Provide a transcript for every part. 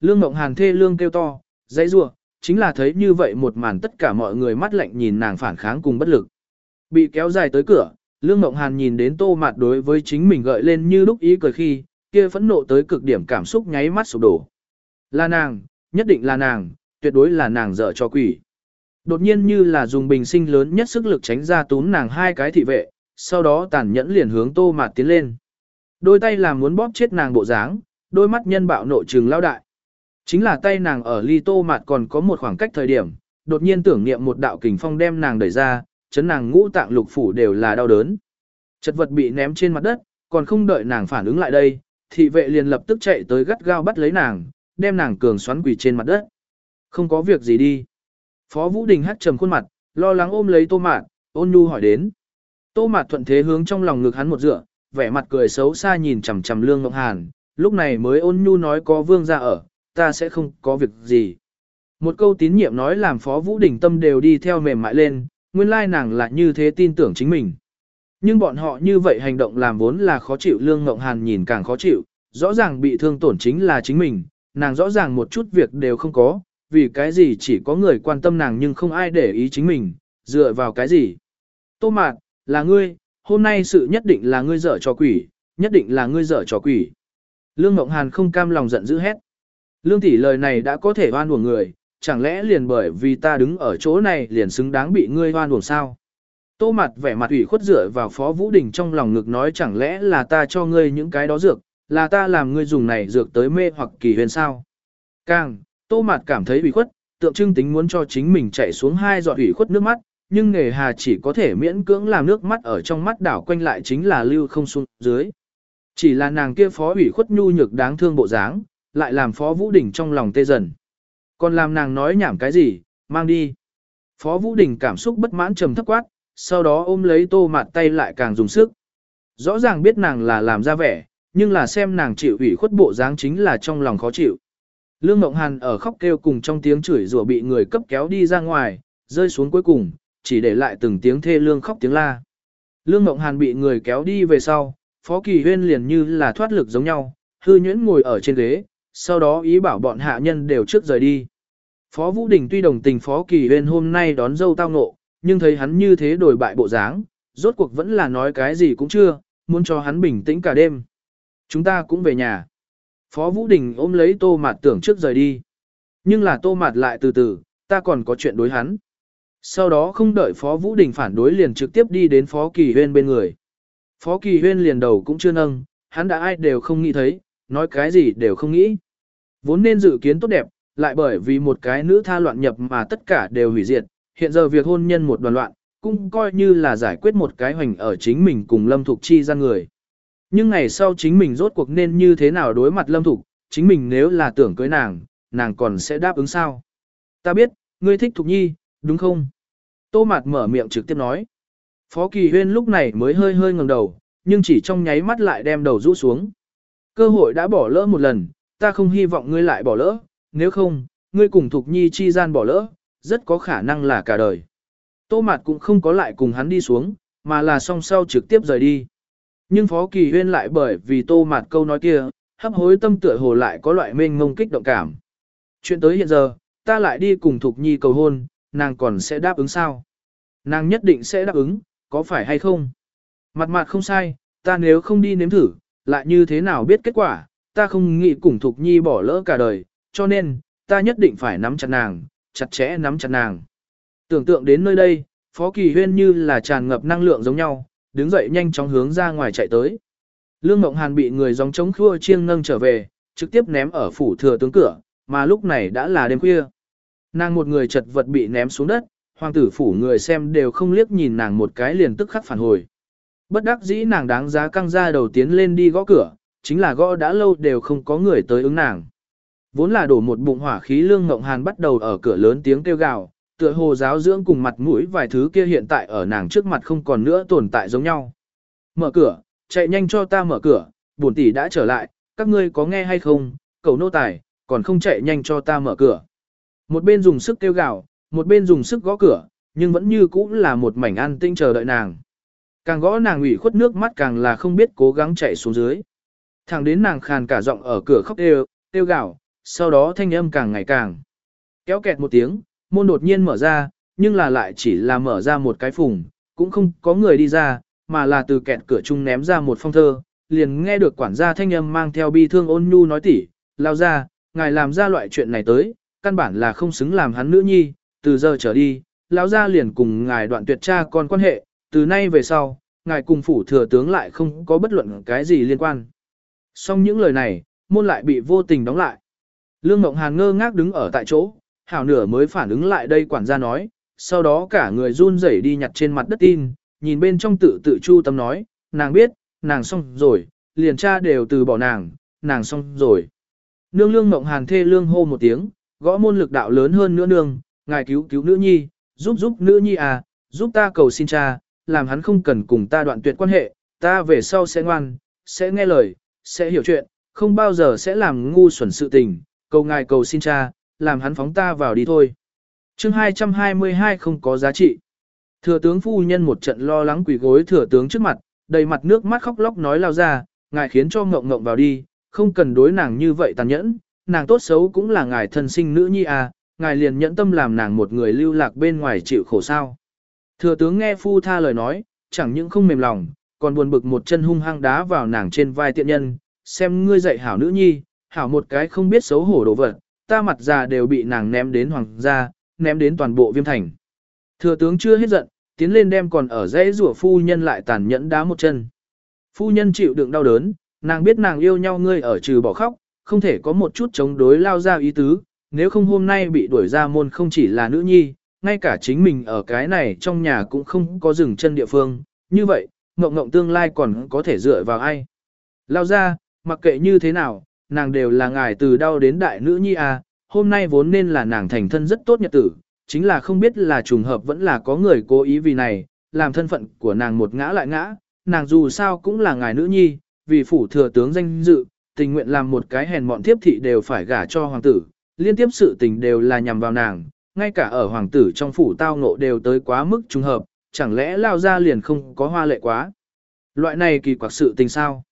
Lương Mộng Hàn thê lương kêu to, dãy rủa, chính là thấy như vậy một màn tất cả mọi người mắt lạnh nhìn nàng phản kháng cùng bất lực. Bị kéo dài tới cửa, Lương Mộng Hàn nhìn đến Tô Mạt đối với chính mình gợi lên như lúc ý cười khi, kia phẫn nộ tới cực điểm cảm xúc nháy mắt sụp đổ. Là nàng, nhất định là nàng, tuyệt đối là nàng dở cho quỷ. Đột nhiên như là dùng bình sinh lớn nhất sức lực tránh ra tún nàng hai cái thị vệ, sau đó tàn nhẫn liền hướng Tô Mạt tiến lên. Đôi tay làm muốn bóp chết nàng bộ dáng, đôi mắt nhân bạo nộ trừng lao đại. Chính là tay nàng ở ly Tô Mạt còn có một khoảng cách thời điểm, đột nhiên tưởng niệm một đạo kình phong đem nàng đẩy ra, chấn nàng ngũ tạng lục phủ đều là đau đớn. Chật vật bị ném trên mặt đất, còn không đợi nàng phản ứng lại đây, thị vệ liền lập tức chạy tới gắt gao bắt lấy nàng, đem nàng cường xoắn quỳ trên mặt đất. Không có việc gì đi. Phó Vũ Đình hắt trầm khuôn mặt, lo lắng ôm lấy Tô Mạt, ôn nhu hỏi đến. Tô Mạt thuận thế hướng trong lòng ngực hắn một dựa, vẻ mặt cười xấu xa nhìn chằm chằm Lương Ngọc Hàn, lúc này mới ôn nhu nói có vương ra ở, ta sẽ không có việc gì. Một câu tín nhiệm nói làm Phó Vũ Đình tâm đều đi theo mềm mại lên, nguyên lai nàng là như thế tin tưởng chính mình. Nhưng bọn họ như vậy hành động làm vốn là khó chịu Lương Ngộng Hàn nhìn càng khó chịu, rõ ràng bị thương tổn chính là chính mình, nàng rõ ràng một chút việc đều không có, vì cái gì chỉ có người quan tâm nàng nhưng không ai để ý chính mình, dựa vào cái gì. Tô Mạt, là ngươi, hôm nay sự nhất định là ngươi dở trò quỷ, nhất định là ngươi dở trò quỷ. Lương Ngộng Hàn không cam lòng giận dữ hét. Lương tỷ lời này đã có thể oan uổng người, chẳng lẽ liền bởi vì ta đứng ở chỗ này liền xứng đáng bị ngươi oan uổng sao? Tô mặt vẻ mặt ủy khuất dựa vào Phó Vũ Đình trong lòng ngực nói chẳng lẽ là ta cho ngươi những cái đó dược, là ta làm ngươi dùng này dược tới mê hoặc kỳ huyền sao? Càng, Tô mặt cảm thấy ủy khuất, tượng trưng tính muốn cho chính mình chạy xuống hai giọt ủy khuất nước mắt, nhưng nghề hà chỉ có thể miễn cưỡng làm nước mắt ở trong mắt đảo quanh lại chính là lưu không xuống dưới. Chỉ là nàng kia phó ủy khuất nhu nhược đáng thương bộ dáng, lại làm Phó Vũ Đình trong lòng tê dần. Còn làm nàng nói nhảm cái gì, mang đi. Phó Vũ Đình cảm xúc bất mãn trầm thấp quát, sau đó ôm lấy tô mạt tay lại càng dùng sức. Rõ ràng biết nàng là làm ra vẻ, nhưng là xem nàng chịu ủy khuất bộ dáng chính là trong lòng khó chịu. Lương Mộng Hàn ở khóc kêu cùng trong tiếng chửi rủa bị người cấp kéo đi ra ngoài, rơi xuống cuối cùng, chỉ để lại từng tiếng thê lương khóc tiếng la. Lương Mộng Hàn bị người kéo đi về sau, Phó Kỳ Huyên liền như là thoát lực giống nhau, hư nhuyễn ngồi ở trên ghế, sau đó ý bảo bọn hạ nhân đều trước rời đi. Phó Vũ Đình tuy đồng tình Phó Kỳ Huyên hôm nay đón dâu tao ngộ, nhưng thấy hắn như thế đổi bại bộ dáng, rốt cuộc vẫn là nói cái gì cũng chưa, muốn cho hắn bình tĩnh cả đêm. Chúng ta cũng về nhà. Phó Vũ Đình ôm lấy tô mạt tưởng trước rời đi. Nhưng là tô mạt lại từ từ, ta còn có chuyện đối hắn. Sau đó không đợi Phó Vũ Đình phản đối liền trực tiếp đi đến Phó Kỳ Huyên bên người. Phó Kỳ Huyên liền đầu cũng chưa nâng, hắn đã ai đều không nghĩ thấy, nói cái gì đều không nghĩ. Vốn nên dự kiến tốt đẹp, lại bởi vì một cái nữ tha loạn nhập mà tất cả đều hủy diệt, hiện giờ việc hôn nhân một đoàn loạn, cũng coi như là giải quyết một cái hoành ở chính mình cùng Lâm Thục Chi ra người. Nhưng ngày sau chính mình rốt cuộc nên như thế nào đối mặt Lâm Thục, chính mình nếu là tưởng cưới nàng, nàng còn sẽ đáp ứng sao? Ta biết, ngươi thích Thục Nhi, đúng không? Tô Mạt mở miệng trực tiếp nói. Phó Kỳ Huyên lúc này mới hơi hơi ngẩng đầu, nhưng chỉ trong nháy mắt lại đem đầu rũ xuống. Cơ hội đã bỏ lỡ một lần, ta không hy vọng ngươi lại bỏ lỡ, nếu không, ngươi cùng Thục Nhi chi gian bỏ lỡ, rất có khả năng là cả đời. Tô Mạt cũng không có lại cùng hắn đi xuống, mà là song sau trực tiếp rời đi. Nhưng Phó Kỳ Huyên lại bởi vì Tô Mạt câu nói kia, hấp hối tâm tựa hồ lại có loại mênh ngông kích động cảm. Chuyện tới hiện giờ, ta lại đi cùng Thục Nhi cầu hôn, nàng còn sẽ đáp ứng sao? Nàng nhất định sẽ đáp ứng, có phải hay không? Mặt mặt không sai, ta nếu không đi nếm thử, lại như thế nào biết kết quả, ta không nghĩ cùng Thục Nhi bỏ lỡ cả đời, cho nên, ta nhất định phải nắm chặt nàng, chặt chẽ nắm chặt nàng. Tưởng tượng đến nơi đây, Phó Kỳ Huyên như là tràn ngập năng lượng giống nhau, đứng dậy nhanh chóng hướng ra ngoài chạy tới. Lương Mộng Hàn bị người dòng chống khua chiêng nâng trở về, trực tiếp ném ở phủ thừa tướng cửa, mà lúc này đã là đêm khuya. Nàng một người chật vật bị ném xuống đất, hoàng tử phủ người xem đều không liếc nhìn nàng một cái liền tức khắc phản hồi. Bất đắc dĩ nàng đáng giá căng ra đầu tiến lên đi gõ cửa, chính là gõ đã lâu đều không có người tới ứng nàng. Vốn là đổ một bụng hỏa khí lương ngộng hàn bắt đầu ở cửa lớn tiếng kêu gào, tựa hồ giáo dưỡng cùng mặt mũi vài thứ kia hiện tại ở nàng trước mặt không còn nữa tồn tại giống nhau. Mở cửa, chạy nhanh cho ta mở cửa, bổn tỷ đã trở lại, các ngươi có nghe hay không, cầu nô tài, còn không chạy nhanh cho ta mở cửa. Một bên dùng sức kêu gào, một bên dùng sức gõ cửa, nhưng vẫn như cũ là một mảnh an tinh chờ đợi nàng. Càng gõ nàng ủy khuất nước mắt càng là không biết cố gắng chạy xuống dưới. Thẳng đến nàng khàn cả giọng ở cửa khóc đều, tiêu gạo sau đó thanh âm càng ngày càng. Kéo kẹt một tiếng, môn đột nhiên mở ra, nhưng là lại chỉ là mở ra một cái phùng, cũng không có người đi ra, mà là từ kẹt cửa chung ném ra một phong thơ, liền nghe được quản gia thanh âm mang theo bi thương ôn nhu nói tỉ, lao ra, ngài làm ra loại chuyện này tới, căn bản là không xứng làm hắn nữ nhi, từ giờ trở đi, lão gia liền cùng ngài đoạn tuyệt cha con quan hệ, từ nay về sau, ngài cùng phủ thừa tướng lại không có bất luận cái gì liên quan. Xong những lời này, môn lại bị vô tình đóng lại. Lương Ngộng Hàn ngơ ngác đứng ở tại chỗ, hảo nửa mới phản ứng lại đây quản gia nói, sau đó cả người run rẩy đi nhặt trên mặt đất tin, nhìn bên trong tự tự chu tâm nói, nàng biết, nàng xong rồi, liền cha đều từ bỏ nàng, nàng xong rồi. Nương lương mộng hàn thê lương hô một tiếng, gõ môn lực đạo lớn hơn nữa nương, ngài cứu cứu nữ nhi, giúp giúp nữ nhi à, giúp ta cầu xin cha, làm hắn không cần cùng ta đoạn tuyệt quan hệ, ta về sau sẽ ngoan, sẽ nghe lời, sẽ hiểu chuyện, không bao giờ sẽ làm ngu xuẩn sự tình, cầu ngài cầu xin cha, làm hắn phóng ta vào đi thôi. chương 222 không có giá trị. Thừa tướng phu nhân một trận lo lắng quỷ gối thừa tướng trước mặt, đầy mặt nước mắt khóc lóc nói lao ra, ngài khiến cho ngộng ngộng vào đi, không cần đối nàng như vậy tàn nhẫn, nàng tốt xấu cũng là ngài thân sinh nữ nhi à, ngài liền nhẫn tâm làm nàng một người lưu lạc bên ngoài chịu khổ sao. Thừa tướng nghe phu tha lời nói, chẳng những không mềm lòng, còn buồn bực một chân hung hăng đá vào nàng trên vai tiện nhân, xem ngươi dạy hảo nữ nhi, hảo một cái không biết xấu hổ đồ vật, ta mặt già đều bị nàng ném đến hoàng gia, ném đến toàn bộ viêm thành. Thừa tướng chưa hết giận, tiến lên đem còn ở dãy rủa phu nhân lại tàn nhẫn đá một chân. Phu nhân chịu đựng đau đớn, nàng biết nàng yêu nhau ngươi ở trừ bỏ khóc, không thể có một chút chống đối lao ra ý tứ, nếu không hôm nay bị đuổi ra môn không chỉ là nữ nhi, ngay cả chính mình ở cái này trong nhà cũng không có dừng chân địa phương, như vậy, ngộng ngộng tương lai còn có thể dựa vào ai. Lao ra, mặc kệ như thế nào, nàng đều là ngài từ đau đến đại nữ nhi à, hôm nay vốn nên là nàng thành thân rất tốt nhật tử, chính là không biết là trùng hợp vẫn là có người cố ý vì này, làm thân phận của nàng một ngã lại ngã, nàng dù sao cũng là ngài nữ nhi, vì phủ thừa tướng danh dự, tình nguyện làm một cái hèn mọn tiếp thị đều phải gả cho hoàng tử, liên tiếp sự tình đều là nhằm vào nàng, ngay cả ở hoàng tử trong phủ tao ngộ đều tới quá mức trùng hợp, chẳng lẽ lao ra liền không có hoa lệ quá. Loại này kỳ quặc sự tình sao?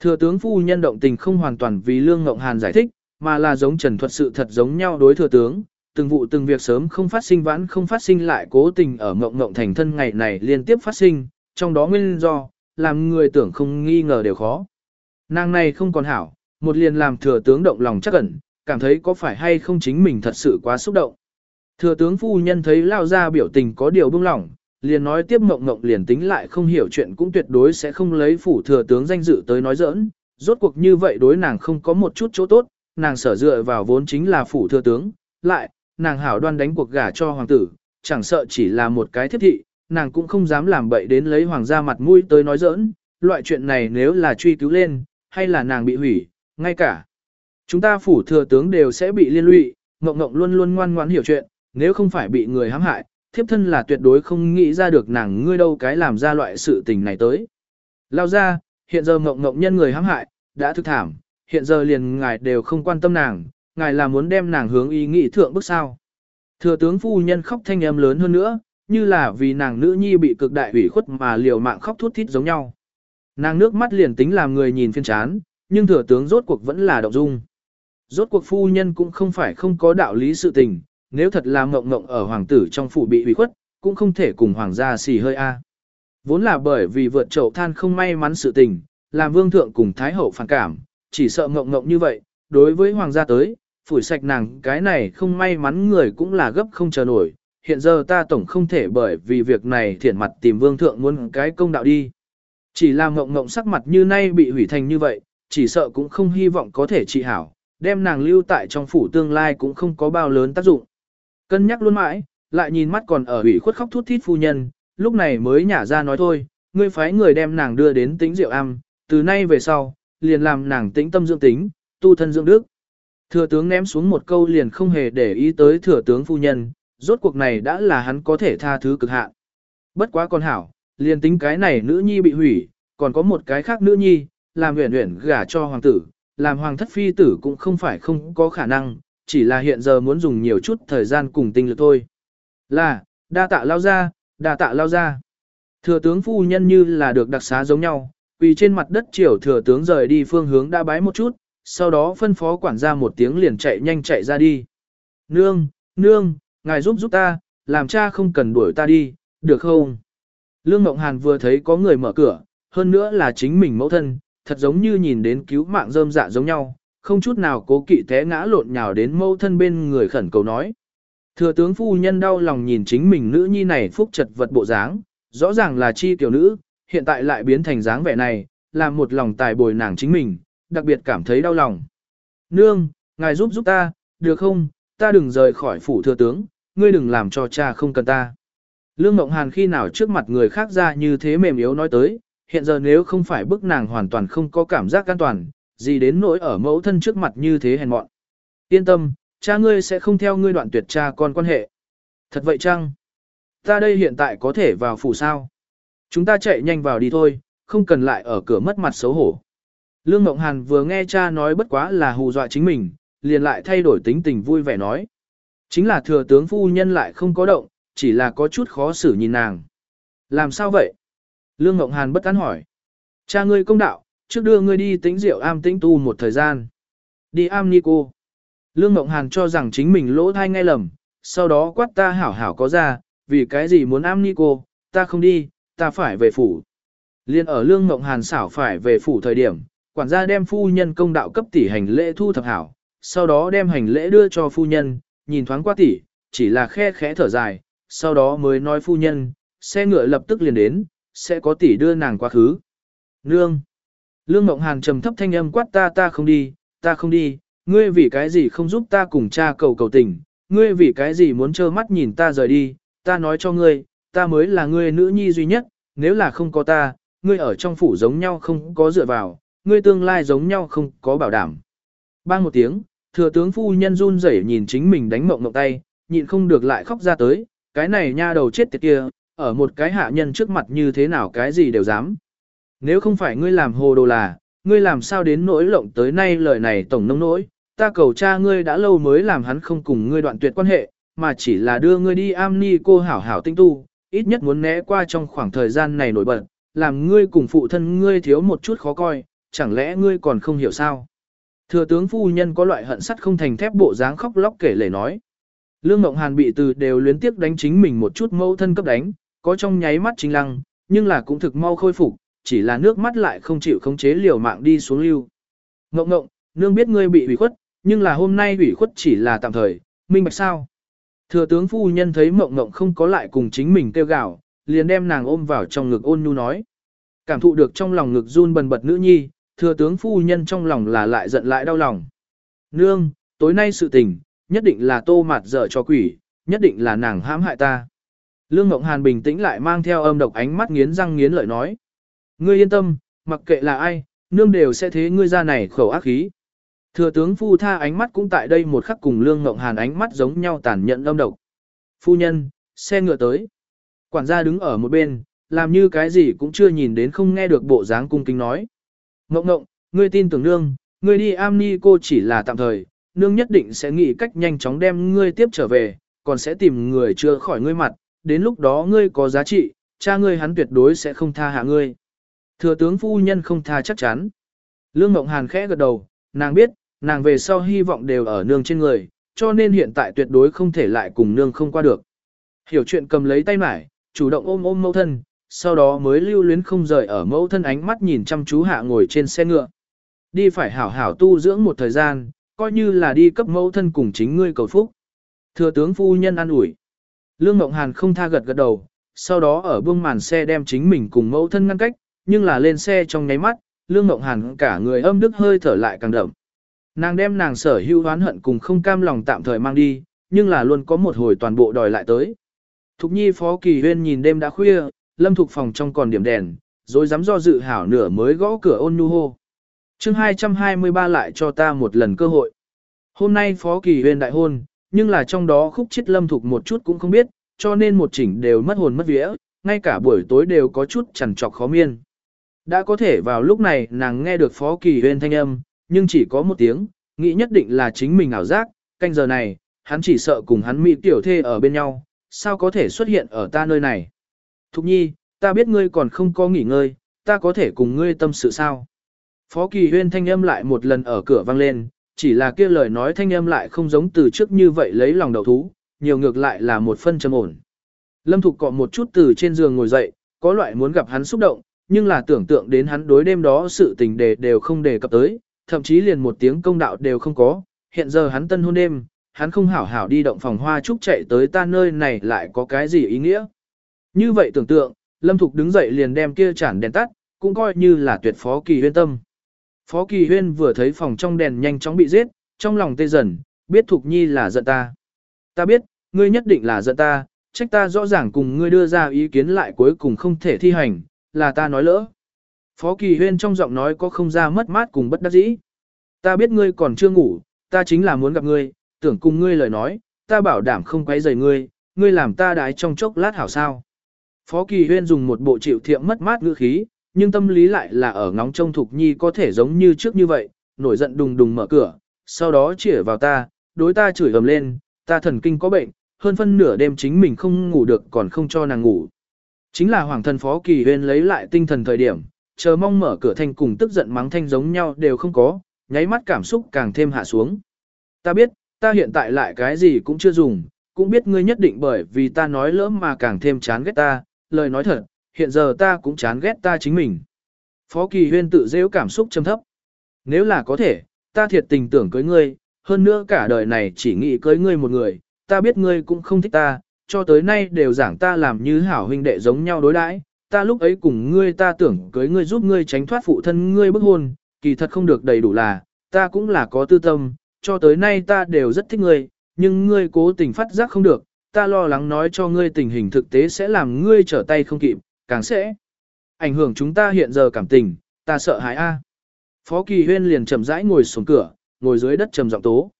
Thừa tướng phu nhân động tình không hoàn toàn vì Lương Ngộng Hàn giải thích, mà là giống trần thuật sự thật giống nhau đối thừa tướng, từng vụ từng việc sớm không phát sinh vãn không phát sinh lại cố tình ở Ngộng Ngộng thành thân ngày này liên tiếp phát sinh, trong đó nguyên do, làm người tưởng không nghi ngờ đều khó. Nàng này không còn hảo, một liền làm thừa tướng động lòng chắc ẩn, cảm thấy có phải hay không chính mình thật sự quá xúc động. Thừa tướng phu nhân thấy lao ra biểu tình có điều bưng lỏng, liền nói tiếp mộng mộng liền tính lại không hiểu chuyện cũng tuyệt đối sẽ không lấy phủ thừa tướng danh dự tới nói giỡn. Rốt cuộc như vậy đối nàng không có một chút chỗ tốt, nàng sở dựa vào vốn chính là phủ thừa tướng. Lại, nàng hảo đoan đánh cuộc gả cho hoàng tử, chẳng sợ chỉ là một cái thiết thị, nàng cũng không dám làm bậy đến lấy hoàng gia mặt mũi tới nói giỡn. Loại chuyện này nếu là truy cứu lên, hay là nàng bị hủy, ngay cả. Chúng ta phủ thừa tướng đều sẽ bị liên lụy, mộng mộng luôn luôn ngoan ngoãn hiểu chuyện, nếu không phải bị người hãm hại, thiếp thân là tuyệt đối không nghĩ ra được nàng ngươi đâu cái làm ra loại sự tình này tới. Lao ra, hiện giờ mộng mộng nhân người hãm hại, đã thực thảm, hiện giờ liền ngài đều không quan tâm nàng, ngài là muốn đem nàng hướng ý nghĩ thượng bức sao. Thừa tướng phu nhân khóc thanh em lớn hơn nữa, như là vì nàng nữ nhi bị cực đại ủy khuất mà liều mạng khóc thút thít giống nhau. Nàng nước mắt liền tính làm người nhìn phiên chán, nhưng thừa tướng rốt cuộc vẫn là động dung. Rốt cuộc phu nhân cũng không phải không có đạo lý sự tình, nếu thật là mộng mộng ở hoàng tử trong phủ bị hủy khuất, cũng không thể cùng hoàng gia xì hơi a. Vốn là bởi vì vượt chậu than không may mắn sự tình, làm vương thượng cùng thái hậu phản cảm, chỉ sợ mộng mộng như vậy, đối với hoàng gia tới, phủi sạch nàng cái này không may mắn người cũng là gấp không chờ nổi. Hiện giờ ta tổng không thể bởi vì việc này thiện mặt tìm vương thượng muốn cái công đạo đi. Chỉ là mộng mộng sắc mặt như nay bị hủy thành như vậy, chỉ sợ cũng không hy vọng có thể trị hảo, đem nàng lưu tại trong phủ tương lai cũng không có bao lớn tác dụng. Cân nhắc luôn mãi, lại nhìn mắt còn ở ủy khuất khóc thút thít phu nhân, lúc này mới nhả ra nói thôi, ngươi phái người đem nàng đưa đến tính rượu am, từ nay về sau, liền làm nàng tĩnh tâm dưỡng tính, tu thân dưỡng đức. Thừa tướng ném xuống một câu liền không hề để ý tới thừa tướng phu nhân, rốt cuộc này đã là hắn có thể tha thứ cực hạn. Bất quá con hảo, liền tính cái này nữ nhi bị hủy, còn có một cái khác nữ nhi, làm huyền huyền gả cho hoàng tử, làm hoàng thất phi tử cũng không phải không có khả năng, chỉ là hiện giờ muốn dùng nhiều chút thời gian cùng tinh lực thôi. Là, đa tạ lao ra, đa tạ lao ra. Thừa tướng phu nhân như là được đặc xá giống nhau, vì trên mặt đất triều thừa tướng rời đi phương hướng đã bái một chút, sau đó phân phó quản gia một tiếng liền chạy nhanh chạy ra đi. Nương, nương, ngài giúp giúp ta, làm cha không cần đuổi ta đi, được không? Lương Mộng Hàn vừa thấy có người mở cửa, hơn nữa là chính mình mẫu thân, thật giống như nhìn đến cứu mạng rơm dạ giống nhau, không chút nào cố kỵ té ngã lộn nhào đến mâu thân bên người khẩn cầu nói. Thừa tướng phu nhân đau lòng nhìn chính mình nữ nhi này phúc chật vật bộ dáng, rõ ràng là chi tiểu nữ, hiện tại lại biến thành dáng vẻ này, làm một lòng tài bồi nàng chính mình, đặc biệt cảm thấy đau lòng. Nương, ngài giúp giúp ta, được không, ta đừng rời khỏi phủ thừa tướng, ngươi đừng làm cho cha không cần ta. Lương Ngộng Hàn khi nào trước mặt người khác ra như thế mềm yếu nói tới, hiện giờ nếu không phải bức nàng hoàn toàn không có cảm giác an toàn, gì đến nỗi ở mẫu thân trước mặt như thế hèn mọn. Yên tâm, cha ngươi sẽ không theo ngươi đoạn tuyệt cha con quan hệ. Thật vậy chăng? Ta đây hiện tại có thể vào phủ sao? Chúng ta chạy nhanh vào đi thôi, không cần lại ở cửa mất mặt xấu hổ. Lương Mộng Hàn vừa nghe cha nói bất quá là hù dọa chính mình, liền lại thay đổi tính tình vui vẻ nói. Chính là thừa tướng phu nhân lại không có động, chỉ là có chút khó xử nhìn nàng. Làm sao vậy? Lương Ngộng Hàn bất tán hỏi. Cha ngươi công đạo, trước đưa ngươi đi tĩnh rượu am tĩnh tu một thời gian. Đi am ni cô. Lương Ngộng Hàn cho rằng chính mình lỗ thai nghe lầm, sau đó quát ta hảo hảo có ra, vì cái gì muốn am ni cô, ta không đi, ta phải về phủ. Liên ở Lương Ngộng Hàn xảo phải về phủ thời điểm, quản gia đem phu nhân công đạo cấp tỷ hành lễ thu thập hảo, sau đó đem hành lễ đưa cho phu nhân, nhìn thoáng qua tỷ, chỉ là khe khẽ thở dài, sau đó mới nói phu nhân, xe ngựa lập tức liền đến, sẽ có tỷ đưa nàng qua khứ. Nương! Lương Ngộng Hàn trầm thấp thanh âm quát ta ta không đi, ta không đi, ngươi vì cái gì không giúp ta cùng cha cầu cầu tình, ngươi vì cái gì muốn trơ mắt nhìn ta rời đi, ta nói cho ngươi, ta mới là ngươi nữ nhi duy nhất, nếu là không có ta, ngươi ở trong phủ giống nhau không có dựa vào, ngươi tương lai giống nhau không có bảo đảm. Bang một tiếng, thừa tướng phu nhân run rẩy nhìn chính mình đánh mộng mộng tay, nhịn không được lại khóc ra tới, cái này nha đầu chết tiệt kia, ở một cái hạ nhân trước mặt như thế nào cái gì đều dám. Nếu không phải ngươi làm hồ đồ là, ngươi làm sao đến nỗi lộng tới nay lời này tổng nông nỗi, ta cầu cha ngươi đã lâu mới làm hắn không cùng ngươi đoạn tuyệt quan hệ, mà chỉ là đưa ngươi đi am ni cô hảo hảo tinh tu, ít nhất muốn né qua trong khoảng thời gian này nổi bật, làm ngươi cùng phụ thân ngươi thiếu một chút khó coi, chẳng lẽ ngươi còn không hiểu sao? Thừa tướng phu nhân có loại hận sắt không thành thép bộ dáng khóc lóc kể lể nói. Lương Ngộng Hàn bị từ đều luyến tiếp đánh chính mình một chút mâu thân cấp đánh, có trong nháy mắt chính lăng, nhưng là cũng thực mau khôi phục, chỉ là nước mắt lại không chịu khống chế liều mạng đi xuống lưu. Ngộng ngộng, nương biết ngươi bị hủy khuất, nhưng là hôm nay hủy khuất chỉ là tạm thời, minh bạch sao? Thừa tướng phu nhân thấy mộng ngộng không có lại cùng chính mình kêu gào, liền đem nàng ôm vào trong ngực ôn nhu nói. Cảm thụ được trong lòng ngực run bần bật nữ nhi, thừa tướng phu nhân trong lòng là lại giận lại đau lòng. Nương, tối nay sự tình, nhất định là tô mạt dở cho quỷ, nhất định là nàng hãm hại ta. Lương Ngộng Hàn bình tĩnh lại mang theo âm độc ánh mắt nghiến răng nghiến lợi nói. Ngươi yên tâm, mặc kệ là ai, nương đều sẽ thế ngươi ra này khẩu ác khí. Thừa tướng phu tha ánh mắt cũng tại đây một khắc cùng Lương Ngộng Hàn ánh mắt giống nhau tàn nhận âm độc. Phu nhân, xe ngựa tới. Quản gia đứng ở một bên, làm như cái gì cũng chưa nhìn đến không nghe được bộ dáng cung kính nói. Ngộng ngộng, ngươi tin tưởng nương, ngươi đi am ni cô chỉ là tạm thời, nương nhất định sẽ nghĩ cách nhanh chóng đem ngươi tiếp trở về, còn sẽ tìm người chưa khỏi ngươi mặt, đến lúc đó ngươi có giá trị, cha ngươi hắn tuyệt đối sẽ không tha hạ ngươi. Thừa tướng phu nhân không tha chắc chắn. Lương Mộng Hàn khẽ gật đầu, nàng biết, nàng về sau hy vọng đều ở nương trên người, cho nên hiện tại tuyệt đối không thể lại cùng nương không qua được. Hiểu chuyện cầm lấy tay mải, chủ động ôm ôm mẫu thân, sau đó mới lưu luyến không rời ở mẫu thân ánh mắt nhìn chăm chú hạ ngồi trên xe ngựa. Đi phải hảo hảo tu dưỡng một thời gian, coi như là đi cấp mẫu thân cùng chính ngươi cầu phúc. Thừa tướng phu nhân an ủi. Lương Ngộng Hàn không tha gật gật đầu, sau đó ở buông màn xe đem chính mình cùng mẫu thân ngăn cách, nhưng là lên xe trong nháy mắt, Lương Ngộng Hàn cả người âm đức hơi thở lại càng đậm. Nàng đem nàng sở hữu oán hận cùng không cam lòng tạm thời mang đi, nhưng là luôn có một hồi toàn bộ đòi lại tới. Thục nhi phó kỳ huyên nhìn đêm đã khuya, lâm thục phòng trong còn điểm đèn, rồi dám do dự hảo nửa mới gõ cửa ôn nhu hô. chương 223 lại cho ta một lần cơ hội. Hôm nay phó kỳ huyên đại hôn, nhưng là trong đó khúc chết lâm thục một chút cũng không biết, cho nên một chỉnh đều mất hồn mất vía, ngay cả buổi tối đều có chút chằn trọc khó miên. Đã có thể vào lúc này nàng nghe được phó kỳ huyên thanh âm, nhưng chỉ có một tiếng, nghĩ nhất định là chính mình ảo giác, canh giờ này, hắn chỉ sợ cùng hắn mỹ tiểu thê ở bên nhau, sao có thể xuất hiện ở ta nơi này. Thục nhi, ta biết ngươi còn không có nghỉ ngơi, ta có thể cùng ngươi tâm sự sao. Phó Kỳ Huyên thanh âm lại một lần ở cửa vang lên, chỉ là kia lời nói thanh âm lại không giống từ trước như vậy lấy lòng đầu thú, nhiều ngược lại là một phân trầm ổn. Lâm Thục cọ một chút từ trên giường ngồi dậy, có loại muốn gặp hắn xúc động, nhưng là tưởng tượng đến hắn đối đêm đó sự tình đề đều không đề cập tới, thậm chí liền một tiếng công đạo đều không có, hiện giờ hắn tân hôn đêm, hắn không hảo hảo đi động phòng hoa trúc chạy tới ta nơi này lại có cái gì ý nghĩa. Như vậy tưởng tượng, Lâm Thục đứng dậy liền đem kia chản đèn tắt, cũng coi như là tuyệt phó kỳ huyên tâm. Phó kỳ huyên vừa thấy phòng trong đèn nhanh chóng bị giết, trong lòng tê dần, biết Thục Nhi là giận ta. Ta biết, ngươi nhất định là giận ta, trách ta rõ ràng cùng ngươi đưa ra ý kiến lại cuối cùng không thể thi hành, là ta nói lỡ. Phó kỳ huyên trong giọng nói có không ra mất mát cùng bất đắc dĩ. Ta biết ngươi còn chưa ngủ, ta chính là muốn gặp ngươi, tưởng cùng ngươi lời nói, ta bảo đảm không quấy rầy ngươi, ngươi làm ta đái trong chốc lát hảo sao. Phó Kỳ Huyên dùng một bộ chịu thiệm mất mát ngữ khí, nhưng tâm lý lại là ở ngóng trông Thục Nhi có thể giống như trước như vậy, nổi giận đùng đùng mở cửa, sau đó chĩa vào ta, đối ta chửi ầm lên, ta thần kinh có bệnh, hơn phân nửa đêm chính mình không ngủ được còn không cho nàng ngủ. Chính là hoàng thần Phó Kỳ Huyên lấy lại tinh thần thời điểm, chờ mong mở cửa thanh cùng tức giận mắng thanh giống nhau đều không có, nháy mắt cảm xúc càng thêm hạ xuống. Ta biết, ta hiện tại lại cái gì cũng chưa dùng, cũng biết ngươi nhất định bởi vì ta nói lỡ mà càng thêm chán ghét ta, lời nói thật, hiện giờ ta cũng chán ghét ta chính mình. Phó Kỳ Huyên tự dễu cảm xúc trầm thấp. Nếu là có thể, ta thiệt tình tưởng cưới ngươi, hơn nữa cả đời này chỉ nghĩ cưới ngươi một người, ta biết ngươi cũng không thích ta, cho tới nay đều giảng ta làm như hảo huynh đệ giống nhau đối đãi. Ta lúc ấy cùng ngươi ta tưởng cưới ngươi giúp ngươi tránh thoát phụ thân ngươi bức hôn, kỳ thật không được đầy đủ là, ta cũng là có tư tâm, cho tới nay ta đều rất thích ngươi, nhưng ngươi cố tình phát giác không được, ta lo lắng nói cho ngươi tình hình thực tế sẽ làm ngươi trở tay không kịp, càng sẽ ảnh hưởng chúng ta hiện giờ cảm tình, ta sợ hãi a. Phó Kỳ Huyên liền chậm rãi ngồi xuống cửa, ngồi dưới đất trầm giọng tố.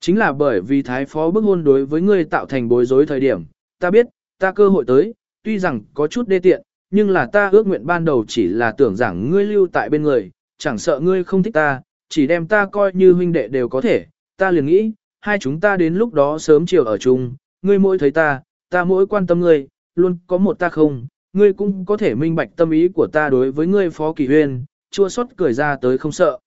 Chính là bởi vì thái phó bức hôn đối với ngươi tạo thành bối rối thời điểm, ta biết, ta cơ hội tới, tuy rằng có chút đê tiện, nhưng là ta ước nguyện ban đầu chỉ là tưởng rằng ngươi lưu tại bên người, chẳng sợ ngươi không thích ta, chỉ đem ta coi như huynh đệ đều có thể, ta liền nghĩ, hai chúng ta đến lúc đó sớm chiều ở chung, ngươi mỗi thấy ta, ta mỗi quan tâm ngươi, luôn có một ta không, ngươi cũng có thể minh bạch tâm ý của ta đối với ngươi phó kỳ huyên, chua xót cười ra tới không sợ.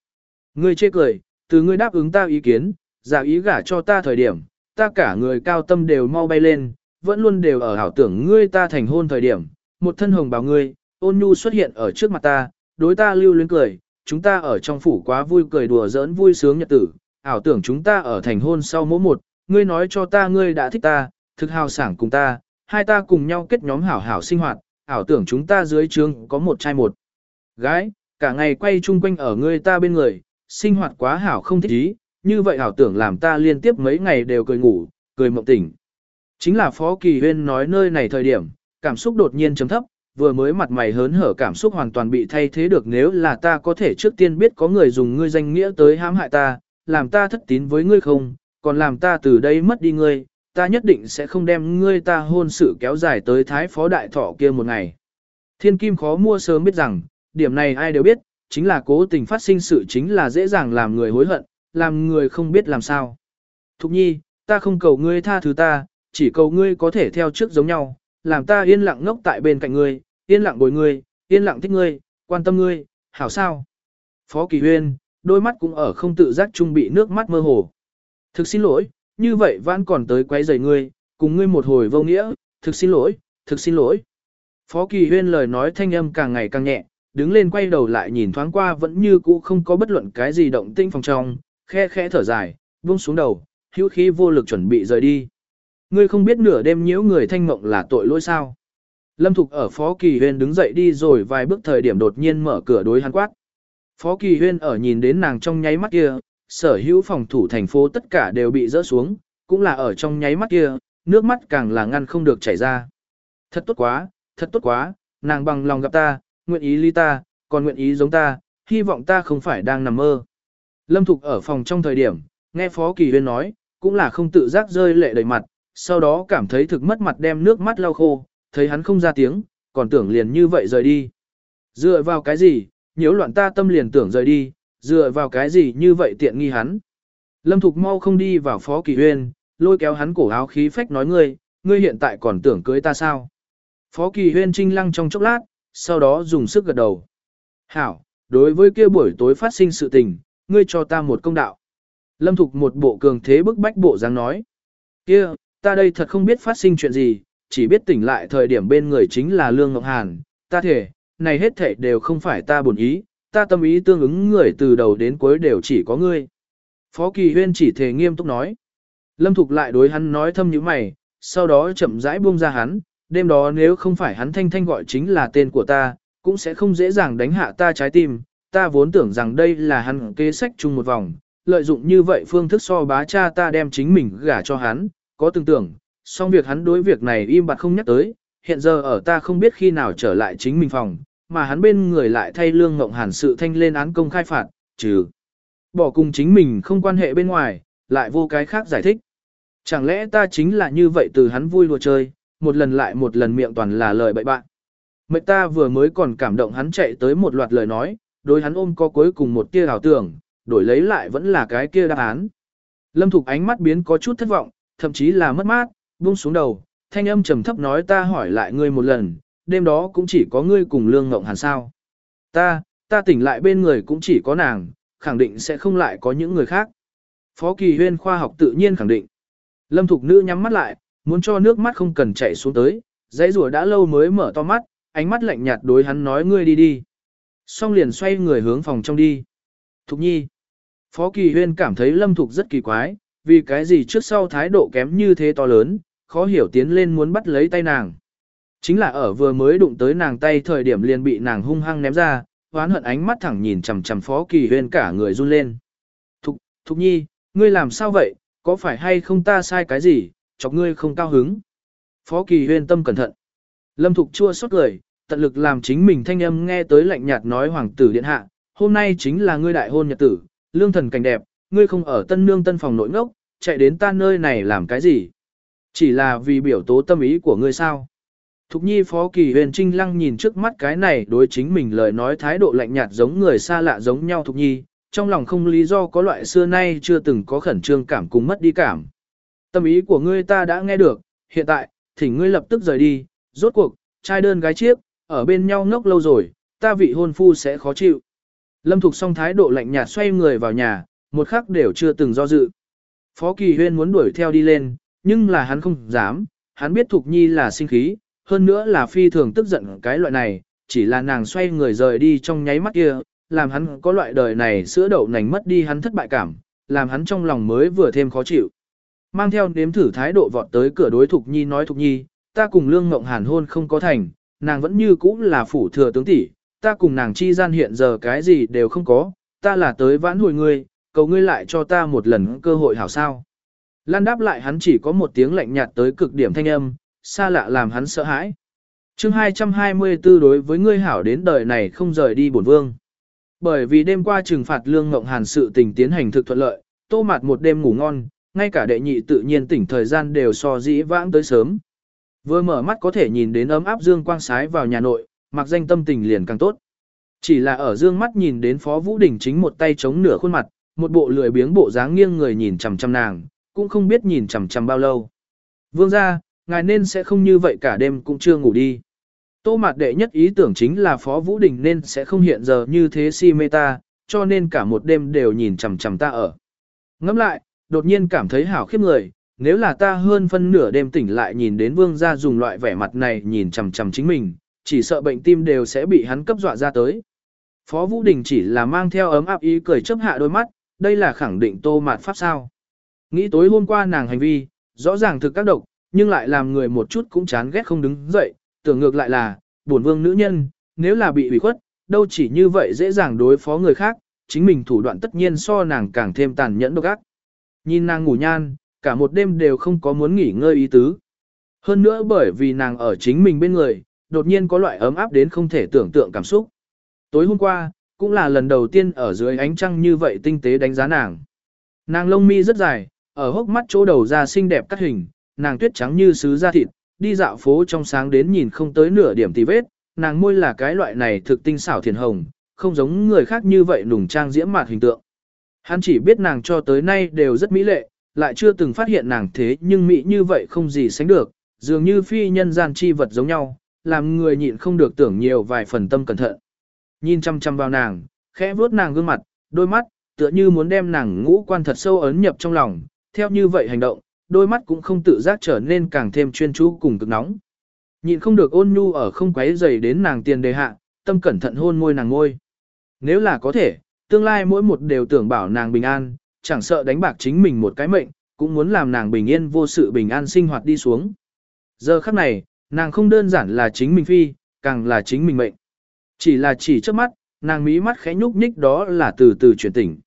Ngươi chê cười, từ ngươi đáp ứng ta ý kiến, giả ý gả cho ta thời điểm, ta cả người cao tâm đều mau bay lên, vẫn luôn đều ở hảo tưởng ngươi ta thành hôn thời điểm, một thân hồng bào ngươi, ôn nhu xuất hiện ở trước mặt ta, đối ta lưu luyến cười, chúng ta ở trong phủ quá vui cười đùa giỡn vui sướng nhật tử, ảo tưởng chúng ta ở thành hôn sau mỗi một, ngươi nói cho ta ngươi đã thích ta, thực hào sảng cùng ta, hai ta cùng nhau kết nhóm hảo hảo sinh hoạt, ảo tưởng chúng ta dưới trường có một trai một. Gái, cả ngày quay chung quanh ở ngươi ta bên người, sinh hoạt quá hảo không thích ý, như vậy ảo tưởng làm ta liên tiếp mấy ngày đều cười ngủ, cười mộng tỉnh. Chính là Phó Kỳ Huyên nói nơi này thời điểm, cảm xúc đột nhiên chấm thấp, vừa mới mặt mày hớn hở cảm xúc hoàn toàn bị thay thế được nếu là ta có thể trước tiên biết có người dùng ngươi danh nghĩa tới hãm hại ta, làm ta thất tín với ngươi không, còn làm ta từ đây mất đi ngươi, ta nhất định sẽ không đem ngươi ta hôn sự kéo dài tới thái phó đại thọ kia một ngày. Thiên kim khó mua sớm biết rằng, điểm này ai đều biết, chính là cố tình phát sinh sự chính là dễ dàng làm người hối hận, làm người không biết làm sao. Thục nhi, ta không cầu ngươi tha thứ ta, chỉ cầu ngươi có thể theo trước giống nhau, làm ta yên lặng ngốc tại bên cạnh ngươi, yên lặng bồi ngươi, yên lặng thích ngươi, quan tâm ngươi, hảo sao. Phó Kỳ Huyên, đôi mắt cũng ở không tự giác trung bị nước mắt mơ hồ. Thực xin lỗi, như vậy vãn còn tới quấy rầy ngươi, cùng ngươi một hồi vô nghĩa, thực xin lỗi, thực xin lỗi. Phó Kỳ Huyên lời nói thanh âm càng ngày càng nhẹ, đứng lên quay đầu lại nhìn thoáng qua vẫn như cũ không có bất luận cái gì động tinh phòng trong, khe khẽ thở dài, buông xuống đầu, hữu khí vô lực chuẩn bị rời đi. Ngươi không biết nửa đêm nhiễu người thanh mộng là tội lỗi sao? Lâm Thục ở Phó Kỳ Huyên đứng dậy đi rồi vài bước thời điểm đột nhiên mở cửa đối hắn quát. Phó Kỳ Huyên ở nhìn đến nàng trong nháy mắt kia, sở hữu phòng thủ thành phố tất cả đều bị rỡ xuống, cũng là ở trong nháy mắt kia, nước mắt càng là ngăn không được chảy ra. Thật tốt quá, thật tốt quá, nàng bằng lòng gặp ta, nguyện ý ly ta, còn nguyện ý giống ta, hy vọng ta không phải đang nằm mơ. Lâm Thục ở phòng trong thời điểm, nghe Phó Kỳ Huyên nói, cũng là không tự giác rơi lệ đầy mặt, sau đó cảm thấy thực mất mặt đem nước mắt lau khô, thấy hắn không ra tiếng, còn tưởng liền như vậy rời đi. Dựa vào cái gì, nhiễu loạn ta tâm liền tưởng rời đi, dựa vào cái gì như vậy tiện nghi hắn. Lâm Thục mau không đi vào Phó Kỳ Huyên, lôi kéo hắn cổ áo khí phách nói ngươi, ngươi hiện tại còn tưởng cưới ta sao. Phó Kỳ Huyên trinh lăng trong chốc lát, sau đó dùng sức gật đầu. Hảo, đối với kia buổi tối phát sinh sự tình, ngươi cho ta một công đạo. Lâm Thục một bộ cường thế bức bách bộ dáng nói. kia ta đây thật không biết phát sinh chuyện gì, chỉ biết tỉnh lại thời điểm bên người chính là Lương Ngọc Hàn, ta thể, này hết thể đều không phải ta buồn ý, ta tâm ý tương ứng người từ đầu đến cuối đều chỉ có ngươi. Phó Kỳ Huyên chỉ thể nghiêm túc nói. Lâm Thục lại đối hắn nói thâm như mày, sau đó chậm rãi buông ra hắn, đêm đó nếu không phải hắn thanh thanh gọi chính là tên của ta, cũng sẽ không dễ dàng đánh hạ ta trái tim, ta vốn tưởng rằng đây là hắn kế sách chung một vòng, lợi dụng như vậy phương thức so bá cha ta đem chính mình gả cho hắn, có tưởng tưởng, song việc hắn đối việc này im bặt không nhắc tới, hiện giờ ở ta không biết khi nào trở lại chính mình phòng, mà hắn bên người lại thay lương ngộng hàn sự thanh lên án công khai phạt, trừ bỏ cùng chính mình không quan hệ bên ngoài, lại vô cái khác giải thích. Chẳng lẽ ta chính là như vậy từ hắn vui đùa chơi, một lần lại một lần miệng toàn là lời bậy bạn. Mệnh ta vừa mới còn cảm động hắn chạy tới một loạt lời nói, đối hắn ôm có cuối cùng một tia ảo tưởng, đổi lấy lại vẫn là cái kia đáp án. Lâm Thục ánh mắt biến có chút thất vọng, thậm chí là mất mát, buông xuống đầu, thanh âm trầm thấp nói ta hỏi lại ngươi một lần, đêm đó cũng chỉ có ngươi cùng Lương Ngộng Hàn sao. Ta, ta tỉnh lại bên người cũng chỉ có nàng, khẳng định sẽ không lại có những người khác. Phó Kỳ Huyên khoa học tự nhiên khẳng định. Lâm Thục Nữ nhắm mắt lại, muốn cho nước mắt không cần chảy xuống tới, dãy rùa đã lâu mới mở to mắt, ánh mắt lạnh nhạt đối hắn nói ngươi đi đi. Xong liền xoay người hướng phòng trong đi. Thục Nhi. Phó Kỳ Huyên cảm thấy Lâm Thục rất kỳ quái, vì cái gì trước sau thái độ kém như thế to lớn, khó hiểu tiến lên muốn bắt lấy tay nàng. Chính là ở vừa mới đụng tới nàng tay thời điểm liền bị nàng hung hăng ném ra, hoán hận ánh mắt thẳng nhìn chằm chằm Phó Kỳ Huyên cả người run lên. Thục, Thục Nhi, ngươi làm sao vậy, có phải hay không ta sai cái gì, chọc ngươi không cao hứng. Phó Kỳ Huyên tâm cẩn thận. Lâm Thục chua xót lời, tận lực làm chính mình thanh âm nghe tới lạnh nhạt nói hoàng tử điện hạ, hôm nay chính là ngươi đại hôn nhật tử, lương thần cảnh đẹp, ngươi không ở tân nương tân phòng nội ngốc, chạy đến ta nơi này làm cái gì? Chỉ là vì biểu tố tâm ý của ngươi sao? Thục nhi phó kỳ huyền trinh lăng nhìn trước mắt cái này đối chính mình lời nói thái độ lạnh nhạt giống người xa lạ giống nhau Thục nhi, trong lòng không lý do có loại xưa nay chưa từng có khẩn trương cảm cùng mất đi cảm. Tâm ý của ngươi ta đã nghe được, hiện tại, thỉnh ngươi lập tức rời đi, rốt cuộc, trai đơn gái chiếc, ở bên nhau ngốc lâu rồi, ta vị hôn phu sẽ khó chịu. Lâm Thục song thái độ lạnh nhạt xoay người vào nhà, một khắc đều chưa từng do dự. Phó Kỳ Huyên muốn đuổi theo đi lên, nhưng là hắn không dám, hắn biết Thục Nhi là sinh khí, hơn nữa là phi thường tức giận cái loại này, chỉ là nàng xoay người rời đi trong nháy mắt kia, làm hắn có loại đời này sữa đậu nành mất đi hắn thất bại cảm, làm hắn trong lòng mới vừa thêm khó chịu. Mang theo nếm thử thái độ vọt tới cửa đối Thục Nhi nói Thục Nhi, ta cùng Lương Ngộng Hàn hôn không có thành, nàng vẫn như cũ là phủ thừa tướng tỷ, ta cùng nàng chi gian hiện giờ cái gì đều không có, ta là tới vãn hồi ngươi, cầu ngươi lại cho ta một lần cơ hội hảo sao. Lan đáp lại hắn chỉ có một tiếng lạnh nhạt tới cực điểm thanh âm, xa lạ làm hắn sợ hãi. chương 224 đối với ngươi hảo đến đời này không rời đi bổn vương. Bởi vì đêm qua trừng phạt lương ngộng hàn sự tình tiến hành thực thuận lợi, tô mặt một đêm ngủ ngon, ngay cả đệ nhị tự nhiên tỉnh thời gian đều so dĩ vãng tới sớm. Vừa mở mắt có thể nhìn đến ấm áp dương quang sái vào nhà nội, mặc danh tâm tình liền càng tốt. Chỉ là ở dương mắt nhìn đến Phó Vũ Đình chính một tay chống nửa khuôn mặt, một bộ lười biếng bộ dáng nghiêng người nhìn chằm chằm nàng, cũng không biết nhìn chằm chằm bao lâu. Vương gia, ngài nên sẽ không như vậy cả đêm cũng chưa ngủ đi. Tô mạt đệ nhất ý tưởng chính là Phó Vũ Đình nên sẽ không hiện giờ như thế si mê ta, cho nên cả một đêm đều nhìn chằm chằm ta ở. Ngẫm lại, đột nhiên cảm thấy hảo khiếp người, nếu là ta hơn phân nửa đêm tỉnh lại nhìn đến vương gia dùng loại vẻ mặt này nhìn chằm chằm chính mình, chỉ sợ bệnh tim đều sẽ bị hắn cấp dọa ra tới. Phó Vũ Đình chỉ là mang theo ấm áp ý cười chớp hạ đôi mắt, đây là khẳng định tô mạt pháp sao. Nghĩ tối hôm qua nàng hành vi, rõ ràng thực các độc, nhưng lại làm người một chút cũng chán ghét không đứng dậy, tưởng ngược lại là, buồn vương nữ nhân, nếu là bị ủy khuất, đâu chỉ như vậy dễ dàng đối phó người khác, chính mình thủ đoạn tất nhiên so nàng càng thêm tàn nhẫn độc ác. Nhìn nàng ngủ nhan, cả một đêm đều không có muốn nghỉ ngơi ý tứ. Hơn nữa bởi vì nàng ở chính mình bên người, đột nhiên có loại ấm áp đến không thể tưởng tượng cảm xúc. Tối hôm qua, cũng là lần đầu tiên ở dưới ánh trăng như vậy tinh tế đánh giá nàng. Nàng lông mi rất dài, ở hốc mắt chỗ đầu ra xinh đẹp cắt hình, nàng tuyết trắng như sứ da thịt, đi dạo phố trong sáng đến nhìn không tới nửa điểm tì vết, nàng môi là cái loại này thực tinh xảo thiền hồng, không giống người khác như vậy nùng trang diễm mạt hình tượng. Hắn chỉ biết nàng cho tới nay đều rất mỹ lệ, lại chưa từng phát hiện nàng thế nhưng mỹ như vậy không gì sánh được, dường như phi nhân gian chi vật giống nhau, làm người nhịn không được tưởng nhiều vài phần tâm cẩn thận. Nhìn chăm chăm vào nàng, khẽ vuốt nàng gương mặt, đôi mắt, tựa như muốn đem nàng ngũ quan thật sâu ấn nhập trong lòng, theo như vậy hành động, đôi mắt cũng không tự giác trở nên càng thêm chuyên chú cùng cực nóng. Nhịn không được ôn nhu ở không quấy dày đến nàng tiền đề hạ, tâm cẩn thận hôn môi nàng ngôi. Nếu là có thể, tương lai mỗi một đều tưởng bảo nàng bình an, chẳng sợ đánh bạc chính mình một cái mệnh, cũng muốn làm nàng bình yên vô sự bình an sinh hoạt đi xuống. Giờ khắc này, nàng không đơn giản là chính mình phi, càng là chính mình mệnh. Chỉ là chỉ trước mắt, nàng mí mắt khẽ nhúc nhích đó là từ từ chuyển tỉnh.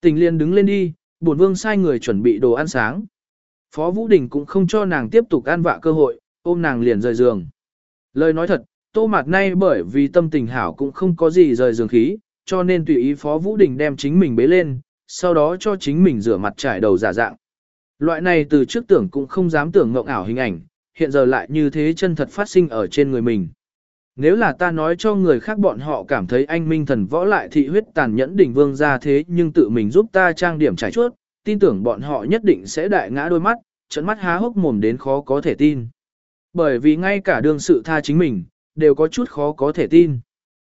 Tình liên đứng lên đi, bổn vương sai người chuẩn bị đồ ăn sáng. Phó Vũ Đình cũng không cho nàng tiếp tục ăn vạ cơ hội, ôm nàng liền rời giường. Lời nói thật, tô mạt nay bởi vì tâm tình hảo cũng không có gì rời giường khí, cho nên tùy ý Phó Vũ Đình đem chính mình bế lên, sau đó cho chính mình rửa mặt trải đầu giả dạng. Loại này từ trước tưởng cũng không dám tưởng ngộng ảo hình ảnh, hiện giờ lại như thế chân thật phát sinh ở trên người mình. Nếu là ta nói cho người khác bọn họ cảm thấy anh minh thần võ lại thị huyết tàn nhẫn đỉnh vương ra thế nhưng tự mình giúp ta trang điểm trải chuốt, tin tưởng bọn họ nhất định sẽ đại ngã đôi mắt, trận mắt há hốc mồm đến khó có thể tin. Bởi vì ngay cả đương sự tha chính mình, đều có chút khó có thể tin.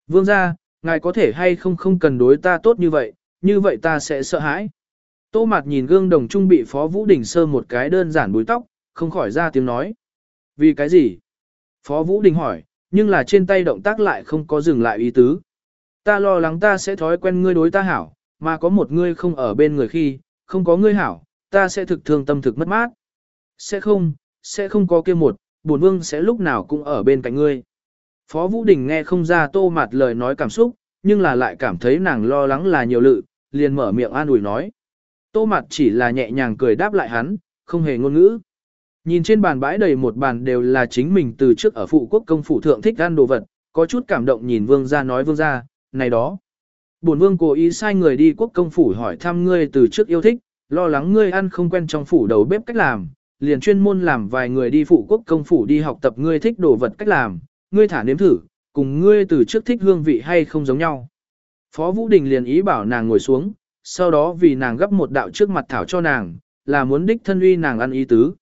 Vương ra, ngài có thể hay không không cần đối ta tốt như vậy, như vậy ta sẽ sợ hãi. Tô Mạt nhìn gương đồng trung bị Phó Vũ Đình sơ một cái đơn giản búi tóc, không khỏi ra tiếng nói. Vì cái gì? Phó Vũ Đình hỏi, nhưng là trên tay động tác lại không có dừng lại ý tứ. Ta lo lắng ta sẽ thói quen ngươi đối ta hảo, mà có một ngươi không ở bên người khi, không có ngươi hảo, ta sẽ thực thương tâm thực mất mát. Sẽ không, sẽ không có kia một, bổn vương sẽ lúc nào cũng ở bên cạnh ngươi. Phó Vũ Đình nghe không ra tô mặt lời nói cảm xúc, nhưng là lại cảm thấy nàng lo lắng là nhiều lự, liền mở miệng an ủi nói. Tô mặt chỉ là nhẹ nhàng cười đáp lại hắn, không hề ngôn ngữ. Nhìn trên bàn bãi đầy một bàn đều là chính mình từ trước ở phụ quốc công phủ thượng thích ăn đồ vật, có chút cảm động nhìn vương gia nói vương gia, này đó. Bổn vương cố ý sai người đi quốc công phủ hỏi thăm ngươi từ trước yêu thích, lo lắng ngươi ăn không quen trong phủ đầu bếp cách làm, liền chuyên môn làm vài người đi phụ quốc công phủ đi học tập ngươi thích đồ vật cách làm, ngươi thả nếm thử, cùng ngươi từ trước thích hương vị hay không giống nhau. Phó Vũ Đình liền ý bảo nàng ngồi xuống, sau đó vì nàng gấp một đạo trước mặt thảo cho nàng, là muốn đích thân uy nàng ăn ý tứ.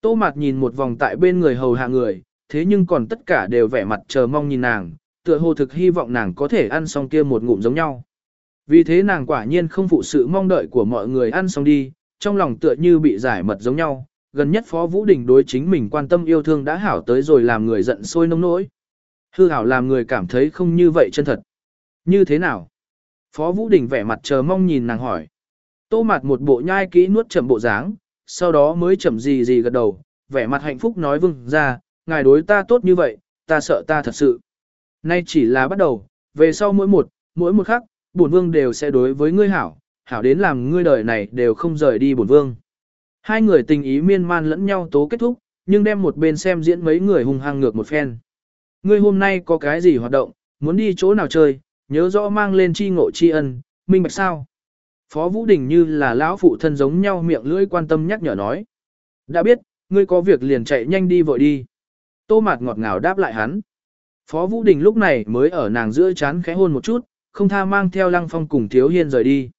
Tô Mạt nhìn một vòng tại bên người hầu hạ người, thế nhưng còn tất cả đều vẻ mặt chờ mong nhìn nàng, tựa hồ thực hy vọng nàng có thể ăn xong kia một ngụm giống nhau. Vì thế nàng quả nhiên không phụ sự mong đợi của mọi người ăn xong đi, trong lòng tựa như bị giải mật giống nhau, gần nhất Phó Vũ Đình đối chính mình quan tâm yêu thương đã hảo tới rồi làm người giận sôi nông nỗi. Hư hảo làm người cảm thấy không như vậy chân thật. Như thế nào? Phó Vũ Đình vẻ mặt chờ mong nhìn nàng hỏi. Tô mặt một bộ nhai kỹ nuốt chậm bộ dáng, sau đó mới chậm gì gì gật đầu, vẻ mặt hạnh phúc nói vâng ra, ngài đối ta tốt như vậy, ta sợ ta thật sự. Nay chỉ là bắt đầu, về sau mỗi một, mỗi một khắc, bổn vương đều sẽ đối với ngươi hảo, hảo đến làm ngươi đời này đều không rời đi bổn vương. Hai người tình ý miên man lẫn nhau tố kết thúc, nhưng đem một bên xem diễn mấy người hung hăng ngược một phen. Ngươi hôm nay có cái gì hoạt động, muốn đi chỗ nào chơi, nhớ rõ mang lên chi ngộ chi ân, minh bạch sao. Phó Vũ Đình như là lão phụ thân giống nhau miệng lưỡi quan tâm nhắc nhở nói. Đã biết, ngươi có việc liền chạy nhanh đi vội đi. Tô Mạt ngọt ngào đáp lại hắn. Phó Vũ Đình lúc này mới ở nàng giữa chán khẽ hôn một chút, không tha mang theo Lăng Phong cùng Thiếu Hiên rời đi.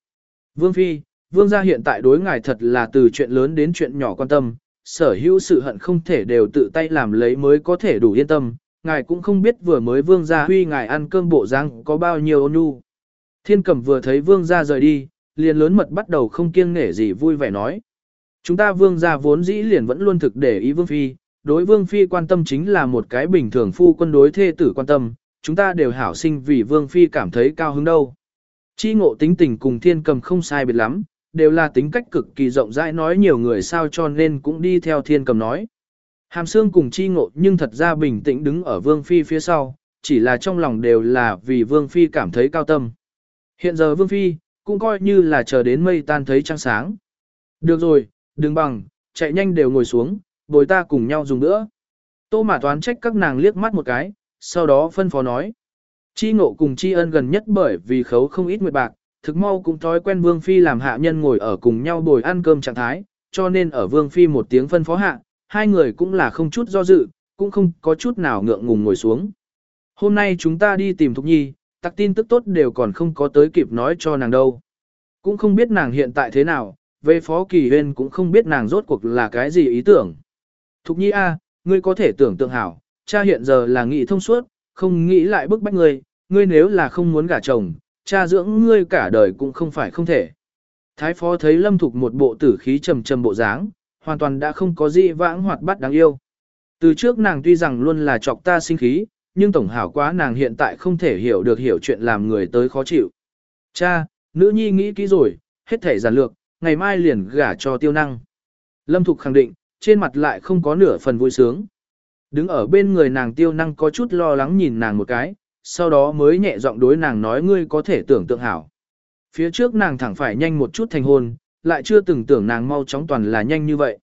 Vương Phi, Vương gia hiện tại đối ngài thật là từ chuyện lớn đến chuyện nhỏ quan tâm, sở hữu sự hận không thể đều tự tay làm lấy mới có thể đủ yên tâm, ngài cũng không biết vừa mới Vương gia huy ngài ăn cơm bộ răng có bao nhiêu ôn nhu. Thiên Cẩm vừa thấy Vương gia rời đi, liền lớn mật bắt đầu không kiêng nể gì vui vẻ nói. Chúng ta Vương gia vốn dĩ liền vẫn luôn thực để ý Vương Phi, đối Vương Phi quan tâm chính là một cái bình thường phu quân đối thê tử quan tâm, chúng ta đều hảo sinh vì Vương Phi cảm thấy cao hứng đâu. Chi ngộ tính tình cùng thiên cầm không sai biệt lắm, đều là tính cách cực kỳ rộng rãi nói nhiều người sao cho nên cũng đi theo thiên cầm nói. Hàm xương cùng chi ngộ nhưng thật ra bình tĩnh đứng ở Vương Phi phía sau, chỉ là trong lòng đều là vì Vương Phi cảm thấy cao tâm. Hiện giờ Vương Phi, cũng coi như là chờ đến mây tan thấy trăng sáng. Được rồi, đừng bằng, chạy nhanh đều ngồi xuống, bồi ta cùng nhau dùng nữa. Tô Mã Toán trách các nàng liếc mắt một cái, sau đó phân phó nói. Chi ngộ cùng chi ân gần nhất bởi vì khấu không ít nguyệt bạc, thực mau cũng thói quen Vương Phi làm hạ nhân ngồi ở cùng nhau bồi ăn cơm trạng thái, cho nên ở Vương Phi một tiếng phân phó hạ, hai người cũng là không chút do dự, cũng không có chút nào ngượng ngùng ngồi xuống. Hôm nay chúng ta đi tìm Thục Nhi, tặc tin tức tốt đều còn không có tới kịp nói cho nàng đâu. Cũng không biết nàng hiện tại thế nào, về Phó Kỳ Huyên cũng không biết nàng rốt cuộc là cái gì ý tưởng. Thục Nhi A, ngươi có thể tưởng tượng hảo, cha hiện giờ là nghị thông suốt, không nghĩ lại bức bách ngươi, ngươi nếu là không muốn gả chồng, cha dưỡng ngươi cả đời cũng không phải không thể. Thái phó thấy lâm thục một bộ tử khí trầm trầm bộ dáng, hoàn toàn đã không có gì vãng hoạt bát đáng yêu. Từ trước nàng tuy rằng luôn là chọc ta sinh khí, nhưng tổng hảo quá nàng hiện tại không thể hiểu được hiểu chuyện làm người tới khó chịu. Cha, nữ nhi nghĩ kỹ rồi, hết thể giản lược, ngày mai liền gả cho tiêu năng. Lâm Thục khẳng định, trên mặt lại không có nửa phần vui sướng. Đứng ở bên người nàng tiêu năng có chút lo lắng nhìn nàng một cái, sau đó mới nhẹ giọng đối nàng nói ngươi có thể tưởng tượng hảo. Phía trước nàng thẳng phải nhanh một chút thành hôn, lại chưa từng tưởng nàng mau chóng toàn là nhanh như vậy.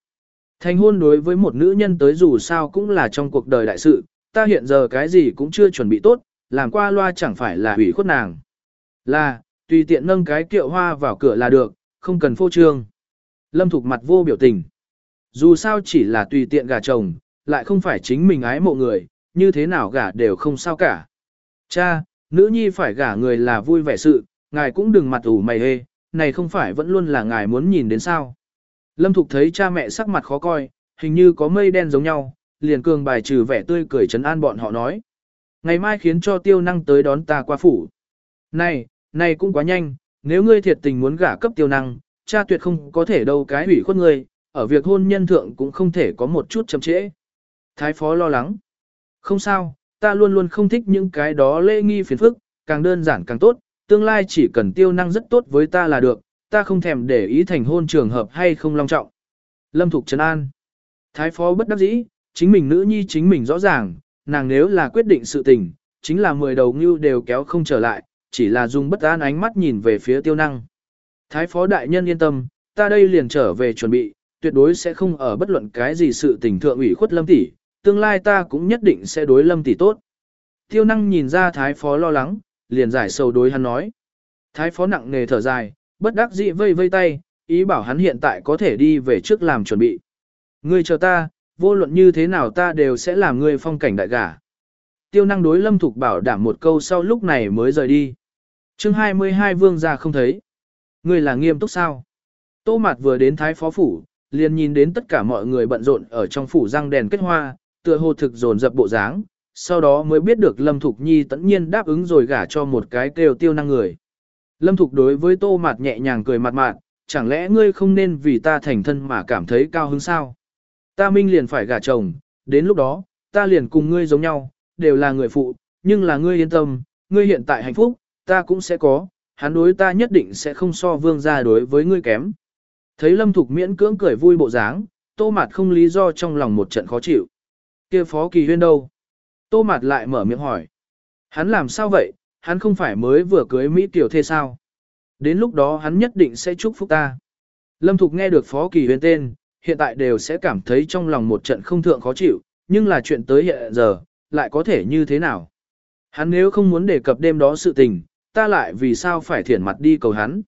Thành hôn đối với một nữ nhân tới dù sao cũng là trong cuộc đời đại sự, ta hiện giờ cái gì cũng chưa chuẩn bị tốt, làm qua loa chẳng phải là hủy khuất nàng. Là, tùy tiện nâng cái kiệu hoa vào cửa là được, không cần phô trương. Lâm Thục mặt vô biểu tình. Dù sao chỉ là tùy tiện gả chồng, lại không phải chính mình ái mộ người, như thế nào gả đều không sao cả. Cha, nữ nhi phải gả người là vui vẻ sự, ngài cũng đừng mặt ủ mày hê, này không phải vẫn luôn là ngài muốn nhìn đến sao. Lâm Thục thấy cha mẹ sắc mặt khó coi, hình như có mây đen giống nhau, liền cường bài trừ vẻ tươi cười trấn an bọn họ nói. Ngày mai khiến cho tiêu năng tới đón ta qua phủ. Này, này cũng quá nhanh, nếu ngươi thiệt tình muốn gả cấp tiêu năng, cha tuyệt không có thể đâu cái hủy khuất ngươi, ở việc hôn nhân thượng cũng không thể có một chút chậm trễ. Thái phó lo lắng. Không sao, ta luôn luôn không thích những cái đó lễ nghi phiền phức, càng đơn giản càng tốt, tương lai chỉ cần tiêu năng rất tốt với ta là được, ta không thèm để ý thành hôn trường hợp hay không long trọng. Lâm Thục Trấn An. Thái phó bất đắc dĩ, chính mình nữ nhi chính mình rõ ràng, nàng nếu là quyết định sự tình, chính là mười đầu ngưu đều kéo không trở lại, chỉ là dùng bất an ánh mắt nhìn về phía tiêu năng. Thái phó đại nhân yên tâm, ta đây liền trở về chuẩn bị, tuyệt đối sẽ không ở bất luận cái gì sự tình thượng ủy khuất lâm tỷ, tương lai ta cũng nhất định sẽ đối lâm tỷ tốt. Tiêu năng nhìn ra thái phó lo lắng, liền giải sầu đối hắn nói. Thái phó nặng nề thở dài, bất đắc dĩ vây vây tay, ý bảo hắn hiện tại có thể đi về trước làm chuẩn bị. Ngươi chờ ta, vô luận như thế nào ta đều sẽ làm ngươi phong cảnh đại gả. Tiêu năng đối lâm thục bảo đảm một câu sau lúc này mới rời đi. chương 22 vương ra không thấy. Ngươi là nghiêm túc sao? Tô Mạt vừa đến thái phó phủ, liền nhìn đến tất cả mọi người bận rộn ở trong phủ răng đèn kết hoa, tựa hồ thực dồn dập bộ dáng, sau đó mới biết được Lâm Thục Nhi tẫn nhiên đáp ứng rồi gả cho một cái kêu tiêu năng người. Lâm Thục đối với Tô Mạt nhẹ nhàng cười mặt mạn chẳng lẽ ngươi không nên vì ta thành thân mà cảm thấy cao hứng sao? Ta minh liền phải gả chồng, đến lúc đó, ta liền cùng ngươi giống nhau, đều là người phụ, nhưng là ngươi yên tâm, ngươi hiện tại hạnh phúc, ta cũng sẽ có, hắn đối ta nhất định sẽ không so vương gia đối với ngươi kém. Thấy Lâm Thục miễn cưỡng cười vui bộ dáng, Tô Mạt không lý do trong lòng một trận khó chịu. Kia Phó Kỳ Huyên đâu? Tô Mạt lại mở miệng hỏi. Hắn làm sao vậy? Hắn không phải mới vừa cưới Mỹ tiểu thê sao? Đến lúc đó hắn nhất định sẽ chúc phúc ta. Lâm Thục nghe được Phó Kỳ Huyên tên, hiện tại đều sẽ cảm thấy trong lòng một trận không thượng khó chịu, nhưng là chuyện tới hiện giờ, lại có thể như thế nào? Hắn nếu không muốn đề cập đêm đó sự tình, ta lại vì sao phải thiển mặt đi cầu hắn?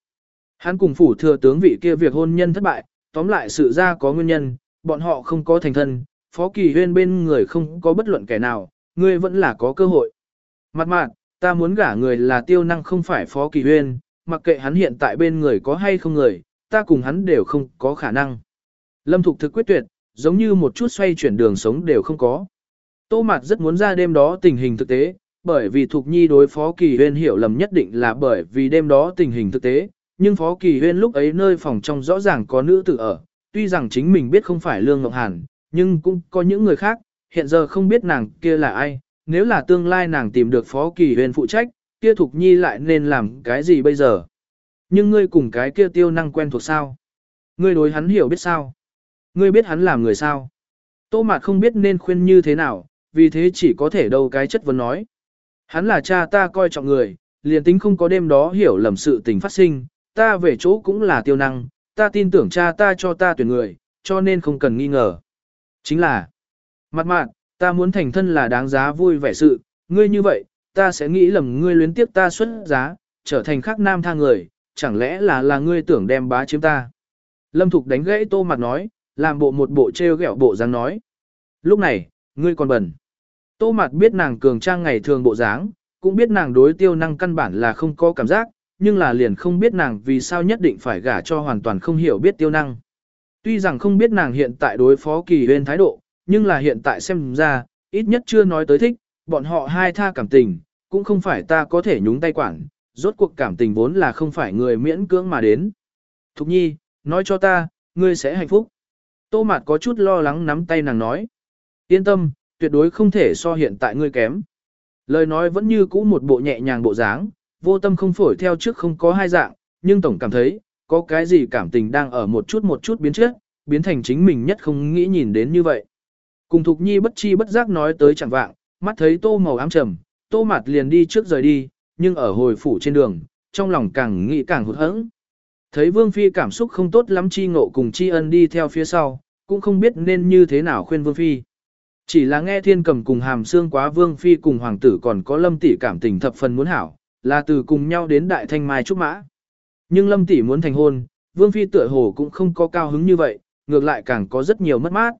Hắn cùng phủ thừa tướng vị kia việc hôn nhân thất bại, tóm lại sự ra có nguyên nhân, bọn họ không có thành thân, Phó Kỳ Huyên bên người không có bất luận kẻ nào, ngươi vẫn là có cơ hội. Mặt mạn, ta muốn gả người là tiêu năng không phải Phó Kỳ Huyên, mặc kệ hắn hiện tại bên người có hay không người, ta cùng hắn đều không có khả năng. Lâm Thục thực quyết tuyệt, giống như một chút xoay chuyển đường sống đều không có. Tô Mạt rất muốn ra đêm đó tình hình thực tế, bởi vì Thục Nhi đối Phó Kỳ Huyên hiểu lầm nhất định là bởi vì đêm đó tình hình thực tế, nhưng Phó Kỳ Huyên lúc ấy nơi phòng trong rõ ràng có nữ tử ở, tuy rằng chính mình biết không phải Lương Ngọc Hàn, nhưng cũng có những người khác, hiện giờ không biết nàng kia là ai, nếu là tương lai nàng tìm được Phó Kỳ Huyền phụ trách, kia Thục Nhi lại nên làm cái gì bây giờ? Nhưng ngươi cùng cái kia tiêu năng quen thuộc sao? Ngươi đối hắn hiểu biết sao? Ngươi biết hắn làm người sao? Tô Mạt không biết nên khuyên như thế nào, vì thế chỉ có thể đâu cái chất vấn nói. Hắn là cha ta coi trọng người, liền tính không có đêm đó hiểu lầm sự tình phát sinh, ta về chỗ cũng là tiêu năng, ta tin tưởng cha ta cho ta tuyển người, cho nên không cần nghi ngờ. Chính là, mặt mạn, ta muốn thành thân là đáng giá vui vẻ sự, ngươi như vậy, ta sẽ nghĩ lầm ngươi luyến tiếp ta xuất giá, trở thành khắc nam tha người, chẳng lẽ là là ngươi tưởng đem bá chiếm ta. Lâm Thục đánh gãy tô mặt nói, làm bộ một bộ treo gẹo bộ dáng nói. Lúc này, ngươi còn bẩn. Tô mặt biết nàng cường trang ngày thường bộ dáng, cũng biết nàng đối tiêu năng căn bản là không có cảm giác, nhưng là liền không biết nàng vì sao nhất định phải gả cho hoàn toàn không hiểu biết tiêu năng. Tuy rằng không biết nàng hiện tại đối phó kỳ huyên thái độ, nhưng là hiện tại xem ra, ít nhất chưa nói tới thích, bọn họ hai tha cảm tình, cũng không phải ta có thể nhúng tay quản, rốt cuộc cảm tình vốn là không phải người miễn cưỡng mà đến. Thục nhi, nói cho ta, ngươi sẽ hạnh phúc. Tô Mạt có chút lo lắng nắm tay nàng nói. Yên tâm, tuyệt đối không thể so hiện tại ngươi kém. Lời nói vẫn như cũ một bộ nhẹ nhàng bộ dáng, vô tâm không phổi theo trước không có hai dạng, nhưng tổng cảm thấy, có cái gì cảm tình đang ở một chút một chút biến trước, biến thành chính mình nhất không nghĩ nhìn đến như vậy. Cùng Thục Nhi bất chi bất giác nói tới chẳng vạng, mắt thấy tô màu ám trầm, tô mặt liền đi trước rời đi, nhưng ở hồi phủ trên đường, trong lòng càng nghĩ càng hụt hẫng. Thấy Vương Phi cảm xúc không tốt lắm chi ngộ cùng chi ân đi theo phía sau, cũng không biết nên như thế nào khuyên Vương Phi. Chỉ là nghe thiên cầm cùng hàm xương quá Vương Phi cùng Hoàng tử còn có lâm tỷ cảm tình thập phần muốn hảo, là từ cùng nhau đến Đại Thanh Mai Trúc Mã. Nhưng lâm tỷ muốn thành hôn, Vương Phi tựa hồ cũng không có cao hứng như vậy, ngược lại càng có rất nhiều mất mát.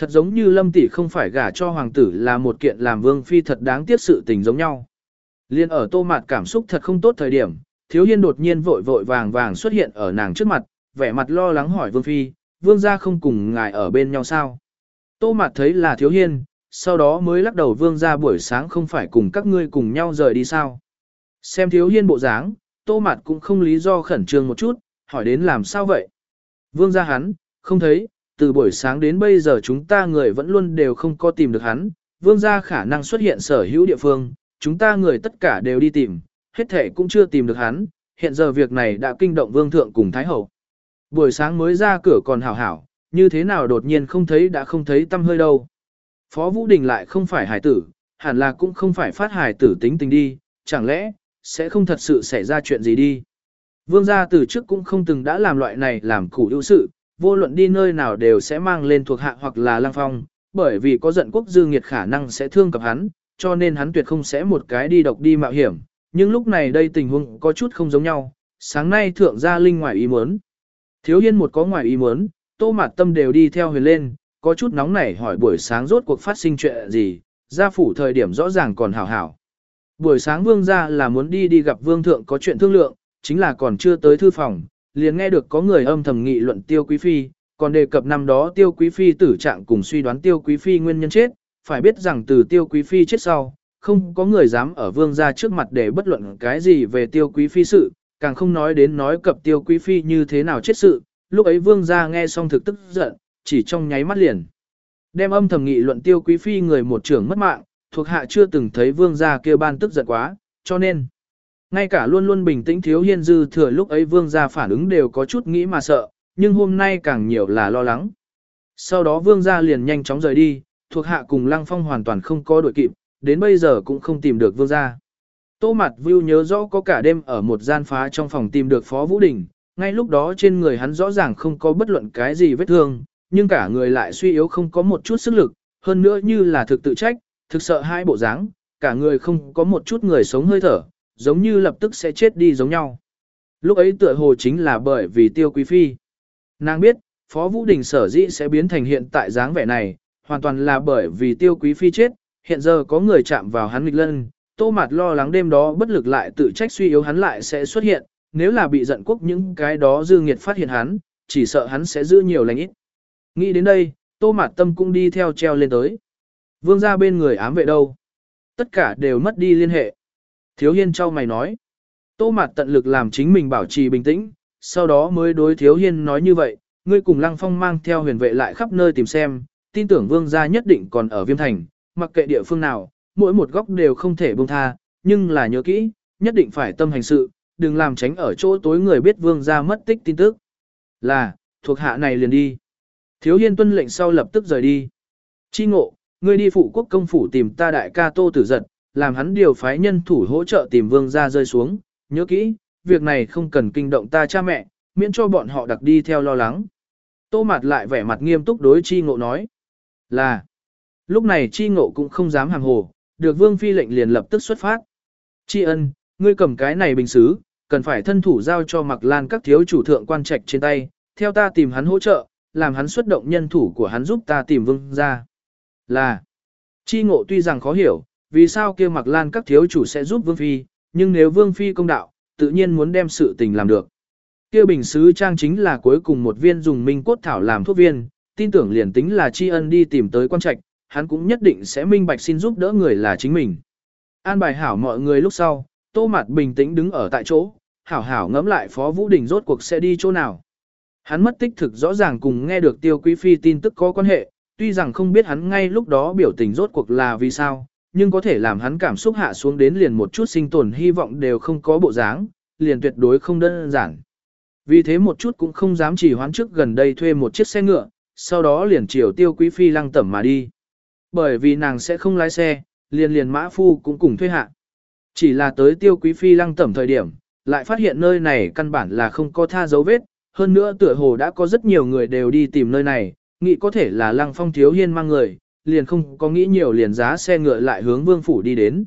Thật giống như lâm tỷ không phải gả cho hoàng tử là một kiện làm Vương Phi thật đáng tiếc sự tình giống nhau. Liên ở tô mạt cảm xúc thật không tốt thời điểm, thiếu hiên đột nhiên vội vội vàng vàng xuất hiện ở nàng trước mặt, vẻ mặt lo lắng hỏi Vương Phi, Vương gia không cùng ngài ở bên nhau sao? Tô mạt thấy là thiếu hiên, sau đó mới lắc đầu Vương gia buổi sáng không phải cùng các ngươi cùng nhau rời đi sao? Xem thiếu hiên bộ dáng, tô mạt cũng không lý do khẩn trương một chút, hỏi đến làm sao vậy? Vương gia hắn, không thấy, từ buổi sáng đến bây giờ chúng ta người vẫn luôn đều không có tìm được hắn, vương gia khả năng xuất hiện sở hữu địa phương, chúng ta người tất cả đều đi tìm, hết thể cũng chưa tìm được hắn, hiện giờ việc này đã kinh động vương thượng cùng thái hậu. Buổi sáng mới ra cửa còn hảo hảo, như thế nào đột nhiên không thấy đã không thấy tâm hơi đâu. Phó Vũ Đình lại không phải hải tử, hẳn là cũng không phải phát hải tử tính tình đi, chẳng lẽ, sẽ không thật sự xảy ra chuyện gì đi. Vương gia từ trước cũng không từng đã làm loại này làm củ ưu sự, vô luận đi nơi nào đều sẽ mang lên thuộc hạ hoặc là lang phong, bởi vì có giận quốc dư nghiệt khả năng sẽ thương cập hắn, cho nên hắn tuyệt không sẽ một cái đi độc đi mạo hiểm, nhưng lúc này đây tình huống có chút không giống nhau, sáng nay thượng gia linh ngoài ý muốn. Thiếu hiên một có ngoài ý muốn, tô mạt tâm đều đi theo huyền lên, có chút nóng nảy hỏi buổi sáng rốt cuộc phát sinh chuyện gì, gia phủ thời điểm rõ ràng còn hảo hảo. Buổi sáng vương gia là muốn đi đi gặp vương thượng có chuyện thương lượng, chính là còn chưa tới thư phòng, liền nghe được có người âm thầm nghị luận tiêu quý phi, còn đề cập năm đó tiêu quý phi tử trạng cùng suy đoán tiêu quý phi nguyên nhân chết, phải biết rằng từ tiêu quý phi chết sau, không có người dám ở vương gia trước mặt để bất luận cái gì về tiêu quý phi sự, càng không nói đến nói cập tiêu quý phi như thế nào chết sự, lúc ấy vương gia nghe xong thực tức giận, chỉ trong nháy mắt liền. Đem âm thầm nghị luận tiêu quý phi người một trưởng mất mạng, thuộc hạ chưa từng thấy vương gia kêu ban tức giận quá, cho nên, ngay cả luôn luôn bình tĩnh thiếu hiên dư thừa lúc ấy vương gia phản ứng đều có chút nghĩ mà sợ, nhưng hôm nay càng nhiều là lo lắng. Sau đó vương gia liền nhanh chóng rời đi, thuộc hạ cùng lăng phong hoàn toàn không có đội kịp, đến bây giờ cũng không tìm được vương gia. Tô mặt view nhớ rõ có cả đêm ở một gian phá trong phòng tìm được Phó Vũ Đình, ngay lúc đó trên người hắn rõ ràng không có bất luận cái gì vết thương, nhưng cả người lại suy yếu không có một chút sức lực, hơn nữa như là thực tự trách, thực sợ hai bộ dáng, cả người không có một chút người sống hơi thở, giống như lập tức sẽ chết đi giống nhau. Lúc ấy tựa hồ chính là bởi vì tiêu quý phi. Nàng biết, Phó Vũ Đình sở dĩ sẽ biến thành hiện tại dáng vẻ này, hoàn toàn là bởi vì tiêu quý phi chết, hiện giờ có người chạm vào hắn nghịch lân, tô mặt lo lắng đêm đó bất lực lại tự trách suy yếu hắn lại sẽ xuất hiện, nếu là bị giận quốc những cái đó dư nghiệt phát hiện hắn, chỉ sợ hắn sẽ giữ nhiều lành ít. Nghĩ đến đây, tô mặt tâm cũng đi theo treo lên tới. Vương ra bên người ám vệ đâu? Tất cả đều mất đi liên hệ. Thiếu hiên trao mày nói. Tô mặt tận lực làm chính mình bảo trì bình tĩnh, sau đó mới đối thiếu hiên nói như vậy, ngươi cùng lăng phong mang theo huyền vệ lại khắp nơi tìm xem, tin tưởng vương gia nhất định còn ở viêm thành, mặc kệ địa phương nào, mỗi một góc đều không thể buông tha, nhưng là nhớ kỹ, nhất định phải tâm hành sự, đừng làm tránh ở chỗ tối người biết vương gia mất tích tin tức. Là, thuộc hạ này liền đi. Thiếu hiên tuân lệnh sau lập tức rời đi. Chi ngộ, ngươi đi phụ quốc công phủ tìm ta đại ca tô tử giật, làm hắn điều phái nhân thủ hỗ trợ tìm vương gia rơi xuống, nhớ kỹ, việc này không cần kinh động ta cha mẹ, miễn cho bọn họ đặc đi theo lo lắng. Tô mặt lại vẻ mặt nghiêm túc đối chi ngộ nói. Là, lúc này chi ngộ cũng không dám hàng hồ, được vương phi lệnh liền lập tức xuất phát. Chi ân, ngươi cầm cái này bình xứ, cần phải thân thủ giao cho mặc lan các thiếu chủ thượng quan trạch trên tay, theo ta tìm hắn hỗ trợ, làm hắn xuất động nhân thủ của hắn giúp ta tìm vương ra. Là, chi ngộ tuy rằng khó hiểu, vì sao kia mặc lan các thiếu chủ sẽ giúp vương phi, nhưng nếu vương phi công đạo, tự nhiên muốn đem sự tình làm được. Kia bình sứ trang chính là cuối cùng một viên dùng minh cốt thảo làm thuốc viên, tin tưởng liền tính là tri ân đi tìm tới quan trạch, hắn cũng nhất định sẽ minh bạch xin giúp đỡ người là chính mình. An bài hảo mọi người lúc sau, tô mặt bình tĩnh đứng ở tại chỗ, hảo hảo ngẫm lại Phó Vũ Đình rốt cuộc sẽ đi chỗ nào. Hắn mất tích thực rõ ràng cùng nghe được tiêu quý phi tin tức có quan hệ, tuy rằng không biết hắn ngay lúc đó biểu tình rốt cuộc là vì sao, nhưng có thể làm hắn cảm xúc hạ xuống đến liền một chút sinh tồn hy vọng đều không có bộ dáng, liền tuyệt đối không đơn giản. Vì thế một chút cũng không dám chỉ hoán trước gần đây thuê một chiếc xe ngựa, sau đó liền chiều tiêu quý phi lăng tẩm mà đi. Bởi vì nàng sẽ không lái xe, liền liền mã phu cũng cùng thuê hạ. Chỉ là tới tiêu quý phi lăng tẩm thời điểm, lại phát hiện nơi này căn bản là không có tha dấu vết, hơn nữa tựa hồ đã có rất nhiều người đều đi tìm nơi này, nghĩ có thể là lăng phong thiếu hiên mang người, liền không có nghĩ nhiều liền giá xe ngựa lại hướng vương phủ đi đến.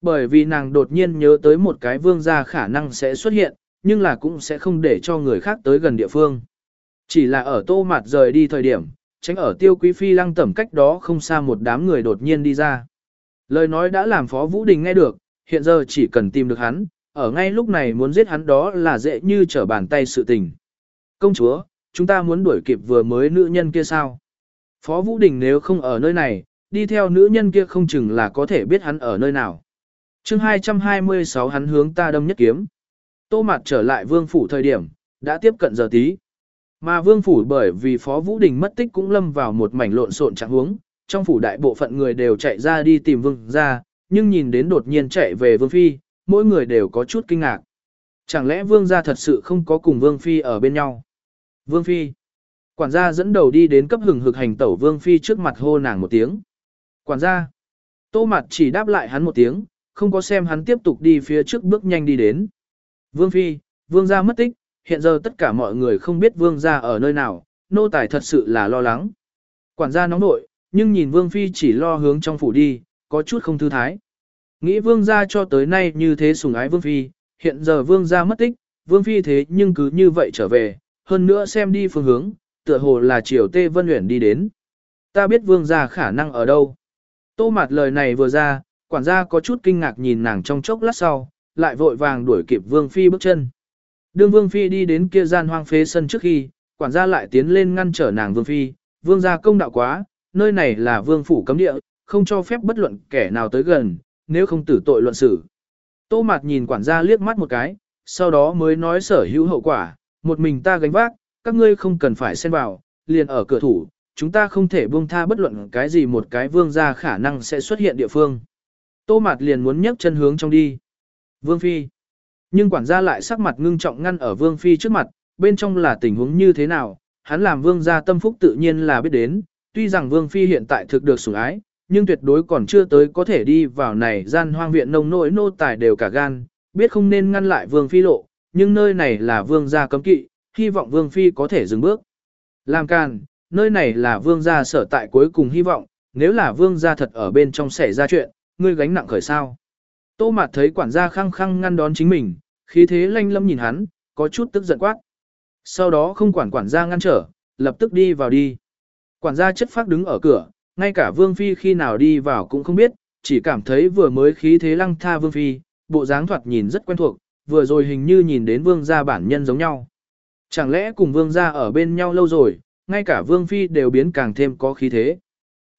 Bởi vì nàng đột nhiên nhớ tới một cái vương gia khả năng sẽ xuất hiện, nhưng là cũng sẽ không để cho người khác tới gần địa phương. Chỉ là ở tô mặt rời đi thời điểm, tránh ở tiêu quý phi lăng tẩm cách đó không xa một đám người đột nhiên đi ra. Lời nói đã làm Phó Vũ Đình nghe được, hiện giờ chỉ cần tìm được hắn, ở ngay lúc này muốn giết hắn đó là dễ như trở bàn tay sự tình. Công chúa, chúng ta muốn đuổi kịp vừa mới nữ nhân kia sao? Phó Vũ Đình nếu không ở nơi này, đi theo nữ nhân kia không chừng là có thể biết hắn ở nơi nào. chương 226 hắn hướng ta đâm nhất kiếm. Tô Mạt trở lại vương phủ thời điểm, đã tiếp cận giờ tí. Mà vương phủ bởi vì Phó Vũ Đình mất tích cũng lâm vào một mảnh lộn xộn trạng huống, trong phủ đại bộ phận người đều chạy ra đi tìm vương ra, nhưng nhìn đến đột nhiên chạy về vương phi, mỗi người đều có chút kinh ngạc. Chẳng lẽ vương gia thật sự không có cùng vương phi ở bên nhau? Vương phi. Quản gia dẫn đầu đi đến cấp hừng hực hành tẩu vương phi trước mặt hô nàng một tiếng. Quản gia. Tô mặt chỉ đáp lại hắn một tiếng, không có xem hắn tiếp tục đi phía trước bước nhanh đi đến. Vương phi, vương gia mất tích, hiện giờ tất cả mọi người không biết vương gia ở nơi nào, nô tài thật sự là lo lắng. Quản gia nóng nội, nhưng nhìn vương phi chỉ lo hướng trong phủ đi, có chút không thư thái. Nghĩ vương gia cho tới nay như thế sùng ái vương phi, hiện giờ vương gia mất tích, vương phi thế nhưng cứ như vậy trở về, hơn nữa xem đi phương hướng, tựa hồ là chiều tê vân luyện đi đến. Ta biết vương gia khả năng ở đâu. Tô mặt lời này vừa ra, quản gia có chút kinh ngạc nhìn nàng trong chốc lát sau, lại vội vàng đuổi kịp vương phi bước chân. Đương vương phi đi đến kia gian hoang phế sân trước khi, quản gia lại tiến lên ngăn trở nàng vương phi, vương gia công đạo quá, nơi này là vương phủ cấm địa, không cho phép bất luận kẻ nào tới gần, nếu không tử tội luận xử. Tô Mạt nhìn quản gia liếc mắt một cái, sau đó mới nói sở hữu hậu quả, một mình ta gánh vác, các ngươi không cần phải xen vào, liền ở cửa thủ, chúng ta không thể buông tha bất luận cái gì một cái vương gia khả năng sẽ xuất hiện địa phương. Tô Mạt liền muốn nhấc chân hướng trong đi. Vương Phi. Nhưng quản gia lại sắc mặt ngưng trọng ngăn ở Vương Phi trước mặt, bên trong là tình huống như thế nào, hắn làm vương gia tâm phúc tự nhiên là biết đến, tuy rằng Vương Phi hiện tại thực được sủng ái, nhưng tuyệt đối còn chưa tới có thể đi vào này gian hoang viện nông nỗi nô tài đều cả gan, biết không nên ngăn lại vương phi lộ, nhưng nơi này là vương gia cấm kỵ, hy vọng vương phi có thể dừng bước. Làm can, nơi này là vương gia sở tại cuối cùng hy vọng, nếu là vương gia thật ở bên trong xảy ra chuyện, ngươi gánh nặng khởi sao. Tô Mạt thấy quản gia khăng khăng ngăn đón chính mình, khí thế lanh lâm nhìn hắn, có chút tức giận quát. Sau đó không quản quản gia ngăn trở, lập tức đi vào đi. Quản gia chất phát đứng ở cửa, ngay cả Vương Phi khi nào đi vào cũng không biết, chỉ cảm thấy vừa mới khí thế lăng tha Vương Phi, bộ dáng thoạt nhìn rất quen thuộc, vừa rồi hình như nhìn đến Vương gia bản nhân giống nhau. Chẳng lẽ cùng Vương gia ở bên nhau lâu rồi, ngay cả Vương Phi đều biến càng thêm có khí thế.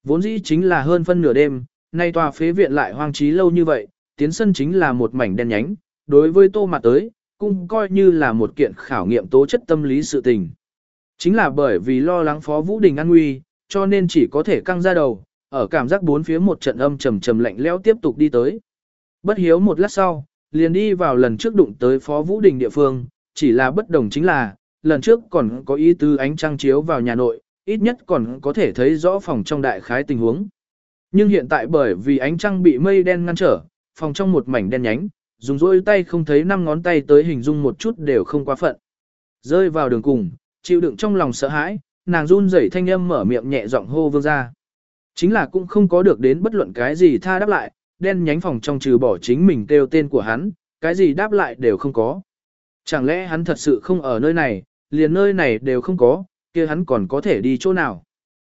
Vốn dĩ chính là hơn phân nửa đêm, nay tòa phế viện lại hoang trí lâu như vậy, tiến sân chính là một mảnh đen nhánh, đối với tô mặt tới, cũng coi như là một kiện khảo nghiệm tố chất tâm lý sự tình. Chính là bởi vì lo lắng Phó Vũ Đình an nguy, cho nên chỉ có thể căng ra đầu, ở cảm giác bốn phía một trận âm trầm trầm lạnh lẽo tiếp tục đi tới. Bất hiếu một lát sau, liền đi vào lần trước đụng tới Phó Vũ Đình địa phương, chỉ là bất đồng chính là, lần trước còn có ý tư ánh trăng chiếu vào nhà nội, ít nhất còn có thể thấy rõ phòng trong đại khái tình huống. Nhưng hiện tại bởi vì ánh trăng bị mây đen ngăn trở, phòng trong một mảnh đen nhánh, dùng dôi tay không thấy năm ngón tay tới hình dung một chút đều không quá phận. Rơi vào đường cùng, chịu đựng trong lòng sợ hãi, nàng run rẩy thanh âm mở miệng nhẹ giọng hô vương ra. Chính là cũng không có được đến bất luận cái gì tha đáp lại, đen nhánh phòng trong trừ bỏ chính mình kêu tên của hắn, cái gì đáp lại đều không có. Chẳng lẽ hắn thật sự không ở nơi này, liền nơi này đều không có, kia hắn còn có thể đi chỗ nào.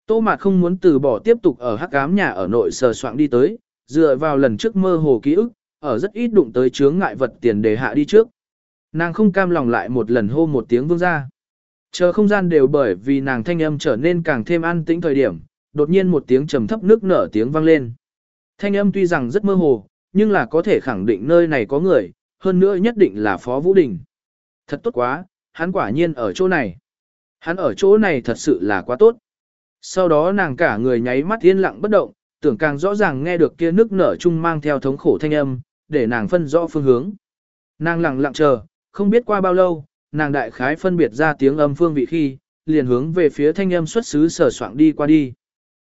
Tô Mạt không muốn từ bỏ tiếp tục ở hắc ám nhà ở nội sờ soạn đi tới, dựa vào lần trước mơ hồ ký ức, ở rất ít đụng tới chướng ngại vật tiền đề hạ đi trước. Nàng không cam lòng lại một lần hô một tiếng vương ra. Chờ không gian đều bởi vì nàng thanh âm trở nên càng thêm an tĩnh thời điểm, đột nhiên một tiếng trầm thấp nước nở tiếng vang lên. Thanh âm tuy rằng rất mơ hồ, nhưng là có thể khẳng định nơi này có người, hơn nữa nhất định là Phó Vũ Đình. Thật tốt quá, hắn quả nhiên ở chỗ này. Hắn ở chỗ này thật sự là quá tốt. Sau đó nàng cả người nháy mắt yên lặng bất động, tưởng càng rõ ràng nghe được kia nước nở chung mang theo thống khổ thanh âm, để nàng phân rõ phương hướng. Nàng lặng lặng chờ, không biết qua bao lâu, nàng đại khái phân biệt ra tiếng âm phương vị khi, liền hướng về phía thanh âm xuất xứ sở soạn đi qua đi.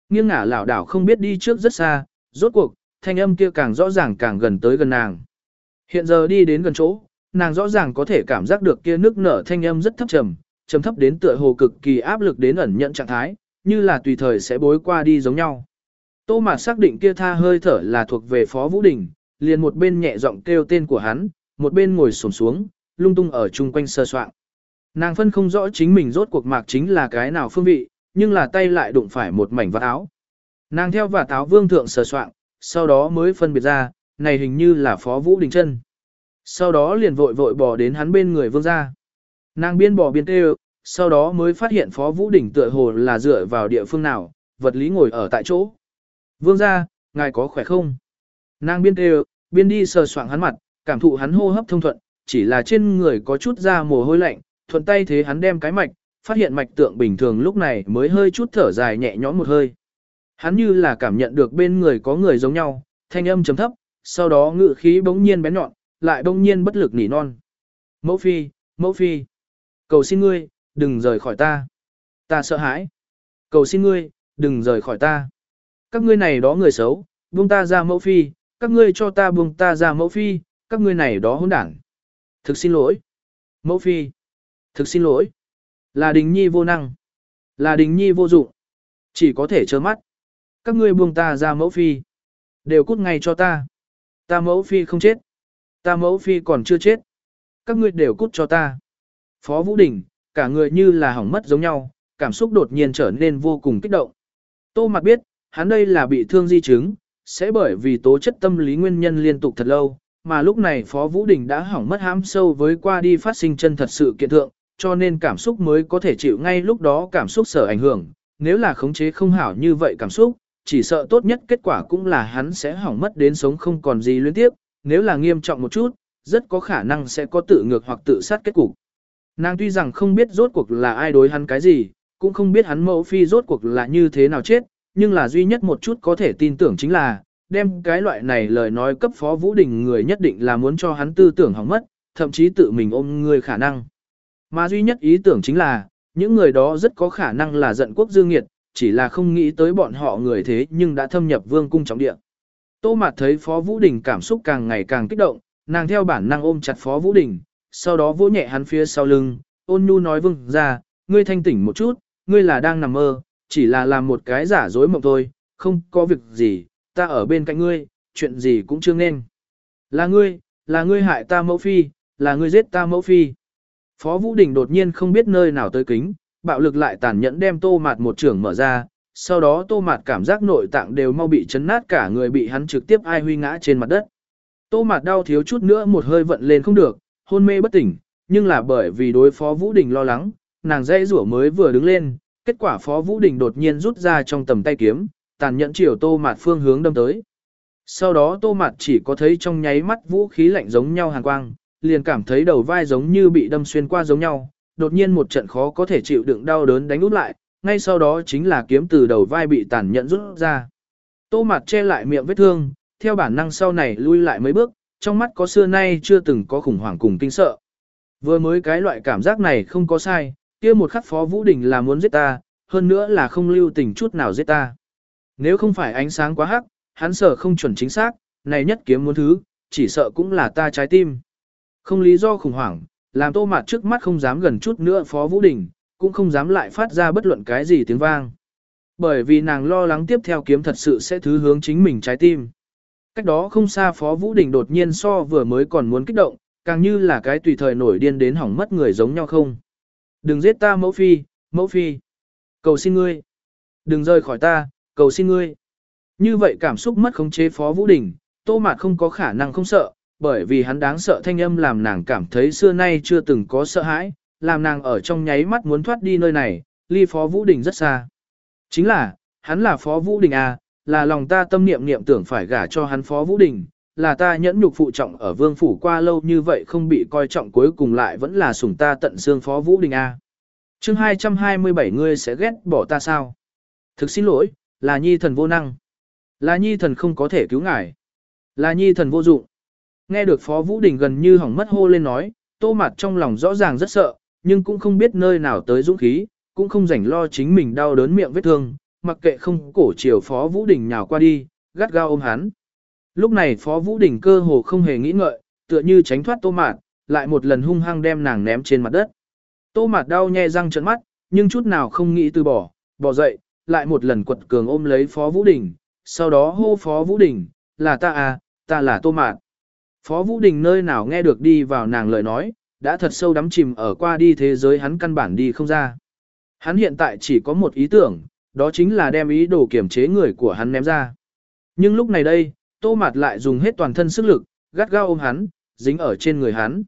Nghiêng ngả lảo đảo không biết đi trước rất xa, rốt cuộc, thanh âm kia càng rõ ràng càng gần tới gần nàng. Hiện giờ đi đến gần chỗ, nàng rõ ràng có thể cảm giác được kia nước nở thanh âm rất thấp trầm, trầm thấp đến tựa hồ cực kỳ áp lực đến ẩn nhận trạng thái, như là tùy thời sẽ bối qua đi giống nhau. Tô Mạt xác định kia tha hơi thở là thuộc về Phó Vũ Đình, liền một bên nhẹ giọng kêu tên của hắn, một bên ngồi xổm xuống, lung tung ở chung quanh sơ soạn. Nàng phân không rõ chính mình rốt cuộc mạc chính là cái nào phương vị, nhưng là tay lại đụng phải một mảnh vạt áo. Nàng theo vạt áo vương thượng sờ soạn, sau đó mới phân biệt ra, này hình như là Phó Vũ Đình chân. Sau đó liền vội vội bỏ đến hắn bên người vương ra. Nàng biên bỏ biên kêu, sau đó mới phát hiện Phó Vũ Đình tựa hồ là dựa vào địa phương nào, vật lý ngồi ở tại chỗ. Vương ra, ngài có khỏe không? Nàng biên kêu, biên đi sờ soạng hắn mặt, cảm thụ hắn hô hấp thông thuận, chỉ là trên người có chút da mồ hôi lạnh, thuận tay thế hắn đem cái mạch, phát hiện mạch tượng bình thường lúc này mới hơi chút thở dài nhẹ nhõm một hơi. Hắn như là cảm nhận được bên người có người giống nhau, thanh âm chấm thấp, sau đó ngự khí bỗng nhiên bén nhọn, lại bỗng nhiên bất lực nỉ non. Mẫu phi, mẫu phi, cầu xin ngươi, đừng rời khỏi ta. Ta sợ hãi. Cầu xin ngươi, đừng rời khỏi ta. Các ngươi này đó người xấu, buông ta ra mẫu phi, các ngươi cho ta buông ta ra mẫu phi, các ngươi này đó hỗn đảng. Thực xin lỗi. Mẫu phi. Thực xin lỗi. Là đình nhi vô năng. Là đình nhi vô dụng. Chỉ có thể trơ mắt. Các ngươi buông ta ra mẫu phi. Đều cút ngay cho ta. Ta mẫu phi không chết. Ta mẫu phi còn chưa chết. Các ngươi đều cút cho ta. Phó Vũ Đình, cả người như là hỏng mất giống nhau, cảm xúc đột nhiên trở nên vô cùng kích động. Tô Mặc biết, hắn đây là bị thương di chứng, sẽ bởi vì tố chất tâm lý nguyên nhân liên tục thật lâu, mà lúc này Phó Vũ Đình đã hỏng mất hãm sâu với qua đi phát sinh chân thật sự kiện thượng, cho nên cảm xúc mới có thể chịu ngay lúc đó cảm xúc sở ảnh hưởng, nếu là khống chế không hảo như vậy cảm xúc, chỉ sợ tốt nhất kết quả cũng là hắn sẽ hỏng mất đến sống không còn gì liên tiếp, nếu là nghiêm trọng một chút, rất có khả năng sẽ có tự ngược hoặc tự sát kết cục. Nàng tuy rằng không biết rốt cuộc là ai đối hắn cái gì, cũng không biết hắn mẫu phi rốt cuộc là như thế nào chết, nhưng là duy nhất một chút có thể tin tưởng chính là, đem cái loại này lời nói cấp phó Vũ Đình người nhất định là muốn cho hắn tư tưởng hỏng mất, thậm chí tự mình ôm người khả năng. Mà duy nhất ý tưởng chính là, những người đó rất có khả năng là giận quốc dương nghiệt, chỉ là không nghĩ tới bọn họ người thế nhưng đã thâm nhập vương cung trọng địa. Tô Mạt thấy Phó Vũ Đình cảm xúc càng ngày càng kích động, nàng theo bản năng ôm chặt Phó Vũ Đình, sau đó vỗ nhẹ hắn phía sau lưng, ôn nhu nói vương ra, ngươi thanh tỉnh một chút, ngươi là đang nằm mơ, chỉ là làm một cái giả dối mộng thôi, không có việc gì, ta ở bên cạnh ngươi, chuyện gì cũng chưa nên. Là ngươi, là ngươi hại ta mẫu phi, là ngươi giết ta mẫu phi. Phó Vũ Đình đột nhiên không biết nơi nào tới kính, bạo lực lại tàn nhẫn đem tô mạt một trưởng mở ra, sau đó tô mạt cảm giác nội tạng đều mau bị chấn nát cả người bị hắn trực tiếp ai huy ngã trên mặt đất. Tô mạt đau thiếu chút nữa một hơi vận lên không được, hôn mê bất tỉnh, nhưng là bởi vì đối phó Vũ Đình lo lắng, nàng dây rủa mới vừa đứng lên, kết quả phó Vũ Đình đột nhiên rút ra trong tầm tay kiếm, tàn nhẫn chiều tô mạt phương hướng đâm tới. Sau đó tô mạt chỉ có thấy trong nháy mắt vũ khí lạnh giống nhau hàn quang, liền cảm thấy đầu vai giống như bị đâm xuyên qua giống nhau, đột nhiên một trận khó có thể chịu đựng đau đớn đánh út lại, ngay sau đó chính là kiếm từ đầu vai bị tàn nhẫn rút ra. Tô mặt che lại miệng vết thương, theo bản năng sau này lui lại mấy bước, trong mắt có xưa nay chưa từng có khủng hoảng cùng kinh sợ. Vừa mới cái loại cảm giác này không có sai, kia một khắc phó Vũ Đình là muốn giết ta, hơn nữa là không lưu tình chút nào giết ta. Nếu không phải ánh sáng quá hắc, hắn sợ không chuẩn chính xác, này nhất kiếm muốn thứ, chỉ sợ cũng là ta trái tim. Không lý do khủng hoảng, làm tô mạt trước mắt không dám gần chút nữa Phó Vũ Đình, cũng không dám lại phát ra bất luận cái gì tiếng vang. Bởi vì nàng lo lắng tiếp theo kiếm thật sự sẽ thứ hướng chính mình trái tim. Cách đó không xa Phó Vũ Đình đột nhiên so vừa mới còn muốn kích động, càng như là cái tùy thời nổi điên đến hỏng mất người giống nhau không. Đừng giết ta mẫu phi, mẫu phi. Cầu xin ngươi. Đừng rời khỏi ta, cầu xin ngươi. Như vậy cảm xúc mất khống chế Phó Vũ Đình, Tô Mạt không có khả năng không sợ, bởi vì hắn đáng sợ thanh âm làm nàng cảm thấy xưa nay chưa từng có sợ hãi, làm nàng ở trong nháy mắt muốn thoát đi nơi này, ly Phó Vũ Đình rất xa. Chính là, hắn là Phó Vũ Đình à, là lòng ta tâm niệm niệm tưởng phải gả cho hắn Phó Vũ Đình, là ta nhẫn nhục phụ trọng ở vương phủ qua lâu như vậy không bị coi trọng cuối cùng lại vẫn là sủng ta tận xương phó Vũ Đình A. chương 227 ngươi sẽ ghét bỏ ta sao? Thực xin lỗi, là nhi thần vô năng. Là nhi thần không có thể cứu ngài. Là nhi thần vô dụng. Nghe được Phó Vũ Đình gần như hỏng mất hô lên nói, tô mặt trong lòng rõ ràng rất sợ, nhưng cũng không biết nơi nào tới dũng khí, cũng không rảnh lo chính mình đau đớn miệng vết thương, mặc kệ không cổ chiều Phó Vũ Đình nhào qua đi, gắt gao ôm hắn. Lúc này Phó Vũ Đình cơ hồ không hề nghĩ ngợi, tựa như tránh thoát tô mạt, lại một lần hung hăng đem nàng ném trên mặt đất. Tô mạt đau nhè răng trợn mắt, nhưng chút nào không nghĩ từ bỏ, bỏ dậy, lại một lần quật cường ôm lấy Phó Vũ Đình, sau đó hô Phó Vũ Đình, là ta à, ta là tô mạt. Phó Vũ Đình nơi nào nghe được đi vào nàng lời nói, đã thật sâu đắm chìm ở qua đi thế giới hắn căn bản đi không ra. Hắn hiện tại chỉ có một ý tưởng, đó chính là đem ý đồ kiểm chế người của hắn ném ra. Nhưng lúc này đây, tô mạt lại dùng hết toàn thân sức lực, gắt gao ôm hắn, dính ở trên người hắn.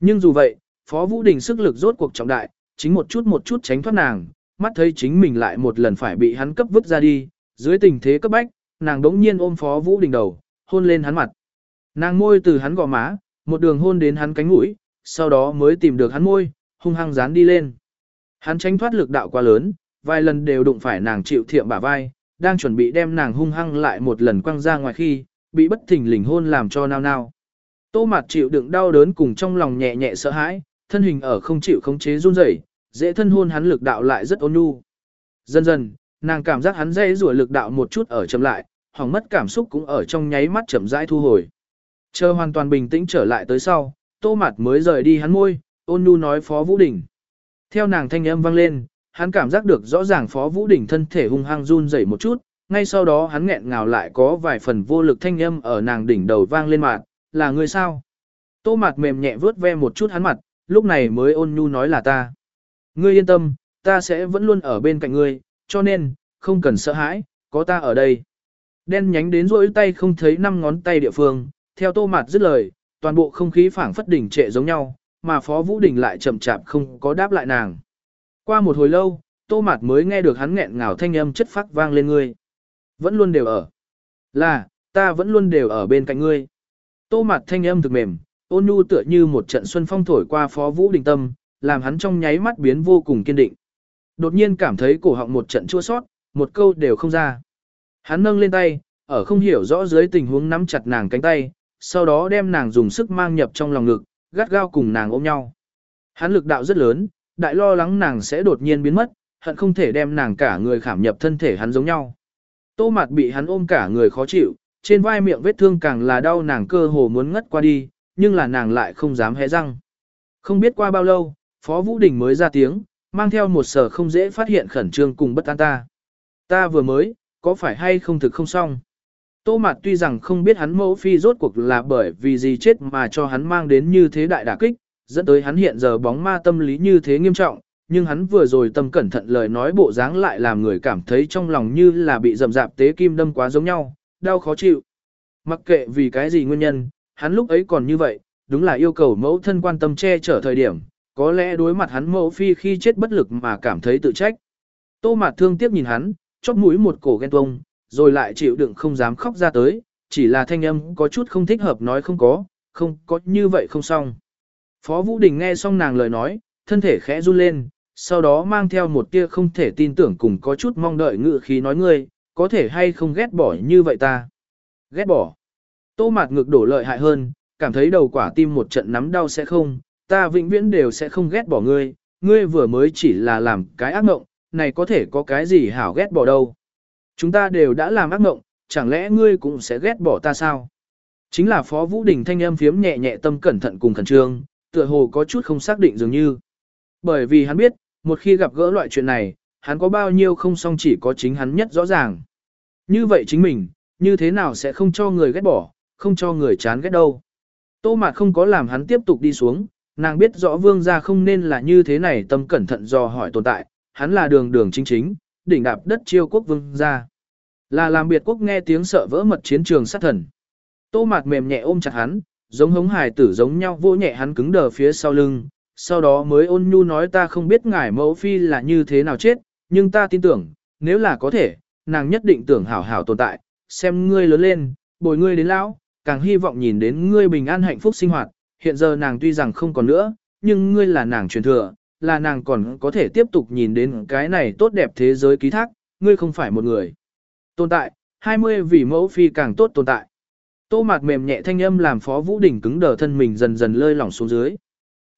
Nhưng dù vậy, Phó Vũ Đình sức lực rốt cuộc trọng đại, chính một chút một chút tránh thoát nàng, mắt thấy chính mình lại một lần phải bị hắn cấp vứt ra đi, dưới tình thế cấp bách, nàng đống nhiên ôm Phó Vũ Đình đầu, hôn lên hắn mặt. Nàng môi từ hắn gò má, một đường hôn đến hắn cánh mũi, sau đó mới tìm được hắn môi, hung hăng dán đi lên. Hắn tránh thoát lực đạo quá lớn, vài lần đều đụng phải nàng chịu thiệm bả vai, đang chuẩn bị đem nàng hung hăng lại một lần quăng ra ngoài khi, bị bất thình lình hôn làm cho nao nao. Tô mặt chịu đựng đau đớn cùng trong lòng nhẹ nhẹ sợ hãi, thân hình ở không chịu khống chế run rẩy, dễ thân hôn hắn lực đạo lại rất ôn nhu. Dần dần, nàng cảm giác hắn dễ rủa lực đạo một chút ở chậm lại, hỏng mất cảm xúc cũng ở trong nháy mắt chậm rãi thu hồi. Chờ hoàn toàn bình tĩnh trở lại tới sau, tô mặt mới rời đi hắn môi, ôn nhu nói Phó Vũ Đình. Theo nàng thanh âm vang lên, hắn cảm giác được rõ ràng Phó Vũ Đình thân thể hung hăng run rẩy một chút, ngay sau đó hắn nghẹn ngào lại có vài phần vô lực thanh âm ở nàng đỉnh đầu vang lên mặt, là người sao? Tô mặt mềm nhẹ vướt ve một chút hắn mặt, lúc này mới ôn nhu nói là ta. Ngươi yên tâm, ta sẽ vẫn luôn ở bên cạnh ngươi, cho nên, không cần sợ hãi, có ta ở đây. Đen nhánh đến rỗi tay không thấy năm ngón tay địa phương, theo tô mặt dứt lời, toàn bộ không khí phảng phất đỉnh trệ giống nhau, mà Phó Vũ Đình lại chậm chạp không có đáp lại nàng. Qua một hồi lâu, tô mạt mới nghe được hắn nghẹn ngào thanh âm chất phát vang lên ngươi. Vẫn luôn đều ở. Là, ta vẫn luôn đều ở bên cạnh ngươi. Tô mạt thanh âm thực mềm, ôn nhu tựa như một trận xuân phong thổi qua Phó Vũ Đình tâm, làm hắn trong nháy mắt biến vô cùng kiên định. Đột nhiên cảm thấy cổ họng một trận chua sót, một câu đều không ra. Hắn nâng lên tay, ở không hiểu rõ dưới tình huống nắm chặt nàng cánh tay, sau đó đem nàng dùng sức mang nhập trong lòng ngực, gắt gao cùng nàng ôm nhau. Hắn lực đạo rất lớn, đại lo lắng nàng sẽ đột nhiên biến mất, hận không thể đem nàng cả người khảm nhập thân thể hắn giống nhau. Tô mặt bị hắn ôm cả người khó chịu, trên vai miệng vết thương càng là đau nàng cơ hồ muốn ngất qua đi, nhưng là nàng lại không dám hé răng. Không biết qua bao lâu, Phó Vũ Đình mới ra tiếng, mang theo một sở không dễ phát hiện khẩn trương cùng bất an ta. Ta vừa mới, có phải hay không thực không xong? Tô Mạt tuy rằng không biết hắn mẫu phi rốt cuộc là bởi vì gì chết mà cho hắn mang đến như thế đại đả kích, dẫn tới hắn hiện giờ bóng ma tâm lý như thế nghiêm trọng, nhưng hắn vừa rồi tâm cẩn thận lời nói bộ dáng lại làm người cảm thấy trong lòng như là bị rầm rạp tế kim đâm quá giống nhau, đau khó chịu. Mặc kệ vì cái gì nguyên nhân, hắn lúc ấy còn như vậy, đúng là yêu cầu mẫu thân quan tâm che chở thời điểm, có lẽ đối mặt hắn mẫu phi khi chết bất lực mà cảm thấy tự trách. Tô Mạt thương tiếc nhìn hắn, chóp mũi một cổ ghen tuông, rồi lại chịu đựng không dám khóc ra tới, chỉ là thanh âm có chút không thích hợp nói không có, không có như vậy không xong. Phó Vũ Đình nghe xong nàng lời nói, thân thể khẽ run lên, sau đó mang theo một tia không thể tin tưởng cùng có chút mong đợi ngự khí nói ngươi, có thể hay không ghét bỏ như vậy ta. Ghét bỏ. Tô mạt ngực đổ lợi hại hơn, cảm thấy đầu quả tim một trận nắm đau sẽ không, ta vĩnh viễn đều sẽ không ghét bỏ ngươi, ngươi vừa mới chỉ là làm cái ác mộng, này có thể có cái gì hảo ghét bỏ đâu. Chúng ta đều đã làm ác mộng, chẳng lẽ ngươi cũng sẽ ghét bỏ ta sao? Chính là Phó Vũ Đình thanh âm phiếm nhẹ nhẹ tâm cẩn thận cùng khẩn trương, tựa hồ có chút không xác định dường như. Bởi vì hắn biết, một khi gặp gỡ loại chuyện này, hắn có bao nhiêu không song chỉ có chính hắn nhất rõ ràng. Như vậy chính mình, như thế nào sẽ không cho người ghét bỏ, không cho người chán ghét đâu. Tô Mạt không có làm hắn tiếp tục đi xuống, nàng biết rõ vương gia không nên là như thế này tâm cẩn thận dò hỏi tồn tại, hắn là đường đường chính chính, đỉnh đạp đất chiêu quốc vương ra Là làm biệt quốc nghe tiếng sợ vỡ mật chiến trường sát thần. Tô Mạt mềm nhẹ ôm chặt hắn, giống hống hài tử giống nhau vô nhẹ hắn cứng đờ phía sau lưng, sau đó mới ôn nhu nói ta không biết ngài mẫu phi là như thế nào chết, nhưng ta tin tưởng, nếu là có thể, nàng nhất định tưởng hảo hảo tồn tại, xem ngươi lớn lên, bồi ngươi đến lão, càng hy vọng nhìn đến ngươi bình an hạnh phúc sinh hoạt, hiện giờ nàng tuy rằng không còn nữa, nhưng ngươi là nàng truyền thừa, là nàng còn có thể tiếp tục nhìn đến cái này tốt đẹp thế giới ký thác, ngươi không phải một người. Tồn tại, 20 vì mẫu phi càng tốt tồn tại. Tô mạt mềm nhẹ thanh âm làm Phó Vũ đỉnh cứng đờ thân mình dần dần lơi lỏng xuống dưới.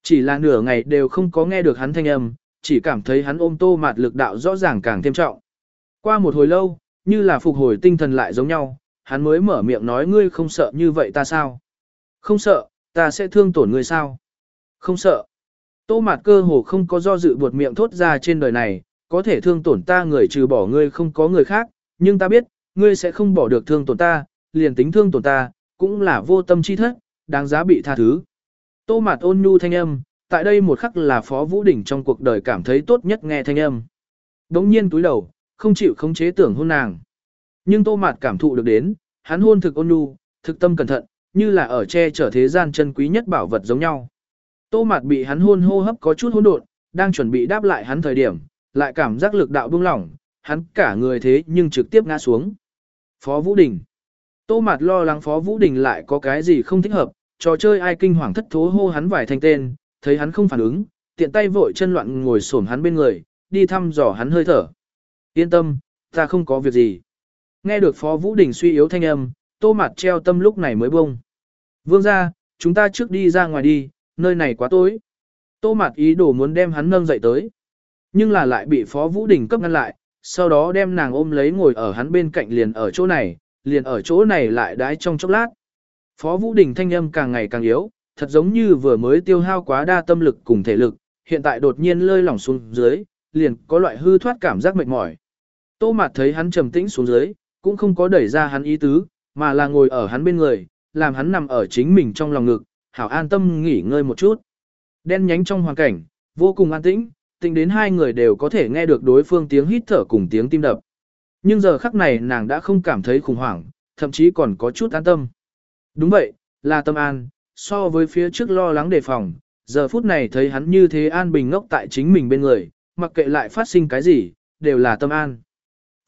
Chỉ là nửa ngày đều không có nghe được hắn thanh âm, chỉ cảm thấy hắn ôm tô mạt lực đạo rõ ràng càng thêm trọng. Qua một hồi lâu, như là phục hồi tinh thần lại giống nhau, hắn mới mở miệng nói ngươi không sợ như vậy ta sao? Không sợ, ta sẽ thương tổn ngươi sao? Không sợ. Tô mạt cơ hồ không có do dự buột miệng thốt ra trên đời này, có thể thương tổn ta người trừ bỏ ngươi không có người khác, nhưng ta biết, ngươi sẽ không bỏ được thương tổn ta, liền tính thương tổn ta, cũng là vô tâm chi thất, đáng giá bị tha thứ. Tô mạt ôn nhu thanh âm, tại đây một khắc là Phó Vũ Đình trong cuộc đời cảm thấy tốt nhất nghe thanh âm. Đống nhiên túi đầu, không chịu khống chế tưởng hôn nàng. Nhưng Tô mạt cảm thụ được đến, hắn hôn thực ôn nhu, thực tâm cẩn thận, như là ở che chở thế gian chân quý nhất bảo vật giống nhau. Tô mạt bị hắn hôn hô hấp có chút hỗn độn, đang chuẩn bị đáp lại hắn thời điểm, lại cảm giác lực đạo buông lỏng, hắn cả người thế nhưng trực tiếp ngã xuống. Phó Vũ Đình Tô Mạt lo lắng Phó Vũ Đình lại có cái gì không thích hợp, trò chơi ai kinh hoàng thất thố hô hắn vài thanh tên, thấy hắn không phản ứng, tiện tay vội chân loạn ngồi xổm hắn bên người, đi thăm dò hắn hơi thở. Yên tâm, ta không có việc gì. Nghe được Phó Vũ Đình suy yếu thanh âm, Tô Mạt treo tâm lúc này mới bông. Vương ra, chúng ta trước đi ra ngoài đi, nơi này quá tối. Tô Mạt ý đồ muốn đem hắn nâng dậy tới. Nhưng là lại bị Phó Vũ Đình cấp ngăn lại, sau đó đem nàng ôm lấy ngồi ở hắn bên cạnh liền ở chỗ này, liền ở chỗ này lại đái trong chốc lát. Phó Vũ Đình thanh âm càng ngày càng yếu, thật giống như vừa mới tiêu hao quá đa tâm lực cùng thể lực, hiện tại đột nhiên lơi lỏng xuống dưới, liền có loại hư thoát cảm giác mệt mỏi. Tô Mạt thấy hắn trầm tĩnh xuống dưới, cũng không có đẩy ra hắn ý tứ, mà là ngồi ở hắn bên người, làm hắn nằm ở chính mình trong lòng ngực, hảo an tâm nghỉ ngơi một chút. Đen nhánh trong hoàn cảnh, vô cùng an tĩnh, tình đến hai người đều có thể nghe được đối phương tiếng hít thở cùng tiếng tim đập. Nhưng giờ khắc này nàng đã không cảm thấy khủng hoảng, thậm chí còn có chút an tâm. Đúng vậy, là tâm an, so với phía trước lo lắng đề phòng, giờ phút này thấy hắn như thế an bình ngốc tại chính mình bên người, mặc kệ lại phát sinh cái gì, đều là tâm an.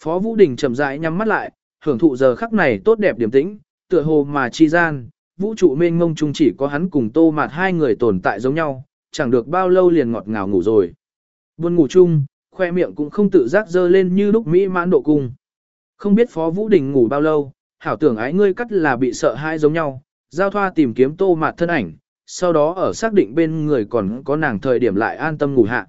Phó Vũ Đình chậm rãi nhắm mắt lại, hưởng thụ giờ khắc này tốt đẹp điểm tĩnh, tựa hồ mà chi gian, vũ trụ mênh mông chung chỉ có hắn cùng tô mạt hai người tồn tại giống nhau, chẳng được bao lâu liền ngọt ngào ngủ rồi. Buồn ngủ chung, khoe miệng cũng không tự giác dơ lên như lúc mỹ mãn độ cung. Không biết Phó Vũ Đình ngủ bao lâu, hảo tưởng ái ngươi cắt là bị sợ hai giống nhau, giao thoa tìm kiếm tô mạt thân ảnh, sau đó ở xác định bên người còn có nàng thời điểm lại an tâm ngủ hạ.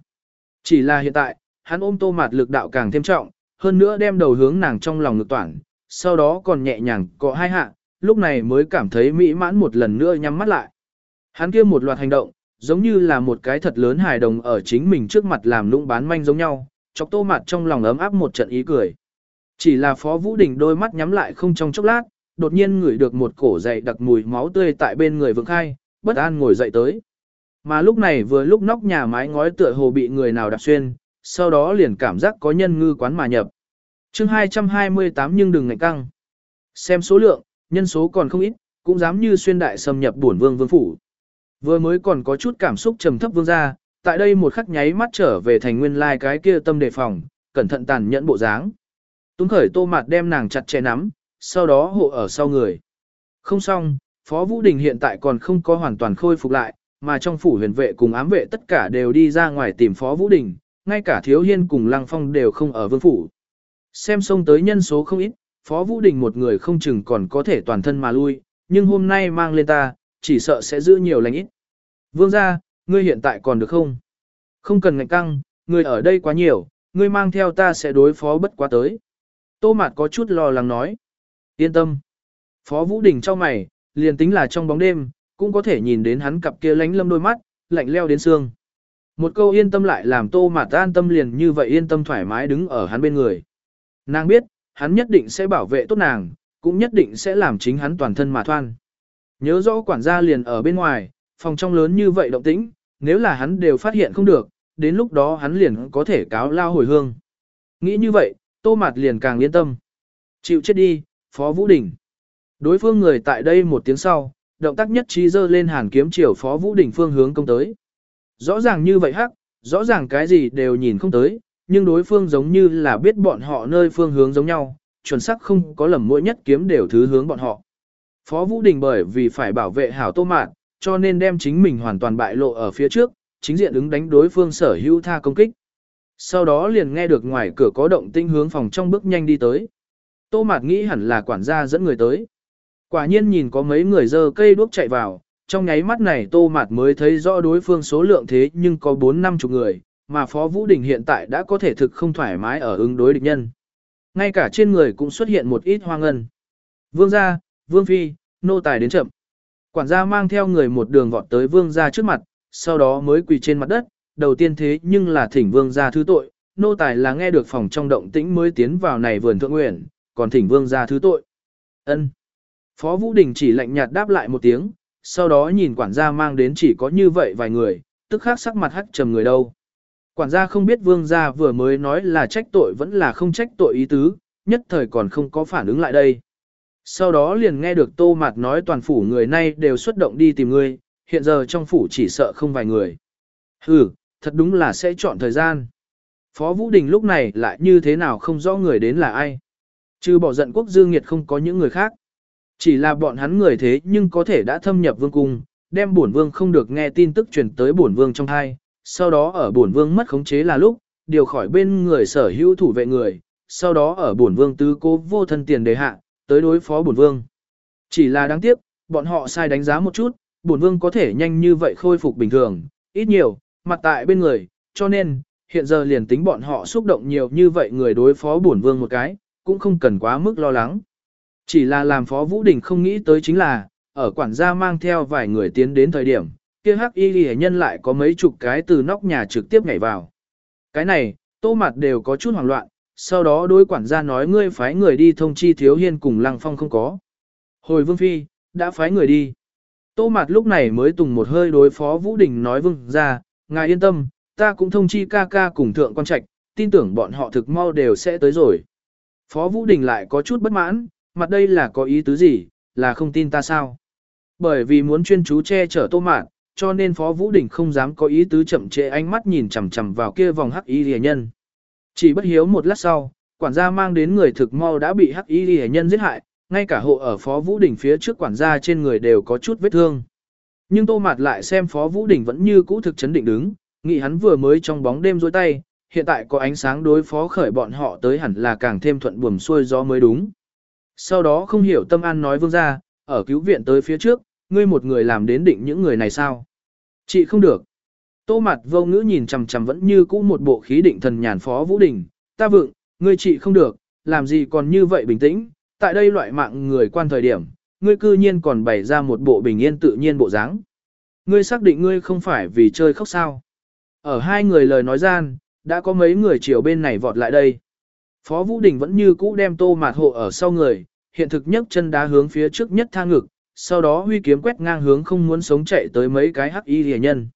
Chỉ là hiện tại, hắn ôm tô mạt lực đạo càng thêm trọng, hơn nữa đem đầu hướng nàng trong lòng ngực toản, sau đó còn nhẹ nhàng có hai hạ, lúc này mới cảm thấy mỹ mãn một lần nữa nhắm mắt lại. Hắn kia một loạt hành động, giống như là một cái thật lớn hài đồng ở chính mình trước mặt làm lũng bán manh giống nhau, chọc tô mặt trong lòng ấm áp một trận ý cười. Chỉ là Phó Vũ Đình đôi mắt nhắm lại không trong chốc lát, đột nhiên ngửi được một cổ dậy đặc mùi máu tươi tại bên người vượng khai, bất an ngồi dậy tới. Mà lúc này vừa lúc nóc nhà mái ngói tựa hồ bị người nào đạp xuyên, sau đó liền cảm giác có nhân ngư quán mà nhập. chương 228 nhưng đừng ngạnh căng. Xem số lượng, nhân số còn không ít, cũng dám như xuyên đại xâm nhập bổn vương vương phủ. Vừa mới còn có chút cảm xúc trầm thấp vương gia tại đây một khắc nháy mắt trở về thành nguyên lai cái kia tâm đề phòng, cẩn thận tàn nhẫn bộ dáng. Túng khởi tô mặt đem nàng chặt chẽ nắm, sau đó hộ ở sau người. Không xong, Phó Vũ Đình hiện tại còn không có hoàn toàn khôi phục lại, mà trong phủ huyền vệ cùng ám vệ tất cả đều đi ra ngoài tìm Phó Vũ Đình, ngay cả Thiếu Hiên cùng Lăng Phong đều không ở vương phủ. Xem xong tới nhân số không ít, Phó Vũ Đình một người không chừng còn có thể toàn thân mà lui, nhưng hôm nay mang lên ta, chỉ sợ sẽ giữ nhiều lành ít. Vương gia, ngươi hiện tại còn được không? Không cần ngạnh căng, ngươi ở đây quá nhiều, ngươi mang theo ta sẽ đối phó bất quá tới. Tô Mạt có chút lo lắng nói. Yên tâm. Phó Vũ Đình cho mày, liền tính là trong bóng đêm, cũng có thể nhìn đến hắn cặp kia lánh lâm đôi mắt, lạnh leo đến xương. Một câu yên tâm lại làm Tô Mạt an tâm liền như vậy yên tâm thoải mái đứng ở hắn bên người. Nàng biết, hắn nhất định sẽ bảo vệ tốt nàng, cũng nhất định sẽ làm chính hắn toàn thân mà thoan. Nhớ rõ quản gia liền ở bên ngoài, phòng trong lớn như vậy động tĩnh, nếu là hắn đều phát hiện không được, đến lúc đó hắn liền có thể cáo lao hồi hương. Nghĩ như vậy, Tô Mạt liền càng yên tâm. Chịu chết đi, Phó Vũ Đình. Đối phương người tại đây một tiếng sau, động tác nhất trí dơ lên hàn kiếm chiều Phó Vũ Đình phương hướng công tới. Rõ ràng như vậy hắc, rõ ràng cái gì đều nhìn không tới, nhưng đối phương giống như là biết bọn họ nơi phương hướng giống nhau, chuẩn xác không có lầm mỗi nhất kiếm đều thứ hướng bọn họ. Phó Vũ Đình bởi vì phải bảo vệ hảo tô Mạn, cho nên đem chính mình hoàn toàn bại lộ ở phía trước, chính diện ứng đánh đối phương sở hữu tha công kích. Sau đó liền nghe được ngoài cửa có động tinh hướng phòng trong bước nhanh đi tới. Tô mạt nghĩ hẳn là quản gia dẫn người tới. Quả nhiên nhìn có mấy người dơ cây đuốc chạy vào, trong nháy mắt này tô mạt mới thấy rõ đối phương số lượng thế nhưng có 4 năm chục người, mà Phó Vũ Đình hiện tại đã có thể thực không thoải mái ở ứng đối địch nhân. Ngay cả trên người cũng xuất hiện một ít hoang ngân. Vương gia, Vương Phi, nô tài đến chậm. Quản gia mang theo người một đường vọt tới Vương gia trước mặt, sau đó mới quỳ trên mặt đất, đầu tiên thế nhưng là thỉnh Vương gia thứ tội, nô tài là nghe được phòng trong động tĩnh mới tiến vào này vườn thượng nguyện, còn thỉnh Vương gia thứ tội. Ân. Phó Vũ Đình chỉ lạnh nhạt đáp lại một tiếng, sau đó nhìn quản gia mang đến chỉ có như vậy vài người, tức khắc sắc mặt hắc trầm người đâu. Quản gia không biết vương gia vừa mới nói là trách tội vẫn là không trách tội ý tứ, nhất thời còn không có phản ứng lại đây. Sau đó liền nghe được tô mạt nói toàn phủ người nay đều xuất động đi tìm ngươi, hiện giờ trong phủ chỉ sợ không vài người. Ừ, thật đúng là sẽ chọn thời gian. Phó Vũ Đình lúc này lại như thế nào không rõ người đến là ai. Chứ bỏ giận quốc dương nghiệt không có những người khác. Chỉ là bọn hắn người thế nhưng có thể đã thâm nhập vương cung, đem bổn vương không được nghe tin tức truyền tới bổn vương trong thai, sau đó ở bổn vương mất khống chế là lúc, điều khỏi bên người sở hữu thủ vệ người, sau đó ở bổn vương tứ cố vô thân tiền đề hạ, tới đối phó bổn vương. Chỉ là đáng tiếc, bọn họ sai đánh giá một chút, bổn vương có thể nhanh như vậy khôi phục bình thường, ít nhiều, mặt tại bên người, cho nên, hiện giờ liền tính bọn họ xúc động nhiều như vậy người đối phó bổn vương một cái, cũng không cần quá mức lo lắng. Chỉ là làm phó Vũ Đình không nghĩ tới chính là, ở quản gia mang theo vài người tiến đến thời điểm, kia hắc y ghi nhân lại có mấy chục cái từ nóc nhà trực tiếp nhảy vào. Cái này, tô mặt đều có chút hoảng loạn, sau đó đối quản gia nói ngươi phái người đi thông chi thiếu hiên cùng lăng phong không có. Hồi vương phi, đã phái người đi. Tô mặt lúc này mới tùng một hơi đối phó Vũ Đình nói vương ra, ngài yên tâm, ta cũng thông chi ca ca cùng thượng quan trạch, tin tưởng bọn họ thực mau đều sẽ tới rồi. Phó Vũ Đình lại có chút bất mãn, mặt đây là có ý tứ gì, là không tin ta sao? Bởi vì muốn chuyên chú che chở tô mạn, cho nên Phó Vũ Đình không dám có ý tứ chậm trễ ánh mắt nhìn chằm chằm vào kia vòng hắc y rìa nhân. Chỉ bất hiếu một lát sau, quản gia mang đến người thực mau đã bị hắc y rìa nhân giết hại, ngay cả hộ ở Phó Vũ Đình phía trước quản gia trên người đều có chút vết thương. Nhưng tô mạt lại xem Phó Vũ Đình vẫn như cũ thực chấn định đứng, nghĩ hắn vừa mới trong bóng đêm dối tay, hiện tại có ánh sáng đối phó khởi bọn họ tới hẳn là càng thêm thuận buồm xuôi gió mới đúng. Sau đó không hiểu tâm an nói vương gia ở cứu viện tới phía trước, ngươi một người làm đến định những người này sao? Chị không được. Tô mặt vô ngữ nhìn chằm chằm vẫn như cũ một bộ khí định thần nhàn phó Vũ Đình, ta vượng, ngươi chị không được, làm gì còn như vậy bình tĩnh, tại đây loại mạng người quan thời điểm, ngươi cư nhiên còn bày ra một bộ bình yên tự nhiên bộ dáng. Ngươi xác định ngươi không phải vì chơi khóc sao. Ở hai người lời nói gian, đã có mấy người chiều bên này vọt lại đây. Phó Vũ Đình vẫn như cũ đem tô mạt hộ ở sau người, hiện thực nhấc chân đá hướng phía trước nhất thang ngực, sau đó huy kiếm quét ngang hướng không muốn sống chạy tới mấy cái hắc y rìa nhân.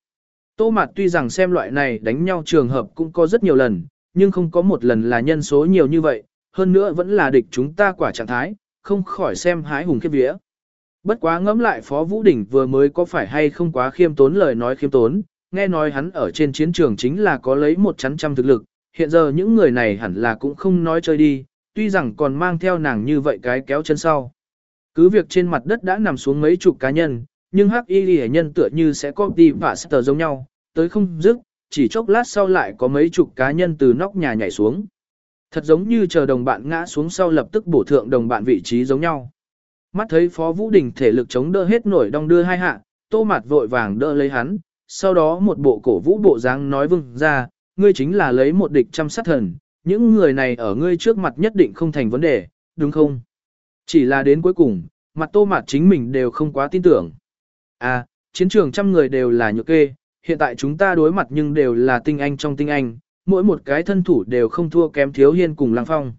Tô mạt tuy rằng xem loại này đánh nhau trường hợp cũng có rất nhiều lần, nhưng không có một lần là nhân số nhiều như vậy, hơn nữa vẫn là địch chúng ta quả trạng thái, không khỏi xem hái hùng kết vía. Bất quá ngẫm lại Phó Vũ Đình vừa mới có phải hay không quá khiêm tốn lời nói khiêm tốn, nghe nói hắn ở trên chiến trường chính là có lấy một chắn trăm thực lực, hiện giờ những người này hẳn là cũng không nói chơi đi, tuy rằng còn mang theo nàng như vậy cái kéo chân sau. Cứ việc trên mặt đất đã nằm xuống mấy chục cá nhân, nhưng hắc y ghi nhân tựa như sẽ có đi và tờ giống nhau, tới không dứt, chỉ chốc lát sau lại có mấy chục cá nhân từ nóc nhà nhảy xuống. Thật giống như chờ đồng bạn ngã xuống sau lập tức bổ thượng đồng bạn vị trí giống nhau. Mắt thấy Phó Vũ Đình thể lực chống đỡ hết nổi đong đưa hai hạ, tô mặt vội vàng đỡ lấy hắn, sau đó một bộ cổ vũ bộ dáng nói vưng ra, ngươi chính là lấy một địch trăm sát thần, những người này ở ngươi trước mặt nhất định không thành vấn đề, đúng không? Chỉ là đến cuối cùng, mặt tô mặt chính mình đều không quá tin tưởng. À, chiến trường trăm người đều là nhược kê, hiện tại chúng ta đối mặt nhưng đều là tinh anh trong tinh anh, mỗi một cái thân thủ đều không thua kém thiếu hiên cùng lăng phong.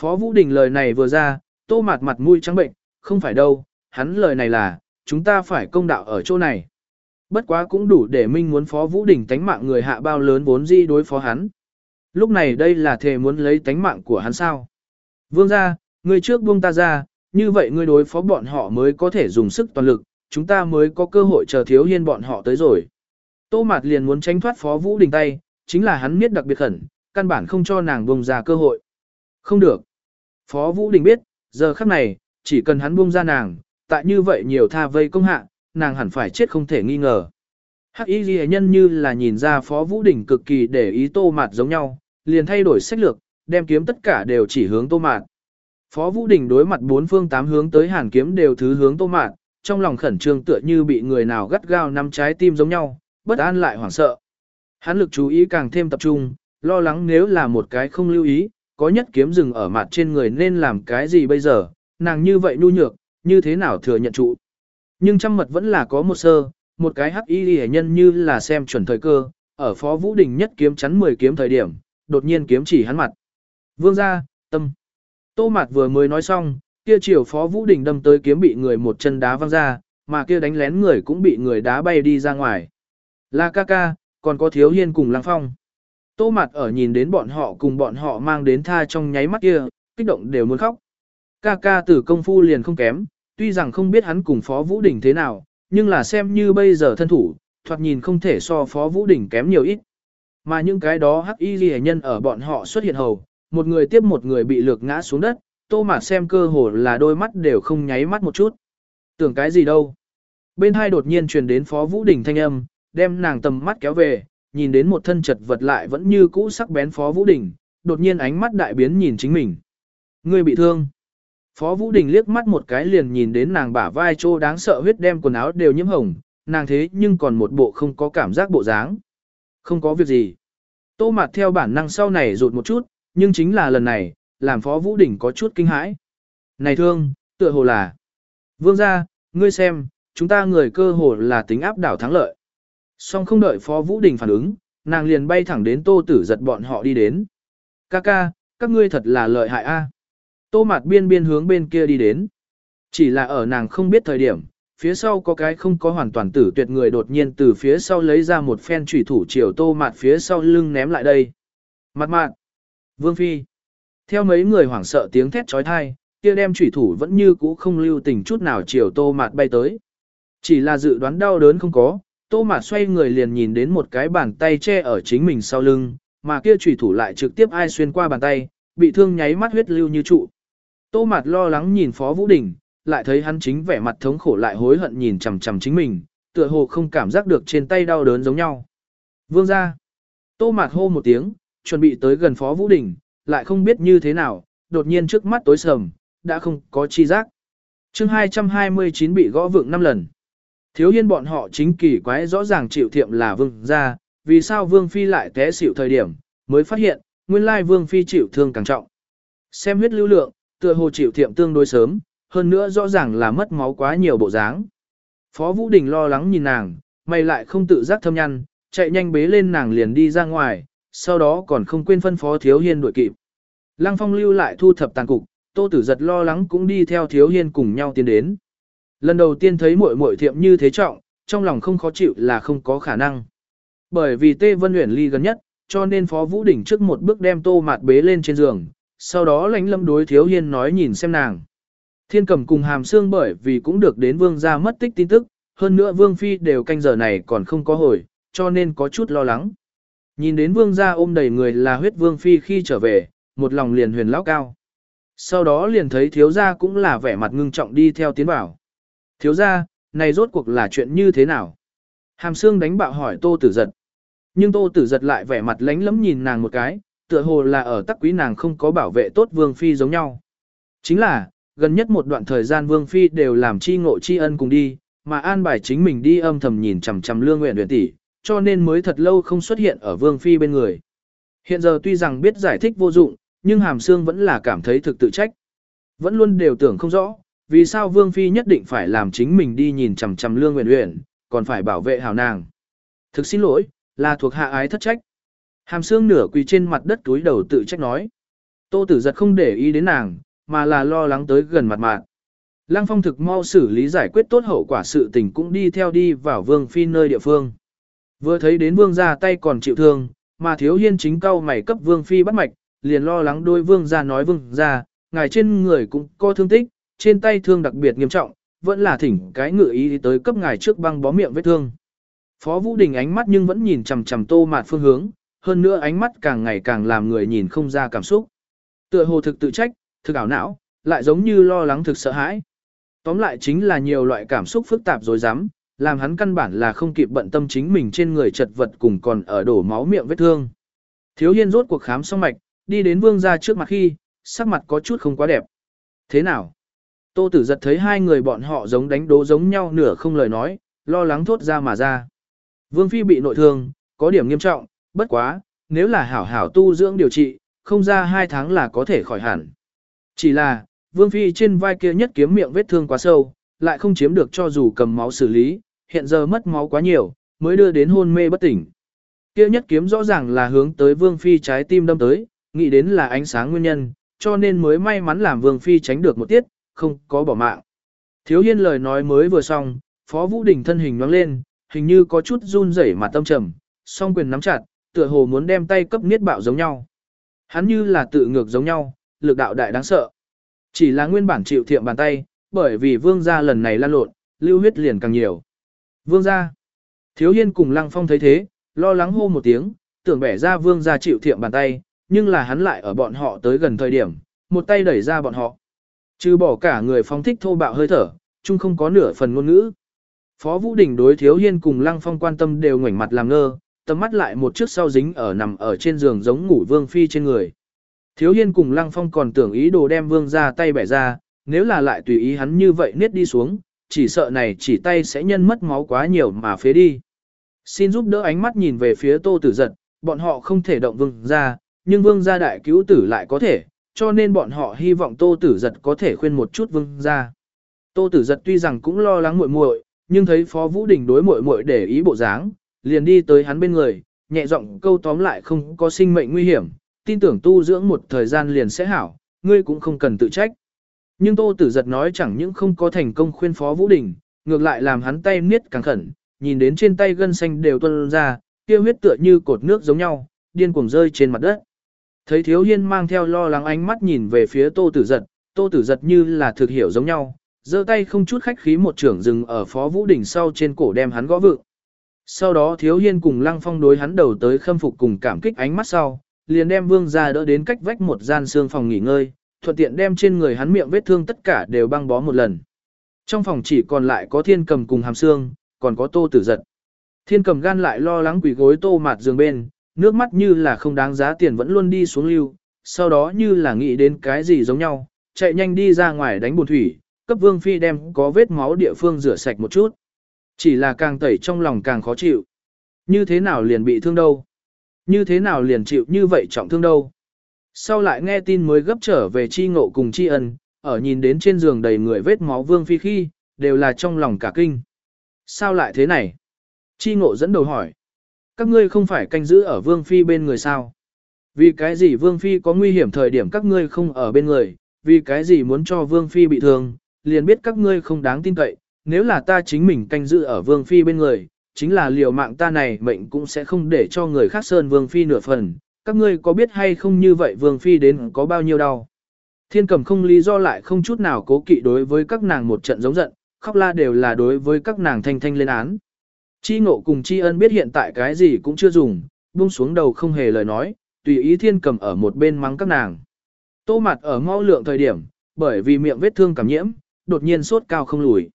Phó Vũ Đình lời này vừa ra, tô mặt mặt mũi trắng bệnh, không phải đâu, hắn lời này là, chúng ta phải công đạo ở chỗ này. Bất quá cũng đủ để minh muốn Phó Vũ Đình tánh mạng người hạ bao lớn vốn di đối phó hắn. Lúc này đây là thề muốn lấy tánh mạng của hắn sao. Vương ra, Ngươi trước buông ta ra, như vậy ngươi đối phó bọn họ mới có thể dùng sức toàn lực, chúng ta mới có cơ hội chờ thiếu hiên bọn họ tới rồi. Tô Mạt liền muốn tránh thoát Phó Vũ Đình tay, chính là hắn miết đặc biệt khẩn, căn bản không cho nàng buông ra cơ hội. Không được. Phó Vũ Đình biết, giờ khắc này, chỉ cần hắn buông ra nàng, tại như vậy nhiều tha vây công hạ, nàng hẳn phải chết không thể nghi ngờ. Hắc y ghi nhân như là nhìn ra Phó Vũ Đình cực kỳ để ý tô mạt giống nhau, liền thay đổi sách lược, đem kiếm tất cả đều chỉ hướng tô mạt. Phó Vũ Đình đối mặt bốn phương tám hướng tới hàn kiếm đều thứ hướng tô mạn, trong lòng khẩn trương tựa như bị người nào gắt gao nắm trái tim giống nhau, bất an lại hoảng sợ. Hắn lực chú ý càng thêm tập trung, lo lắng nếu là một cái không lưu ý, có nhất kiếm dừng ở mặt trên người nên làm cái gì bây giờ, nàng như vậy nhu nhược, như thế nào thừa nhận trụ. Nhưng trăm mật vẫn là có một sơ, một cái hắc y hệ nhân như là xem chuẩn thời cơ, ở phó vũ đình nhất kiếm chắn 10 kiếm thời điểm, đột nhiên kiếm chỉ hắn mặt. Vương ra, tâm. Tô Mạt vừa mới nói xong, kia chiều phó vũ đình đâm tới kiếm bị người một chân đá văng ra, mà kia đánh lén người cũng bị người đá bay đi ra ngoài. Là ca ca, còn có thiếu hiên cùng lăng phong. Tô Mạt ở nhìn đến bọn họ cùng bọn họ mang đến tha trong nháy mắt kia, kích động đều muốn khóc. Ca ca tử công phu liền không kém, tuy rằng không biết hắn cùng Phó Vũ Đình thế nào, nhưng là xem như bây giờ thân thủ, thoạt nhìn không thể so Phó Vũ Đình kém nhiều ít. Mà những cái đó hắc y ghi nhân ở bọn họ xuất hiện hầu, một người tiếp một người bị lược ngã xuống đất, tô mạt xem cơ hồ là đôi mắt đều không nháy mắt một chút. Tưởng cái gì đâu. Bên hai đột nhiên truyền đến Phó Vũ Đình thanh âm, đem nàng tầm mắt kéo về, nhìn đến một thân chật vật lại vẫn như cũ sắc bén Phó Vũ Đình, đột nhiên ánh mắt đại biến nhìn chính mình. Người bị thương. Phó Vũ Đình liếc mắt một cái liền nhìn đến nàng bả vai trô đáng sợ huyết đem quần áo đều nhiễm hồng, nàng thế nhưng còn một bộ không có cảm giác bộ dáng. Không có việc gì. Tô mặt theo bản năng sau này rụt một chút, nhưng chính là lần này, làm Phó Vũ Đình có chút kinh hãi. Này thương, tựa hồ là. Vương gia, ngươi xem, chúng ta người cơ hồ là tính áp đảo thắng lợi. Song không đợi Phó Vũ Đình phản ứng, nàng liền bay thẳng đến tô tử giật bọn họ đi đến. Ca ca, các ngươi thật là lợi hại a. Tô Mạt biên biên hướng bên kia đi đến. Chỉ là ở nàng không biết thời điểm, phía sau có cái không có hoàn toàn tử tuyệt người đột nhiên từ phía sau lấy ra một phen chủy thủ chiều Tô Mạt phía sau lưng ném lại đây. Mặt mạn. Vương Phi. Theo mấy người hoảng sợ tiếng thét trói thai, kia đem chủy thủ vẫn như cũ không lưu tình chút nào chiều Tô Mạt bay tới. Chỉ là dự đoán đau đớn không có, Tô Mạt xoay người liền nhìn đến một cái bàn tay che ở chính mình sau lưng, mà kia chủy thủ lại trực tiếp ai xuyên qua bàn tay, bị thương nháy mắt huyết lưu như trụ. Tô Mạt lo lắng nhìn Phó Vũ Đình, lại thấy hắn chính vẻ mặt thống khổ lại hối hận nhìn chằm chằm chính mình, tựa hồ không cảm giác được trên tay đau đớn giống nhau. Vương ra. Tô Mạt hô một tiếng, chuẩn bị tới gần Phó Vũ Đình, lại không biết như thế nào, đột nhiên trước mắt tối sầm, đã không có chi giác. chương 229 bị gõ vượng 5 lần. Thiếu hiên bọn họ chính kỳ quái rõ ràng chịu thiệm là vương ra, vì sao vương phi lại té xỉu thời điểm, mới phát hiện, nguyên lai vương phi chịu thương càng trọng. Xem huyết lưu lượng, tựa hồ chịu thiệm tương đối sớm, hơn nữa rõ ràng là mất máu quá nhiều bộ dáng. Phó Vũ Đình lo lắng nhìn nàng, mày lại không tự giác thâm nhăn, chạy nhanh bế lên nàng liền đi ra ngoài, sau đó còn không quên phân phó Thiếu Hiên đuổi kịp. Lăng Phong lưu lại thu thập tàn cục, Tô Tử giật lo lắng cũng đi theo Thiếu Hiên cùng nhau tiến đến. Lần đầu tiên thấy muội muội thiệm như thế trọng, trong lòng không khó chịu là không có khả năng. Bởi vì Tê Vân Uyển ly gần nhất, cho nên Phó Vũ Đình trước một bước đem Tô Mạt bế lên trên giường, sau đó lãnh lâm đối thiếu hiên nói nhìn xem nàng. Thiên cầm cùng hàm xương bởi vì cũng được đến vương gia mất tích tin tức, hơn nữa vương phi đều canh giờ này còn không có hồi, cho nên có chút lo lắng. Nhìn đến vương gia ôm đầy người là huyết vương phi khi trở về, một lòng liền huyền lão cao. Sau đó liền thấy thiếu gia cũng là vẻ mặt ngưng trọng đi theo tiến bảo. Thiếu gia, này rốt cuộc là chuyện như thế nào? Hàm xương đánh bạo hỏi tô tử giật. Nhưng tô tử giật lại vẻ mặt lánh lắm nhìn nàng một cái, tựa hồ là ở tắc quý nàng không có bảo vệ tốt Vương Phi giống nhau. Chính là, gần nhất một đoạn thời gian Vương Phi đều làm chi ngộ chi ân cùng đi, mà an bài chính mình đi âm thầm nhìn chằm chằm lương nguyện nguyện tỷ, cho nên mới thật lâu không xuất hiện ở Vương Phi bên người. Hiện giờ tuy rằng biết giải thích vô dụng, nhưng Hàm Sương vẫn là cảm thấy thực tự trách. Vẫn luôn đều tưởng không rõ, vì sao Vương Phi nhất định phải làm chính mình đi nhìn chằm chằm lương nguyện nguyện, còn phải bảo vệ hảo nàng. Thực xin lỗi, là thuộc hạ ái thất trách. Hàm xương nửa quỳ trên mặt đất túi đầu tự trách nói. Tô tử giật không để ý đến nàng, mà là lo lắng tới gần mặt mạng. Lăng phong thực mau xử lý giải quyết tốt hậu quả sự tình cũng đi theo đi vào vương phi nơi địa phương. Vừa thấy đến vương gia tay còn chịu thương, mà thiếu hiên chính cao mày cấp vương phi bắt mạch, liền lo lắng đôi vương gia nói vương gia, ngài trên người cũng có thương tích, trên tay thương đặc biệt nghiêm trọng, vẫn là thỉnh cái ngự ý tới cấp ngài trước băng bó miệng vết thương. Phó Vũ Đình ánh mắt nhưng vẫn nhìn chằm chằm tô mạt phương hướng, hơn nữa ánh mắt càng ngày càng làm người nhìn không ra cảm xúc. Tựa hồ thực tự trách, thực ảo não, lại giống như lo lắng thực sợ hãi. Tóm lại chính là nhiều loại cảm xúc phức tạp rồi dám, làm hắn căn bản là không kịp bận tâm chính mình trên người chật vật cùng còn ở đổ máu miệng vết thương. Thiếu hiên rốt cuộc khám xong mạch, đi đến vương gia trước mặt khi, sắc mặt có chút không quá đẹp. Thế nào? Tô tử giật thấy hai người bọn họ giống đánh đố giống nhau nửa không lời nói, lo lắng thốt ra mà ra. Vương Phi bị nội thương, có điểm nghiêm trọng, bất quá, nếu là hảo hảo tu dưỡng điều trị, không ra hai tháng là có thể khỏi hẳn. Chỉ là, Vương Phi trên vai kia nhất kiếm miệng vết thương quá sâu, lại không chiếm được cho dù cầm máu xử lý, hiện giờ mất máu quá nhiều, mới đưa đến hôn mê bất tỉnh. Kia nhất kiếm rõ ràng là hướng tới Vương Phi trái tim đâm tới, nghĩ đến là ánh sáng nguyên nhân, cho nên mới may mắn làm Vương Phi tránh được một tiết, không có bỏ mạng. Thiếu hiên lời nói mới vừa xong, Phó Vũ Đình thân hình nhoáng lên, hình như có chút run rẩy mà tâm trầm, song quyền nắm chặt, tựa hồ muốn đem tay cấp niết bạo giống nhau. Hắn như là tự ngược giống nhau, lực đạo đại đáng sợ. Chỉ là nguyên bản chịu thiệm bàn tay, bởi vì vương gia lần này lan lộn, lưu huyết liền càng nhiều. Vương gia. Thiếu hiên cùng lăng phong thấy thế, lo lắng hô một tiếng, tưởng bẻ ra vương gia chịu thiệm bàn tay, nhưng là hắn lại ở bọn họ tới gần thời điểm, một tay đẩy ra bọn họ. Trừ bỏ cả người phong thích thô bạo hơi thở, chung không có nửa phần ngôn ngữ. Phó Vũ Đình đối Thiếu Hiên cùng Lăng Phong quan tâm đều ngoảnh mặt làm ngơ, tầm mắt lại một trước sau dính ở nằm ở trên giường giống ngủ Vương Phi trên người. Thiếu Hiên cùng Lăng Phong còn tưởng ý đồ đem Vương ra tay bẻ ra, nếu là lại tùy ý hắn như vậy niết đi xuống, chỉ sợ này chỉ tay sẽ nhân mất máu quá nhiều mà phế đi. Xin giúp đỡ ánh mắt nhìn về phía Tô Tử Giật, bọn họ không thể động Vương ra, nhưng Vương gia đại cứu tử lại có thể, cho nên bọn họ hy vọng Tô Tử Giật có thể khuyên một chút Vương ra. Tô Tử Giật tuy rằng cũng lo lắng muội muội, nhưng thấy Phó Vũ Đình đối muội muội để ý bộ dáng, liền đi tới hắn bên người, nhẹ giọng câu tóm lại không có sinh mệnh nguy hiểm, tin tưởng tu dưỡng một thời gian liền sẽ hảo, ngươi cũng không cần tự trách. Nhưng Tô Tử Giật nói chẳng những không có thành công khuyên Phó Vũ Đình, ngược lại làm hắn tay niết càng khẩn, nhìn đến trên tay gân xanh đều tuôn ra, kia huyết tựa như cột nước giống nhau, điên cuồng rơi trên mặt đất. Thấy Thiếu Hiên mang theo lo lắng ánh mắt nhìn về phía Tô Tử Giật, Tô Tử Giật như là thực hiểu giống nhau, giơ tay không chút khách khí một trưởng dừng ở Phó Vũ Đình sau trên cổ đem hắn gõ vựng. Sau đó Thiếu Hiên cùng Lăng Phong đối hắn đầu tới khâm phục cùng cảm kích ánh mắt sau, liền đem Vương gia đỡ đến cách vách một gian xương phòng nghỉ ngơi, thuận tiện đem trên người hắn miệng vết thương tất cả đều băng bó một lần. Trong phòng chỉ còn lại có Thiên Cầm cùng Hàm Xương, còn có Tô Tử Giật. Thiên Cầm gan lại lo lắng quỷ gối Tô Mạt giường bên, nước mắt như là không đáng giá tiền vẫn luôn đi xuống lưu, sau đó như là nghĩ đến cái gì giống nhau, chạy nhanh đi ra ngoài đánh bùn thủy, cấp Vương Phi đem có vết máu địa phương rửa sạch một chút. Chỉ là càng tẩy trong lòng càng khó chịu. Như thế nào liền bị thương đâu? Như thế nào liền chịu như vậy trọng thương đâu? Sau lại nghe tin mới gấp trở về chi ngộ cùng chi ân, ở nhìn đến trên giường đầy người vết máu Vương Phi khi, đều là trong lòng cả kinh. Sao lại thế này? Chi ngộ dẫn đầu hỏi. Các ngươi không phải canh giữ ở Vương Phi bên người sao? Vì cái gì Vương Phi có nguy hiểm thời điểm các ngươi không ở bên người, vì cái gì muốn cho Vương Phi bị thương, liền biết các ngươi không đáng tin cậy, nếu là ta chính mình canh giữ ở Vương Phi bên người, chính là liều mạng ta này mệnh cũng sẽ không để cho người khác sơn Vương Phi nửa phần, các ngươi có biết hay không như vậy Vương Phi đến có bao nhiêu đau. Thiên cầm không lý do lại không chút nào cố kỵ đối với các nàng một trận giống giận, khóc la đều là đối với các nàng thanh thanh lên án. Chi ngộ cùng chi ân biết hiện tại cái gì cũng chưa dùng, buông xuống đầu không hề lời nói, tùy ý thiên cầm ở một bên mắng các nàng. Tô mặt ở mau lượng thời điểm, bởi vì miệng vết thương cảm nhiễm, đột nhiên sốt cao không lùi.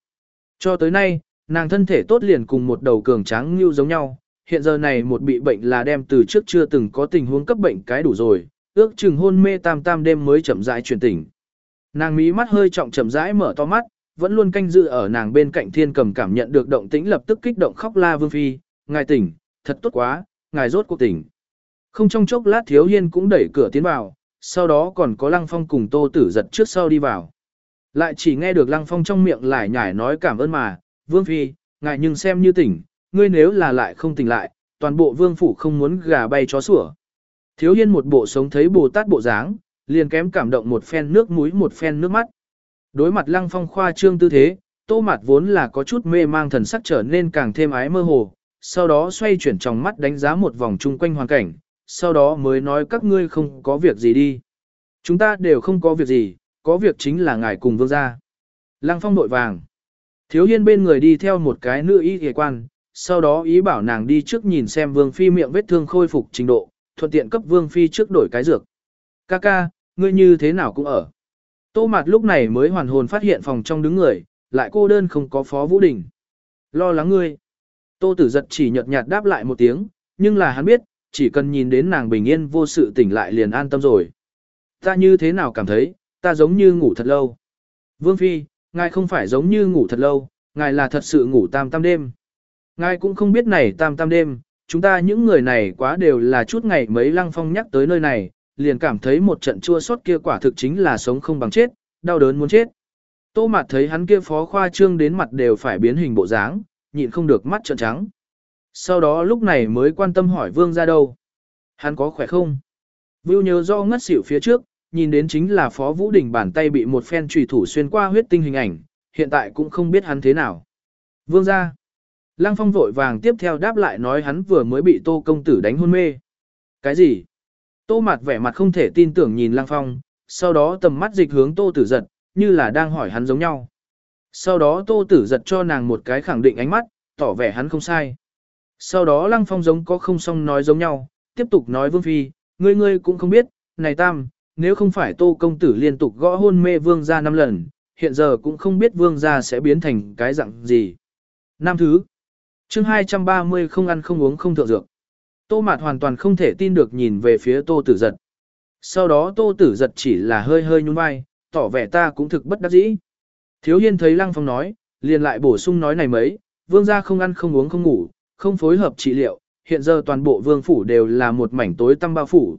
Cho tới nay, nàng thân thể tốt liền cùng một đầu cường tráng như giống nhau, hiện giờ này một bị bệnh là đem từ trước chưa từng có tình huống cấp bệnh cái đủ rồi, ước chừng hôn mê tam tam đêm mới chậm rãi truyền tỉnh. Nàng mí mắt hơi trọng chậm rãi mở to mắt, vẫn luôn canh dự ở nàng bên cạnh thiên cầm cảm nhận được động tĩnh lập tức kích động khóc la vương phi, ngài tỉnh, thật tốt quá, ngài rốt cuộc tỉnh. Không trong chốc lát thiếu hiên cũng đẩy cửa tiến vào, sau đó còn có lăng phong cùng tô tử giật trước sau đi vào. Lại chỉ nghe được lăng phong trong miệng lại nhải nói cảm ơn mà, vương phi, ngài nhưng xem như tỉnh, ngươi nếu là lại không tỉnh lại, toàn bộ vương phủ không muốn gà bay chó sủa. Thiếu hiên một bộ sống thấy bồ tát bộ dáng, liền kém cảm động một phen nước mũi một phen nước mắt. Đối mặt lăng phong khoa trương tư thế, tô mặt vốn là có chút mê mang thần sắc trở nên càng thêm ái mơ hồ, sau đó xoay chuyển trong mắt đánh giá một vòng chung quanh hoàn cảnh, sau đó mới nói các ngươi không có việc gì đi. Chúng ta đều không có việc gì, có việc chính là ngài cùng vương gia. Lăng phong nội vàng. Thiếu hiên bên người đi theo một cái nữ y kỳ quan, sau đó ý bảo nàng đi trước nhìn xem vương phi miệng vết thương khôi phục trình độ, thuận tiện cấp vương phi trước đổi cái dược. Ca ca, ngươi như thế nào cũng ở. Tô Mạt lúc này mới hoàn hồn phát hiện phòng trong đứng người, lại cô đơn không có Phó Vũ Đình. Lo lắng ngươi. Tô Tử giật chỉ nhợt nhạt đáp lại một tiếng, nhưng là hắn biết, chỉ cần nhìn đến nàng bình yên vô sự tỉnh lại liền an tâm rồi. Ta như thế nào cảm thấy, ta giống như ngủ thật lâu. Vương Phi, ngài không phải giống như ngủ thật lâu, ngài là thật sự ngủ tam tam đêm. Ngài cũng không biết này tam tam đêm, chúng ta những người này quá đều là chút ngày mấy lăng phong nhắc tới nơi này, liền cảm thấy một trận chua xót kia quả thực chính là sống không bằng chết, đau đớn muốn chết. Tô mặt thấy hắn kia phó khoa trương đến mặt đều phải biến hình bộ dáng, nhịn không được mắt trợn trắng. Sau đó lúc này mới quan tâm hỏi vương ra đâu. Hắn có khỏe không? Vưu nhớ do ngất xỉu phía trước, nhìn đến chính là Phó Vũ Đình bàn tay bị một phen trùy thủ xuyên qua huyết tinh hình ảnh, hiện tại cũng không biết hắn thế nào. Vương ra. Lăng Phong vội vàng tiếp theo đáp lại nói hắn vừa mới bị Tô công tử đánh hôn mê. Cái gì? Tô mặt vẻ mặt không thể tin tưởng nhìn Lăng Phong, sau đó tầm mắt dịch hướng Tô tử giật, như là đang hỏi hắn giống nhau. Sau đó Tô tử giật cho nàng một cái khẳng định ánh mắt, tỏ vẻ hắn không sai. Sau đó Lăng Phong giống có không xong nói giống nhau, tiếp tục nói Vương Phi, ngươi ngươi cũng không biết, này Tam, nếu không phải Tô công tử liên tục gõ hôn mê Vương gia năm lần, hiện giờ cũng không biết Vương gia sẽ biến thành cái dạng gì. Nam thứ, chương 230 không ăn không uống không thượng dược. Tô Mạt hoàn toàn không thể tin được nhìn về phía Tô Tử Giật. Sau đó Tô Tử Giật chỉ là hơi hơi nhún vai, tỏ vẻ ta cũng thực bất đắc dĩ. Thiếu Hiên thấy Lăng Phong nói, liền lại bổ sung nói này mấy, vương gia không ăn không uống không ngủ, không phối hợp trị liệu, hiện giờ toàn bộ vương phủ đều là một mảnh tối tăm bao phủ.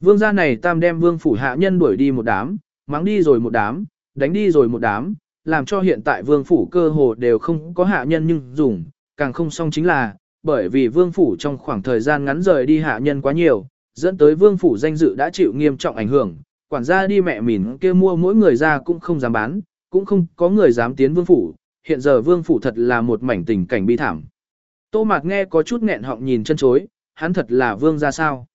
Vương gia này tam đem vương phủ hạ nhân đuổi đi một đám, mắng đi rồi một đám, đánh đi rồi một đám, làm cho hiện tại vương phủ cơ hồ đều không có hạ nhân nhưng dùng, càng không xong chính là, bởi vì vương phủ trong khoảng thời gian ngắn rời đi hạ nhân quá nhiều, dẫn tới vương phủ danh dự đã chịu nghiêm trọng ảnh hưởng, quản gia đi mẹ mìn kia mua mỗi người ra cũng không dám bán, cũng không có người dám tiến vương phủ, hiện giờ vương phủ thật là một mảnh tình cảnh bi thảm. Tô Mạc nghe có chút nghẹn họng nhìn chân chối, hắn thật là vương ra sao.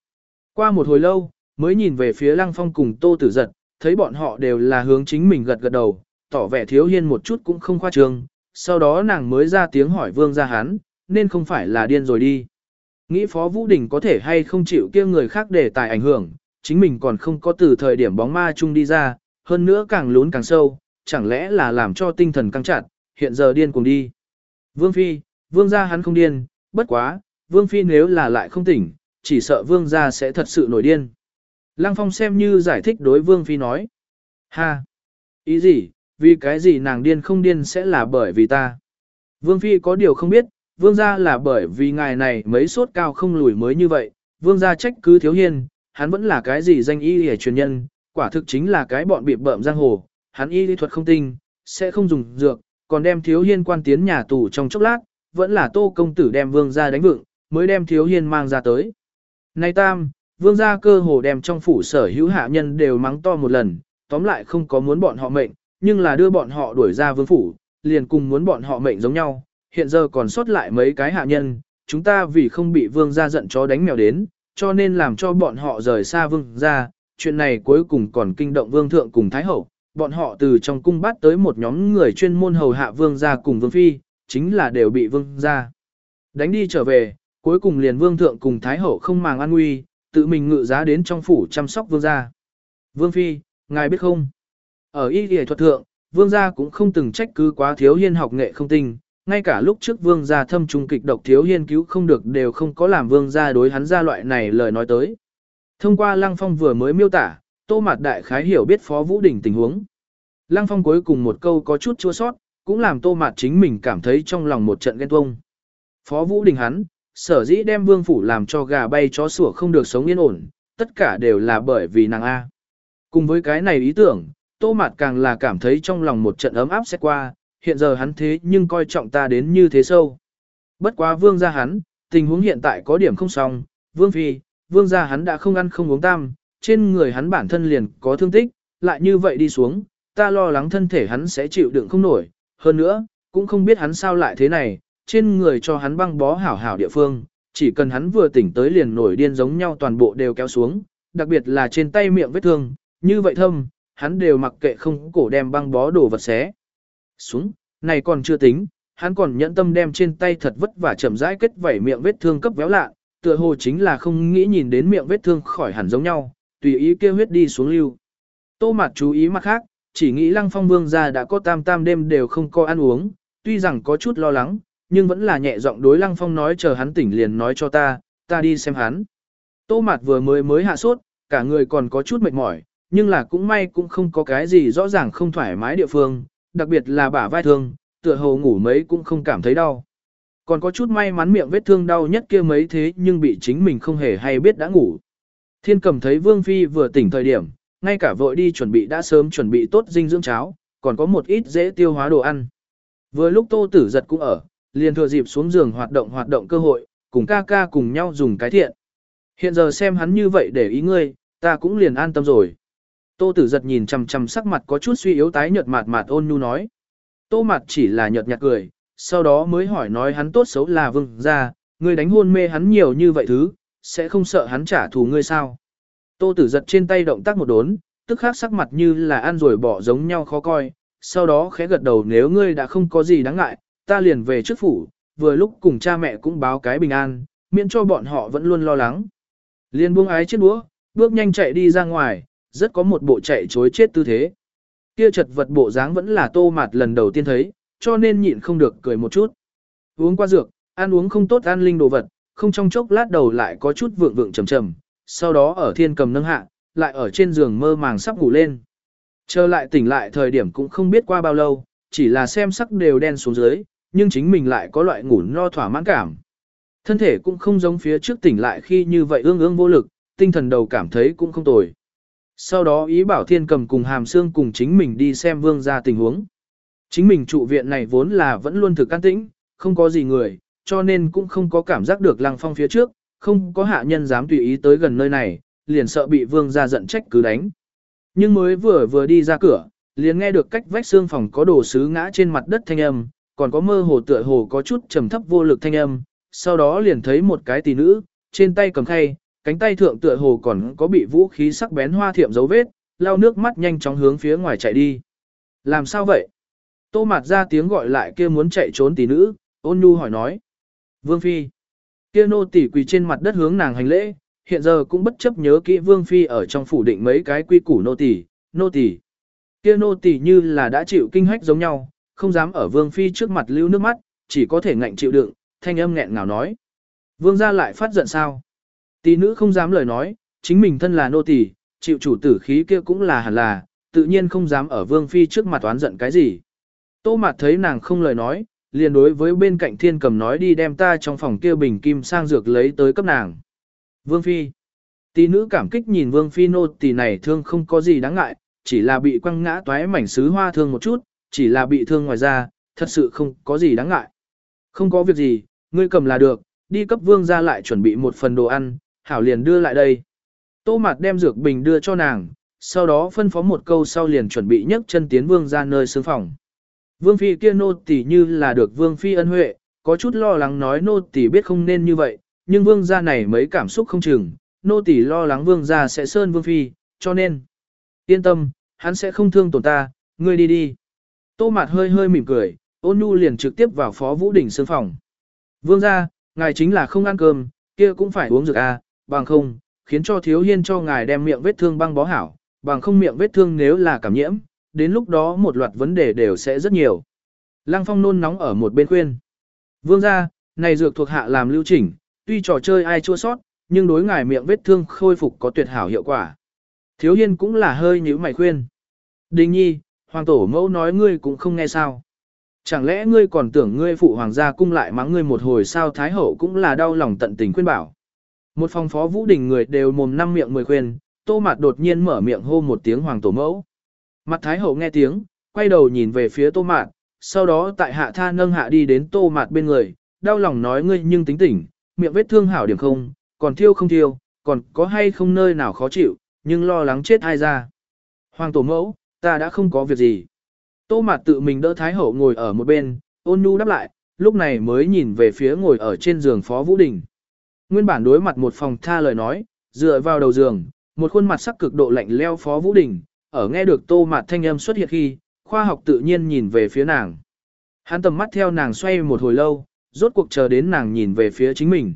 Qua một hồi lâu, mới nhìn về phía lăng phong cùng tô tử giật, thấy bọn họ đều là hướng chính mình gật gật đầu, tỏ vẻ thiếu hiên một chút cũng không khoa trương. Sau đó nàng mới ra tiếng hỏi vương gia hắn, nên không phải là điên rồi đi. Nghĩ Phó Vũ Đình có thể hay không chịu kia người khác để tài ảnh hưởng, chính mình còn không có từ thời điểm bóng ma chung đi ra, hơn nữa càng lún càng sâu, chẳng lẽ là làm cho tinh thần căng chặt, hiện giờ điên cùng đi. Vương Phi, Vương gia hắn không điên, bất quá, Vương Phi nếu là lại không tỉnh, chỉ sợ Vương gia sẽ thật sự nổi điên. Lăng Phong xem như giải thích đối Vương Phi nói. Ha! Ý gì, vì cái gì nàng điên không điên sẽ là bởi vì ta. Vương Phi có điều không biết, Vương gia là bởi vì ngài này mấy sốt cao không lùi mới như vậy, Vương gia trách cứ thiếu hiên, hắn vẫn là cái gì danh y hề truyền nhân, quả thực chính là cái bọn bị bợm giang hồ, hắn y lý thuật không tinh, sẽ không dùng dược, còn đem thiếu hiên quan tiến nhà tù trong chốc lát, vẫn là tô công tử đem vương gia đánh vựng, mới đem thiếu hiên mang ra tới. Này tam, vương gia cơ hồ đem trong phủ sở hữu hạ nhân đều mắng to một lần, tóm lại không có muốn bọn họ mệnh, nhưng là đưa bọn họ đuổi ra vương phủ, liền cùng muốn bọn họ mệnh giống nhau, hiện giờ còn sót lại mấy cái hạ nhân, chúng ta vì không bị vương gia giận chó đánh mèo đến, cho nên làm cho bọn họ rời xa vương gia, chuyện này cuối cùng còn kinh động vương thượng cùng thái hậu, bọn họ từ trong cung bắt tới một nhóm người chuyên môn hầu hạ vương gia cùng vương phi, chính là đều bị vương gia đánh đi trở về, cuối cùng liền vương thượng cùng thái hậu không màng an nguy, tự mình ngự giá đến trong phủ chăm sóc vương gia. Vương phi, ngài biết không? Ở y y thuật thượng, vương gia cũng không từng trách cứ quá thiếu hiên học nghệ không tinh, ngay cả lúc trước vương gia thâm trung kịch độc thiếu hiên cứu không được đều không có làm vương gia đối hắn ra loại này lời nói tới. Thông qua Lăng Phong vừa mới miêu tả, Tô Mạt Đại khái hiểu biết Phó Vũ Đình tình huống. Lăng Phong cuối cùng một câu có chút chua sót, cũng làm Tô Mạt chính mình cảm thấy trong lòng một trận ghen tuông. Phó Vũ Đình hắn, sở dĩ đem vương phủ làm cho gà bay chó sủa không được sống yên ổn, tất cả đều là bởi vì nàng A. Cùng với cái này ý tưởng, Tô Mạt càng là cảm thấy trong lòng một trận ấm áp sẽ qua, hiện giờ hắn thế nhưng coi trọng ta đến như thế sâu. Bất quá vương gia hắn, tình huống hiện tại có điểm không xong, vương phi, vương gia hắn đã không ăn không uống tam, trên người hắn bản thân liền có thương tích, lại như vậy đi xuống, ta lo lắng thân thể hắn sẽ chịu đựng không nổi, hơn nữa, cũng không biết hắn sao lại thế này, trên người cho hắn băng bó hảo hảo địa phương, chỉ cần hắn vừa tỉnh tới liền nổi điên giống nhau toàn bộ đều kéo xuống, đặc biệt là trên tay miệng vết thương, như vậy thâm, hắn đều mặc kệ không cổ đem băng bó đồ vật xé. Xuống, này còn chưa tính, hắn còn nhẫn tâm đem trên tay thật vất vả chậm rãi kết vảy miệng vết thương cấp véo lạ, tựa hồ chính là không nghĩ nhìn đến miệng vết thương khỏi hẳn giống nhau, tùy ý kêu huyết đi xuống lưu. Tô mặt chú ý mặt khác, chỉ nghĩ lăng phong vương gia đã có tam tam đêm đều không có ăn uống, tuy rằng có chút lo lắng, nhưng vẫn là nhẹ giọng đối lăng phong nói chờ hắn tỉnh liền nói cho ta, ta đi xem hắn. Tô Mạt vừa mới mới hạ sốt, cả người còn có chút mệt mỏi, nhưng là cũng may cũng không có cái gì rõ ràng không thoải mái địa phương, đặc biệt là bả vai thương, tựa hồ ngủ mấy cũng không cảm thấy đau. Còn có chút may mắn miệng vết thương đau nhất kia mấy thế nhưng bị chính mình không hề hay biết đã ngủ. Thiên cầm thấy Vương Phi vừa tỉnh thời điểm, ngay cả vội đi chuẩn bị đã sớm chuẩn bị tốt dinh dưỡng cháo, còn có một ít dễ tiêu hóa đồ ăn. Vừa lúc tô tử giật cũng ở, liền thừa dịp xuống giường hoạt động hoạt động cơ hội, cùng ca ca cùng nhau dùng cái thiện. Hiện giờ xem hắn như vậy để ý ngươi, ta cũng liền an tâm rồi. Tô tử giật nhìn chằm chằm sắc mặt có chút suy yếu tái nhợt mạt mạt ôn nhu nói. Tô mặt chỉ là nhợt nhạt cười, sau đó mới hỏi nói hắn tốt xấu là vương ra, ngươi đánh hôn mê hắn nhiều như vậy thứ, sẽ không sợ hắn trả thù ngươi sao. Tô tử giật trên tay động tác một đốn, tức khắc sắc mặt như là ăn rồi bỏ giống nhau khó coi, sau đó khẽ gật đầu nếu ngươi đã không có gì đáng ngại, ta liền về trước phủ, vừa lúc cùng cha mẹ cũng báo cái bình an, miễn cho bọn họ vẫn luôn lo lắng. Liên buông ái chiếc đũa, bước nhanh chạy đi ra ngoài, rất có một bộ chạy chối chết tư thế. Kia chật vật bộ dáng vẫn là tô mạt lần đầu tiên thấy, cho nên nhịn không được cười một chút. Uống qua dược, ăn uống không tốt ăn linh đồ vật, không trong chốc lát đầu lại có chút vượng vượng trầm trầm, sau đó ở thiên cầm nâng hạ, lại ở trên giường mơ màng sắp ngủ lên. Trở lại tỉnh lại thời điểm cũng không biết qua bao lâu, chỉ là xem sắc đều đen xuống dưới, nhưng chính mình lại có loại ngủ no thỏa mãn cảm. Thân thể cũng không giống phía trước tỉnh lại khi như vậy ương ương vô lực, tinh thần đầu cảm thấy cũng không tồi. Sau đó ý bảo thiên cầm cùng hàm xương cùng chính mình đi xem vương ra tình huống. Chính mình trụ viện này vốn là vẫn luôn thực an tĩnh, không có gì người, cho nên cũng không có cảm giác được lăng phong phía trước, không có hạ nhân dám tùy ý tới gần nơi này, liền sợ bị vương ra giận trách cứ đánh. Nhưng mới vừa vừa đi ra cửa, liền nghe được cách vách xương phòng có đồ sứ ngã trên mặt đất thanh âm, còn có mơ hồ tựa hồ có chút trầm thấp vô lực thanh âm, sau đó liền thấy một cái tỷ nữ, trên tay cầm khay, cánh tay thượng tựa hồ còn có bị vũ khí sắc bén hoa thiệm dấu vết, lau nước mắt nhanh chóng hướng phía ngoài chạy đi. Làm sao vậy? Tô mặt ra tiếng gọi lại kia muốn chạy trốn tỷ nữ, ôn nhu hỏi nói. Vương Phi. Kia nô tỷ quỳ trên mặt đất hướng nàng hành lễ, hiện giờ cũng bất chấp nhớ kỹ Vương Phi ở trong phủ định mấy cái quy củ nô tỷ, nô tỷ. Kia nô tỷ như là đã chịu kinh hách giống nhau, không dám ở Vương Phi trước mặt lưu nước mắt, chỉ có thể ngạnh chịu đựng, thanh âm nghẹn ngào nói. Vương gia lại phát giận sao? Tỷ nữ không dám lời nói, chính mình thân là nô tỳ, chịu chủ tử khí kia cũng là hẳn là, tự nhiên không dám ở Vương Phi trước mặt oán giận cái gì. Tô Mạt thấy nàng không lời nói, liền đối với bên cạnh thiên cầm nói đi đem ta trong phòng kia bình kim sang dược lấy tới cấp nàng. Vương Phi Tỷ nữ cảm kích nhìn Vương Phi nô tỷ này thương không có gì đáng ngại, chỉ là bị quăng ngã toái mảnh sứ hoa thương một chút, chỉ là bị thương ngoài ra, thật sự không có gì đáng ngại. Không có việc gì, ngươi cầm là được, đi cấp vương ra lại chuẩn bị một phần đồ ăn, hảo liền đưa lại đây. Tô Mạt đem dược bình đưa cho nàng, sau đó phân phó một câu sau liền chuẩn bị nhấc chân tiến vương ra nơi xương phòng. Vương phi kia nô tỳ như là được vương phi ân huệ, có chút lo lắng nói nô tỳ biết không nên như vậy, nhưng vương gia này mấy cảm xúc không chừng, nô tỳ lo lắng vương gia sẽ sơn vương phi, cho nên yên tâm, hắn sẽ không thương tổn ta, ngươi đi đi. Tô Mạt hơi hơi mỉm cười, ôn nhu liền trực tiếp vào phó vũ đỉnh sương phòng. Vương gia, ngài chính là không ăn cơm, kia cũng phải uống dược a, à, bằng không, khiến cho thiếu hiên cho ngài đem miệng vết thương băng bó hảo, bằng không miệng vết thương nếu là cảm nhiễm, đến lúc đó một loạt vấn đề đều sẽ rất nhiều. Lăng phong nôn nóng ở một bên khuyên. Vương gia, này dược thuộc hạ làm lưu chỉnh, tuy trò chơi ai chua sót, nhưng đối ngài miệng vết thương khôi phục có tuyệt hảo hiệu quả. Thiếu hiên cũng là hơi nhíu mày khuyên. Đình nhi, hoàng tổ mẫu nói ngươi cũng không nghe sao. Chẳng lẽ ngươi còn tưởng ngươi phụ hoàng gia cung lại mắng ngươi một hồi sao thái hậu cũng là đau lòng tận tình khuyên bảo. Một phòng phó vũ đình người đều mồm năm miệng mười khuyên, tô mặt đột nhiên mở miệng hô một tiếng hoàng tổ mẫu. Mặt thái hậu nghe tiếng, quay đầu nhìn về phía tô mạt, sau đó tại hạ tha nâng hạ đi đến tô mạt bên người, đau lòng nói ngươi nhưng tính tỉnh, miệng vết thương hảo điểm không, còn thiêu không thiêu, còn có hay không nơi nào khó chịu, nhưng lo lắng chết ai ra. Hoàng tổ mẫu, ta đã không có việc gì. Tô mạt tự mình đỡ thái hậu ngồi ở một bên, ôn nhu đáp lại, lúc này mới nhìn về phía ngồi ở trên giường phó vũ đình. Nguyên bản đối mặt một phòng tha lời nói, dựa vào đầu giường, một khuôn mặt sắc cực độ lạnh leo phó vũ đình, ở nghe được tô mạt thanh âm xuất hiện khi, khoa học tự nhiên nhìn về phía nàng. Hắn tầm mắt theo nàng xoay một hồi lâu, rốt cuộc chờ đến nàng nhìn về phía chính mình.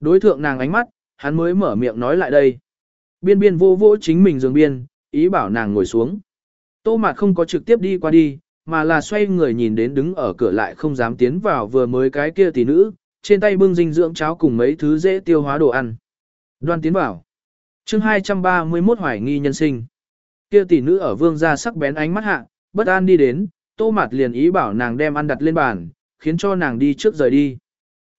Đối thượng nàng ánh mắt, hắn mới mở miệng nói lại đây. Biên biên vô vô chính mình giường biên, ý bảo nàng ngồi xuống. Tô Mạt không có trực tiếp đi qua đi, mà là xoay người nhìn đến đứng ở cửa lại không dám tiến vào vừa mới cái kia tỷ nữ, trên tay bưng dinh dưỡng cháo cùng mấy thứ dễ tiêu hóa đồ ăn. Đoan tiến bảo chương 231 hoài nghi nhân sinh. Kia tỷ nữ ở vương gia sắc bén ánh mắt hạ, bất an đi đến, tô mạt liền ý bảo nàng đem ăn đặt lên bàn, khiến cho nàng đi trước rời đi.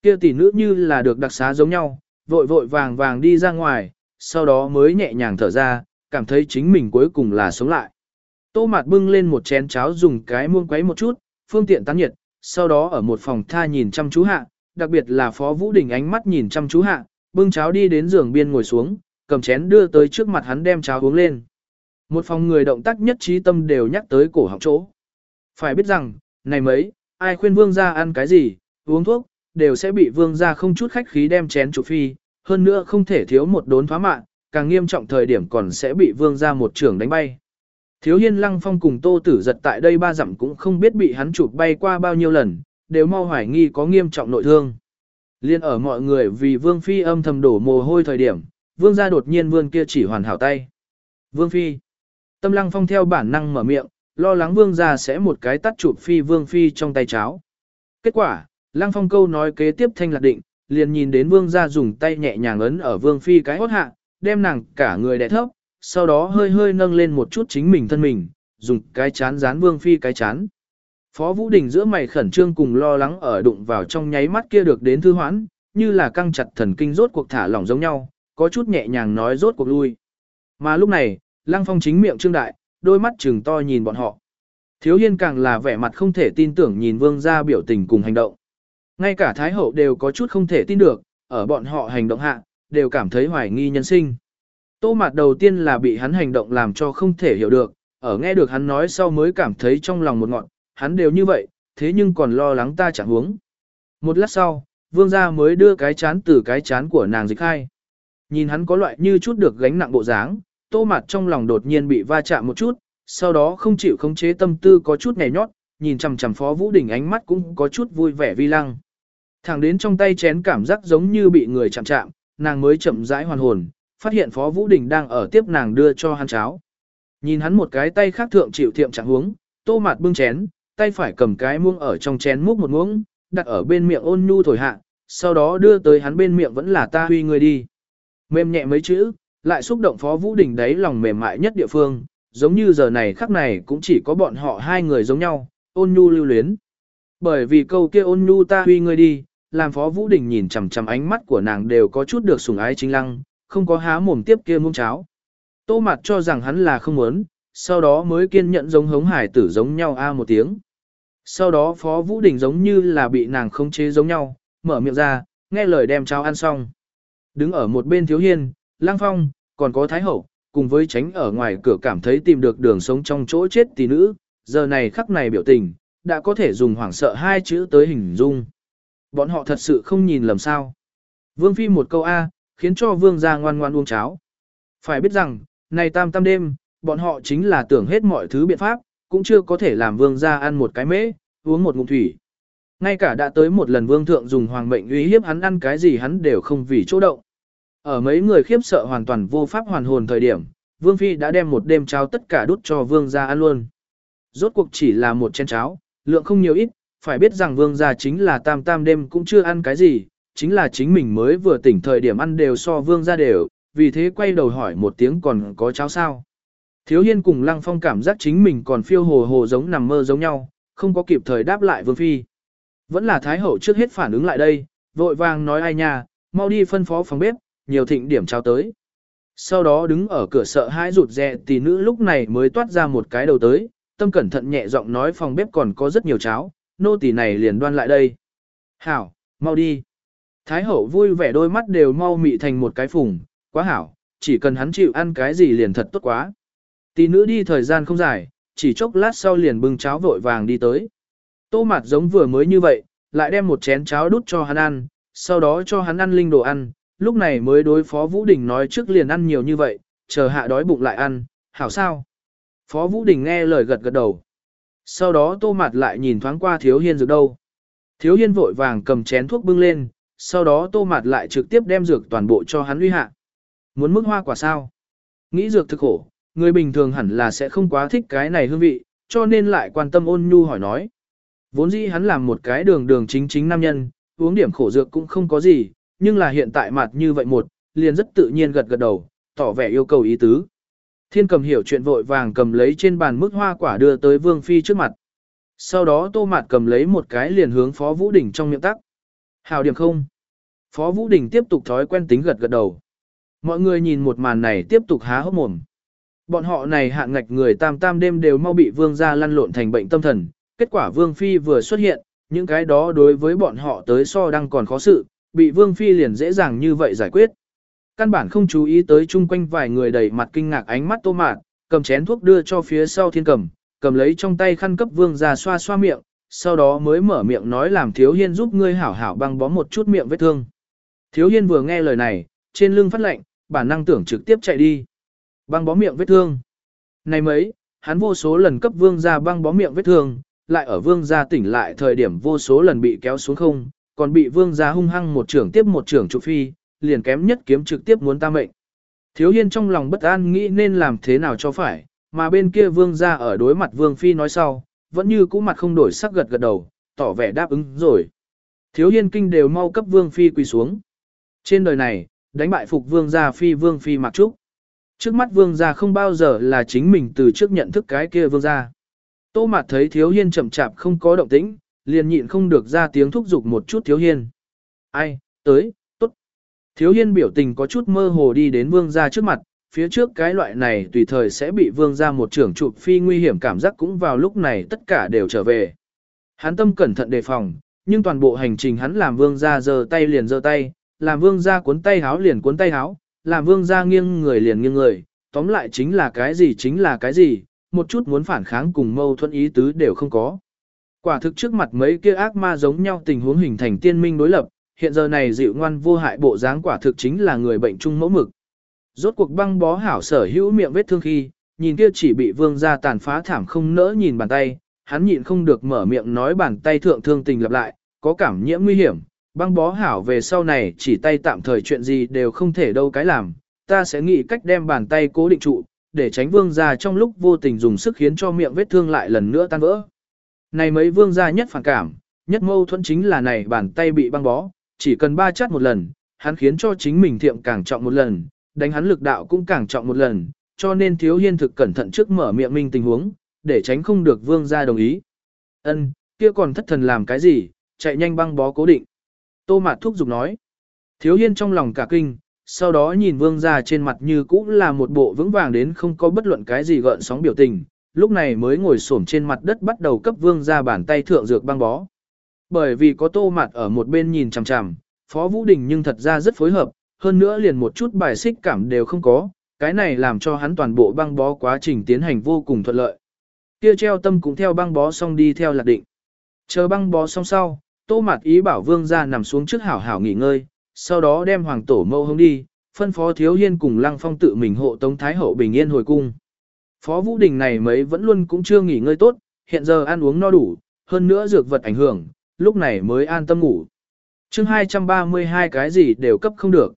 Kia tỷ nữ như là được đặc xá giống nhau, vội vội vàng vàng đi ra ngoài, sau đó mới nhẹ nhàng thở ra, cảm thấy chính mình cuối cùng là sống lại. Tô mạt bưng lên một chén cháo dùng cái muông quấy một chút, phương tiện tán nhiệt, sau đó ở một phòng tha nhìn chăm chú hạ, đặc biệt là Phó Vũ Đình ánh mắt nhìn chăm chú hạ, bưng cháo đi đến giường biên ngồi xuống, cầm chén đưa tới trước mặt hắn đem cháo uống lên. Một phòng người động tác nhất trí tâm đều nhắc tới cổ họng chỗ. Phải biết rằng, này mấy, ai khuyên vương gia ăn cái gì, uống thuốc, đều sẽ bị vương gia không chút khách khí đem chén chủ phi, hơn nữa không thể thiếu một đốn thoá mạng, càng nghiêm trọng thời điểm còn sẽ bị vương gia một trưởng đánh bay. Thiếu hiên lăng phong cùng tô tử giật tại đây ba dặm cũng không biết bị hắn chụp bay qua bao nhiêu lần, đều mau hoài nghi có nghiêm trọng nội thương. Liên ở mọi người vì vương phi âm thầm đổ mồ hôi thời điểm, vương gia đột nhiên vươn kia chỉ hoàn hảo tay. Vương phi. Tâm lăng phong theo bản năng mở miệng, lo lắng vương gia sẽ một cái tắt chụp phi vương phi trong tay cháo. Kết quả, lăng phong câu nói kế tiếp thanh lạc định, liền nhìn đến vương gia dùng tay nhẹ nhàng ấn ở vương phi cái hốt hạ, đem nàng cả người đè thấp, sau đó hơi hơi nâng lên một chút chính mình thân mình, dùng cái chán dán vương phi cái chán. Phó Vũ Đình giữa mày khẩn trương cùng lo lắng ở đụng vào trong nháy mắt kia được đến thư hoãn, như là căng chặt thần kinh rốt cuộc thả lỏng giống nhau, có chút nhẹ nhàng nói rốt cuộc lui. Mà lúc này, Lăng Phong chính miệng trương đại, đôi mắt trừng to nhìn bọn họ. Thiếu Hiên càng là vẻ mặt không thể tin tưởng nhìn vương gia biểu tình cùng hành động. Ngay cả Thái Hậu đều có chút không thể tin được, ở bọn họ hành động hạ, đều cảm thấy hoài nghi nhân sinh. Tô mặt đầu tiên là bị hắn hành động làm cho không thể hiểu được, ở nghe được hắn nói sau mới cảm thấy trong lòng một ngọn, hắn đều như vậy, thế nhưng còn lo lắng ta chẳng huống. Một lát sau, vương gia mới đưa cái chán từ cái chán của nàng dịch hai. Nhìn hắn có loại như chút được gánh nặng bộ dáng, tô mặt trong lòng đột nhiên bị va chạm một chút, sau đó không chịu khống chế tâm tư có chút nhẹ nhót, nhìn chằm chằm phó vũ đỉnh ánh mắt cũng có chút vui vẻ vi lăng. Thẳng đến trong tay chén cảm giác giống như bị người chạm chạm, nàng mới chậm rãi hoàn hồn, phát hiện phó vũ đỉnh đang ở tiếp nàng đưa cho hắn cháo. Nhìn hắn một cái tay khác thượng chịu thiệm chẳng huống, tô mặt bưng chén, tay phải cầm cái muông ở trong chén múc một muỗng, đặt ở bên miệng ôn nhu thổi hạ, sau đó đưa tới hắn bên miệng vẫn là ta huy người đi. Mềm nhẹ mấy chữ, lại xúc động Phó Vũ Đình đấy lòng mềm mại nhất địa phương, giống như giờ này khắc này cũng chỉ có bọn họ hai người giống nhau, ôn nhu lưu luyến. Bởi vì câu kia ôn nhu ta huy người đi, làm Phó Vũ Đình nhìn chằm chằm ánh mắt của nàng đều có chút được sủng ái chính lăng, không có há mồm tiếp kia muông cháo. Tô mặt cho rằng hắn là không muốn, sau đó mới kiên nhẫn giống hống hải tử giống nhau a một tiếng. Sau đó Phó Vũ Đình giống như là bị nàng khống chế giống nhau, mở miệng ra, nghe lời đem cháo ăn xong. Đứng ở một bên thiếu hiên, lang phong, còn có thái hậu, cùng với tránh ở ngoài cửa cảm thấy tìm được đường sống trong chỗ chết tỷ nữ, giờ này khắc này biểu tình, đã có thể dùng hoảng sợ hai chữ tới hình dung. Bọn họ thật sự không nhìn lầm sao. Vương Phi một câu A, khiến cho vương gia ngoan ngoan uống cháo. Phải biết rằng, này tam tam đêm, bọn họ chính là tưởng hết mọi thứ biện pháp, cũng chưa có thể làm vương gia ăn một cái mễ, uống một ngụm thủy. Ngay cả đã tới một lần vương thượng dùng hoàng mệnh uy hiếp hắn ăn cái gì hắn đều không vì chỗ động. Ở mấy người khiếp sợ hoàn toàn vô pháp hoàn hồn thời điểm, vương phi đã đem một đêm cháo tất cả đút cho vương gia ăn luôn. Rốt cuộc chỉ là một chén cháo, lượng không nhiều ít, phải biết rằng vương gia chính là tam tam đêm cũng chưa ăn cái gì, chính là chính mình mới vừa tỉnh thời điểm ăn đều so vương gia đều, vì thế quay đầu hỏi một tiếng còn có cháo sao. Thiếu hiên cùng lăng phong cảm giác chính mình còn phiêu hồ hồ giống nằm mơ giống nhau, không có kịp thời đáp lại vương phi. Vẫn là thái hậu trước hết phản ứng lại đây, vội vàng nói ai nha, mau đi phân phó phòng bếp, nhiều thịnh điểm trao tới. Sau đó đứng ở cửa sợ hãi rụt rè tỷ nữ lúc này mới toát ra một cái đầu tới, tâm cẩn thận nhẹ giọng nói phòng bếp còn có rất nhiều cháo, nô tỷ này liền đoan lại đây. Hảo, mau đi. Thái hậu vui vẻ đôi mắt đều mau mị thành một cái phùng, quá hảo, chỉ cần hắn chịu ăn cái gì liền thật tốt quá. Tỷ nữ đi thời gian không dài, chỉ chốc lát sau liền bưng cháo vội vàng đi tới. Tô mặt giống vừa mới như vậy, lại đem một chén cháo đút cho hắn ăn, sau đó cho hắn ăn linh đồ ăn, lúc này mới đối phó Vũ Đình nói trước liền ăn nhiều như vậy, chờ hạ đói bụng lại ăn, hảo sao. Phó Vũ Đình nghe lời gật gật đầu. Sau đó tô mặt lại nhìn thoáng qua thiếu hiên dược đâu. Thiếu hiên vội vàng cầm chén thuốc bưng lên, sau đó tô mặt lại trực tiếp đem dược toàn bộ cho hắn uy hạ. Muốn mức hoa quả sao? Nghĩ dược thực khổ, người bình thường hẳn là sẽ không quá thích cái này hương vị, cho nên lại quan tâm ôn nhu hỏi nói. Vốn dĩ hắn làm một cái đường đường chính chính nam nhân, uống điểm khổ dược cũng không có gì, nhưng là hiện tại mặt như vậy một, liền rất tự nhiên gật gật đầu, tỏ vẻ yêu cầu ý tứ. Thiên cầm hiểu chuyện vội vàng cầm lấy trên bàn mức hoa quả đưa tới Vương Phi trước mặt. Sau đó tô mạt cầm lấy một cái liền hướng Phó Vũ Đình trong miệng tắc. Hào điểm không? Phó Vũ Đình tiếp tục thói quen tính gật gật đầu. Mọi người nhìn một màn này tiếp tục há hốc mồm. Bọn họ này hạng ngạch người tam tam đêm đều mau bị vương gia lăn lộn thành bệnh tâm thần. Kết quả vương phi vừa xuất hiện, những cái đó đối với bọn họ tới so đang còn khó sự, bị vương phi liền dễ dàng như vậy giải quyết. Căn bản không chú ý tới chung quanh vài người đầy mặt kinh ngạc ánh mắt tô mạt, cầm chén thuốc đưa cho phía sau thiên cầm, cầm lấy trong tay khăn cấp vương ra xoa xoa miệng, sau đó mới mở miệng nói làm thiếu hiên giúp ngươi hảo hảo băng bó một chút miệng vết thương. Thiếu hiên vừa nghe lời này, trên lưng phát lệnh bản năng tưởng trực tiếp chạy đi. Băng bó miệng vết thương. Này mấy, hắn vô số lần cấp vương gia băng bó miệng vết thương, lại ở vương gia tỉnh lại thời điểm vô số lần bị kéo xuống không, còn bị vương gia hung hăng một trưởng tiếp một trưởng trụ phi, liền kém nhất kiếm trực tiếp muốn ta mệnh. Thiếu hiên trong lòng bất an nghĩ nên làm thế nào cho phải, mà bên kia vương gia ở đối mặt vương phi nói sau, vẫn như cũ mặt không đổi sắc gật gật đầu, tỏ vẻ đáp ứng rồi. Thiếu hiên kinh đều mau cấp vương phi quỳ xuống. Trên đời này, đánh bại phục vương gia phi vương phi mặc trúc. Trước mắt vương gia không bao giờ là chính mình từ trước nhận thức cái kia vương gia. Tô mặt thấy thiếu hiên chậm chạp không có động tĩnh, liền nhịn không được ra tiếng thúc giục một chút thiếu hiên. Ai, tới, tốt. Thiếu hiên biểu tình có chút mơ hồ đi đến vương gia trước mặt, phía trước cái loại này tùy thời sẽ bị vương gia một trưởng chụp phi nguy hiểm cảm giác cũng vào lúc này tất cả đều trở về. Hắn tâm cẩn thận đề phòng, nhưng toàn bộ hành trình hắn làm vương gia giơ tay liền giơ tay, làm vương gia cuốn tay háo liền cuốn tay háo, làm vương gia nghiêng người liền nghiêng người, tóm lại chính là cái gì chính là cái gì, một chút muốn phản kháng cùng mâu thuẫn ý tứ đều không có. Quả thực trước mặt mấy kia ác ma giống nhau tình huống hình thành tiên minh đối lập, hiện giờ này dịu ngoan vô hại bộ dáng quả thực chính là người bệnh trung mẫu mực. Rốt cuộc băng bó hảo sở hữu miệng vết thương khi, nhìn kia chỉ bị vương gia tàn phá thảm không nỡ nhìn bàn tay, hắn nhịn không được mở miệng nói bàn tay thượng thương tình lặp lại, có cảm nhiễm nguy hiểm, băng bó hảo về sau này chỉ tay tạm thời chuyện gì đều không thể đâu cái làm, ta sẽ nghĩ cách đem bàn tay cố định trụ, để tránh vương gia trong lúc vô tình dùng sức khiến cho miệng vết thương lại lần nữa tan vỡ. Này mấy vương gia nhất phản cảm, nhất mâu thuẫn chính là này bàn tay bị băng bó, chỉ cần ba chát một lần, hắn khiến cho chính mình thiệm càng trọng một lần, đánh hắn lực đạo cũng càng trọng một lần, cho nên thiếu hiên thực cẩn thận trước mở miệng minh tình huống, để tránh không được vương gia đồng ý. Ân, kia còn thất thần làm cái gì, chạy nhanh băng bó cố định. Tô Mạt thúc giục nói. Thiếu hiên trong lòng cả kinh, sau đó nhìn vương gia trên mặt như cũ là một bộ vững vàng đến không có bất luận cái gì gợn sóng biểu tình, lúc này mới ngồi xổm trên mặt đất bắt đầu cấp vương gia bàn tay thượng dược băng bó. Bởi vì có tô mặt ở một bên nhìn chằm chằm, Phó Vũ Đình nhưng thật ra rất phối hợp, hơn nữa liền một chút bài xích cảm đều không có, cái này làm cho hắn toàn bộ băng bó quá trình tiến hành vô cùng thuận lợi. Kia treo tâm cũng theo băng bó xong đi theo lạc định. Chờ băng bó xong sau, tô mặt ý bảo vương gia nằm xuống trước hảo hảo nghỉ ngơi, sau đó đem hoàng tổ mâu hông đi, phân phó thiếu hiên cùng lăng phong tự mình hộ tống thái hậu bình yên hồi cung. Phó Vũ Đình này mấy vẫn luôn cũng chưa nghỉ ngơi tốt, hiện giờ ăn uống no đủ, hơn nữa dược vật ảnh hưởng, lúc này mới an tâm ngủ. chương 232 cái gì đều cấp không được.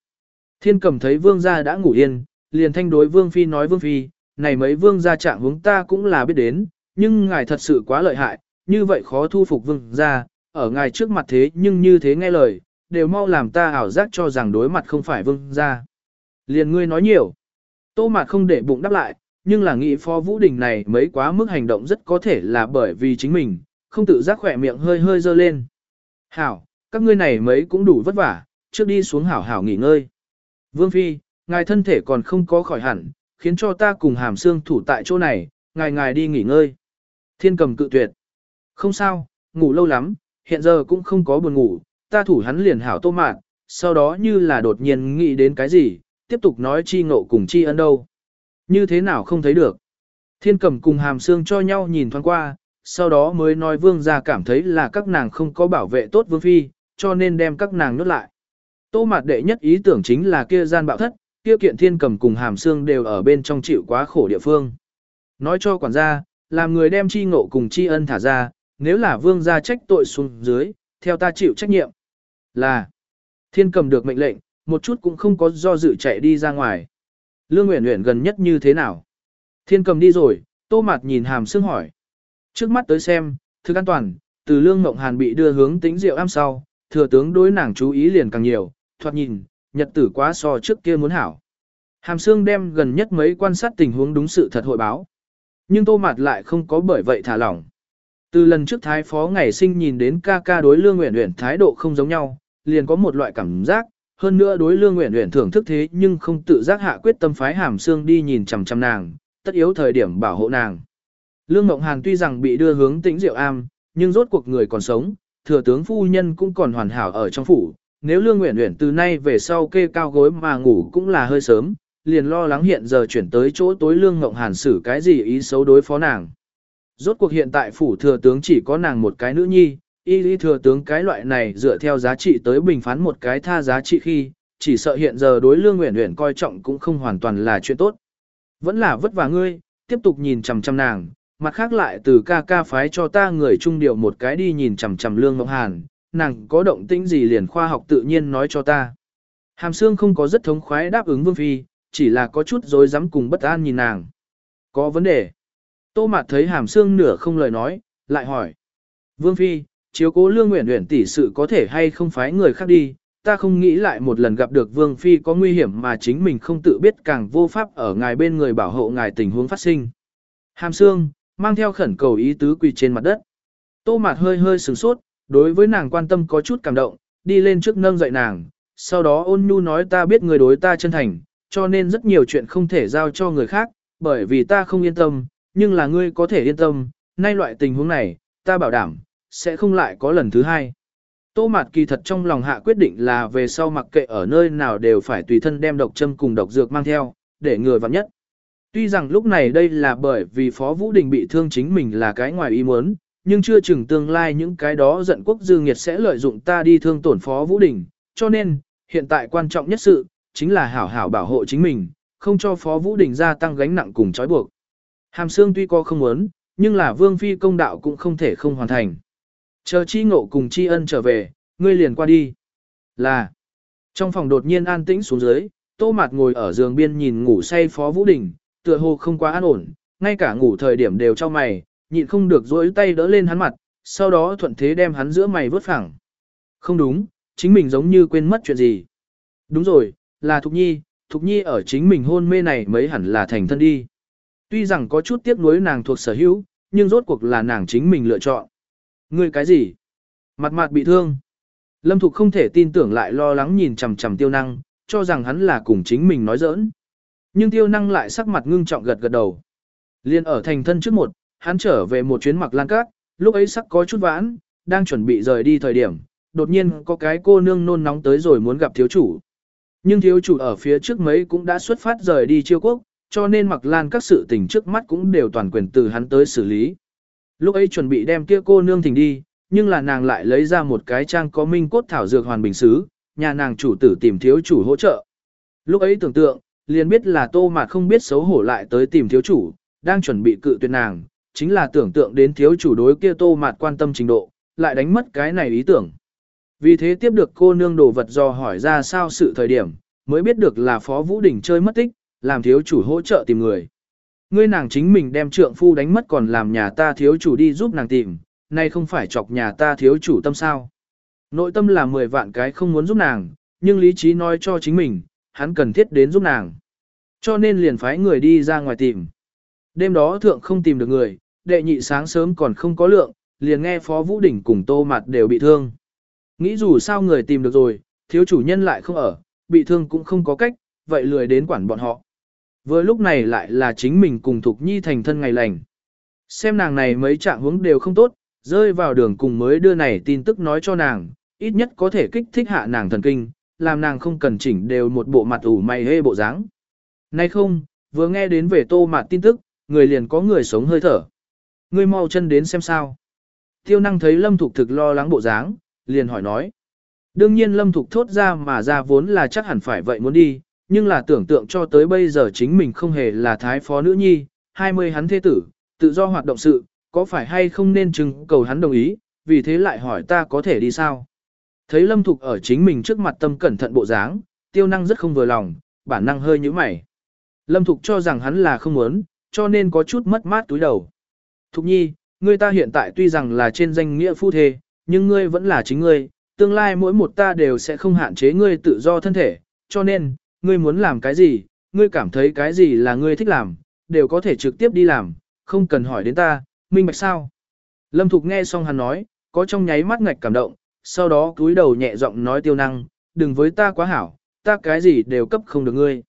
Thiên cầm thấy vương gia đã ngủ yên, liền thanh đối vương phi nói vương phi, này mấy vương gia trạng hướng ta cũng là biết đến, nhưng ngài thật sự quá lợi hại, như vậy khó thu phục vương gia, ở ngài trước mặt thế nhưng như thế nghe lời, đều mau làm ta ảo giác cho rằng đối mặt không phải vương gia. Liền ngươi nói nhiều. Tô mạt không để bụng đáp lại, nhưng là nghĩ phó vũ đình này mấy quá mức hành động rất có thể là bởi vì chính mình, không tự giác khỏe miệng hơi hơi dơ lên. Hảo, các ngươi này mấy cũng đủ vất vả, trước đi xuống hảo hảo nghỉ ngơi. Vương Phi, ngài thân thể còn không có khỏi hẳn, khiến cho ta cùng hàm xương thủ tại chỗ này, ngài ngài đi nghỉ ngơi. Thiên cầm cự tuyệt. Không sao, ngủ lâu lắm, hiện giờ cũng không có buồn ngủ, ta thủ hắn liền hảo tô mạn, sau đó như là đột nhiên nghĩ đến cái gì, tiếp tục nói chi ngộ cùng chi ân đâu. Như thế nào không thấy được. Thiên cầm cùng hàm xương cho nhau nhìn thoáng qua, sau đó mới nói vương gia cảm thấy là các nàng không có bảo vệ tốt vương phi, cho nên đem các nàng nuốt lại. Tô mạt đệ nhất ý tưởng chính là kia gian bạo thất, kia kiện thiên cầm cùng hàm xương đều ở bên trong chịu quá khổ địa phương. Nói cho quản gia, làm người đem chi ngộ cùng chi ân thả ra, nếu là vương gia trách tội xuống dưới, theo ta chịu trách nhiệm. Là, thiên cầm được mệnh lệnh, một chút cũng không có do dự chạy đi ra ngoài. Lương Uyển Uyển gần nhất như thế nào? Thiên cầm đi rồi, tô mặt nhìn hàm xương hỏi. Trước mắt tới xem, thức an toàn, từ lương mộng hàn bị đưa hướng tính rượu am sau, thừa tướng đối nàng chú ý liền càng nhiều, thoạt nhìn, nhật tử quá so trước kia muốn hảo. Hàm xương đem gần nhất mấy quan sát tình huống đúng sự thật hội báo. Nhưng tô mặt lại không có bởi vậy thả lỏng. Từ lần trước thái phó ngày sinh nhìn đến ca ca đối lương nguyện nguyện thái độ không giống nhau, liền có một loại cảm giác, hơn nữa đối lương nguyện nguyện thưởng thức thế nhưng không tự giác hạ quyết tâm phái hàm xương đi nhìn chằm chằm nàng, tất yếu thời điểm bảo hộ nàng. Lương Mộng Hàn tuy rằng bị đưa hướng tĩnh diệu am, nhưng rốt cuộc người còn sống, thừa tướng phu nhân cũng còn hoàn hảo ở trong phủ. Nếu Lương Nguyện Nguyện từ nay về sau kê cao gối mà ngủ cũng là hơi sớm, liền lo lắng hiện giờ chuyển tới chỗ tối Lương Mộng Hàn xử cái gì ý xấu đối phó nàng. Rốt cuộc hiện tại phủ thừa tướng chỉ có nàng một cái nữ nhi, y lý thừa tướng cái loại này dựa theo giá trị tới bình phán một cái tha giá trị khi, chỉ sợ hiện giờ đối Lương Nguyện Nguyện coi trọng cũng không hoàn toàn là chuyện tốt. Vẫn là vất vả ngươi, tiếp tục nhìn chằm chằm nàng, mặt khác lại từ ca ca phái cho ta người trung điều một cái đi nhìn chằm chằm lương ngọc hàn, nàng có động tĩnh gì liền khoa học tự nhiên nói cho ta. Hàm xương không có rất thống khoái đáp ứng vương phi, chỉ là có chút dối dám cùng bất an nhìn nàng. Có vấn đề. Tô mạt thấy hàm xương nửa không lời nói, lại hỏi. Vương phi, chiếu cố lương nguyện nguyện tỷ sự có thể hay không phái người khác đi, ta không nghĩ lại một lần gặp được Vương Phi có nguy hiểm mà chính mình không tự biết càng vô pháp ở ngài bên người bảo hộ ngài tình huống phát sinh. Hàm xương, mang theo khẩn cầu ý tứ quỳ trên mặt đất. Tô Mạt hơi hơi sửng sốt, đối với nàng quan tâm có chút cảm động, đi lên trước nâng dậy nàng, sau đó ôn nhu nói ta biết người đối ta chân thành, cho nên rất nhiều chuyện không thể giao cho người khác, bởi vì ta không yên tâm, nhưng là ngươi có thể yên tâm, nay loại tình huống này, ta bảo đảm, sẽ không lại có lần thứ hai. Tô Mạt kỳ thật trong lòng hạ quyết định là về sau mặc kệ ở nơi nào đều phải tùy thân đem độc châm cùng độc dược mang theo, để người vặn nhất. Tuy rằng lúc này đây là bởi vì Phó Vũ Đình bị thương chính mình là cái ngoài ý muốn, nhưng chưa chừng tương lai những cái đó giận quốc dư nghiệt sẽ lợi dụng ta đi thương tổn Phó Vũ Đình, cho nên, hiện tại quan trọng nhất sự, chính là hảo hảo bảo hộ chính mình, không cho Phó Vũ Đình gia tăng gánh nặng cùng trói buộc. Hàm xương tuy có không muốn, nhưng là Vương Phi công đạo cũng không thể không hoàn thành. Chờ chi ngộ cùng chi ân trở về, ngươi liền qua đi. Là, trong phòng đột nhiên an tĩnh xuống dưới, tô mạt ngồi ở giường biên nhìn ngủ say Phó Vũ Đình, tựa hồ không quá an ổn, ngay cả ngủ thời điểm đều cho mày, nhịn không được dối tay đỡ lên hắn mặt, sau đó thuận thế đem hắn giữa mày vớt phẳng. Không đúng, chính mình giống như quên mất chuyện gì. Đúng rồi, là Thục Nhi, Thục Nhi ở chính mình hôn mê này mới hẳn là thành thân đi. Tuy rằng có chút tiếc nuối nàng thuộc sở hữu, nhưng rốt cuộc là nàng chính mình lựa chọn. Ngươi cái gì? Mặt mặt bị thương. Lâm Thục không thể tin tưởng lại lo lắng nhìn chằm chằm tiêu năng, cho rằng hắn là cùng chính mình nói giỡn. Nhưng tiêu năng lại sắc mặt ngưng trọng gật gật đầu. Liên ở thành thân trước một, hắn trở về một chuyến mặc lan cát, lúc ấy sắc có chút vãn, đang chuẩn bị rời đi thời điểm, đột nhiên có cái cô nương nôn nóng tới rồi muốn gặp thiếu chủ. Nhưng thiếu chủ ở phía trước mấy cũng đã xuất phát rời đi chiêu quốc, cho nên mặc lan các sự tình trước mắt cũng đều toàn quyền từ hắn tới xử lý. Lúc ấy chuẩn bị đem kia cô nương thỉnh đi, nhưng là nàng lại lấy ra một cái trang có minh cốt thảo dược hoàn bình xứ, nhà nàng chủ tử tìm thiếu chủ hỗ trợ. Lúc ấy tưởng tượng, liền biết là tô mà không biết xấu hổ lại tới tìm thiếu chủ, đang chuẩn bị cự tuyệt nàng, chính là tưởng tượng đến thiếu chủ đối kia tô mạt quan tâm trình độ, lại đánh mất cái này ý tưởng. Vì thế tiếp được cô nương đồ vật do hỏi ra sao sự thời điểm, mới biết được là Phó Vũ Đình chơi mất tích, làm thiếu chủ hỗ trợ tìm người. Ngươi nàng chính mình đem trượng phu đánh mất còn làm nhà ta thiếu chủ đi giúp nàng tìm, nay không phải chọc nhà ta thiếu chủ tâm sao. Nội tâm là 10 vạn cái không muốn giúp nàng, nhưng lý trí nói cho chính mình, hắn cần thiết đến giúp nàng. Cho nên liền phái người đi ra ngoài tìm. Đêm đó thượng không tìm được người, đệ nhị sáng sớm còn không có lượng, liền nghe Phó Vũ Đỉnh cùng Tô Mạt đều bị thương. Nghĩ dù sao người tìm được rồi, thiếu chủ nhân lại không ở, bị thương cũng không có cách, vậy lười đến quản bọn họ. Vừa lúc này lại là chính mình cùng Thục Nhi thành thân ngày lành. Xem nàng này mấy trạng hướng đều không tốt, rơi vào đường cùng mới đưa này tin tức nói cho nàng, ít nhất có thể kích thích hạ nàng thần kinh, làm nàng không cần chỉnh đều một bộ mặt ủ mày hê bộ dáng. Nay không, vừa nghe đến về tô mạt tin tức, người liền có người sống hơi thở. Ngươi mau chân đến xem sao. Tiêu năng thấy lâm thục thực lo lắng bộ dáng, liền hỏi nói. Đương nhiên lâm thục thốt ra mà ra vốn là chắc hẳn phải vậy muốn đi, nhưng là tưởng tượng cho tới bây giờ chính mình không hề là thái phó nữ nhi, 20 hắn thế tử, tự do hoạt động sự, có phải hay không nên chừng cầu hắn đồng ý, vì thế lại hỏi ta có thể đi sao. Thấy lâm thục ở chính mình trước mặt tâm cẩn thận bộ dáng, tiêu năng rất không vừa lòng, bản năng hơi như mày. Lâm thục cho rằng hắn là không muốn, cho nên có chút mất mát túi đầu. Thục nhi, ngươi ta hiện tại tuy rằng là trên danh nghĩa phu thê, nhưng ngươi vẫn là chính ngươi, tương lai mỗi một ta đều sẽ không hạn chế ngươi tự do thân thể, cho nên, ngươi muốn làm cái gì, ngươi cảm thấy cái gì là ngươi thích làm, đều có thể trực tiếp đi làm, không cần hỏi đến ta, minh bạch sao. Lâm Thục nghe xong hắn nói, có trong nháy mắt ngạch cảm động, sau đó cúi đầu nhẹ giọng nói tiêu năng, đừng với ta quá hảo, ta cái gì đều cấp không được ngươi.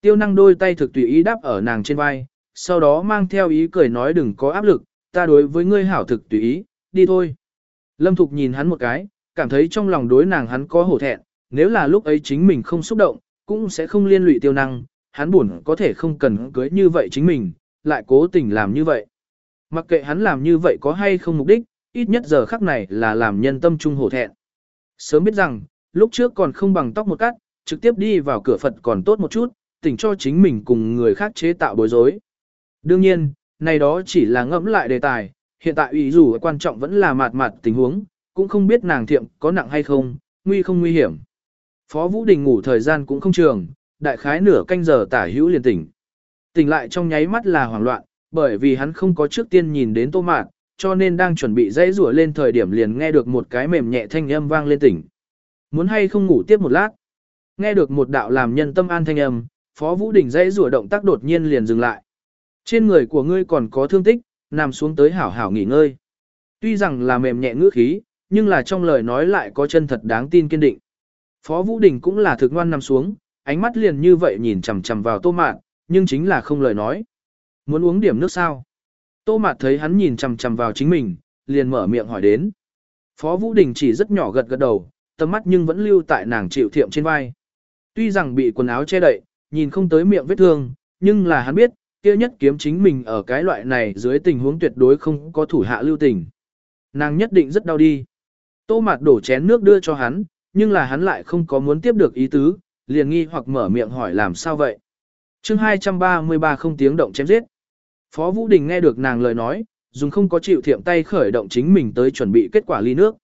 Tiêu năng đôi tay thực tùy ý đáp ở nàng trên vai, sau đó mang theo ý cười nói đừng có áp lực, ta đối với ngươi hảo thực tùy ý, đi thôi. Lâm Thục nhìn hắn một cái, cảm thấy trong lòng đối nàng hắn có hổ thẹn, nếu là lúc ấy chính mình không xúc động, cũng sẽ không liên lụy tiêu năng, hắn buồn có thể không cần cưới như vậy chính mình, lại cố tình làm như vậy. Mặc kệ hắn làm như vậy có hay không mục đích, ít nhất giờ khắc này là làm nhân tâm trung hổ thẹn. Sớm biết rằng, lúc trước còn không bằng tóc một cắt, trực tiếp đi vào cửa Phật còn tốt một chút, tỉnh cho chính mình cùng người khác chế tạo bối rối. Đương nhiên, này đó chỉ là ngẫm lại đề tài, hiện tại ủy dù quan trọng vẫn là mạt mạt tình huống, cũng không biết nàng thiệm có nặng hay không, nguy không nguy hiểm. Phó Vũ Đình ngủ thời gian cũng không trường, đại khái nửa canh giờ tả hữu liền tỉnh. Tỉnh lại trong nháy mắt là hoảng loạn, bởi vì hắn không có trước tiên nhìn đến tô mạt, cho nên đang chuẩn bị dãy rủa lên thời điểm liền nghe được một cái mềm nhẹ thanh âm vang lên tỉnh. Muốn hay không ngủ tiếp một lát. Nghe được một đạo làm nhân tâm an thanh âm, Phó Vũ Đình dãy rủa động tác đột nhiên liền dừng lại. Trên người của ngươi còn có thương tích, nằm xuống tới hảo hảo nghỉ ngơi. Tuy rằng là mềm nhẹ ngữ khí, nhưng là trong lời nói lại có chân thật đáng tin kiên định. Phó Vũ Đình cũng là thực ngoan nằm xuống, ánh mắt liền như vậy nhìn chằm chằm vào tô Mạt, nhưng chính là không lời nói. Muốn uống điểm nước sao? Tô Mạt thấy hắn nhìn chằm chằm vào chính mình, liền mở miệng hỏi đến. Phó Vũ Đình chỉ rất nhỏ gật gật đầu, tầm mắt nhưng vẫn lưu tại nàng chịu thiệm trên vai. Tuy rằng bị quần áo che đậy, nhìn không tới miệng vết thương, nhưng là hắn biết, kia nhất kiếm chính mình ở cái loại này dưới tình huống tuyệt đối không có thủ hạ lưu tình. Nàng nhất định rất đau đi. Tô mạt đổ chén nước đưa cho hắn, nhưng là hắn lại không có muốn tiếp được ý tứ, liền nghi hoặc mở miệng hỏi làm sao vậy. chương 233 không tiếng động chém giết. Phó Vũ Đình nghe được nàng lời nói, dùng không có chịu thiệm tay khởi động chính mình tới chuẩn bị kết quả ly nước.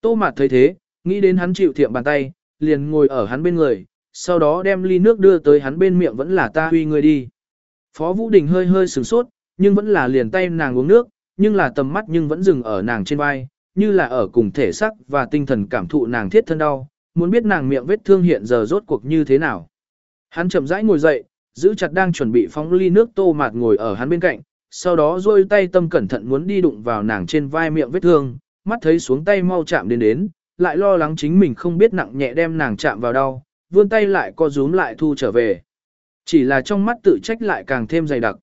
Tô mạt thấy thế, nghĩ đến hắn chịu thiệm bàn tay, liền ngồi ở hắn bên người, sau đó đem ly nước đưa tới hắn bên miệng vẫn là ta huy người đi. Phó Vũ Đình hơi hơi sửng sốt, nhưng vẫn là liền tay nàng uống nước, nhưng là tầm mắt nhưng vẫn dừng ở nàng trên vai, như là ở cùng thể sắc và tinh thần cảm thụ nàng thiết thân đau, muốn biết nàng miệng vết thương hiện giờ rốt cuộc như thế nào. Hắn chậm rãi ngồi dậy, giữ chặt đang chuẩn bị phóng ly nước tô mạt ngồi ở hắn bên cạnh, sau đó rôi tay tâm cẩn thận muốn đi đụng vào nàng trên vai miệng vết thương, mắt thấy xuống tay mau chạm đến đến, lại lo lắng chính mình không biết nặng nhẹ đem nàng chạm vào đau, vươn tay lại co rúm lại thu trở về. Chỉ là trong mắt tự trách lại càng thêm dày đặc.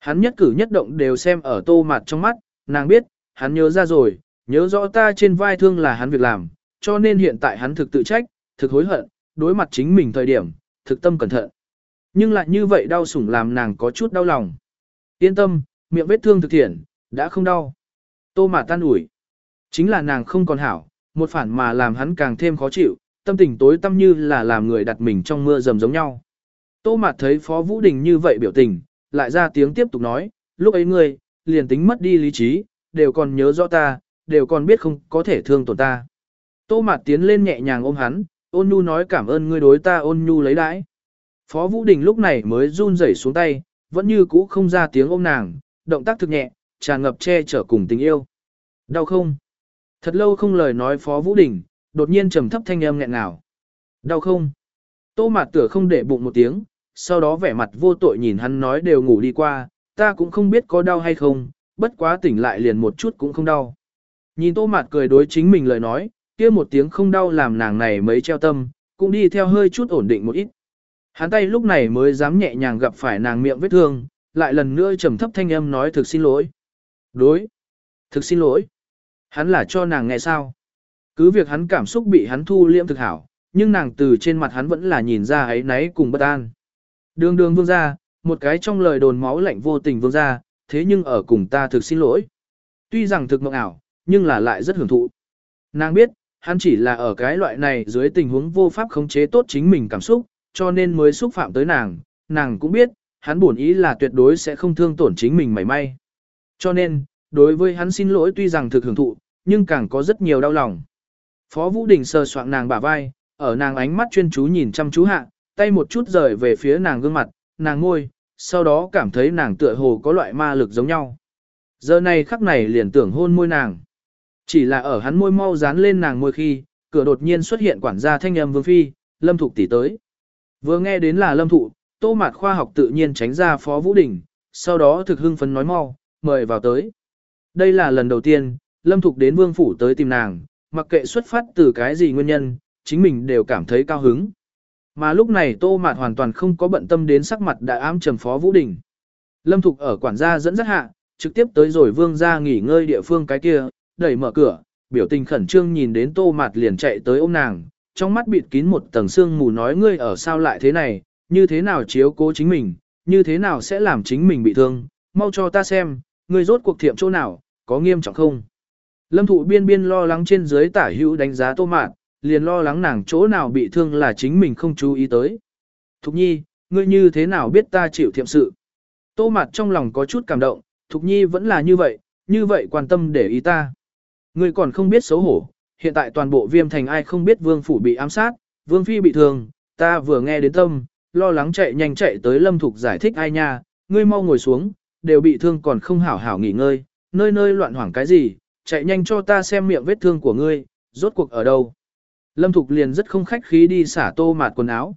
Hắn nhất cử nhất động đều xem ở tô mặt trong mắt, nàng biết, hắn nhớ ra rồi, nhớ rõ ta trên vai thương là hắn việc làm, cho nên hiện tại hắn thực tự trách, thực hối hận, đối mặt chính mình thời điểm, thực tâm cẩn thận. Nhưng lại như vậy đau sủng làm nàng có chút đau lòng. Yên tâm, miệng vết thương thực thiện, đã không đau. Tô mà tan ủi. Chính là nàng không còn hảo, một phản mà làm hắn càng thêm khó chịu, tâm tình tối tâm như là làm người đặt mình trong mưa dầm giống nhau. Tô Mạt thấy Phó Vũ Đình như vậy biểu tình, lại ra tiếng tiếp tục nói, lúc ấy ngươi, liền tính mất đi lý trí, đều còn nhớ rõ ta, đều còn biết không có thể thương tổn ta. Tô Mạt tiến lên nhẹ nhàng ôm hắn, ôn nhu nói cảm ơn ngươi đối ta ôn nhu lấy đãi. Phó Vũ Đình lúc này mới run rẩy xuống tay, vẫn như cũ không ra tiếng ôm nàng, động tác thực nhẹ, tràn ngập che chở cùng tình yêu. Đau không? Thật lâu không lời nói Phó Vũ Đình, đột nhiên trầm thấp thanh âm nghẹn ngào. Đau không? Tô Mạt tựa không để bụng một tiếng, sau đó vẻ mặt vô tội nhìn hắn nói đều ngủ đi qua, ta cũng không biết có đau hay không, bất quá tỉnh lại liền một chút cũng không đau. Nhìn tô mạt cười đối chính mình lời nói, kia một tiếng không đau làm nàng này mấy treo tâm, cũng đi theo hơi chút ổn định một ít. Hắn tay lúc này mới dám nhẹ nhàng gặp phải nàng miệng vết thương, lại lần nữa trầm thấp thanh âm nói thực xin lỗi. Đối. Thực xin lỗi. Hắn là cho nàng nghe sao. Cứ việc hắn cảm xúc bị hắn thu liễm thực hảo, nhưng nàng từ trên mặt hắn vẫn là nhìn ra ấy náy cùng bất an. Đường đường vương ra một cái trong lời đồn máu lạnh vô tình vương ra thế nhưng ở cùng ta thực xin lỗi. Tuy rằng thực mộng ảo, nhưng là lại rất hưởng thụ. Nàng biết, hắn chỉ là ở cái loại này dưới tình huống vô pháp khống chế tốt chính mình cảm xúc, cho nên mới xúc phạm tới nàng, nàng cũng biết, hắn buồn ý là tuyệt đối sẽ không thương tổn chính mình mảy may. Cho nên, đối với hắn xin lỗi tuy rằng thực hưởng thụ, nhưng càng có rất nhiều đau lòng. Phó Vũ Đình sờ soạng nàng bả vai, ở nàng ánh mắt chuyên chú nhìn chăm chú hạ, tay một chút rời về phía nàng gương mặt, nàng ngôi, sau đó cảm thấy nàng tựa hồ có loại ma lực giống nhau. Giờ này khắc này liền tưởng hôn môi nàng. Chỉ là ở hắn môi mau dán lên nàng môi khi, cửa đột nhiên xuất hiện quản gia thanh âm vương phi, lâm thục tỷ tới. Vừa nghe đến là lâm thụ, tô mạt khoa học tự nhiên tránh ra phó vũ đình, sau đó thực hưng phấn nói mau, mời vào tới. Đây là lần đầu tiên, lâm thục đến vương phủ tới tìm nàng, mặc kệ xuất phát từ cái gì nguyên nhân, chính mình đều cảm thấy cao hứng. Mà lúc này tô mạt hoàn toàn không có bận tâm đến sắc mặt đại ám trầm phó vũ đình. Lâm thục ở quản gia dẫn dắt hạ, trực tiếp tới rồi vương ra nghỉ ngơi địa phương cái kia, đẩy mở cửa, biểu tình khẩn trương nhìn đến tô mạt liền chạy tới ôm nàng, trong mắt bịt kín một tầng sương mù nói ngươi ở sao lại thế này, như thế nào chiếu cố chính mình, như thế nào sẽ làm chính mình bị thương, mau cho ta xem, ngươi rốt cuộc thiệm chỗ nào, có nghiêm trọng không. Lâm thụ biên biên lo lắng trên dưới tả hữu đánh giá tô mạt, liền lo lắng nàng chỗ nào bị thương là chính mình không chú ý tới. Thục nhi, ngươi như thế nào biết ta chịu thiệm sự? Tô mạt trong lòng có chút cảm động, Thục nhi vẫn là như vậy, như vậy quan tâm để ý ta. Ngươi còn không biết xấu hổ, hiện tại toàn bộ viêm thành ai không biết vương phủ bị ám sát, vương phi bị thương, ta vừa nghe đến tâm, lo lắng chạy nhanh chạy tới lâm thục giải thích ai nha, ngươi mau ngồi xuống, đều bị thương còn không hảo hảo nghỉ ngơi, nơi nơi loạn hoảng cái gì, chạy nhanh cho ta xem miệng vết thương của ngươi, rốt cuộc ở đâu. Lâm Thục liền rất không khách khí đi xả tô mạt quần áo.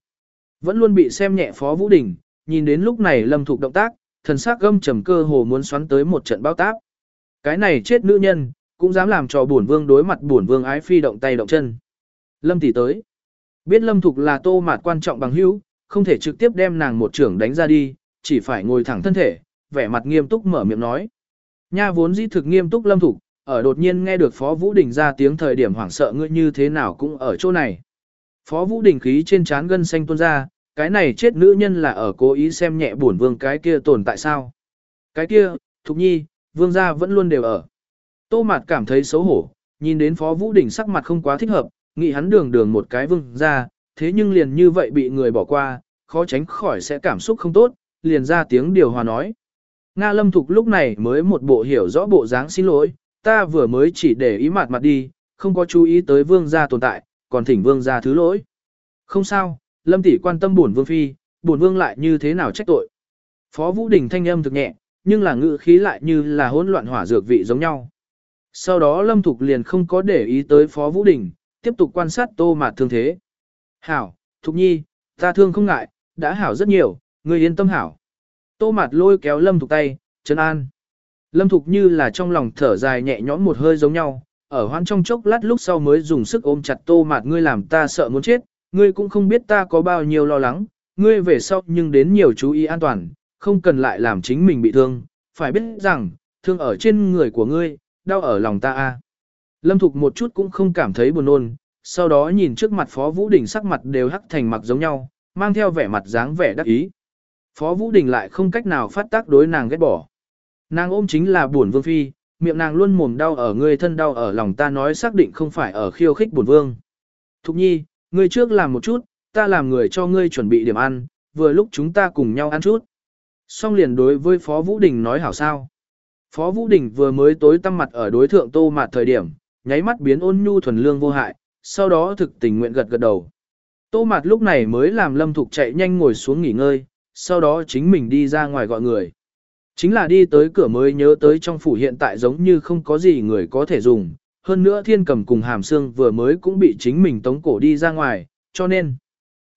Vẫn luôn bị xem nhẹ Phó Vũ Đình, nhìn đến lúc này Lâm Thục động tác, thần sắc gâm trầm cơ hồ muốn xoắn tới một trận bao táp. Cái này chết nữ nhân, cũng dám làm cho bổn vương đối mặt bổn vương ái phi động tay động chân. Lâm tỷ tới. Biết Lâm Thục là tô mạt quan trọng bằng hữu, không thể trực tiếp đem nàng một trưởng đánh ra đi, chỉ phải ngồi thẳng thân thể, vẻ mặt nghiêm túc mở miệng nói. Nha vốn dĩ thực nghiêm túc Lâm Thục, ở đột nhiên nghe được Phó Vũ Đình ra tiếng thời điểm hoảng sợ ngươi như thế nào cũng ở chỗ này. Phó Vũ Đình khí trên trán gân xanh tuôn ra, cái này chết nữ nhân là ở cố ý xem nhẹ bổn vương cái kia tồn tại sao. Cái kia, Thục Nhi, vương gia vẫn luôn đều ở. Tô Mạt cảm thấy xấu hổ, nhìn đến Phó Vũ Đình sắc mặt không quá thích hợp, nghĩ hắn đường đường một cái vương gia, thế nhưng liền như vậy bị người bỏ qua, khó tránh khỏi sẽ cảm xúc không tốt, liền ra tiếng điều hòa nói. Nga Lâm Thục lúc này mới một bộ hiểu rõ bộ dáng xin lỗi, ta vừa mới chỉ để ý mặt mặt đi, không có chú ý tới vương gia tồn tại, còn thỉnh vương gia thứ lỗi. Không sao, Lâm tỷ quan tâm buồn vương phi, buồn vương lại như thế nào trách tội. Phó Vũ Đình thanh âm thực nhẹ, nhưng là ngữ khí lại như là hỗn loạn hỏa dược vị giống nhau. Sau đó Lâm Thục liền không có để ý tới Phó Vũ Đình, tiếp tục quan sát tô mạt thương thế. Hảo, Thục Nhi, ta thương không ngại, đã hảo rất nhiều, người yên tâm hảo. Tô mạt lôi kéo Lâm Thục tay, chân an. Lâm Thục như là trong lòng thở dài nhẹ nhõm một hơi giống nhau, ở hoan trong chốc lát lúc sau mới dùng sức ôm chặt tô mạt ngươi làm ta sợ muốn chết, ngươi cũng không biết ta có bao nhiêu lo lắng, ngươi về sau nhưng đến nhiều chú ý an toàn, không cần lại làm chính mình bị thương, phải biết rằng, thương ở trên người của ngươi, đau ở lòng ta a. À. Lâm Thục một chút cũng không cảm thấy buồn nôn, sau đó nhìn trước mặt Phó Vũ Đình sắc mặt đều hắc thành mặt giống nhau, mang theo vẻ mặt dáng vẻ đắc ý. Phó Vũ Đình lại không cách nào phát tác đối nàng ghét bỏ. Nàng ôm chính là buồn vương phi, miệng nàng luôn mồm đau ở người thân đau ở lòng ta nói xác định không phải ở khiêu khích buồn vương. Thục nhi, ngươi trước làm một chút, ta làm người cho ngươi chuẩn bị điểm ăn, vừa lúc chúng ta cùng nhau ăn chút. Xong liền đối với Phó Vũ Đình nói hảo sao. Phó Vũ Đình vừa mới tối tăm mặt ở đối thượng tô mặt thời điểm, nháy mắt biến ôn nhu thuần lương vô hại, sau đó thực tình nguyện gật gật đầu. Tô mặt lúc này mới làm lâm thục chạy nhanh ngồi xuống nghỉ ngơi, sau đó chính mình đi ra ngoài gọi người. Chính là đi tới cửa mới nhớ tới trong phủ hiện tại giống như không có gì người có thể dùng, hơn nữa thiên cầm cùng hàm xương vừa mới cũng bị chính mình tống cổ đi ra ngoài, cho nên.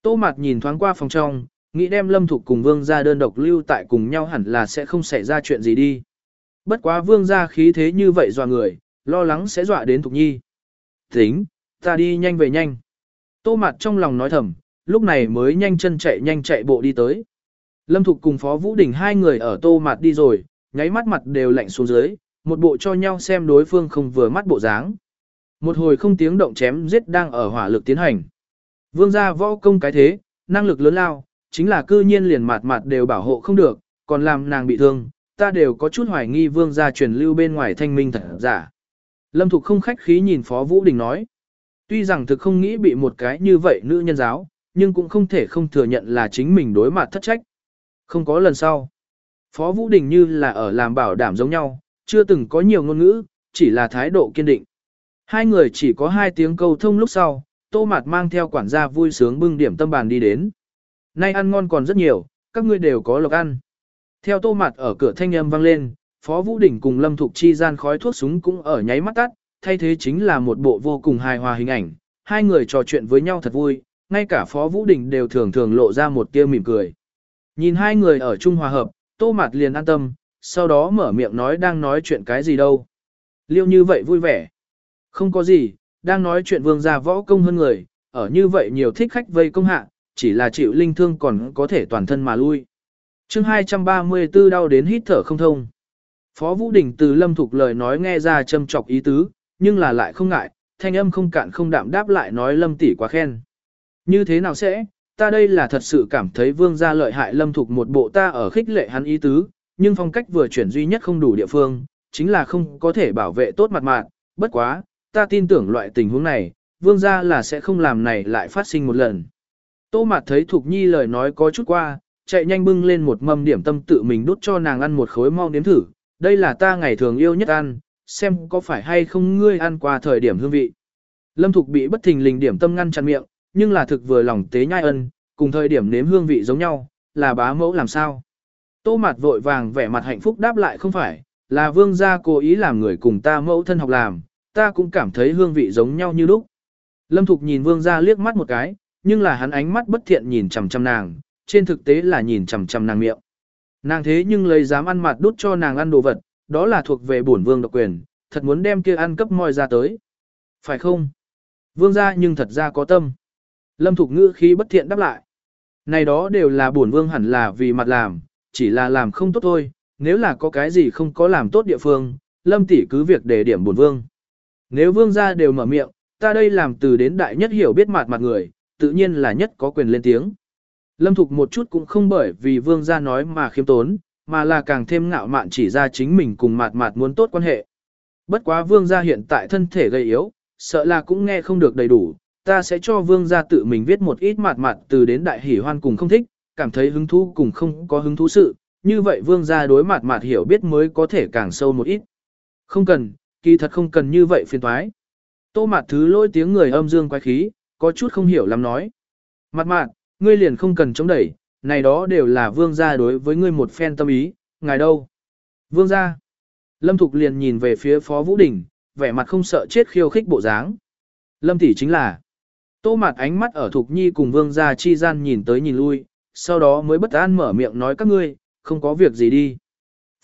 Tô Mạt nhìn thoáng qua phòng trong, nghĩ đem lâm thục cùng vương gia đơn độc lưu tại cùng nhau hẳn là sẽ không xảy ra chuyện gì đi. Bất quá vương gia khí thế như vậy dọa người, lo lắng sẽ dọa đến thục nhi. Tính, ta đi nhanh về nhanh. Tô Mạt trong lòng nói thầm, lúc này mới nhanh chân chạy nhanh chạy bộ đi tới. Lâm Thục cùng Phó Vũ Đình hai người ở tô mặt đi rồi, nháy mắt mặt đều lạnh xuống dưới, một bộ cho nhau xem đối phương không vừa mắt bộ dáng. Một hồi không tiếng động chém giết đang ở hỏa lực tiến hành. Vương gia võ công cái thế, năng lực lớn lao, chính là cư nhiên liền mặt mặt đều bảo hộ không được, còn làm nàng bị thương, ta đều có chút hoài nghi vương gia truyền lưu bên ngoài thanh minh thật giả. Lâm Thục không khách khí nhìn Phó Vũ Đình nói. Tuy rằng thực không nghĩ bị một cái như vậy nữ nhân giáo, nhưng cũng không thể không thừa nhận là chính mình đối mặt thất trách. Không có lần sau. Phó Vũ Đình như là ở làm bảo đảm giống nhau, chưa từng có nhiều ngôn ngữ, chỉ là thái độ kiên định. Hai người chỉ có hai tiếng câu thông lúc sau, tô mạt mang theo quản gia vui sướng bưng điểm tâm bàn đi đến. Nay ăn ngon còn rất nhiều, các ngươi đều có lộc ăn. Theo tô mặt ở cửa thanh âm vang lên, Phó Vũ Đình cùng Lâm Thục Chi gian khói thuốc súng cũng ở nháy mắt tắt, thay thế chính là một bộ vô cùng hài hòa hình ảnh, hai người trò chuyện với nhau thật vui, ngay cả Phó Vũ Đình đều thường thường lộ ra một tia mỉm cười. Nhìn hai người ở chung hòa hợp, Tô Mạt liền an tâm, sau đó mở miệng nói đang nói chuyện cái gì đâu. Liêu như vậy vui vẻ. Không có gì, đang nói chuyện vương gia võ công hơn người, ở như vậy nhiều thích khách vây công hạ, chỉ là chịu linh thương còn có thể toàn thân mà lui chương 234 đau đến hít thở không thông. Phó Vũ Đình từ lâm thục lời nói nghe ra châm chọc ý tứ, nhưng là lại không ngại, thanh âm không cạn không đạm đáp lại nói lâm tỷ quá khen. Như thế nào sẽ, ta đây là thật sự cảm thấy vương gia lợi hại lâm thục một bộ ta ở khích lệ hắn ý tứ, nhưng phong cách vừa chuyển duy nhất không đủ địa phương, chính là không có thể bảo vệ tốt mặt mạng, bất quá, ta tin tưởng loại tình huống này, vương gia là sẽ không làm này lại phát sinh một lần. Tô Mạt thấy Thục Nhi lời nói có chút qua, chạy nhanh bưng lên một mâm điểm tâm tự mình đút cho nàng ăn một khối mau nếm thử, đây là ta ngày thường yêu nhất ăn, xem có phải hay không ngươi ăn qua thời điểm hương vị. Lâm Thục bị bất thình lình điểm tâm ngăn chặn miệng, nhưng là thực vừa lòng tế nhai ân, cùng thời điểm nếm hương vị giống nhau, là bá mẫu làm sao. Tô mặt vội vàng vẻ mặt hạnh phúc đáp lại không phải, là vương gia cố ý làm người cùng ta mẫu thân học làm, ta cũng cảm thấy hương vị giống nhau như lúc. Lâm Thục nhìn vương gia liếc mắt một cái, nhưng là hắn ánh mắt bất thiện nhìn chằm chằm nàng, trên thực tế là nhìn chằm chằm nàng miệng. Nàng thế nhưng lấy dám ăn mặt đút cho nàng ăn đồ vật, đó là thuộc về bổn vương độc quyền, thật muốn đem kia ăn cấp moi ra tới. Phải không? Vương gia nhưng thật ra có tâm. Lâm Thục ngữ khí bất thiện đáp lại. Này đó đều là bổn vương hẳn là vì mặt làm, chỉ là làm không tốt thôi, nếu là có cái gì không có làm tốt địa phương, Lâm tỷ cứ việc để điểm bổn vương. Nếu vương gia đều mở miệng, ta đây làm từ đến đại nhất hiểu biết mặt mặt người, tự nhiên là nhất có quyền lên tiếng. Lâm Thục một chút cũng không bởi vì vương gia nói mà khiêm tốn, mà là càng thêm ngạo mạn chỉ ra chính mình cùng mạt mạt muốn tốt quan hệ. Bất quá vương gia hiện tại thân thể gầy yếu, sợ là cũng nghe không được đầy đủ, ta sẽ cho vương gia tự mình viết một ít mạt mạt từ đến đại hỉ hoan cùng không thích, cảm thấy hứng thú cùng không có hứng thú sự, như vậy vương gia đối mạt mạt hiểu biết mới có thể càng sâu một ít. Không cần, kỳ thật không cần như vậy phiền toái. Tô mạt thứ lôi tiếng người âm dương quái khí, có chút không hiểu lắm nói. Mặt mạt, ngươi liền không cần chống đẩy, này đó đều là vương gia đối với ngươi một phen tâm ý, ngài đâu? Vương gia. Lâm Thục liền nhìn về phía Phó Vũ Đình, vẻ mặt không sợ chết khiêu khích bộ dáng. Lâm tỷ chính là. Tô mặt ánh mắt ở Thục Nhi cùng vương gia chi gian nhìn tới nhìn lui, sau đó mới bất an mở miệng nói các ngươi, không có việc gì đi.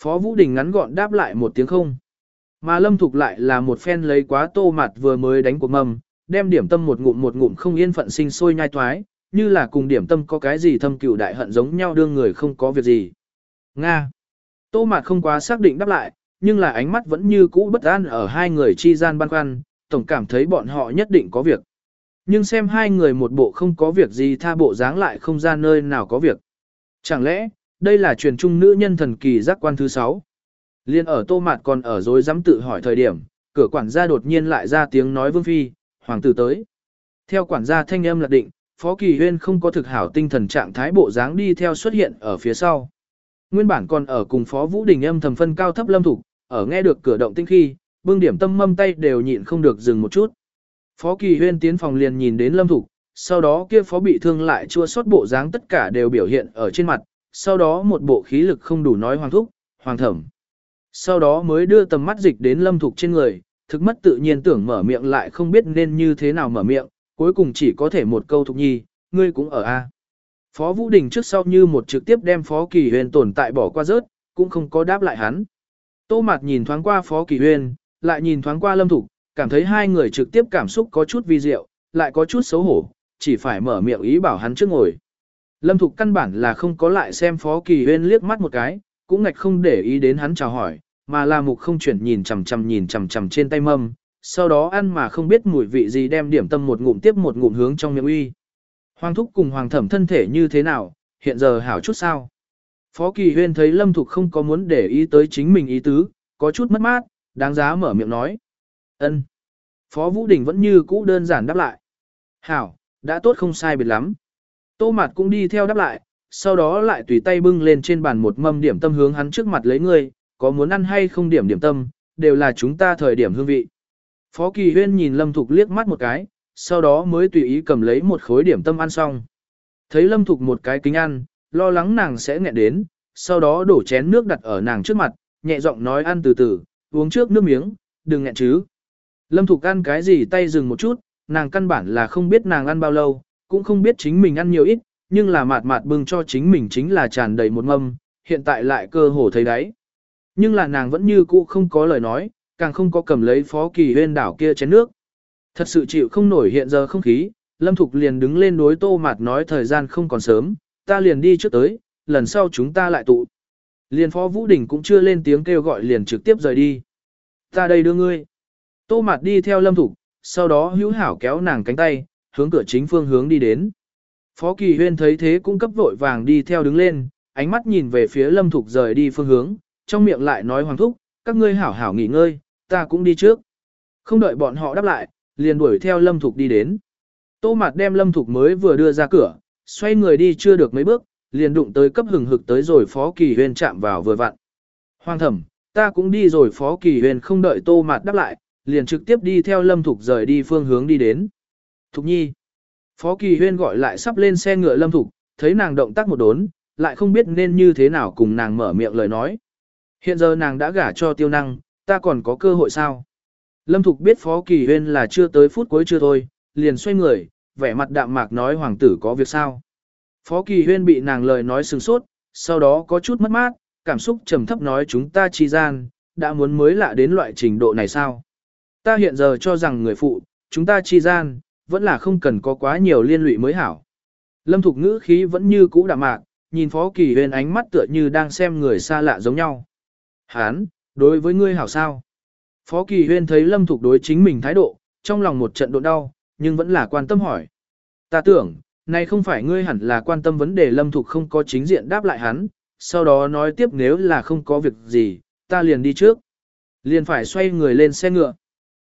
Phó Vũ Đình ngắn gọn đáp lại một tiếng không. Mà Lâm Thục lại là một phen lấy quá tô mặt vừa mới đánh cuộc mầm, đem điểm tâm một ngụm một ngụm không yên phận sinh sôi nhai thoái, như là cùng điểm tâm có cái gì thâm cựu đại hận giống nhau đương người không có việc gì. Nga. Tô Mạt không quá xác định đáp lại, nhưng là ánh mắt vẫn như cũ bất an ở hai người chi gian băn khoăn, tổng cảm thấy bọn họ nhất định có việc. Nhưng xem hai người một bộ không có việc gì tha bộ dáng lại không ra nơi nào có việc. Chẳng lẽ, đây là truyền trung nữ nhân thần kỳ giác quan thứ sáu? Liên ở tô mạt còn ở dối dám tự hỏi thời điểm, cửa quản gia đột nhiên lại ra tiếng nói vương phi, hoàng tử tới. Theo quản gia thanh âm lạc định, Phó Kỳ Huyên không có thực hảo tinh thần trạng thái bộ dáng đi theo xuất hiện ở phía sau. Nguyên bản còn ở cùng Phó Vũ Đình âm thầm phân cao thấp lâm thủ, ở nghe được cửa động tinh khi, bưng điểm tâm mâm tay đều nhịn không được dừng một chút. Phó Kỳ Huyên tiến phòng liền nhìn đến lâm thủ, sau đó kia phó bị thương lại chua xót bộ dáng tất cả đều biểu hiện ở trên mặt, sau đó một bộ khí lực không đủ nói hoàng thúc, hoàng thẩm. Sau đó mới đưa tầm mắt dịch đến lâm thục trên người, thực mất tự nhiên tưởng mở miệng lại không biết nên như thế nào mở miệng, cuối cùng chỉ có thể một câu thục nhi, ngươi cũng ở A. Phó Vũ Đình trước sau như một trực tiếp đem Phó Kỳ Huyền tồn tại bỏ qua rớt, cũng không có đáp lại hắn. Tô Mạt nhìn thoáng qua Phó Kỳ Huyền, lại nhìn thoáng qua Lâm Thục, cảm thấy hai người trực tiếp cảm xúc có chút vi diệu, lại có chút xấu hổ, chỉ phải mở miệng ý bảo hắn trước ngồi. Lâm Thục căn bản là không có lại xem Phó Kỳ Huyền liếc mắt một cái, cũng ngạch không để ý đến hắn chào hỏi, mà là mục không chuyển nhìn chằm chằm nhìn chằm chằm trên tay mâm, sau đó ăn mà không biết mùi vị gì đem điểm tâm một ngụm tiếp một ngụm hướng trong miệng uy. Hoàng thúc cùng hoàng thẩm thân thể như thế nào, hiện giờ hảo chút sao. Phó Kỳ Huyên thấy Lâm Thục không có muốn để ý tới chính mình ý tứ, có chút mất mát, đáng giá mở miệng nói. ân. Phó Vũ Đình vẫn như cũ đơn giản đáp lại. Hảo, đã tốt không sai biệt lắm. Tô Mạt cũng đi theo đáp lại, sau đó lại tùy tay bưng lên trên bàn một mâm điểm tâm hướng hắn trước mặt lấy người, có muốn ăn hay không điểm điểm tâm, đều là chúng ta thời điểm hương vị. Phó Kỳ Huyên nhìn Lâm Thục liếc mắt một cái, sau đó mới tùy ý cầm lấy một khối điểm tâm ăn xong. Thấy Lâm Thục một cái kính ăn, lo lắng nàng sẽ nghẹn đến, sau đó đổ chén nước đặt ở nàng trước mặt, nhẹ giọng nói ăn từ từ, uống trước nước miếng, đừng nghẹn chứ. Lâm Thục ăn cái gì tay dừng một chút, nàng căn bản là không biết nàng ăn bao lâu, cũng không biết chính mình ăn nhiều ít, nhưng là mạt mạt bưng cho chính mình chính là tràn đầy một mâm, hiện tại lại cơ hồ thấy đấy. Nhưng là nàng vẫn như cũ không có lời nói, càng không có cầm lấy phó kỳ huyên đảo kia chén nước. Thật sự chịu không nổi hiện giờ không khí, Lâm Thục liền đứng lên đối tô mạt nói thời gian không còn sớm, ta liền đi trước tới, lần sau chúng ta lại tụ. Liền phó Vũ Đình cũng chưa lên tiếng kêu gọi liền trực tiếp rời đi. Ta đây đưa ngươi. Tô mạt đi theo Lâm Thục, sau đó hữu hảo kéo nàng cánh tay, hướng cửa chính phương hướng đi đến. Phó Kỳ Huyên thấy thế cũng cấp vội vàng đi theo đứng lên, ánh mắt nhìn về phía Lâm Thục rời đi phương hướng, trong miệng lại nói hoàng thúc, các ngươi hảo hảo nghỉ ngơi, ta cũng đi trước. Không đợi bọn họ đáp lại, liền đuổi theo Lâm Thục đi đến. Tô Mạt đem Lâm Thục mới vừa đưa ra cửa, xoay người đi chưa được mấy bước, liền đụng tới cấp hừng hực tới rồi Phó Kỳ Huyên chạm vào vừa vặn. Hoàng thẩm, ta cũng đi rồi Phó Kỳ Huyên không đợi Tô Mạt đáp lại, liền trực tiếp đi theo Lâm Thục rời đi phương hướng đi đến. Thục nhi. Phó Kỳ Huyên gọi lại sắp lên xe ngựa Lâm Thục, thấy nàng động tác một đốn, lại không biết nên như thế nào cùng nàng mở miệng lời nói. Hiện giờ nàng đã gả cho tiêu năng, ta còn có cơ hội sao? Lâm Thục biết Phó Kỳ Huyên là chưa tới phút cuối chưa thôi, liền xoay người, vẻ mặt đạm mạc nói hoàng tử có việc sao. Phó Kỳ Huyên bị nàng lời nói sừng sốt, sau đó có chút mất mát, cảm xúc trầm thấp nói chúng ta chi gian, đã muốn mới lạ đến loại trình độ này sao. Ta hiện giờ cho rằng người phụ, chúng ta chi gian, vẫn là không cần có quá nhiều liên lụy mới hảo. Lâm Thục ngữ khí vẫn như cũ đạm mạc, nhìn Phó Kỳ Huyên ánh mắt tựa như đang xem người xa lạ giống nhau. Hán, đối với ngươi hảo sao? Phó Kỳ Huyên thấy Lâm Thục đối chính mình thái độ, trong lòng một trận độ đau, nhưng vẫn là quan tâm hỏi. Ta tưởng, này không phải ngươi hẳn là quan tâm vấn đề Lâm Thục không có chính diện đáp lại hắn, sau đó nói tiếp nếu là không có việc gì, ta liền đi trước. Liền phải xoay người lên xe ngựa.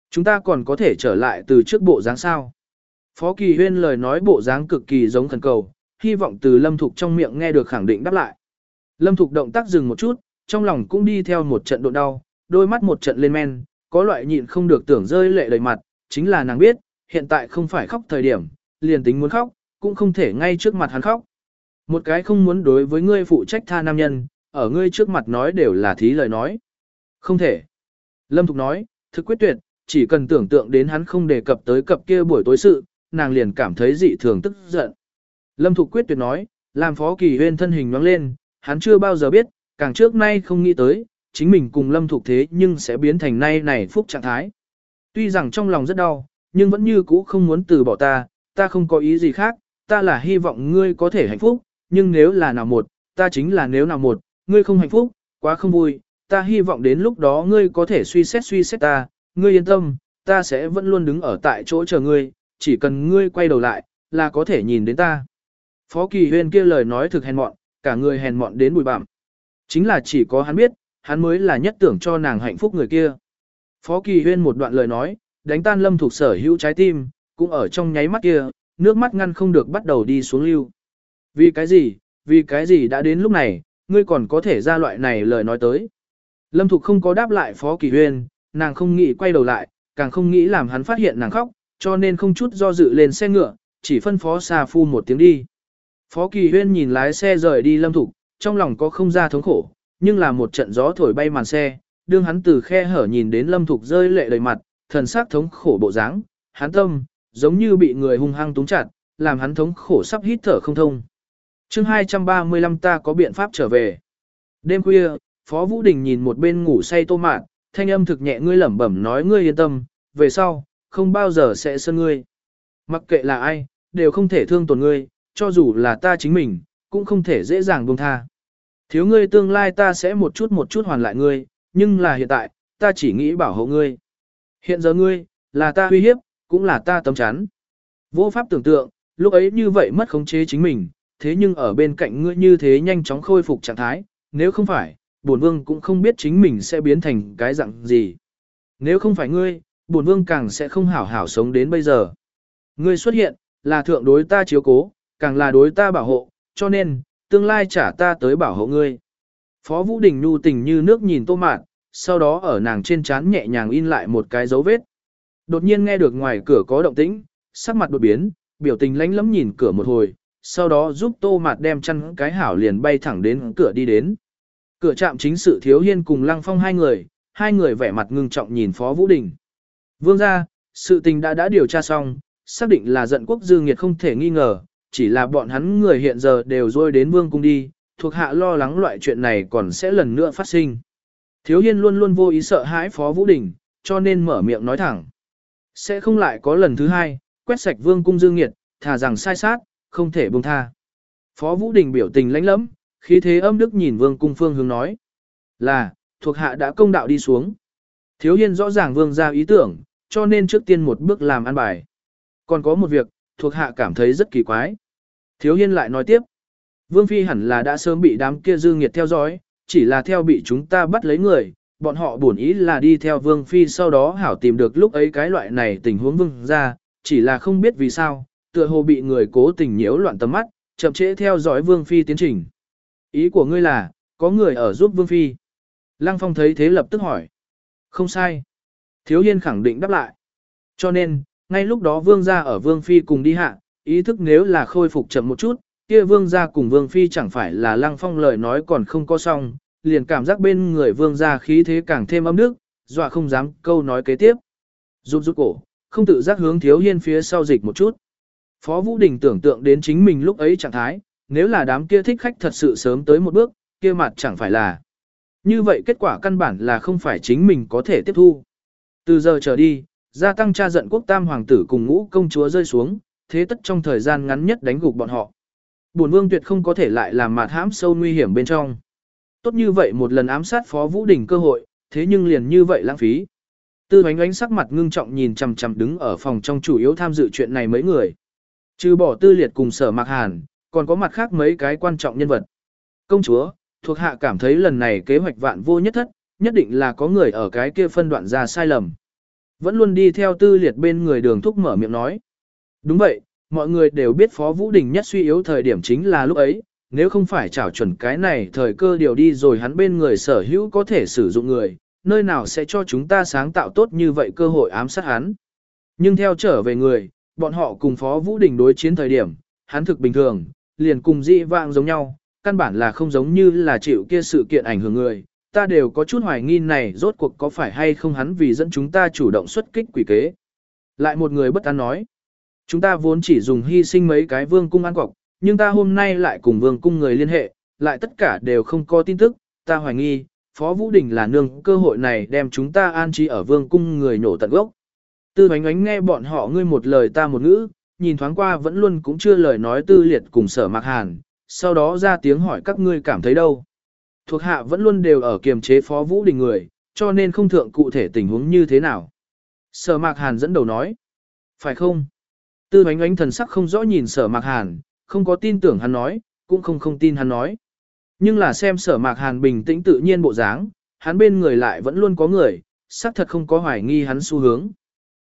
Chúng ta còn có thể trở lại từ trước bộ dáng sao. Phó Kỳ Huyên lời nói bộ dáng cực kỳ giống thần cầu, hy vọng từ Lâm Thục trong miệng nghe được khẳng định đáp lại. Lâm Thục động tác dừng một chút, trong lòng cũng đi theo một trận độ đau, đôi mắt một trận lên men, có loại nhịn không được tưởng rơi lệ đầy mặt, chính là nàng biết, hiện tại không phải khóc thời điểm, liền tính muốn khóc, cũng không thể ngay trước mặt hắn khóc. Một cái không muốn đối với ngươi phụ trách tha nam nhân, ở ngươi trước mặt nói đều là thí lời nói. Không thể. Lâm Thục nói, thực quyết tuyệt, chỉ cần tưởng tượng đến hắn không đề cập tới cập kia buổi tối sự, nàng liền cảm thấy dị thường tức giận. Lâm Thục quyết tuyệt nói, làm phó kỳ huyên thân hình nhoáng lên, hắn chưa bao giờ biết, càng trước nay không nghĩ tới, chính mình cùng Lâm Thục thế nhưng sẽ biến thành nay này phúc trạng thái. Tuy rằng trong lòng rất đau, nhưng vẫn như cũ không muốn từ bỏ ta, ta không có ý gì khác, ta là hy vọng ngươi có thể hạnh phúc, nhưng nếu là nào một, ta chính là nếu nào một, ngươi không hạnh phúc, quá không vui, ta hy vọng đến lúc đó ngươi có thể suy xét suy xét ta, ngươi yên tâm, ta sẽ vẫn luôn đứng ở tại chỗ chờ ngươi, chỉ cần ngươi quay đầu lại, là có thể nhìn đến ta. Phó Kỳ Huyên kia lời nói thực hèn mọn, cả người hèn mọn đến bụi bặm. Chính là chỉ có hắn biết, hắn mới là nhất tưởng cho nàng hạnh phúc người kia. Phó Kỳ Huyên một đoạn lời nói, đánh tan lâm Thục sở hữu trái tim, cũng ở trong nháy mắt kia, nước mắt ngăn không được bắt đầu đi xuống lưu. Vì cái gì, vì cái gì đã đến lúc này, ngươi còn có thể ra loại này lời nói tới. Lâm Thục không có đáp lại Phó Kỳ Huyên, nàng không nghĩ quay đầu lại, càng không nghĩ làm hắn phát hiện nàng khóc, cho nên không chút do dự lên xe ngựa, chỉ phân phó xà phu một tiếng đi. Phó Kỳ Huyên nhìn lái xe rời đi Lâm Thục, trong lòng có không ra thống khổ, nhưng là một trận gió thổi bay màn xe, đương hắn từ khe hở nhìn đến Lâm Thục rơi lệ đầy mặt, thần sắc thống khổ bộ dáng, hắn tâm, giống như bị người hung hăng túng chặt, làm hắn thống khổ sắp hít thở không thông. chương 235 ta có biện pháp trở về. Đêm khuya, Phó Vũ Đình nhìn một bên ngủ say tô mạn, thanh âm thực nhẹ ngươi lẩm bẩm nói ngươi yên tâm, về sau, không bao giờ sẽ sơn ngươi. Mặc kệ là ai, đều không thể thương tổn ngươi, cho dù là ta chính mình, cũng không thể dễ dàng buông tha. Thiếu ngươi tương lai ta sẽ một chút một chút hoàn lại ngươi, nhưng là hiện tại, ta chỉ nghĩ bảo hộ ngươi. Hiện giờ ngươi, là ta uy hiếp, cũng là ta tấm chắn. Vô pháp tưởng tượng, lúc ấy như vậy mất khống chế chính mình, thế nhưng ở bên cạnh ngươi như thế nhanh chóng khôi phục trạng thái, nếu không phải, bổn vương cũng không biết chính mình sẽ biến thành cái dạng gì. Nếu không phải ngươi, bổn vương càng sẽ không hảo hảo sống đến bây giờ. Ngươi xuất hiện, là thượng đối ta chiếu cố, càng là đối ta bảo hộ, cho nên, tương lai trả ta tới bảo hộ ngươi. Phó Vũ Đình nhu tình như nước nhìn tô mạn, sau đó ở nàng trên trán nhẹ nhàng in lại một cái dấu vết. Đột nhiên nghe được ngoài cửa có động tĩnh, sắc mặt đột biến, biểu tình lánh lắm nhìn cửa một hồi, sau đó giúp tô mạt đem chăn cái hảo liền bay thẳng đến cửa đi đến. Cửa trạm chính sự thiếu hiên cùng lăng phong hai người, hai người vẻ mặt ngưng trọng nhìn Phó Vũ Đình. Vương ra, sự tình đã đã điều tra xong, xác định là giận quốc dư nghiệt không thể nghi ngờ, chỉ là bọn hắn người hiện giờ đều rôi đến vương cung đi, thuộc hạ lo lắng loại chuyện này còn sẽ lần nữa phát sinh. Thiếu hiên luôn luôn vô ý sợ hãi Phó Vũ Đình, cho nên mở miệng nói thẳng. Sẽ không lại có lần thứ hai, quét sạch vương cung dương nghiệt, thà rằng sai sát, không thể buông tha. Phó Vũ Đình biểu tình lãnh lẫm, khí thế âm đức nhìn vương cung phương hướng nói. Là, thuộc hạ đã công đạo đi xuống. Thiếu hiên rõ ràng vương ra ý tưởng, cho nên trước tiên một bước làm ăn bài. Còn có một việc, thuộc hạ cảm thấy rất kỳ quái. Thiếu hiên lại nói tiếp. Vương Phi hẳn là đã sớm bị đám kia dư nghiệt theo dõi, chỉ là theo bị chúng ta bắt lấy người, bọn họ buồn ý là đi theo Vương Phi sau đó hảo tìm được lúc ấy cái loại này tình huống vương ra, chỉ là không biết vì sao, tựa hồ bị người cố tình nhiễu loạn tầm mắt, chậm trễ theo dõi Vương Phi tiến trình. Ý của ngươi là, có người ở giúp Vương Phi. Lăng Phong thấy thế lập tức hỏi. Không sai. Thiếu Hiên khẳng định đáp lại. Cho nên, ngay lúc đó Vương gia ở Vương Phi cùng đi hạ, ý thức nếu là khôi phục chậm một chút, kia Vương gia cùng Vương Phi chẳng phải là Lăng Phong lời nói còn không có xong, liền cảm giác bên người Vương gia khí thế càng thêm âm đức, dọa không dám câu nói kế tiếp. Rút rút cổ, không tự giác hướng Thiếu Hiên phía sau dịch một chút. Phó Vũ Đình tưởng tượng đến chính mình lúc ấy trạng thái, nếu là đám kia thích khách thật sự sớm tới một bước, kia mặt chẳng phải là. Như vậy kết quả căn bản là không phải chính mình có thể tiếp thu. Từ giờ trở đi, gia tăng tra giận quốc tam hoàng tử cùng ngũ công chúa rơi xuống, thế tất trong thời gian ngắn nhất đánh gục bọn họ. Bổn vương tuyệt không có thể lại làm mạt hãm sâu nguy hiểm bên trong. Tốt như vậy một lần ám sát Phó Vũ Đình cơ hội, thế nhưng liền như vậy lãng phí. Tư bánh ánh sắc mặt ngưng trọng nhìn chằm chằm đứng ở phòng trong chủ yếu tham dự chuyện này mấy người. Trừ bỏ tư liệt cùng sở mạc hàn, còn có mặt khác mấy cái quan trọng nhân vật. Công chúa, thuộc hạ cảm thấy lần này kế hoạch vạn vô nhất thất, nhất định là có người ở cái kia phân đoạn ra sai lầm. Vẫn luôn đi theo tư liệt bên người đường thúc mở miệng nói. Đúng vậy, mọi người đều biết Phó Vũ Đình nhất suy yếu thời điểm chính là lúc ấy, nếu không phải trảo chuẩn cái này thời cơ điều đi rồi hắn bên người sở hữu có thể sử dụng người, nơi nào sẽ cho chúng ta sáng tạo tốt như vậy cơ hội ám sát hắn. Nhưng theo trở về người, bọn họ cùng Phó Vũ Đình đối chiến thời điểm, hắn thực bình thường, liền cùng dị vạng giống nhau, căn bản là không giống như là chịu kia sự kiện ảnh hưởng người, ta đều có chút hoài nghi này rốt cuộc có phải hay không hắn vì dẫn chúng ta chủ động xuất kích quỷ kế. Lại một người bất an nói, chúng ta vốn chỉ dùng hy sinh mấy cái vương cung ăn cọc, nhưng ta hôm nay lại cùng vương cung người liên hệ, lại tất cả đều không có tin tức, ta hoài nghi, Phó Vũ Đình là nương cơ hội này đem chúng ta an trí ở vương cung người nổ tận gốc. Tư Hoánh ánh nghe bọn họ ngươi một lời ta một ngữ, nhìn thoáng qua vẫn luôn cũng chưa lời nói tư liệt cùng sở mạc hàn, sau đó ra tiếng hỏi các ngươi cảm thấy đâu. Thuộc hạ vẫn luôn đều ở kiềm chế phó vũ đình người, cho nên không thượng cụ thể tình huống như thế nào. Sở mạc hàn dẫn đầu nói. Phải không? Tư bánh ánh thần sắc không rõ nhìn sở mạc hàn, không có tin tưởng hắn nói, cũng không không tin hắn nói. Nhưng là xem sở mạc hàn bình tĩnh tự nhiên bộ dáng, hắn bên người lại vẫn luôn có người, xác thật không có hoài nghi hắn xu hướng.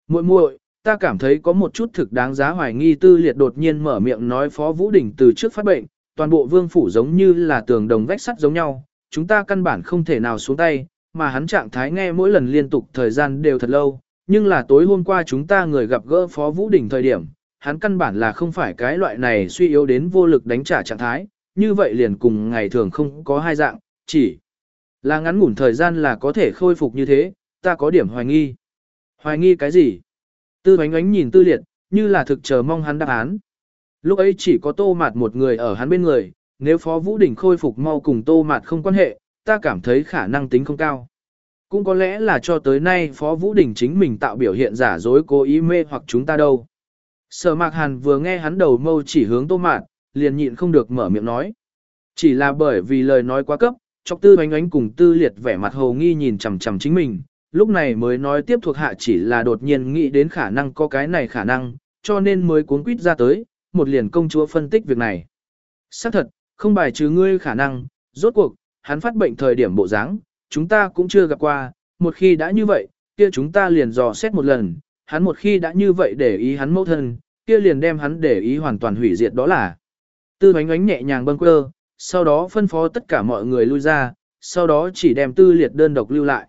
muội muội ta cảm thấy có một chút thực đáng giá hoài nghi tư liệt đột nhiên mở miệng nói Phó Vũ Đình từ trước phát bệnh, toàn bộ vương phủ giống như là tường đồng vách sắt giống nhau, chúng ta căn bản không thể nào xuống tay, mà hắn trạng thái nghe mỗi lần liên tục thời gian đều thật lâu, nhưng là tối hôm qua chúng ta người gặp gỡ Phó Vũ Đình thời điểm, hắn căn bản là không phải cái loại này suy yếu đến vô lực đánh trả trạng thái, như vậy liền cùng ngày thường không có hai dạng, chỉ là ngắn ngủn thời gian là có thể khôi phục như thế, ta có điểm hoài nghi. Hoài nghi cái gì? Tư bánh ánh nhìn tư liệt, như là thực chờ mong hắn đáp án. Lúc ấy chỉ có tô mạt một người ở hắn bên người, nếu Phó Vũ Đình khôi phục mau cùng tô mạt không quan hệ, ta cảm thấy khả năng tính không cao. Cũng có lẽ là cho tới nay Phó Vũ Đình chính mình tạo biểu hiện giả dối cố ý mê hoặc chúng ta đâu. Sở Mạc Hàn vừa nghe hắn đầu mâu chỉ hướng tô mạt, liền nhịn không được mở miệng nói. Chỉ là bởi vì lời nói quá cấp, chọc tư ánh ánh cùng tư liệt vẻ mặt hồ nghi nhìn chằm chằm chính mình, lúc này mới nói tiếp thuộc hạ chỉ là đột nhiên nghĩ đến khả năng có cái này khả năng, cho nên mới cuốn quýt ra tới, một liền công chúa phân tích việc này. Xác thật, không bài trừ ngươi khả năng, rốt cuộc, hắn phát bệnh thời điểm bộ dáng, chúng ta cũng chưa gặp qua, một khi đã như vậy, kia chúng ta liền dò xét một lần, hắn một khi đã như vậy để ý hắn mẫu thân, kia liền đem hắn để ý hoàn toàn hủy diệt đó là. Tư ánh ánh nhẹ nhàng bâng quơ, sau đó phân phó tất cả mọi người lui ra, sau đó chỉ đem tư liệt đơn độc lưu lại.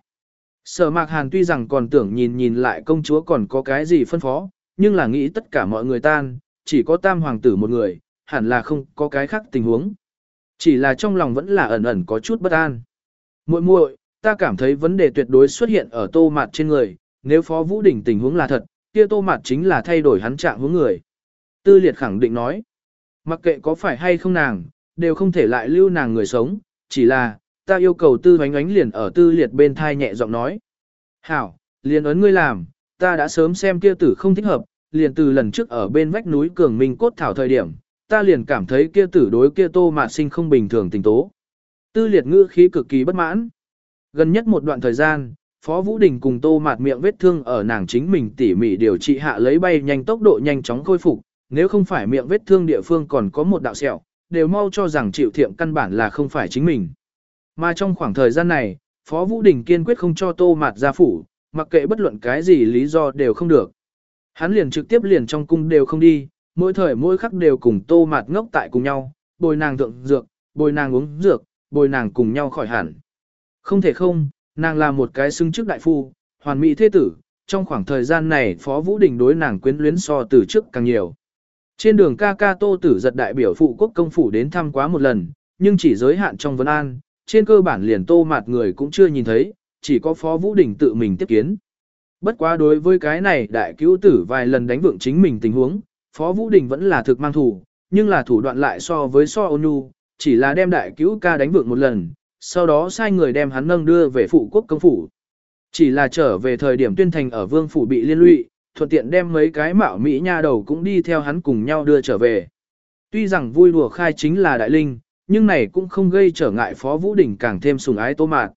Sở mạc hàn tuy rằng còn tưởng nhìn nhìn lại công chúa còn có cái gì phân phó, nhưng là nghĩ tất cả mọi người tan, chỉ có tam hoàng tử một người, hẳn là không có cái khác tình huống. Chỉ là trong lòng vẫn là ẩn ẩn có chút bất an. Muội muội, ta cảm thấy vấn đề tuyệt đối xuất hiện ở tô mạt trên người, nếu Phó Vũ Đình tình huống là thật, kia tô mạt chính là thay đổi hắn trạng hướng người. Tư liệt khẳng định nói, mặc kệ có phải hay không nàng, đều không thể lại lưu nàng người sống, chỉ là, ta yêu cầu tư ánh ánh liền ở tư liệt bên thai nhẹ giọng nói. Hảo, liền ấn ngươi làm, ta đã sớm xem kia tử không thích hợp, liền từ lần trước ở bên vách núi cường minh cốt thảo thời điểm, ta liền cảm thấy kia tử đối kia tô mạt sinh không bình thường tình tố. Tư liệt ngữ khí cực kỳ bất mãn. Gần nhất một đoạn thời gian, Phó Vũ Đình cùng tô mạt miệng vết thương ở nàng chính mình tỉ mỉ điều trị hạ lấy bay nhanh tốc độ nhanh chóng khôi phục, nếu không phải miệng vết thương địa phương còn có một đạo sẹo, đều mau cho rằng chịu thiệm căn bản là không phải chính mình. Mà trong khoảng thời gian này, Phó Vũ Đình kiên quyết không cho tô mạt ra phủ, mặc kệ bất luận cái gì lý do đều không được. Hắn liền trực tiếp liền trong cung đều không đi, mỗi thời mỗi khắc đều cùng tô mạt ngốc tại cùng nhau, bồi nàng thượng dược, bồi nàng uống dược, bồi nàng cùng nhau khỏi hẳn. Không thể không, nàng là một cái xưng chức đại phu, hoàn mỹ thế tử, trong khoảng thời gian này Phó Vũ Đình đối nàng quyến luyến so từ trước càng nhiều. Trên đường ca ca tô tử giật đại biểu phụ quốc công phủ đến thăm quá một lần, nhưng chỉ giới hạn trong vấn an, trên cơ bản liền tô mạt người cũng chưa nhìn thấy, chỉ có Phó Vũ Đình tự mình tiếp kiến. Bất quá đối với cái này đại cứu tử vài lần đánh vượng chính mình tình huống, Phó Vũ Đình vẫn là thực mang thủ, nhưng là thủ đoạn lại so với so ôn nhu, chỉ là đem đại cứu ca đánh vượng một lần, sau đó sai người đem hắn nâng đưa về phụ quốc công phủ. Chỉ là trở về thời điểm tuyên thành ở vương phủ bị liên lụy, thuận tiện đem mấy cái mạo mỹ nha đầu cũng đi theo hắn cùng nhau đưa trở về. Tuy rằng vui đùa khai chính là đại linh, nhưng này cũng không gây trở ngại Phó Vũ Đình càng thêm sùng ái tô mạt.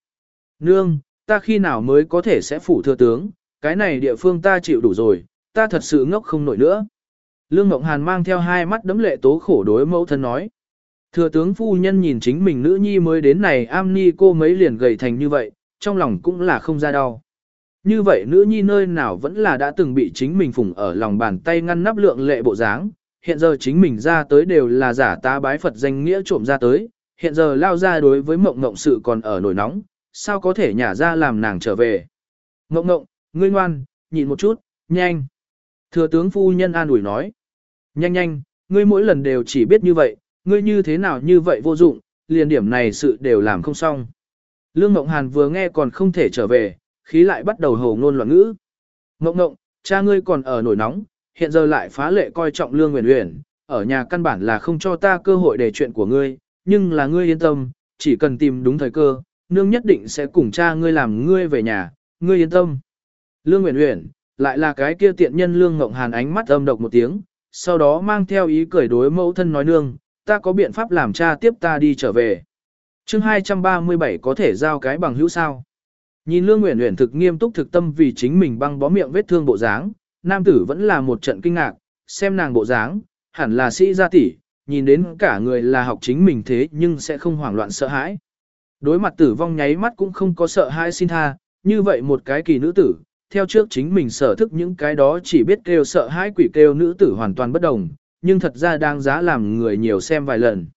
Nương, ta khi nào mới có thể sẽ phủ thừa tướng, cái này địa phương ta chịu đủ rồi, ta thật sự ngốc không nổi nữa. Lương ngọc Hàn mang theo hai mắt đấm lệ tố khổ đối mẫu thân nói. Thừa tướng phu nhân nhìn chính mình nữ nhi mới đến này am ni cô mấy liền gầy thành như vậy, trong lòng cũng là không ra đau. Như vậy nữ nhi nơi nào vẫn là đã từng bị chính mình phủng ở lòng bàn tay ngăn nắp lượng lệ bộ dáng, hiện giờ chính mình ra tới đều là giả tá bái Phật danh nghĩa trộm ra tới, hiện giờ lao ra đối với mộng mộng sự còn ở nổi nóng, sao có thể nhả ra làm nàng trở về. Mộng mộng, ngươi ngoan, nhịn một chút, nhanh. Thừa tướng phu nhân an ủi nói. Nhanh nhanh, ngươi mỗi lần đều chỉ biết như vậy, ngươi như thế nào như vậy vô dụng, liền điểm này sự đều làm không xong. Lương Mộng Hàn vừa nghe còn không thể trở về, khí lại bắt đầu hồ ngôn loạn ngữ. Mộng Mộng, cha ngươi còn ở nổi nóng, hiện giờ lại phá lệ coi trọng Lương Nguyễn Huyền, ở nhà căn bản là không cho ta cơ hội để chuyện của ngươi, nhưng là ngươi yên tâm, chỉ cần tìm đúng thời cơ, nương nhất định sẽ cùng cha ngươi làm ngươi về nhà, ngươi yên tâm. Lương Nguyễn Huyền, lại là cái kia tiện nhân Lương Ngộng Hàn ánh mắt âm độc một tiếng, sau đó mang theo ý cười đối mẫu thân nói nương, ta có biện pháp làm cha tiếp ta đi trở về. chương 237 có thể giao cái bằng hữu sao. Nhìn Lương Nguyễn Nguyễn thực nghiêm túc thực tâm vì chính mình băng bó miệng vết thương bộ dáng, nam tử vẫn là một trận kinh ngạc, xem nàng bộ dáng, hẳn là sĩ gia tỷ, nhìn đến cả người là học chính mình thế nhưng sẽ không hoảng loạn sợ hãi. Đối mặt tử vong nháy mắt cũng không có sợ hãi xin tha, như vậy một cái kỳ nữ tử, theo trước chính mình sở thức những cái đó chỉ biết kêu sợ hãi quỷ kêu nữ tử hoàn toàn bất đồng, nhưng thật ra đang giá làm người nhiều xem vài lần.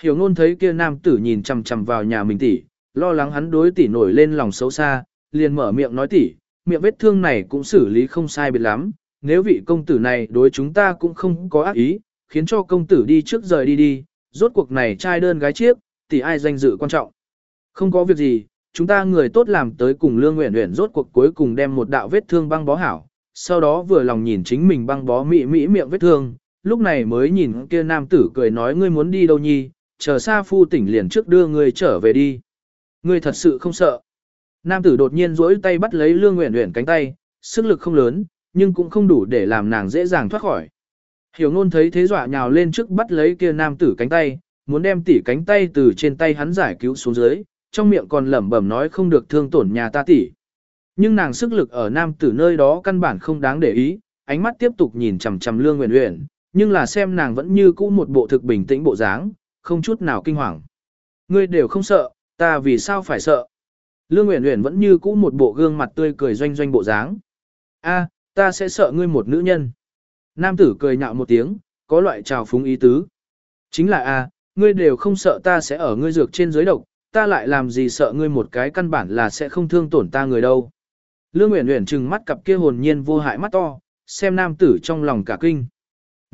Hiểu ngôn thấy kia nam tử nhìn chằm chằm vào nhà mình tỷ, lo lắng hắn đối tỷ nổi lên lòng xấu xa, liền mở miệng nói tỷ, miệng vết thương này cũng xử lý không sai biệt lắm, nếu vị công tử này đối chúng ta cũng không có ác ý, khiến cho công tử đi trước rời đi đi, rốt cuộc này trai đơn gái chiếc, tỷ ai danh dự quan trọng. Không có việc gì, chúng ta người tốt làm tới cùng lương nguyện nguyện rốt cuộc cuối cùng đem một đạo vết thương băng bó hảo, sau đó vừa lòng nhìn chính mình băng bó mị mỹ miệng vết thương, lúc này mới nhìn kia nam tử cười nói ngươi muốn đi đâu nhi, chờ xa phu tỉnh liền trước đưa ngươi trở về đi. Ngươi thật sự không sợ. Nam tử đột nhiên duỗi tay bắt lấy lương uyển uyển cánh tay, sức lực không lớn, nhưng cũng không đủ để làm nàng dễ dàng thoát khỏi. Hiểu ngôn thấy thế dọa nhào lên trước bắt lấy kia nam tử cánh tay, muốn đem tỉ cánh tay từ trên tay hắn giải cứu xuống dưới, trong miệng còn lẩm bẩm nói không được thương tổn nhà ta tỉ. Nhưng nàng sức lực ở nam tử nơi đó căn bản không đáng để ý, ánh mắt tiếp tục nhìn chằm chằm lương uyển uyển nhưng là xem nàng vẫn như cũ một bộ thực bình tĩnh bộ dáng, không chút nào kinh hoàng. Ngươi đều không sợ, ta vì sao phải sợ? Lương Uyển Uyển vẫn như cũ một bộ gương mặt tươi cười doanh doanh bộ dáng. A, ta sẽ sợ ngươi một nữ nhân. Nam tử cười nhạo một tiếng, có loại trào phúng ý tứ. Chính là a, ngươi đều không sợ ta sẽ ở ngươi dược trên dưới độc, ta lại làm gì sợ ngươi một cái căn bản là sẽ không thương tổn ta người đâu. Lương Uyển Uyển trừng mắt cặp kia hồn nhiên vô hại mắt to, xem nam tử trong lòng cả kinh.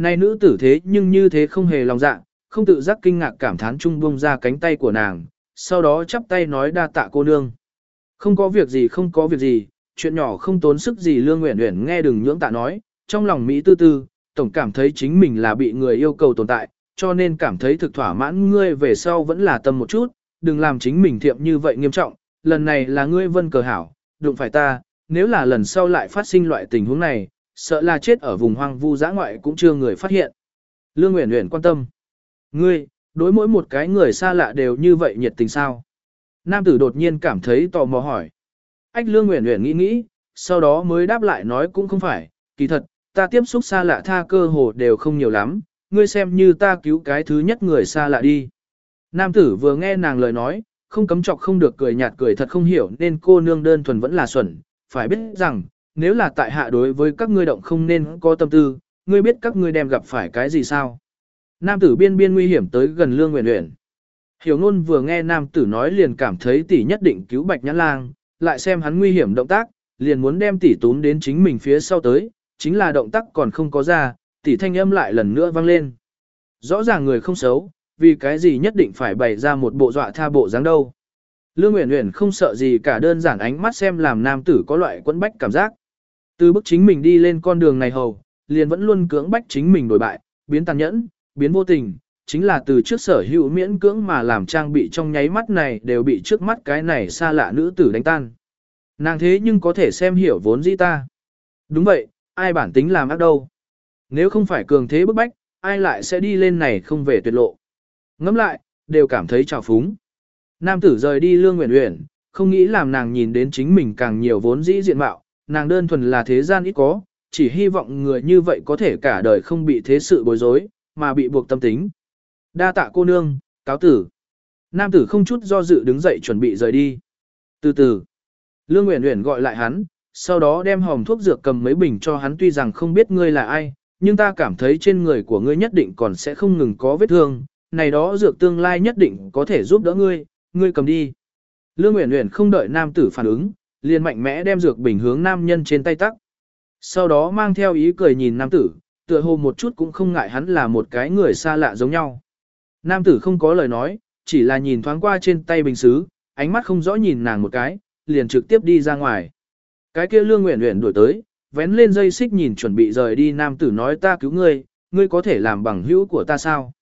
Này nữ tử thế nhưng như thế không hề lòng dạ, không tự giác kinh ngạc cảm thán chung bông ra cánh tay của nàng, sau đó chắp tay nói đa tạ cô nương. Không có việc gì không có việc gì, chuyện nhỏ không tốn sức gì Lương Uyển Uyển nghe đừng nhưỡng tạ nói, trong lòng Mỹ tư tư, tổng cảm thấy chính mình là bị người yêu cầu tồn tại, cho nên cảm thấy thực thỏa mãn ngươi về sau vẫn là tâm một chút, đừng làm chính mình thiệm như vậy nghiêm trọng, lần này là ngươi vân cờ hảo, đụng phải ta, nếu là lần sau lại phát sinh loại tình huống này, sợ là chết ở vùng hoang vu giã ngoại cũng chưa người phát hiện. Lương Uyển Uyển quan tâm. Ngươi, đối mỗi một cái người xa lạ đều như vậy nhiệt tình sao? Nam tử đột nhiên cảm thấy tò mò hỏi. Ách Lương Uyển Uyển nghĩ nghĩ, sau đó mới đáp lại nói cũng không phải, kỳ thật, ta tiếp xúc xa lạ tha cơ hồ đều không nhiều lắm, ngươi xem như ta cứu cái thứ nhất người xa lạ đi. Nam tử vừa nghe nàng lời nói, không cấm chọc không được cười nhạt cười thật không hiểu nên cô nương đơn thuần vẫn là xuẩn, phải biết rằng, nếu là tại hạ đối với các ngươi động không nên có tâm tư, ngươi biết các ngươi đem gặp phải cái gì sao. Nam tử biên biên nguy hiểm tới gần lương nguyện nguyện. Hiểu nôn vừa nghe nam tử nói liền cảm thấy tỷ nhất định cứu bạch nhãn lang, lại xem hắn nguy hiểm động tác, liền muốn đem tỷ tốn đến chính mình phía sau tới, chính là động tác còn không có ra, tỷ thanh âm lại lần nữa vang lên. Rõ ràng người không xấu, vì cái gì nhất định phải bày ra một bộ dọa tha bộ dáng đâu. Lương Uyển Uyển không sợ gì cả đơn giản ánh mắt xem làm nam tử có loại quẫn bách cảm giác. Từ bức chính mình đi lên con đường này hầu, liền vẫn luôn cưỡng bách chính mình đổi bại, biến tàn nhẫn, biến vô tình, chính là từ trước sở hữu miễn cưỡng mà làm trang bị trong nháy mắt này đều bị trước mắt cái này xa lạ nữ tử đánh tan. Nàng thế nhưng có thể xem hiểu vốn dĩ ta. Đúng vậy, ai bản tính làm ác đâu. Nếu không phải cường thế bức bách, ai lại sẽ đi lên này không về tuyệt lộ. Ngẫm lại, đều cảm thấy trào phúng. Nam tử rời đi lương nguyện nguyện, không nghĩ làm nàng nhìn đến chính mình càng nhiều vốn dĩ diện mạo, nàng đơn thuần là thế gian ít có, chỉ hy vọng người như vậy có thể cả đời không bị thế sự bối rối, mà bị buộc tâm tính. Đa tạ cô nương, cáo tử. Nam tử không chút do dự đứng dậy chuẩn bị rời đi. Từ từ, Lương Uyển Uyển gọi lại hắn, sau đó đem hòm thuốc dược cầm mấy bình cho hắn tuy rằng không biết ngươi là ai, nhưng ta cảm thấy trên người của ngươi nhất định còn sẽ không ngừng có vết thương, này đó dược tương lai nhất định có thể giúp đỡ ngươi, ngươi cầm đi. Lương Uyển Uyển không đợi nam tử phản ứng, liền mạnh mẽ đem dược bình hướng nam nhân trên tay tắc. Sau đó mang theo ý cười nhìn nam tử, tựa hồ một chút cũng không ngại hắn là một cái người xa lạ giống nhau. Nam tử không có lời nói, chỉ là nhìn thoáng qua trên tay bình xứ, ánh mắt không rõ nhìn nàng một cái, liền trực tiếp đi ra ngoài. Cái kia lương Uyển Uyển đuổi tới, vén lên dây xích nhìn chuẩn bị rời đi nam tử nói ta cứu ngươi, ngươi có thể làm bằng hữu của ta sao?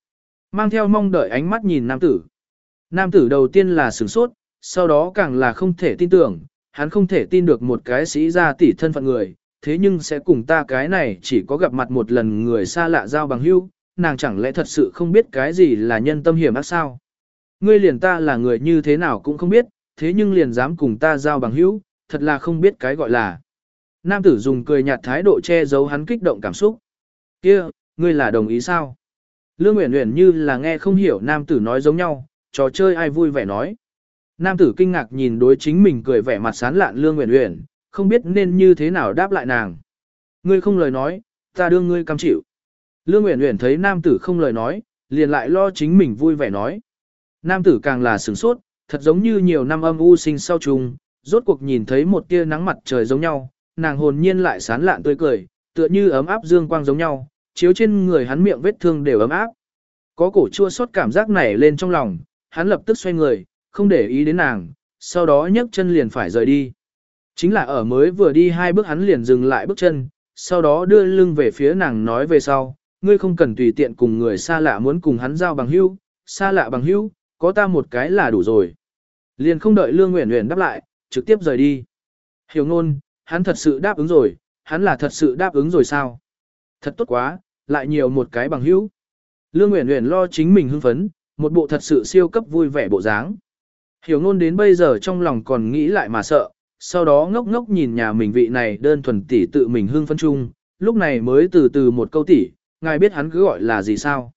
Mang theo mong đợi ánh mắt nhìn nam tử. Nam tử đầu tiên là sửng sốt, sau đó càng là không thể tin tưởng, hắn không thể tin được một cái sĩ gia tỷ thân phận người, thế nhưng sẽ cùng ta cái này chỉ có gặp mặt một lần người xa lạ giao bằng hữu, nàng chẳng lẽ thật sự không biết cái gì là nhân tâm hiểm ác sao? Ngươi liền ta là người như thế nào cũng không biết, thế nhưng liền dám cùng ta giao bằng hữu, thật là không biết cái gọi là. Nam tử dùng cười nhạt thái độ che giấu hắn kích động cảm xúc. Kia, ngươi là đồng ý sao? Lương Uyển Uyển như là nghe không hiểu nam tử nói giống nhau, trò chơi ai vui vẻ nói. Nam tử kinh ngạc nhìn đối chính mình cười vẻ mặt sán lạn Lương Uyển Uyển, không biết nên như thế nào đáp lại nàng. Ngươi không lời nói, ta đương ngươi cam chịu. Lương Uyển Uyển thấy nam tử không lời nói, liền lại lo chính mình vui vẻ nói. Nam tử càng là sửng sốt, thật giống như nhiều năm âm u sinh sau trùng rốt cuộc nhìn thấy một tia nắng mặt trời giống nhau, nàng hồn nhiên lại sán lạn tươi cười, tựa như ấm áp dương quang giống nhau, chiếu trên người hắn miệng vết thương đều ấm áp. Có cổ chua xót cảm giác nảy lên trong lòng, hắn lập tức xoay người, không để ý đến nàng, sau đó nhấc chân liền phải rời đi. Chính là ở mới vừa đi hai bước hắn liền dừng lại bước chân, sau đó đưa lưng về phía nàng nói về sau, ngươi không cần tùy tiện cùng người xa lạ muốn cùng hắn giao bằng hữu, xa lạ bằng hữu, có ta một cái là đủ rồi. Liền không đợi Lương Uyển Uyển đáp lại, trực tiếp rời đi. Hiểu ngôn, hắn thật sự đáp ứng rồi, hắn là thật sự đáp ứng rồi sao? Thật tốt quá, lại nhiều một cái bằng hữu. Lương Uyển Uyển lo chính mình hưng phấn, một bộ thật sự siêu cấp vui vẻ bộ dáng. Hiểu ngôn đến bây giờ trong lòng còn nghĩ lại mà sợ, sau đó ngốc ngốc nhìn nhà mình vị này đơn thuần tỷ tự mình hưng phân chung, lúc này mới từ từ một câu tỷ, ngài biết hắn cứ gọi là gì sao?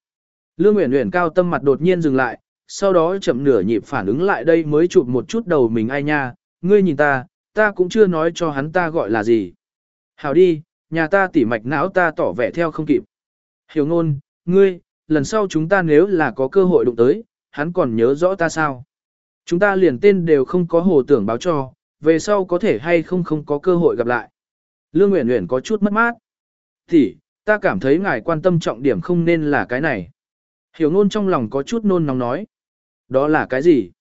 Lương Uyển Uyển cao tâm mặt đột nhiên dừng lại, sau đó chậm nửa nhịp phản ứng lại đây mới chụp một chút đầu mình ai nha, ngươi nhìn ta, ta cũng chưa nói cho hắn ta gọi là gì. Hảo đi, nhà ta tỉ mạch não ta tỏ vẻ theo không kịp. Hiểu ngôn, ngươi, lần sau chúng ta nếu là có cơ hội đụng tới, hắn còn nhớ rõ ta sao. Chúng ta liền tên đều không có hồ tưởng báo cho, về sau có thể hay không không có cơ hội gặp lại. Lương nguyễn nguyễn có chút mất mát. Thì, ta cảm thấy ngài quan tâm trọng điểm không nên là cái này. Hiểu ngôn trong lòng có chút nôn nóng nói. Đó là cái gì?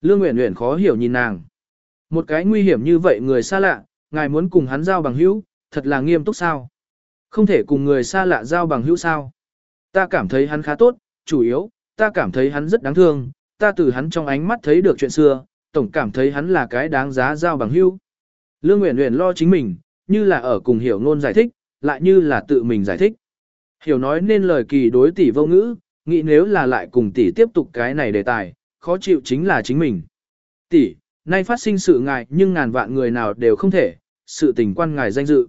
Lương Nguyễn Nguyễn khó hiểu nhìn nàng. Một cái nguy hiểm như vậy người xa lạ, ngài muốn cùng hắn giao bằng hữu, thật là nghiêm túc sao? Không thể cùng người xa lạ giao bằng hữu sao? Ta cảm thấy hắn khá tốt, chủ yếu, ta cảm thấy hắn rất đáng thương, ta từ hắn trong ánh mắt thấy được chuyện xưa, tổng cảm thấy hắn là cái đáng giá giao bằng hữu. Lương Uyển Uyển lo chính mình, như là ở cùng hiểu ngôn giải thích, lại như là tự mình giải thích. Hiểu nói nên lời kỳ đối tỷ vô ngữ, nghĩ nếu là lại cùng tỷ tiếp tục cái này đề tài, khó chịu chính là chính mình. Tỷ, nay phát sinh sự ngài nhưng ngàn vạn người nào đều không thể, sự tình quan ngài danh dự.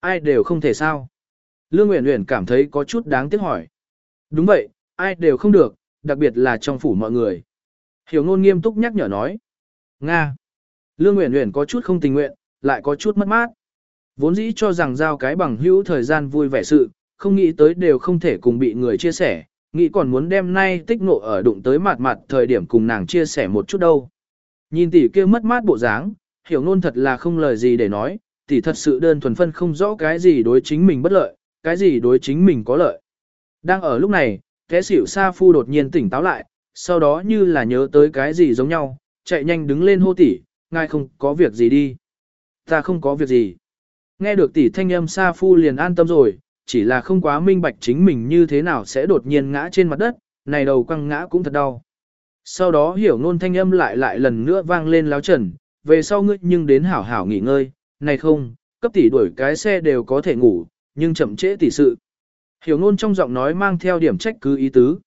Ai đều không thể sao. Lương Uyển Uyển cảm thấy có chút đáng tiếc hỏi. Đúng vậy, ai đều không được, đặc biệt là trong phủ mọi người. Hiểu ngôn nghiêm túc nhắc nhở nói. Nga. Lương Uyển Uyển có chút không tình nguyện, lại có chút mất mát. Vốn dĩ cho rằng giao cái bằng hữu thời gian vui vẻ sự, không nghĩ tới đều không thể cùng bị người chia sẻ, nghĩ còn muốn đem nay tích nộ ở đụng tới mặt mặt thời điểm cùng nàng chia sẻ một chút đâu. Nhìn tỷ kia mất mát bộ dáng, hiểu nôn thật là không lời gì để nói, tỷ thật sự đơn thuần phân không rõ cái gì đối chính mình bất lợi, cái gì đối chính mình có lợi. Đang ở lúc này, kẻ xỉu Sa Phu đột nhiên tỉnh táo lại, sau đó như là nhớ tới cái gì giống nhau, chạy nhanh đứng lên hô tỷ, ngài không có việc gì đi. Ta không có việc gì. Nghe được tỷ thanh âm Sa Phu liền an tâm rồi, chỉ là không quá minh bạch chính mình như thế nào sẽ đột nhiên ngã trên mặt đất, này đầu quăng ngã cũng thật đau. Sau đó hiểu ngôn thanh âm lại lại lần nữa vang lên láo trần, về sau ngươi nhưng đến hảo hảo nghỉ ngơi, này không, cấp tỷ đuổi cái xe đều có thể ngủ, nhưng chậm trễ tỷ sự. Hiểu ngôn trong giọng nói mang theo điểm trách cứ ý tứ.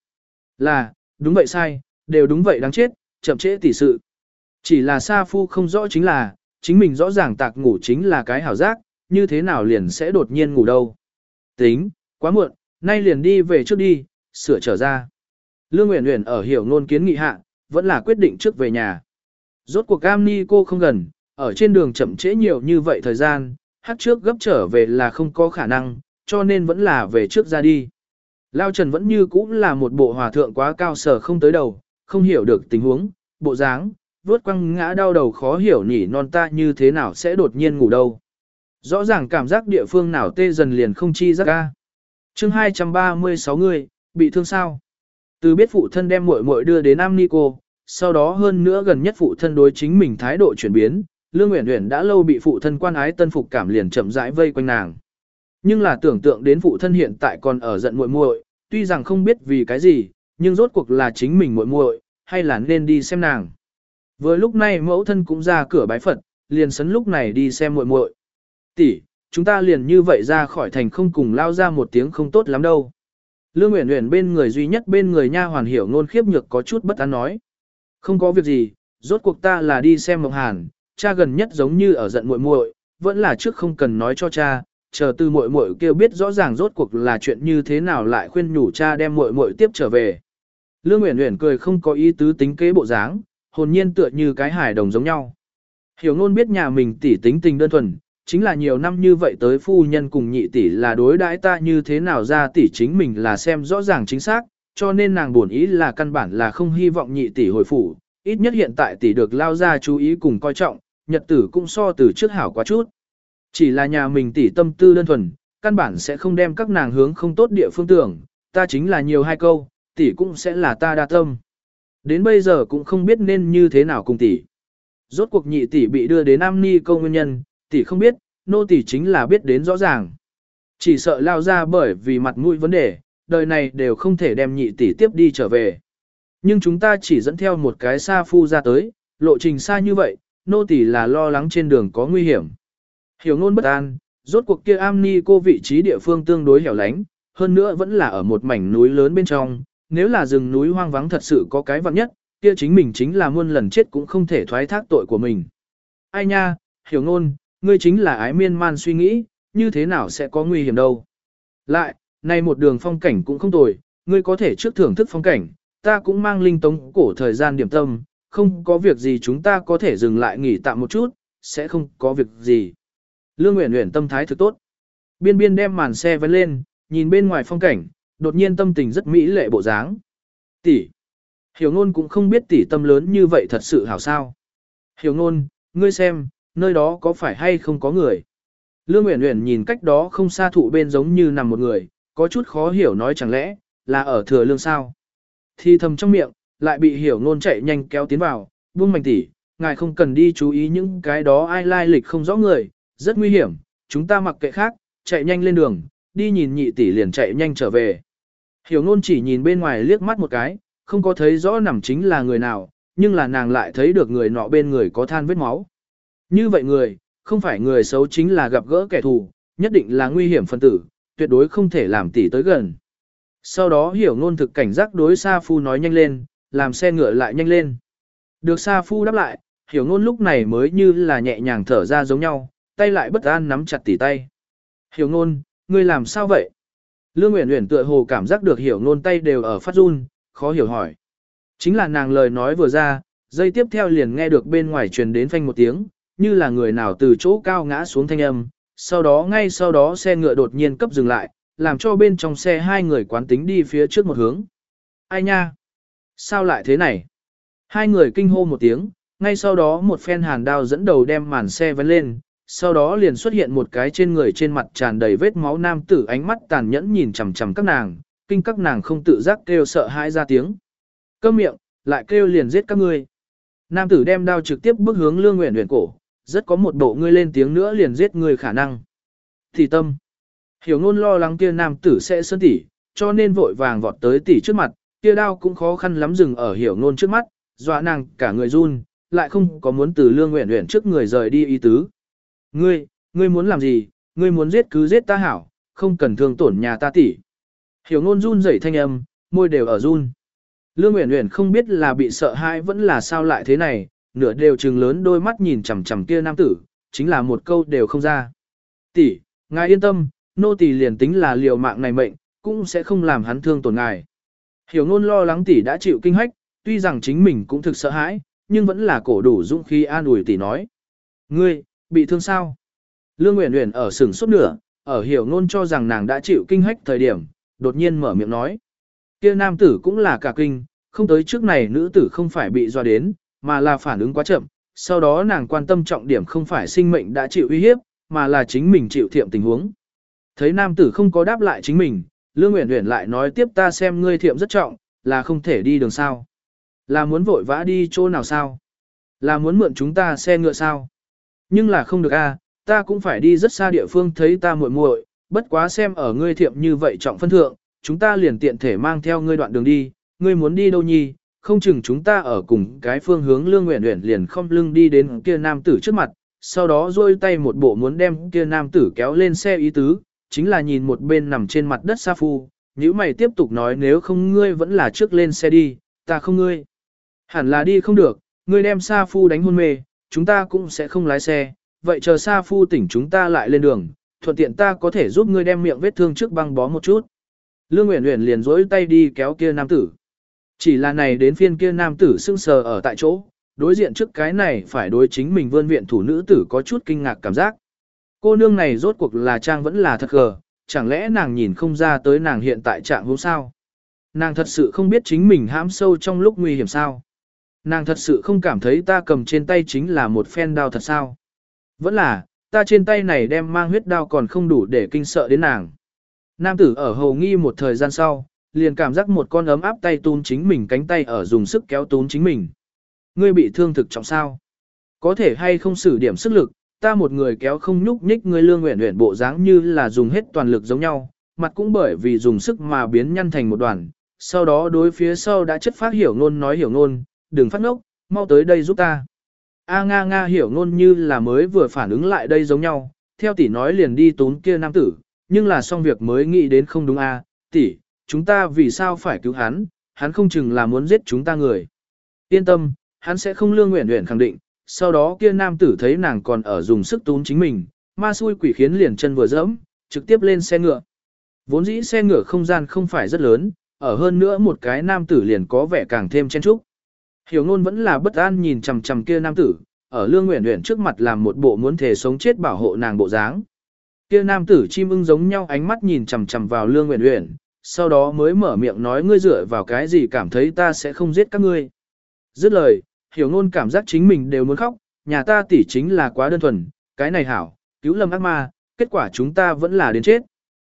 Là, đúng vậy sai, đều đúng vậy đáng chết, chậm trễ tỷ sự. Chỉ là Sa Phu không rõ chính là, chính mình rõ ràng tạc ngủ chính là cái hảo giác, như thế nào liền sẽ đột nhiên ngủ đâu. Tính, quá muộn, nay liền đi về trước đi, sửa trở ra. Lương Uyển Uyển ở hiểu ngôn kiến nghị hạ, vẫn là quyết định trước về nhà. Rốt cuộc cam ni cô không gần, ở trên đường chậm trễ nhiều như vậy thời gian, hát trước gấp trở về là không có khả năng, cho nên vẫn là về trước ra đi. Lao Trần vẫn như cũ là một bộ hòa thượng quá cao sở không tới đầu, không hiểu được tình huống, bộ dáng, vuốt quăng ngã đau đầu khó hiểu nhỉ non ta như thế nào sẽ đột nhiên ngủ đâu. Rõ ràng cảm giác địa phương nào tê dần liền không chi giác ca. chương 236 người, bị thương sao? Từ biết phụ thân đem muội muội đưa đến Am Nico, sau đó hơn nữa gần nhất phụ thân đối chính mình thái độ chuyển biến, Lương Uyển Uyển đã lâu bị phụ thân quan ái tân phục cảm liền chậm rãi vây quanh nàng. Nhưng là tưởng tượng đến phụ thân hiện tại còn ở giận muội muội, tuy rằng không biết vì cái gì, nhưng rốt cuộc là chính mình muội muội, hay là nên đi xem nàng. Vừa lúc này mẫu thân cũng ra cửa bái Phật, liền sấn lúc này đi xem muội muội. Tỷ, chúng ta liền như vậy ra khỏi thành không cùng lao ra một tiếng không tốt lắm đâu. Lương Uyển Uyển bên người duy nhất bên người nha hoàn hiểu ngôn khiếp nhược có chút bất an nói. Không có việc gì, rốt cuộc ta là đi xem Mộng Hàn, cha gần nhất giống như ở giận muội muội, vẫn là trước không cần nói cho cha, chờ từ muội muội kêu biết rõ ràng rốt cuộc là chuyện như thế nào lại khuyên nhủ cha đem muội muội tiếp trở về. Lương Uyển Uyển cười không có ý tứ tính kế bộ dáng, hồn nhiên tựa như cái hài đồng giống nhau. Hiểu ngôn biết nhà mình tỷ tính tình đơn thuần, chính là nhiều năm như vậy tới phu nhân cùng nhị tỷ là đối đãi ta như thế nào ra tỷ chính mình là xem rõ ràng chính xác, cho nên nàng buồn ý là căn bản là không hy vọng nhị tỷ hồi phủ, ít nhất hiện tại tỷ được lao ra chú ý cùng coi trọng, nhật tử cũng so từ trước hảo quá chút. Chỉ là nhà mình tỷ tâm tư đơn thuần, căn bản sẽ không đem các nàng hướng không tốt địa phương tưởng, ta chính là nhiều hai câu, tỷ cũng sẽ là ta đa tâm. Đến bây giờ cũng không biết nên như thế nào cùng tỷ. Rốt cuộc nhị tỷ bị đưa đến Nam Ni câu nguyên nhân, tỷ không biết, nô tỷ chính là biết đến rõ ràng. Chỉ sợ lao ra bởi vì mặt mũi vấn đề, đời này đều không thể đem nhị tỷ tiếp đi trở về. Nhưng chúng ta chỉ dẫn theo một cái xa phu ra tới, lộ trình xa như vậy, nô tỳ là lo lắng trên đường có nguy hiểm. Hiểu ngôn bất an, rốt cuộc kia am ni cô vị trí địa phương tương đối hẻo lánh, hơn nữa vẫn là ở một mảnh núi lớn bên trong, nếu là rừng núi hoang vắng thật sự có cái vật nhất, kia chính mình chính là muôn lần chết cũng không thể thoái thác tội của mình. Ai nha, hiểu ngôn, ngươi chính là ái miên man suy nghĩ, như thế nào sẽ có nguy hiểm đâu. Lại, nay một đường phong cảnh cũng không tồi, ngươi có thể trước thưởng thức phong cảnh, ta cũng mang linh tống cổ thời gian điểm tâm, không có việc gì chúng ta có thể dừng lại nghỉ tạm một chút, sẽ không có việc gì. Lương Nguyễn Nguyễn tâm thái thực tốt. Biên biên đem màn xe vén lên, nhìn bên ngoài phong cảnh, đột nhiên tâm tình rất mỹ lệ bộ dáng. Tỷ. Hiểu ngôn cũng không biết tỷ tâm lớn như vậy thật sự hảo sao. Hiểu ngôn, ngươi xem, nơi đó có phải hay không có người. Lương Uyển Uyển nhìn cách đó không xa thụ bên giống như nằm một người, có chút khó hiểu nói chẳng lẽ là ở thừa lương sao? Thì thầm trong miệng, lại bị hiểu ngôn chạy nhanh kéo tiến vào, buông mảnh tỷ, ngài không cần đi chú ý những cái đó ai lai lịch không rõ người, rất nguy hiểm, chúng ta mặc kệ khác, chạy nhanh lên đường, đi nhìn nhị tỷ liền chạy nhanh trở về. Hiểu ngôn chỉ nhìn bên ngoài liếc mắt một cái, không có thấy rõ nằm chính là người nào, nhưng là nàng lại thấy được người nọ bên người có than vết máu. Như vậy người, không phải người xấu chính là gặp gỡ kẻ thù, nhất định là nguy hiểm phân tử, tuyệt đối không thể làm tỷ tới gần. Sau đó hiểu ngôn thực cảnh giác đối Sa Phu nói nhanh lên, làm xe ngựa lại nhanh lên. Được Sa Phu đáp lại, hiểu ngôn lúc này mới như là nhẹ nhàng thở ra giống nhau, tay lại bất an nắm chặt tỉ tay. Hiểu ngôn, ngươi làm sao vậy? Lương Uyển Uyển tựa hồ cảm giác được hiểu ngôn tay đều ở phát run, khó hiểu hỏi. Chính là nàng lời nói vừa ra, dây tiếp theo liền nghe được bên ngoài truyền đến phanh một tiếng, như là người nào từ chỗ cao ngã xuống thanh âm, sau đó ngay sau đó xe ngựa đột nhiên cấp dừng lại, làm cho bên trong xe hai người quán tính đi phía trước một hướng. Ai nha? Sao lại thế này? Hai người kinh hô một tiếng, ngay sau đó một phen hàn đao dẫn đầu đem màn xe vén lên, sau đó liền xuất hiện một cái trên người trên mặt tràn đầy vết máu nam tử ánh mắt tàn nhẫn nhìn chằm chằm các nàng, kinh các nàng không tự giác kêu sợ hãi ra tiếng. Câm miệng, lại kêu liền giết các ngươi. Nam tử đem đao trực tiếp bước hướng Lương Uyển Uyển cổ, rất có một bộ ngươi lên tiếng nữa liền giết ngươi khả năng. Thì tâm. Hiểu ngôn lo lắng kia nam tử sẽ sơn tỉ, cho nên vội vàng vọt tới tỉ trước mặt, kia đao cũng khó khăn lắm dừng ở hiểu ngôn trước mắt, dọa nàng cả người run, lại không có muốn từ lương nguyện nguyện trước người rời đi ý tứ. Ngươi, ngươi muốn làm gì, ngươi muốn giết cứ giết ta hảo, không cần thương tổn nhà ta tỉ. Hiểu ngôn run rẩy thanh âm, môi đều ở run. Lương Uyển Uyển không biết là bị sợ hãi vẫn là sao lại thế này, nửa đều trừng lớn đôi mắt nhìn chằm chằm kia nam tử, chính là một câu đều không ra. Tỷ, ngài yên tâm, nô tỳ liền tính là liều mạng này mệnh, cũng sẽ không làm hắn thương tổn ngài. Hiểu ngôn lo lắng tỷ đã chịu kinh hách, tuy rằng chính mình cũng thực sợ hãi, nhưng vẫn là cổ đủ dũng khí an ủi tỷ nói. Ngươi, bị thương sao? Lương Uyển Uyển ở sừng sốt nửa, ở hiểu ngôn cho rằng nàng đã chịu kinh hách thời điểm, đột nhiên mở miệng nói. Kia nam tử cũng là cả kinh, không tới trước này nữ tử không phải bị dọa đến, mà là phản ứng quá chậm, sau đó nàng quan tâm trọng điểm không phải sinh mệnh đã chịu uy hiếp, mà là chính mình chịu thiệm tình huống. Thấy nam tử không có đáp lại chính mình, Lương Uyển Uyển lại nói tiếp ta xem ngươi thiệm rất trọng, là không thể đi đường sao. Là muốn vội vã đi chỗ nào sao? Là muốn mượn chúng ta xe ngựa sao? Nhưng là không được a, ta cũng phải đi rất xa địa phương thấy ta muội muội, bất quá xem ở ngươi thiệm như vậy trọng phân thượng, chúng ta liền tiện thể mang theo ngươi đoạn đường đi, ngươi muốn đi đâu nhi, không chừng chúng ta ở cùng cái phương hướng Lương Uyển Uyển liền không lưng đi đến kia nam tử trước mặt, sau đó duỗi tay một bộ muốn đem kia nam tử kéo lên xe ý tứ, chính là nhìn một bên nằm trên mặt đất Sa Phu, nếu mày tiếp tục nói nếu không ngươi vẫn là trước lên xe đi, ta không ngươi. Hẳn là đi không được, ngươi đem Sa Phu đánh hôn mê, chúng ta cũng sẽ không lái xe, vậy chờ Sa Phu tỉnh chúng ta lại lên đường, thuận tiện ta có thể giúp ngươi đem miệng vết thương trước băng bó một chút. Lương Uyển Uyển liền dối tay đi kéo kia nam tử. Chỉ là này đến phiên kia nam tử sưng sờ ở tại chỗ, đối diện trước cái này phải đối chính mình vươn viện thủ nữ tử có chút kinh ngạc cảm giác. Cô nương này rốt cuộc là trang vẫn là thật gờ, chẳng lẽ nàng nhìn không ra tới nàng hiện tại trạng hôm sao? Nàng thật sự không biết chính mình hãm sâu trong lúc nguy hiểm sao? Nàng thật sự không cảm thấy ta cầm trên tay chính là một phen đao thật sao? Vẫn là, ta trên tay này đem mang huyết đao còn không đủ để kinh sợ đến nàng. Nam tử ở hầu nghi một thời gian sau, liền cảm giác một con ấm áp tay tún chính mình cánh tay ở dùng sức kéo tún chính mình. Ngươi bị thương thực trọng sao? Có thể hay không sử điểm sức lực, ta một người kéo không nhúc nhích ngươi lương nguyện nguyện bộ dáng như là dùng hết toàn lực giống nhau, mặt cũng bởi vì dùng sức mà biến nhăn thành một đoàn. Sau đó đối phía sau đã chất phát hiểu ngôn nói hiểu ngôn, đừng phát ngốc, mau tới đây giúp ta. A nga nga hiểu ngôn như là mới vừa phản ứng lại đây giống nhau, theo tỷ nói liền đi tốn kia nam tử, nhưng là xong việc mới nghĩ đến không đúng a, tỷ, chúng ta vì sao phải cứu hắn, hắn không chừng là muốn giết chúng ta người. Yên tâm, hắn sẽ không lương nguyện nguyện khẳng định, sau đó kia nam tử thấy nàng còn ở dùng sức tún chính mình, ma xui quỷ khiến liền chân vừa dẫm, trực tiếp lên xe ngựa. Vốn dĩ xe ngựa không gian không phải rất lớn, ở hơn nữa một cái nam tử liền có vẻ càng thêm chen chúc Hiểu ngôn vẫn là bất an nhìn chằm chằm kia nam tử, ở lương nguyện nguyện trước mặt làm một bộ muốn thể sống chết bảo hộ nàng bộ dáng. Kia nam tử chim ưng giống nhau ánh mắt nhìn chằm chằm vào lương nguyện nguyện, sau đó mới mở miệng nói ngươi dựa vào cái gì cảm thấy ta sẽ không giết các ngươi. Dứt lời, hiểu ngôn cảm giác chính mình đều muốn khóc, nhà ta tỷ chính là quá đơn thuần, cái này hảo, cứu lầm ác ma, kết quả chúng ta vẫn là đến chết.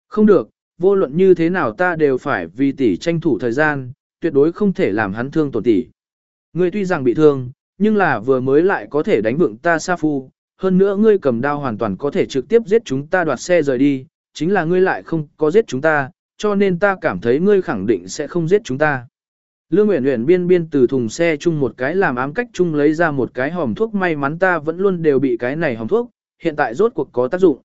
Không được, vô luận như thế nào ta đều phải vì tỷ tranh thủ thời gian, tuyệt đối không thể làm hắn thương tổn tỷ. Ngươi tuy rằng bị thương, nhưng là vừa mới lại có thể đánh vượng ta Sa Phu, hơn nữa ngươi cầm đao hoàn toàn có thể trực tiếp giết chúng ta đoạt xe rời đi, chính là ngươi lại không có giết chúng ta, cho nên ta cảm thấy ngươi khẳng định sẽ không giết chúng ta. Lương Uyển Uyển biên biên từ thùng xe chung một cái làm ám cách chung lấy ra một cái hòm thuốc may mắn ta vẫn luôn đều bị cái này hòm thuốc, hiện tại rốt cuộc có tác dụng.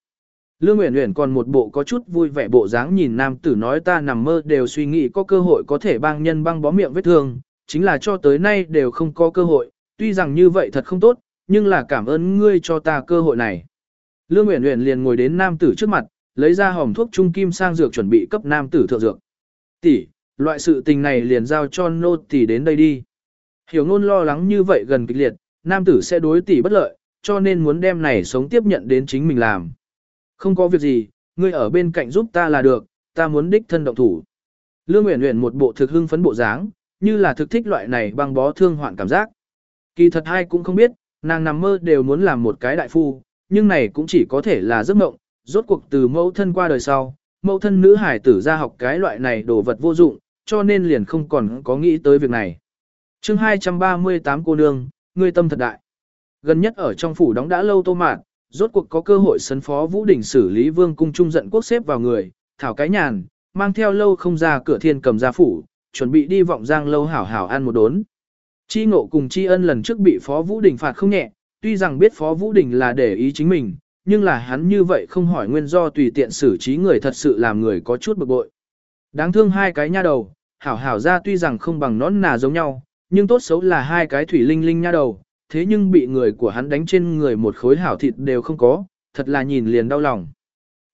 Lương Uyển Uyển còn một bộ có chút vui vẻ bộ dáng nhìn nam tử nói ta nằm mơ đều suy nghĩ có cơ hội có thể băng nhân băng bó miệng vết thương, chính là cho tới nay đều không có cơ hội, tuy rằng như vậy thật không tốt, nhưng là cảm ơn ngươi cho ta cơ hội này. Lương Uyển Uyển liền ngồi đến nam tử trước mặt, lấy ra hòm thuốc trung kim sang dược chuẩn bị cấp nam tử thượng dược. Tỷ, loại sự tình này liền giao cho nô tỷ đến đây đi. Hiểu ngôn lo lắng như vậy gần kịch liệt, nam tử sẽ đối tỷ bất lợi, cho nên muốn đem này sống tiếp nhận đến chính mình làm. Không có việc gì, ngươi ở bên cạnh giúp ta là được, ta muốn đích thân động thủ. Lương Uyển Uyển một bộ thực hưng phấn bộ dáng, như là thực thích loại này băng bó thương hoạn cảm giác. Kỳ thật hai cũng không biết, nàng nằm mơ đều muốn làm một cái đại phu, nhưng này cũng chỉ có thể là giấc mộng, rốt cuộc từ mẫu thân qua đời sau, mẫu thân nữ hải tử ra học cái loại này đồ vật vô dụng, cho nên liền không còn có nghĩ tới việc này. chương 238 cô nương, ngươi tâm thật đại. Gần nhất ở trong phủ đóng đã lâu tô mạn, rốt cuộc có cơ hội sấn phó Vũ Đình xử lý vương cung trung giận quốc xếp vào người, thảo cái nhàn, mang theo lâu không ra cửa thiên cầm ra phủ, chuẩn bị đi vọng giang lâu hảo hảo ăn một đốn. Chi ngộ cùng chi ân lần trước bị phó Vũ Đình phạt không nhẹ, tuy rằng biết phó Vũ Đình là để ý chính mình, nhưng là hắn như vậy không hỏi nguyên do tùy tiện xử trí người thật sự làm người có chút bực bội. Đáng thương hai cái nha đầu, hảo hảo ra tuy rằng không bằng nón nà giống nhau, nhưng tốt xấu là hai cái thủy linh linh nha đầu, thế nhưng bị người của hắn đánh trên người một khối hảo thịt đều không có, thật là nhìn liền đau lòng.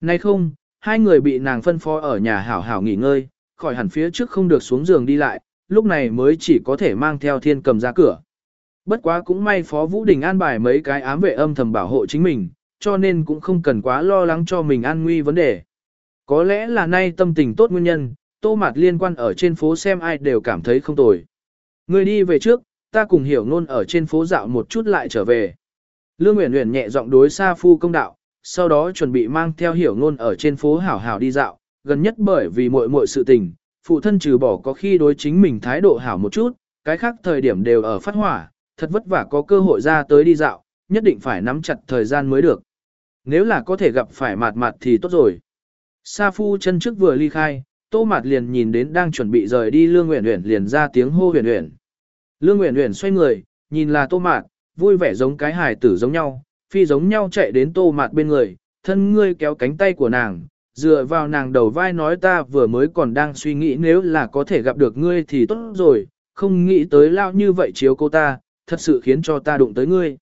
Nay không, hai người bị nàng phân phó ở nhà hảo hảo nghỉ ngơi, khỏi hẳn phía trước không được xuống giường đi lại, lúc này mới chỉ có thể mang theo thiên cầm ra cửa. Bất quá cũng may Phó Vũ Đình an bài mấy cái ám vệ âm thầm bảo hộ chính mình, cho nên cũng không cần quá lo lắng cho mình an nguy vấn đề. Có lẽ là nay tâm tình tốt nguyên nhân, tô mạt liên quan ở trên phố xem ai đều cảm thấy không tồi. Người đi về trước, ta cùng hiểu nôn ở trên phố dạo một chút lại trở về. Lương Uyển Uyển nhẹ giọng đối Sa Phu công đạo, sau đó chuẩn bị mang theo hiểu nôn ở trên phố hảo hảo đi dạo, gần nhất bởi vì muội muội sự tình, phụ thân trừ bỏ có khi đối chính mình thái độ hảo một chút, cái khác thời điểm đều ở phát hỏa, thật vất vả có cơ hội ra tới đi dạo, nhất định phải nắm chặt thời gian mới được. Nếu là có thể gặp phải mạt mạt thì tốt rồi. Sa Phu chân trước vừa ly khai, Tô Mạt liền nhìn đến đang chuẩn bị rời đi Lương Uyển Uyển liền ra tiếng hô Uyển Uyển. Lương Uyển Uyển xoay người, nhìn là Tô Mạt, vui vẻ giống cái hài tử giống nhau, phi giống nhau chạy đến Tô Mạt bên người, thân ngươi kéo cánh tay của nàng, dựa vào nàng đầu vai nói ta vừa mới còn đang suy nghĩ nếu là có thể gặp được ngươi thì tốt rồi, không nghĩ tới lao như vậy chiếu cô ta, thật sự khiến cho ta đụng tới ngươi.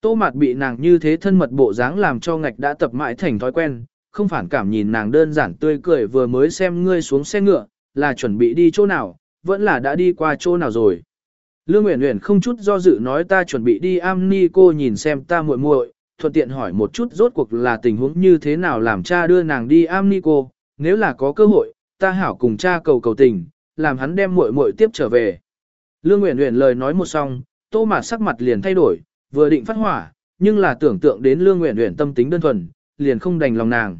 Tô Mạt bị nàng như thế thân mật bộ dáng làm cho ngạch đã tập mãi thành thói quen, không phản cảm nhìn nàng đơn giản tươi cười vừa mới xem ngươi xuống xe ngựa, là chuẩn bị đi chỗ nào, vẫn là đã đi qua chỗ nào rồi. Lương Uyển Uyển không chút do dự nói ta chuẩn bị đi am ni cô nhìn xem ta muội muội, thuận tiện hỏi một chút rốt cuộc là tình huống như thế nào làm cha đưa nàng đi am ni cô, nếu là có cơ hội, ta hảo cùng cha cầu cầu tình, làm hắn đem muội muội tiếp trở về. Lương Uyển Uyển lời nói một xong, Tô Mạt sắc mặt liền thay đổi, vừa định phát hỏa, nhưng là tưởng tượng đến Lương Uyển Uyển tâm tính đơn thuần, liền không đành lòng nàng.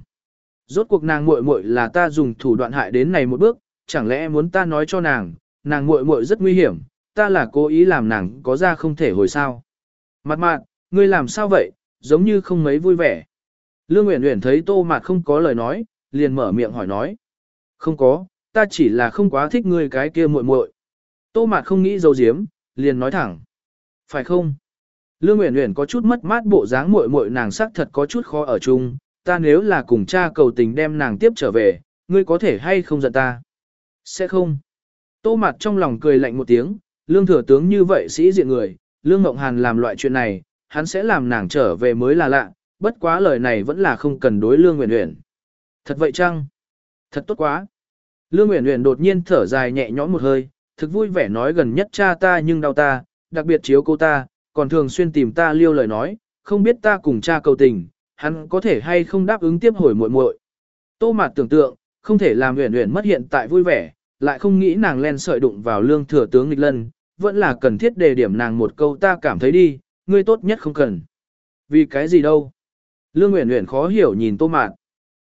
Rốt cuộc nàng muội muội là ta dùng thủ đoạn hại đến này một bước, chẳng lẽ muốn ta nói cho nàng, nàng muội muội rất nguy hiểm, ta là cố ý làm nàng có ra không thể hồi sao. Mặt mạn, ngươi làm sao vậy, giống như không mấy vui vẻ. Lương Uyển Uyển thấy Tô Mạt không có lời nói, liền mở miệng hỏi nói. Không có, ta chỉ là không quá thích ngươi cái kia muội muội. Tô Mạt không nghĩ dâu diếm, liền nói thẳng. Phải không? Lương Uyển Uyển có chút mất mát bộ dáng muội muội nàng sắc thật có chút khó ở chung, ta nếu là cùng cha cầu tình đem nàng tiếp trở về, ngươi có thể hay không giận ta? Sẽ không. Tô mặt trong lòng cười lạnh một tiếng, lương thừa tướng như vậy sĩ diện người, lương ngộng hàn làm loại chuyện này, hắn sẽ làm nàng trở về mới là lạ, bất quá lời này vẫn là không cần đối lương nguyện nguyện. Thật vậy chăng? Thật tốt quá. Lương Uyển Uyển đột nhiên thở dài nhẹ nhõm một hơi, thực vui vẻ nói gần nhất cha ta nhưng đau ta, đặc biệt chiếu cô ta, còn thường xuyên tìm ta liêu lời nói, không biết ta cùng cha cầu tình, hắn có thể hay không đáp ứng tiếp hồi muội muội. Tô Mạt tưởng tượng, không thể làm Uyển Uyển mất hiện tại vui vẻ, lại không nghĩ nàng len sợi đụng vào lương thừa tướng nghịch lân, vẫn là cần thiết đề điểm nàng một câu ta cảm thấy đi, ngươi tốt nhất không cần. Vì cái gì đâu? Lương Uyển Uyển khó hiểu nhìn Tô Mạt.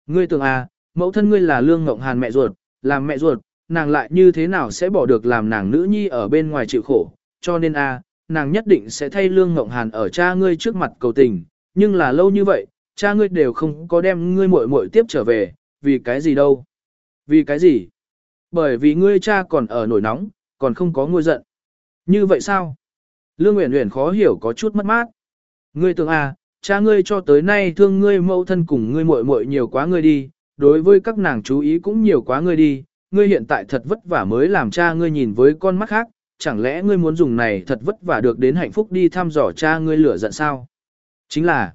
Ngươi tưởng à, mẫu thân ngươi là Lương Ngộng Hàn mẹ ruột, làm mẹ ruột, nàng lại như thế nào sẽ bỏ được làm nàng nữ nhi ở bên ngoài chịu khổ, cho nên a, à, nàng nhất định sẽ thay Lương Ngộng Hàn ở cha ngươi trước mặt cầu tình, nhưng là lâu như vậy, cha ngươi đều không có đem ngươi muội muội tiếp trở về, vì cái gì đâu? Vì cái gì? Bởi vì ngươi cha còn ở nổi nóng, còn không có ngôi giận. Như vậy sao? Lương Uyển Uyển khó hiểu có chút mất mát. Ngươi tưởng à, cha ngươi cho tới nay thương ngươi mẫu thân cùng ngươi muội muội nhiều quá ngươi đi, đối với các nàng chú ý cũng nhiều quá ngươi đi, ngươi hiện tại thật vất vả mới làm cha ngươi nhìn với con mắt khác, chẳng lẽ ngươi muốn dùng này thật vất vả được đến hạnh phúc đi thăm dò cha ngươi lửa giận sao? Chính là,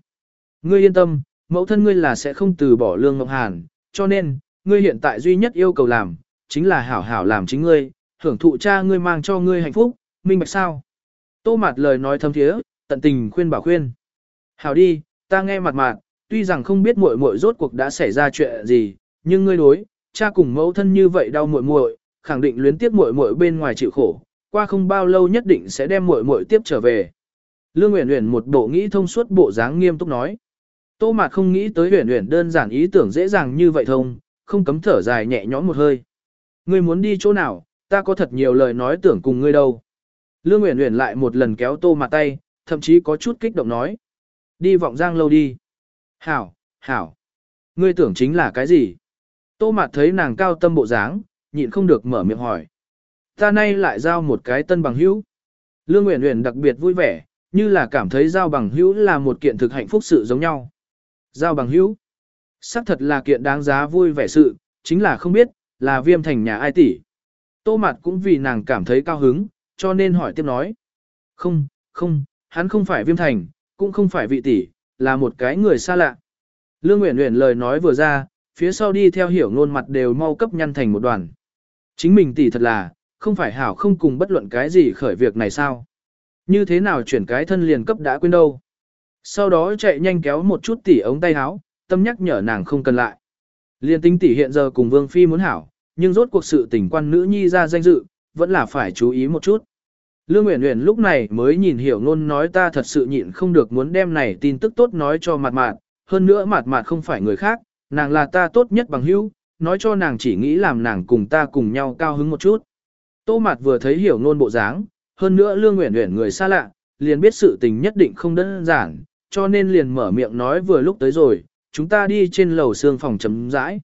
ngươi yên tâm, mẫu thân ngươi là sẽ không từ bỏ lương ngọc hàn, cho nên, ngươi hiện tại duy nhất yêu cầu làm, chính là hảo hảo làm chính ngươi, hưởng thụ cha ngươi mang cho ngươi hạnh phúc, minh bạch sao? Tô mạt lời nói thâm thiế, tận tình khuyên bảo khuyên. Hảo đi, ta nghe mặt mạt, tuy rằng không biết muội muội rốt cuộc đã xảy ra chuyện gì, nhưng ngươi đối, cha cùng mẫu thân như vậy đau muội muội, khẳng định luyến tiếp muội muội bên ngoài chịu khổ, qua không bao lâu nhất định sẽ đem muội muội tiếp trở về. Lương Uyển Uyển một bộ nghĩ thông suốt bộ dáng nghiêm túc nói. Tô Mạt không nghĩ tới Huyền Huyền đơn giản ý tưởng dễ dàng như vậy thông, không cấm thở dài nhẹ nhõm một hơi. Ngươi muốn đi chỗ nào, ta có thật nhiều lời nói tưởng cùng ngươi đâu. Lương Huyền Huyền lại một lần kéo Tô Mạt tay, thậm chí có chút kích động nói. Đi vọng giang lâu đi. Hảo, hảo. Ngươi tưởng chính là cái gì? Tô Mạt thấy nàng cao tâm bộ dáng, nhịn không được mở miệng hỏi. Ta nay lại giao một cái tân bằng hữu. Lương Uyển Uyển đặc biệt vui vẻ, như là cảm thấy giao bằng hữu là một kiện thực hạnh phúc sự giống nhau. Giao bằng hữu. Sắc thật là kiện đáng giá vui vẻ sự, chính là không biết, là viêm thành nhà ai tỷ. Tô mặt cũng vì nàng cảm thấy cao hứng, cho nên hỏi tiếp nói. Không, không, hắn không phải viêm thành, cũng không phải vị tỷ, là một cái người xa lạ. Lương Uyển Uyển lời nói vừa ra, phía sau đi theo hiểu ngôn mặt đều mau cấp nhăn thành một đoàn. Chính mình tỷ thật là, không phải hảo không cùng bất luận cái gì khởi việc này sao. Như thế nào chuyển cái thân liền cấp đã quên đâu. Sau đó chạy nhanh kéo một chút tỷ ống tay áo, tâm nhắc nhở nàng không cần lại. Liên tính tỷ hiện giờ cùng Vương Phi muốn hảo, nhưng rốt cuộc sự tình quan nữ nhi ra danh dự, vẫn là phải chú ý một chút. Lương Uyển Uyển lúc này mới nhìn hiểu ngôn nói ta thật sự nhịn không được muốn đem này tin tức tốt nói cho mặt mạt, hơn nữa mặt mạt không phải người khác, nàng là ta tốt nhất bằng hữu, nói cho nàng chỉ nghĩ làm nàng cùng ta cùng nhau cao hứng một chút. Tô Mạt vừa thấy hiểu ngôn bộ dáng, hơn nữa Lương Uyển Uyển người xa lạ, liền biết sự tình nhất định không đơn giản, cho nên liền mở miệng nói vừa lúc tới rồi, chúng ta đi trên lầu xương phòng chấm rãi.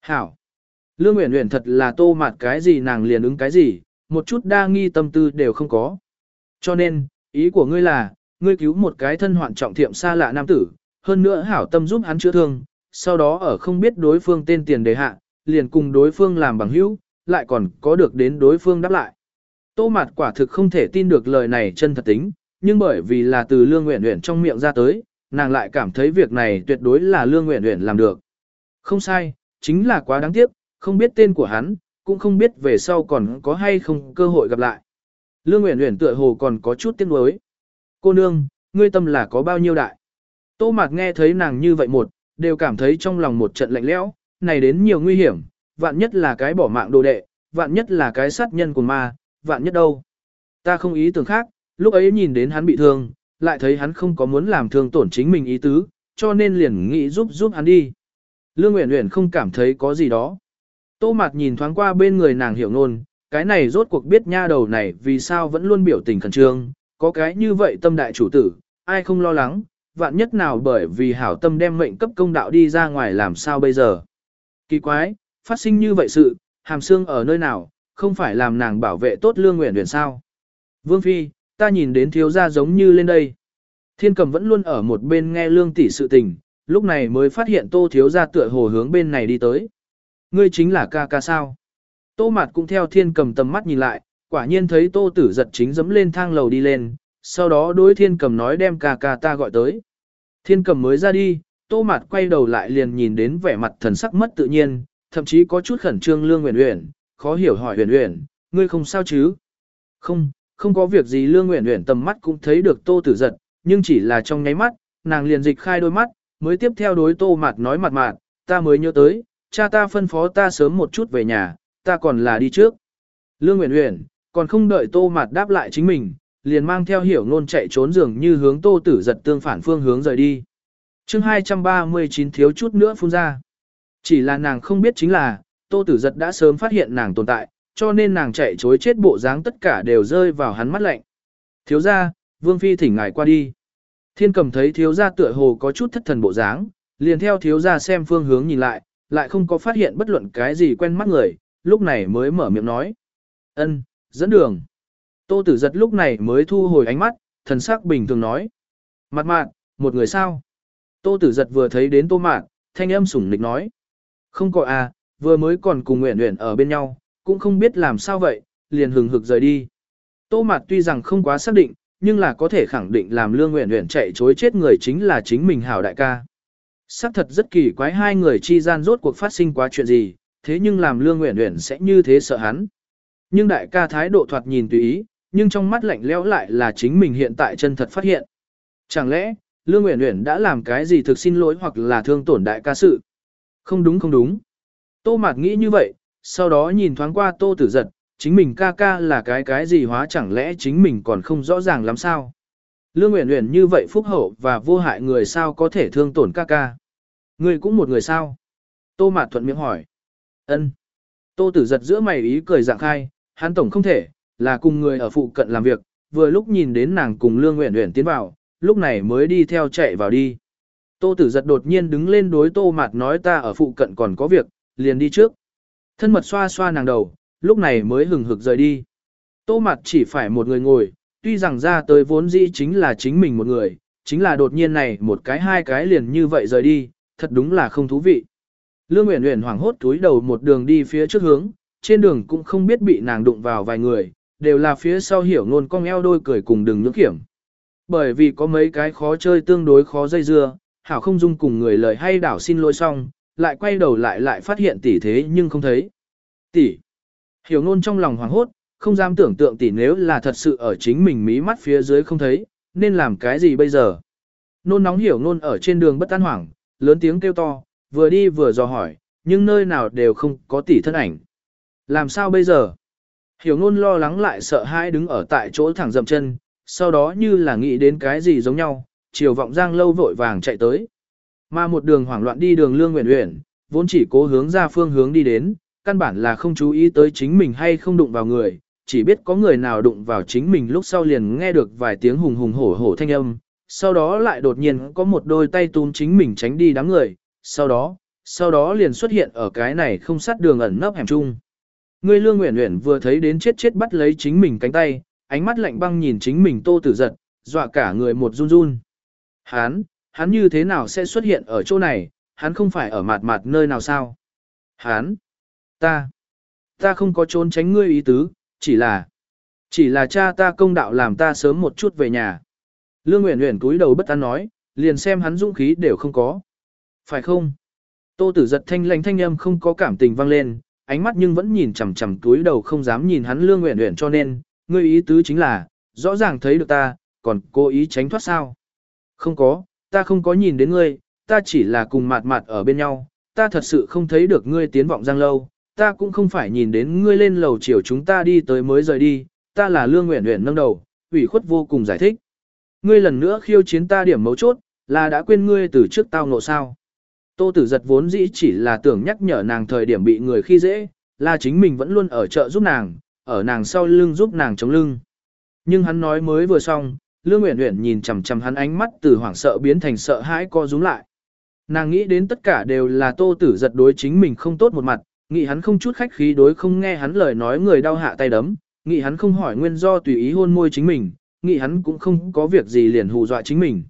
Hảo! Lương Uyển Uyển thật là Tô Mạt cái gì nàng liền ứng cái gì, một chút đa nghi tâm tư đều không có. Cho nên, ý của ngươi là, ngươi cứu một cái thân hoạn trọng thiệm xa lạ nam tử, hơn nữa hảo tâm giúp hắn chữa thương, sau đó ở không biết đối phương tên tiền đề hạ, liền cùng đối phương làm bằng hữu, lại còn có được đến đối phương đáp lại. Tô Mạt quả thực không thể tin được lời này chân thật tính, nhưng bởi vì là từ Lương Nguyện Uyển trong miệng ra tới, nàng lại cảm thấy việc này tuyệt đối là Lương Nguyện Uyển làm được. Không sai, chính là quá đáng tiếc, không biết tên của hắn, cũng không biết về sau còn có hay không cơ hội gặp lại. Lương Uyển Uyển tựa hồ còn có chút tiếc nuối. Cô nương, ngươi tâm là có bao nhiêu đại? Tô Mạt nghe thấy nàng như vậy một, đều cảm thấy trong lòng một trận lạnh lẽo, này đến nhiều nguy hiểm, vạn nhất là cái bỏ mạng đồ đệ, vạn nhất là cái sát nhân của ma, vạn nhất đâu. Ta không ý tưởng khác, lúc ấy nhìn đến hắn bị thương, lại thấy hắn không có muốn làm thương tổn chính mình ý tứ, cho nên liền nghĩ giúp giúp hắn đi. Lương Uyển Uyển không cảm thấy có gì đó. Tô Mạt nhìn thoáng qua bên người nàng hiểu nôn, cái này rốt cuộc biết nha đầu này vì sao vẫn luôn biểu tình khẩn trương, có cái như vậy tâm đại chủ tử, ai không lo lắng, vạn nhất nào bởi vì hảo tâm đem mệnh cấp công đạo đi ra ngoài làm sao bây giờ. Kỳ quái, phát sinh như vậy sự, hàm xương ở nơi nào, không phải làm nàng bảo vệ tốt lương uyển uyển sao. Vương Phi, ta nhìn đến thiếu gia giống như lên đây. Thiên cầm vẫn luôn ở một bên nghe lương tỷ sự tình, lúc này mới phát hiện tô thiếu gia tựa hồ hướng bên này đi tới. Ngươi chính là ca ca sao. Tô mặt cũng theo thiên cầm tầm mắt nhìn lại, quả nhiên thấy tô tử giật chính dẫm lên thang lầu đi lên, sau đó đối thiên cầm nói đem ca ca ta gọi tới. Thiên cầm mới ra đi, tô mặt quay đầu lại liền nhìn đến vẻ mặt thần sắc mất tự nhiên, thậm chí có chút khẩn trương lương huyền uyển, khó hiểu hỏi uyển uyển, ngươi không sao chứ? Không, không có việc gì lương nguyện uyển tầm mắt cũng thấy được tô tử giật, nhưng chỉ là trong nháy mắt, nàng liền dịch khai đôi mắt, mới tiếp theo đối tô Mạt nói mặt mạt, ta mới nhớ tới, cha ta phân phó ta sớm một chút về nhà, ta còn là đi trước. Lương Uyển Uyển, còn không đợi Tô Mạt đáp lại chính mình, liền mang theo hiểu ngôn chạy trốn dường như hướng Tô Tử giật tương phản phương hướng rời đi. chương 239 thiếu chút nữa phun ra. Chỉ là nàng không biết chính là, Tô Tử Giật đã sớm phát hiện nàng tồn tại, cho nên nàng chạy chối chết bộ dáng tất cả đều rơi vào hắn mắt lạnh. Thiếu gia, Vương Phi thỉnh ngài qua đi. Thiên cầm thấy thiếu gia tựa hồ có chút thất thần bộ dáng, liền theo thiếu gia xem phương hướng nhìn lại, lại không có phát hiện bất luận cái gì quen mắt người, lúc này mới mở miệng nói. ân dẫn đường. Tô tử giật lúc này mới thu hồi ánh mắt, thần sắc bình thường nói. Mặt mạn, một người sao? Tô tử giật vừa thấy đến tô mạn, thanh âm sủng nịch nói. Không có à, vừa mới còn cùng nguyện nguyện ở bên nhau, cũng không biết làm sao vậy, liền hừng hực rời đi. Tô mạt tuy rằng không quá xác định, nhưng là có thể khẳng định làm lương nguyện nguyện chạy chối chết người chính là chính mình hảo đại ca. Sắc thật rất kỳ quái hai người chi gian rốt cuộc phát sinh quá chuyện gì, thế nhưng làm lương nguyện nguyện sẽ như thế sợ hắn. Nhưng đại ca thái độ thoạt nhìn tùy ý, nhưng trong mắt lạnh lẽo lại là chính mình hiện tại chân thật phát hiện. Chẳng lẽ, Lương Uyển Uyển đã làm cái gì thực xin lỗi hoặc là thương tổn đại ca sự? Không đúng không đúng. Tô Mạt nghĩ như vậy, sau đó nhìn thoáng qua Tô Tử Giật, chính mình ca ca là cái cái gì hóa chẳng lẽ chính mình còn không rõ ràng lắm sao? Lương Uyển Uyển như vậy phúc hậu và vô hại người sao có thể thương tổn ca ca? Người cũng một người sao? Tô Mạt thuận miệng hỏi. Ân. Tô Tử Giật giữa mày ý cười dạng khai, hắn tổng không thể, là cùng người ở phụ cận làm việc, vừa lúc nhìn đến nàng cùng Lương Uyển Uyển tiến vào, lúc này mới đi theo chạy vào đi. Tô Tử giật đột nhiên đứng lên đối Tô Mạt nói ta ở phụ cận còn có việc, liền đi trước. Thân mật xoa xoa nàng đầu, lúc này mới hừng hực rời đi. Tô mặt chỉ phải một người ngồi, tuy rằng ra tới vốn dĩ chính là chính mình một người, chính là đột nhiên này một cái hai cái liền như vậy rời đi, thật đúng là không thú vị. Lương Uyển Uyển hoảng hốt túi đầu một đường đi phía trước hướng, trên đường cũng không biết bị nàng đụng vào vài người, đều là phía sau hiểu ngôn cong eo đôi cười cùng đừng nhưỡng kiểm. Bởi vì có mấy cái khó chơi tương đối khó dây dưa, hảo không dung cùng người lời hay đảo xin lỗi xong, lại quay đầu lại lại phát hiện tỷ thế nhưng không thấy. Tỷ. Hiểu ngôn trong lòng hoảng hốt, không dám tưởng tượng tỷ nếu là thật sự ở chính mình mí mắt phía dưới không thấy, nên làm cái gì bây giờ. Nôn nóng hiểu ngôn ở trên đường bất an hoảng, lớn tiếng kêu to, vừa đi vừa dò hỏi, nhưng nơi nào đều không có tỷ thân ảnh. Làm sao bây giờ? Hiểu ngôn lo lắng lại sợ hãi đứng ở tại chỗ thẳng dậm chân, sau đó như là nghĩ đến cái gì giống nhau, chiều vọng giang lâu vội vàng chạy tới. Mà một đường hoảng loạn đi đường lương nguyện nguyện, vốn chỉ cố hướng ra phương hướng đi đến, căn bản là không chú ý tới chính mình hay không đụng vào người, chỉ biết có người nào đụng vào chính mình lúc sau liền nghe được vài tiếng hùng hùng hổ hổ thanh âm, sau đó lại đột nhiên có một đôi tay túm chính mình tránh đi đám người, sau đó, sau đó liền xuất hiện ở cái này không sát đường ẩn nấp hẻm chung. Người lương nguyện nguyện vừa thấy đến chết chết bắt lấy chính mình cánh tay, ánh mắt lạnh băng nhìn chính mình tô tử giật, dọa cả người một run run. Hắn, hắn như thế nào sẽ xuất hiện ở chỗ này, hắn không phải ở mạt mạt nơi nào sao? Hắn, ta, ta không có trốn tránh ngươi ý tứ, chỉ là, chỉ là cha ta công đạo làm ta sớm một chút về nhà. Lương Uyển Uyển cúi đầu bất an nói, liền xem hắn dũng khí đều không có. Phải không? Tô tử giật thanh lãnh thanh âm không có cảm tình vang lên, ánh mắt nhưng vẫn nhìn chằm chằm túi đầu không dám nhìn hắn Lương Uyển Uyển cho nên, ngươi ý tứ chính là, rõ ràng thấy được ta, còn cố ý tránh thoát sao? Không có, ta không có nhìn đến ngươi, ta chỉ là cùng mạt mạt ở bên nhau, ta thật sự không thấy được ngươi tiến vọng giang lâu, ta cũng không phải nhìn đến ngươi lên lầu chiều chúng ta đi tới mới rời đi, ta là lương nguyện nguyện nâng đầu, ủy khuất vô cùng giải thích. Ngươi lần nữa khiêu chiến ta điểm mấu chốt, là đã quên ngươi từ trước tao ngộ sao. Tô tử giật vốn dĩ chỉ là tưởng nhắc nhở nàng thời điểm bị người khi dễ, là chính mình vẫn luôn ở chợ giúp nàng, ở nàng sau lưng giúp nàng chống lưng. Nhưng hắn nói mới vừa xong, Lương Uyển Uyển nhìn chằm chằm hắn ánh mắt từ hoảng sợ biến thành sợ hãi co rúm lại. Nàng nghĩ đến tất cả đều là Tô Tử giật đối chính mình không tốt một mặt, nghĩ hắn không chút khách khí đối không nghe hắn lời nói người đau hạ tay đấm, nghĩ hắn không hỏi nguyên do tùy ý hôn môi chính mình, nghĩ hắn cũng không có việc gì liền hù dọa chính mình.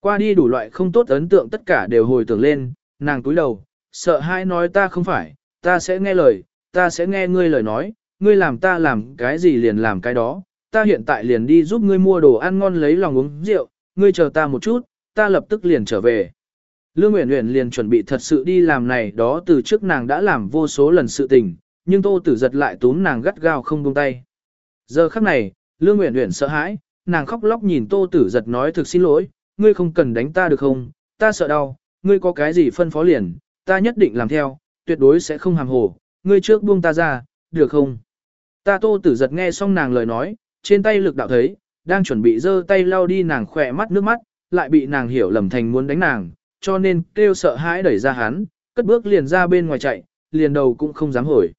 Qua đi đủ loại không tốt ấn tượng tất cả đều hồi tưởng lên, nàng cúi đầu, sợ hãi nói ta không phải, ta sẽ nghe lời, ta sẽ nghe ngươi lời nói, ngươi làm ta làm cái gì liền làm cái đó, ta hiện tại liền đi giúp ngươi mua đồ ăn ngon lấy lòng uống rượu, ngươi chờ ta một chút, ta lập tức liền trở về. Lương Uyển Uyển liền chuẩn bị thật sự đi làm này đó từ trước nàng đã làm vô số lần sự tình, nhưng Tô Tử giật lại túm nàng gắt gao không buông tay. Giờ khắc này, Lương Uyển Uyển sợ hãi, nàng khóc lóc nhìn Tô Tử giật nói thực xin lỗi, ngươi không cần đánh ta được không, ta sợ đau, ngươi có cái gì phân phó liền, ta nhất định làm theo, tuyệt đối sẽ không hàm hồ, ngươi trước buông ta ra, được không? Ta tô tử giật nghe xong nàng lời nói, trên tay lực đạo thấy, đang chuẩn bị giơ tay lau đi nàng khỏe mắt nước mắt, lại bị nàng hiểu lầm thành muốn đánh nàng, cho nên kêu sợ hãi đẩy ra hắn, cất bước liền ra bên ngoài chạy, liền đầu cũng không dám hồi.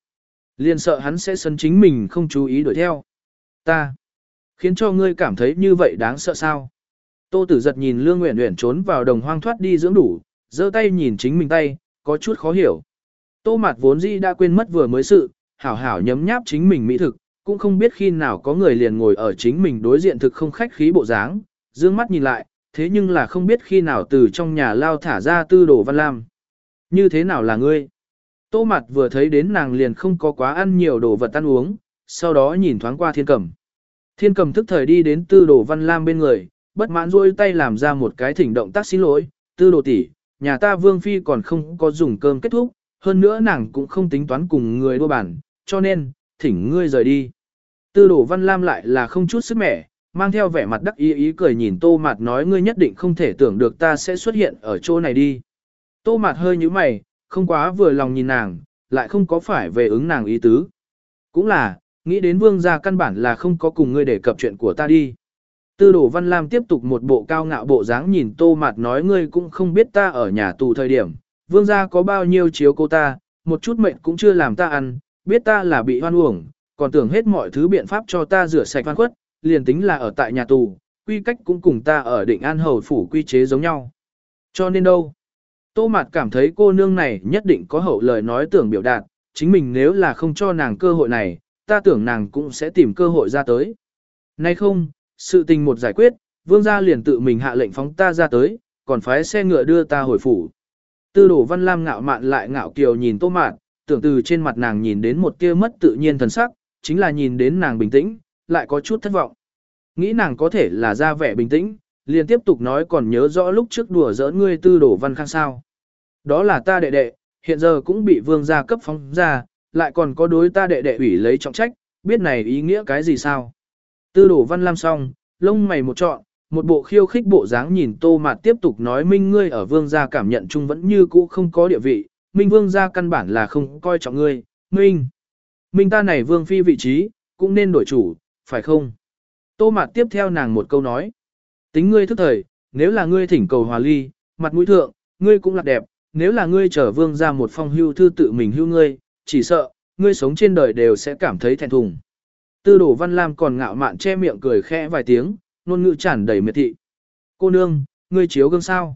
Liền sợ hắn sẽ sân chính mình không chú ý đuổi theo. Ta, khiến cho ngươi cảm thấy như vậy đáng sợ sao? Tô Tử giật nhìn Lương Uyển Uyển trốn vào đồng hoang thoát đi dưỡng đủ, giơ tay nhìn chính mình tay, có chút khó hiểu. Tô Mạt vốn di đã quên mất vừa mới sự, hảo hảo nhấm nháp chính mình mỹ thực, cũng không biết khi nào có người liền ngồi ở chính mình đối diện thực không khách khí bộ dáng, dương mắt nhìn lại, thế nhưng là không biết khi nào từ trong nhà lao thả ra tư đồ văn lam. Như thế nào là ngươi? Tô mặt vừa thấy đến nàng liền không có quá ăn nhiều đồ vật ăn uống, sau đó nhìn thoáng qua thiên cầm. Thiên cầm thức thời đi đến tư đồ văn lam bên người, bất mãn rôi tay làm ra một cái thỉnh động tác xin lỗi, tư đồ tỷ, nhà ta vương phi còn không có dùng cơm kết thúc, hơn nữa nàng cũng không tính toán cùng người đua bản, cho nên, thỉnh ngươi rời đi. Tư đồ văn lam lại là không chút sức mẻ, mang theo vẻ mặt đắc ý ý cười nhìn tô mạt nói ngươi nhất định không thể tưởng được ta sẽ xuất hiện ở chỗ này đi. Tô mạt hơi như mày, không quá vừa lòng nhìn nàng, lại không có phải về ứng nàng ý tứ. Cũng là, nghĩ đến vương gia căn bản là không có cùng ngươi để cập chuyện của ta đi. Tư đồ văn lam tiếp tục một bộ cao ngạo bộ dáng nhìn tô mạt nói ngươi cũng không biết ta ở nhà tù thời điểm, vương gia có bao nhiêu chiếu cô ta, một chút mệnh cũng chưa làm ta ăn, biết ta là bị hoan uổng, còn tưởng hết mọi thứ biện pháp cho ta rửa sạch văn khuất, liền tính là ở tại nhà tù, quy cách cũng cùng ta ở định an hầu phủ quy chế giống nhau. Cho nên đâu? Tô Mạt cảm thấy cô nương này nhất định có hậu lời nói tưởng biểu đạt, chính mình nếu là không cho nàng cơ hội này, ta tưởng nàng cũng sẽ tìm cơ hội ra tới. Nay không, sự tình một giải quyết, vương gia liền tự mình hạ lệnh phóng ta ra tới, còn phái xe ngựa đưa ta hồi phủ. Tư đổ văn lam ngạo mạn lại ngạo kiều nhìn tô mạn, tưởng từ trên mặt nàng nhìn đến một tia mất tự nhiên thần sắc, chính là nhìn đến nàng bình tĩnh, lại có chút thất vọng. Nghĩ nàng có thể là ra vẻ bình tĩnh, liền tiếp tục nói còn nhớ rõ lúc trước đùa giỡn ngươi tư đổ văn khang sao. Đó là ta đệ đệ, hiện giờ cũng bị vương gia cấp phóng ra, lại còn có đối ta đệ đệ ủy lấy trọng trách, biết này ý nghĩa cái gì sao. Tư đổ văn lam xong, lông mày một trọn, một bộ khiêu khích bộ dáng nhìn tô mạt tiếp tục nói minh ngươi ở vương gia cảm nhận chung vẫn như cũ không có địa vị, minh vương gia căn bản là không coi trọng ngươi, minh. Minh ta này vương phi vị trí, cũng nên đổi chủ, phải không? Tô mạt tiếp theo nàng một câu nói. Tính ngươi thức thời, nếu là ngươi thỉnh cầu hòa ly, mặt mũi thượng, ngươi cũng lạc đẹp, nếu là ngươi trở vương ra một phong hưu thư tự mình hưu ngươi, chỉ sợ, ngươi sống trên đời đều sẽ cảm thấy thẹn thùng. Tư đổ văn lam còn ngạo mạn che miệng cười khẽ vài tiếng, nôn ngữ tràn đầy miệt thị. Cô nương, ngươi chiếu gương sao?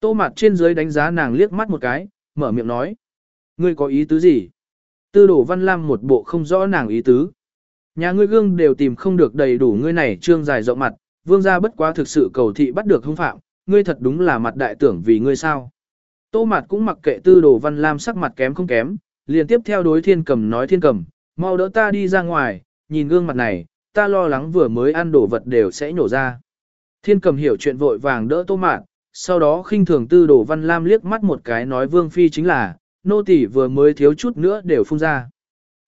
Tô mặt trên dưới đánh giá nàng liếc mắt một cái, mở miệng nói. Ngươi có ý tứ gì? Tư đổ văn lam một bộ không rõ nàng ý tứ. Nhà ngươi gương đều tìm không được đầy đủ ngươi này trương dài rộng mặt, vương gia bất quá thực sự cầu thị bắt được hung phạm, ngươi thật đúng là mặt đại tưởng vì ngươi sao. Tô mặt cũng mặc kệ tư đồ văn lam sắc mặt kém không kém, liền tiếp theo đối thiên cầm nói thiên cầm, mau đỡ ta đi ra ngoài, nhìn gương mặt này, ta lo lắng vừa mới ăn đồ vật đều sẽ nhổ ra. Thiên cầm hiểu chuyện vội vàng đỡ tô mạn, sau đó khinh thường tư đồ văn lam liếc mắt một cái nói vương phi chính là, nô tỳ vừa mới thiếu chút nữa đều phun ra.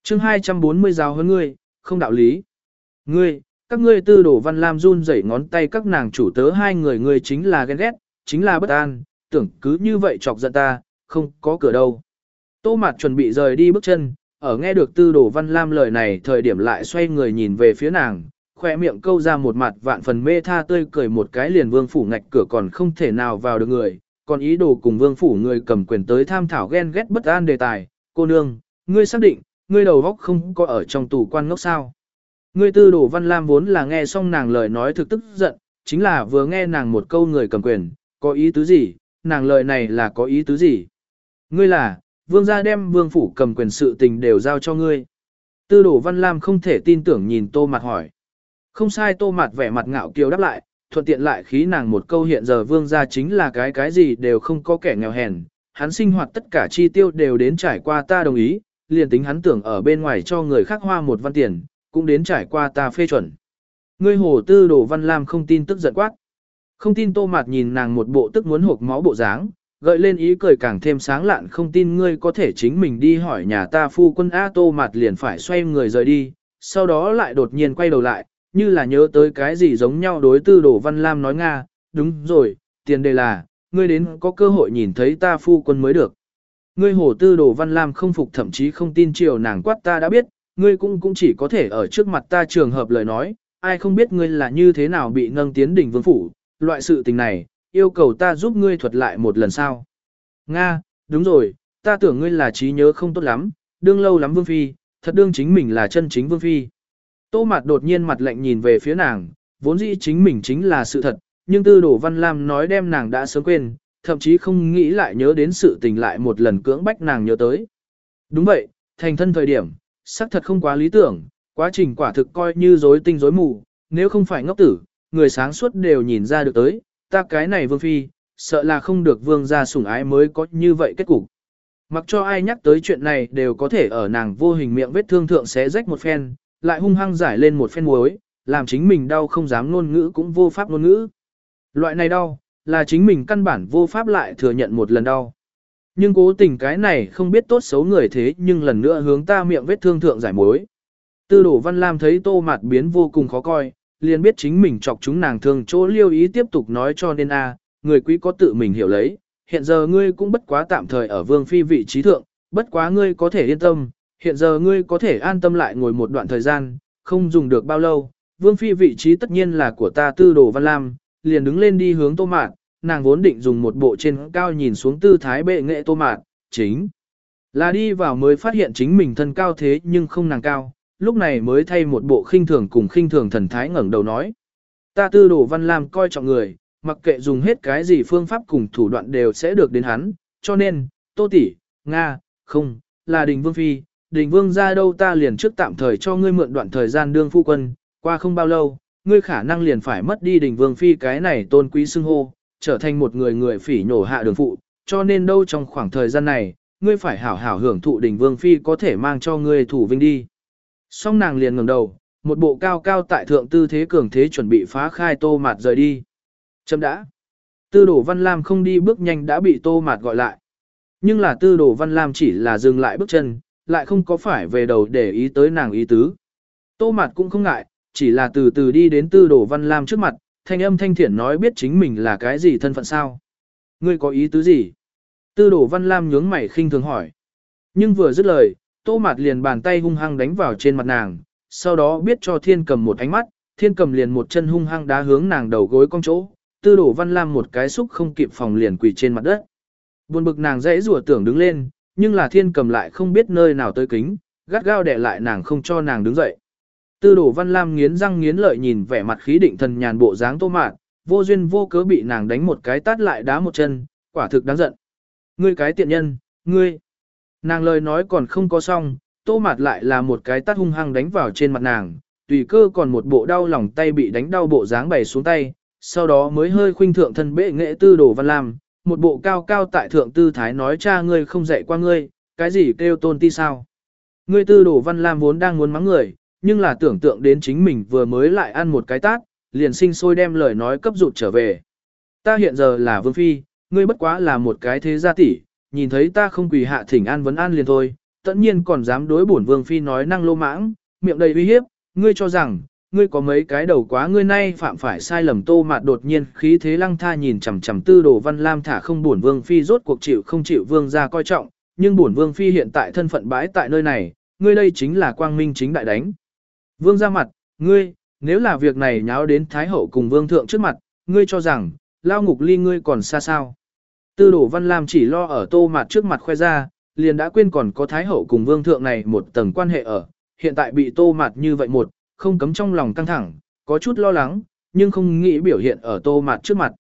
chương 240 giáo hơn ngươi, không đạo lý. Ngươi, các ngươi tư Đổ văn lam run rẩy ngón tay các nàng chủ tớ hai người ngươi chính là ghen ghét, chính là bất an, tưởng cứ như vậy chọc giận ta, không có cửa đâu. Tô mặt chuẩn bị rời đi bước chân, ở nghe được tư Đổ văn lam lời này thời điểm lại xoay người nhìn về phía nàng, khoe miệng câu ra một mặt vạn phần mê tha tươi cười một cái liền vương phủ ngạch cửa còn không thể nào vào được người, còn ý đồ cùng vương phủ người cầm quyền tới tham thảo ghen ghét bất an đề tài, cô nương, ngươi xác định, ngươi đầu góc không có ở trong tù quan ngốc sao. Ngươi tư đồ văn lam vốn là nghe xong nàng lời nói thực tức giận, chính là vừa nghe nàng một câu người cầm quyền, có ý tứ gì, nàng lời này là có ý tứ gì. Ngươi là, vương gia đem vương phủ cầm quyền sự tình đều giao cho ngươi. Tư đồ văn lam không thể tin tưởng nhìn tô mặt hỏi. Không sai tô mặt vẻ mặt ngạo kiều đáp lại, thuận tiện lại khí nàng một câu hiện giờ vương gia chính là cái cái gì đều không có kẻ nghèo hèn, hắn sinh hoạt tất cả chi tiêu đều đến trải qua ta đồng ý, liền tính hắn tưởng ở bên ngoài cho người khác hoa một văn tiền, cũng đến trải qua ta phê chuẩn. Ngươi hồ tư đồ văn lam không tin tức giận quát. Không tin tô mạt nhìn nàng một bộ tức muốn hộp máu bộ dáng, gợi lên ý cười càng thêm sáng lạn không tin ngươi có thể chính mình đi hỏi nhà ta phu quân A tô mạt liền phải xoay người rời đi, sau đó lại đột nhiên quay đầu lại, như là nhớ tới cái gì giống nhau đối tư đồ văn lam nói Nga, đúng rồi, tiền đề là, ngươi đến có cơ hội nhìn thấy ta phu quân mới được. Ngươi hổ tư đồ văn lam không phục thậm chí không tin chiều nàng quát ta đã biết, ngươi cũng cũng chỉ có thể ở trước mặt ta trường hợp lời nói, ai không biết ngươi là như thế nào bị nâng tiến đỉnh vương phủ, loại sự tình này, yêu cầu ta giúp ngươi thuật lại một lần sao. Nga, đúng rồi, ta tưởng ngươi là trí nhớ không tốt lắm, đương lâu lắm vương phi, thật đương chính mình là chân chính vương phi. Tô mặt đột nhiên mặt lạnh nhìn về phía nàng, vốn dĩ chính mình chính là sự thật, nhưng tư đổ văn lam nói đem nàng đã sớm quên, thậm chí không nghĩ lại nhớ đến sự tình lại một lần cưỡng bách nàng nhớ tới. Đúng vậy, thành thân thời điểm, xác thật không quá lý tưởng, quá trình quả thực coi như rối tinh rối mù, nếu không phải ngốc tử, người sáng suốt đều nhìn ra được tới, ta cái này vương phi, sợ là không được vương gia sủng ái mới có như vậy kết cục. Mặc cho ai nhắc tới chuyện này đều có thể ở nàng vô hình miệng vết thương thượng xé rách một phen, lại hung hăng giải lên một phen muối, làm chính mình đau không dám ngôn ngữ cũng vô pháp ngôn ngữ. Loại này đau, là chính mình căn bản vô pháp lại thừa nhận một lần đau. Nhưng cố tình cái này không biết tốt xấu người thế nhưng lần nữa hướng ta miệng vết thương thượng giải mối. Tư đổ văn lam thấy tô mặt biến vô cùng khó coi, liền biết chính mình chọc chúng nàng thương chỗ liêu ý tiếp tục nói cho nên a người quý có tự mình hiểu lấy, hiện giờ ngươi cũng bất quá tạm thời ở vương phi vị trí thượng, bất quá ngươi có thể yên tâm, hiện giờ ngươi có thể an tâm lại ngồi một đoạn thời gian, không dùng được bao lâu, vương phi vị trí tất nhiên là của ta tư đồ văn lam, liền đứng lên đi hướng tô mạn, nàng vốn định dùng một bộ trên cao nhìn xuống tư thái bệ nghệ tô mạn, chính là đi vào mới phát hiện chính mình thân cao thế nhưng không nàng cao, lúc này mới thay một bộ khinh thường cùng khinh thường thần thái ngẩng đầu nói. Ta tư đồ văn lam coi trọng người, mặc kệ dùng hết cái gì phương pháp cùng thủ đoạn đều sẽ được đến hắn, cho nên, tô tỷ, Nga, không, là đình vương phi, đình vương ra đâu ta liền trước tạm thời cho ngươi mượn đoạn thời gian đương phu quân, qua không bao lâu, ngươi khả năng liền phải mất đi đình vương phi cái này tôn quý xưng hô, trở thành một người người phỉ nhổ hạ đường phụ, cho nên đâu trong khoảng thời gian này, ngươi phải hảo hảo hưởng thụ đình vương phi có thể mang cho ngươi thủ vinh đi. Xong nàng liền ngẩng đầu, một bộ cao cao tại thượng tư thế cường thế chuẩn bị phá khai tô mạt rời đi. Chấm đã. Tư đồ Văn Lam không đi bước nhanh đã bị tô mạt gọi lại. Nhưng là tư đồ Văn Lam chỉ là dừng lại bước chân, lại không có phải về đầu để ý tới nàng ý tứ. Tô mạt cũng không ngại, chỉ là từ từ đi đến tư đồ Văn Lam trước mặt, thanh âm thanh thiện nói biết chính mình là cái gì thân phận sao. Ngươi có ý tứ gì? Tư đồ Văn Lam nhướng mày khinh thường hỏi. Nhưng vừa dứt lời, tô mạt liền bàn tay hung hăng đánh vào trên mặt nàng, sau đó biết cho thiên cầm một ánh mắt, thiên cầm liền một chân hung hăng đá hướng nàng đầu gối cong chỗ, tư đổ văn lam một cái xúc không kịp phòng liền quỳ trên mặt đất. Buồn bực nàng dãy rủa tưởng đứng lên, nhưng là thiên cầm lại không biết nơi nào tới kính, gắt gao đè lại nàng không cho nàng đứng dậy. Tư đổ văn lam nghiến răng nghiến lợi nhìn vẻ mặt khí định thần nhàn bộ dáng tô mạn, vô duyên vô cớ bị nàng đánh một cái tát lại đá một chân, quả thực đáng giận. Ngươi cái tiện nhân, ngươi. Nàng lời nói còn không có xong, tô mạt lại là một cái tát hung hăng đánh vào trên mặt nàng, tùy cơ còn một bộ đau lòng tay bị đánh đau bộ dáng bày xuống tay, sau đó mới hơi khuynh thượng thân bệ nghệ tư đồ văn lam, một bộ cao cao tại thượng tư thái nói cha ngươi không dạy qua ngươi, cái gì kêu tôn ti sao. Ngươi tư đổ văn lam vốn đang muốn mắng người, nhưng là tưởng tượng đến chính mình vừa mới lại ăn một cái tát, liền sinh sôi đem lời nói cấp rụt trở về. Ta hiện giờ là vương phi, ngươi bất quá là một cái thế gia tỷ, nhìn thấy ta không quỳ hạ thỉnh an vấn an liền thôi, tất nhiên còn dám đối bổn vương phi nói năng lô mãng, miệng đầy uy hiếp, ngươi cho rằng, ngươi có mấy cái đầu quá ngươi nay phạm phải sai lầm tô mạt đột nhiên khí thế lăng tha nhìn chằm chằm tư đồ văn lam thả không buồn vương phi rốt cuộc chịu không chịu vương ra coi trọng, nhưng Buồn vương phi hiện tại thân phận bãi tại nơi này, ngươi đây chính là quang minh chính đại đánh. Vương ra mặt, ngươi, nếu là việc này nháo đến thái hậu cùng vương thượng trước mặt, ngươi cho rằng, lao ngục ly ngươi còn xa sao. Tư đồ văn lam chỉ lo ở tô mạt trước mặt khoe ra, liền đã quên còn có thái hậu cùng vương thượng này một tầng quan hệ ở, hiện tại bị tô mạt như vậy một, không cấm trong lòng căng thẳng, có chút lo lắng, nhưng không nghĩ biểu hiện ở tô mặt trước mặt.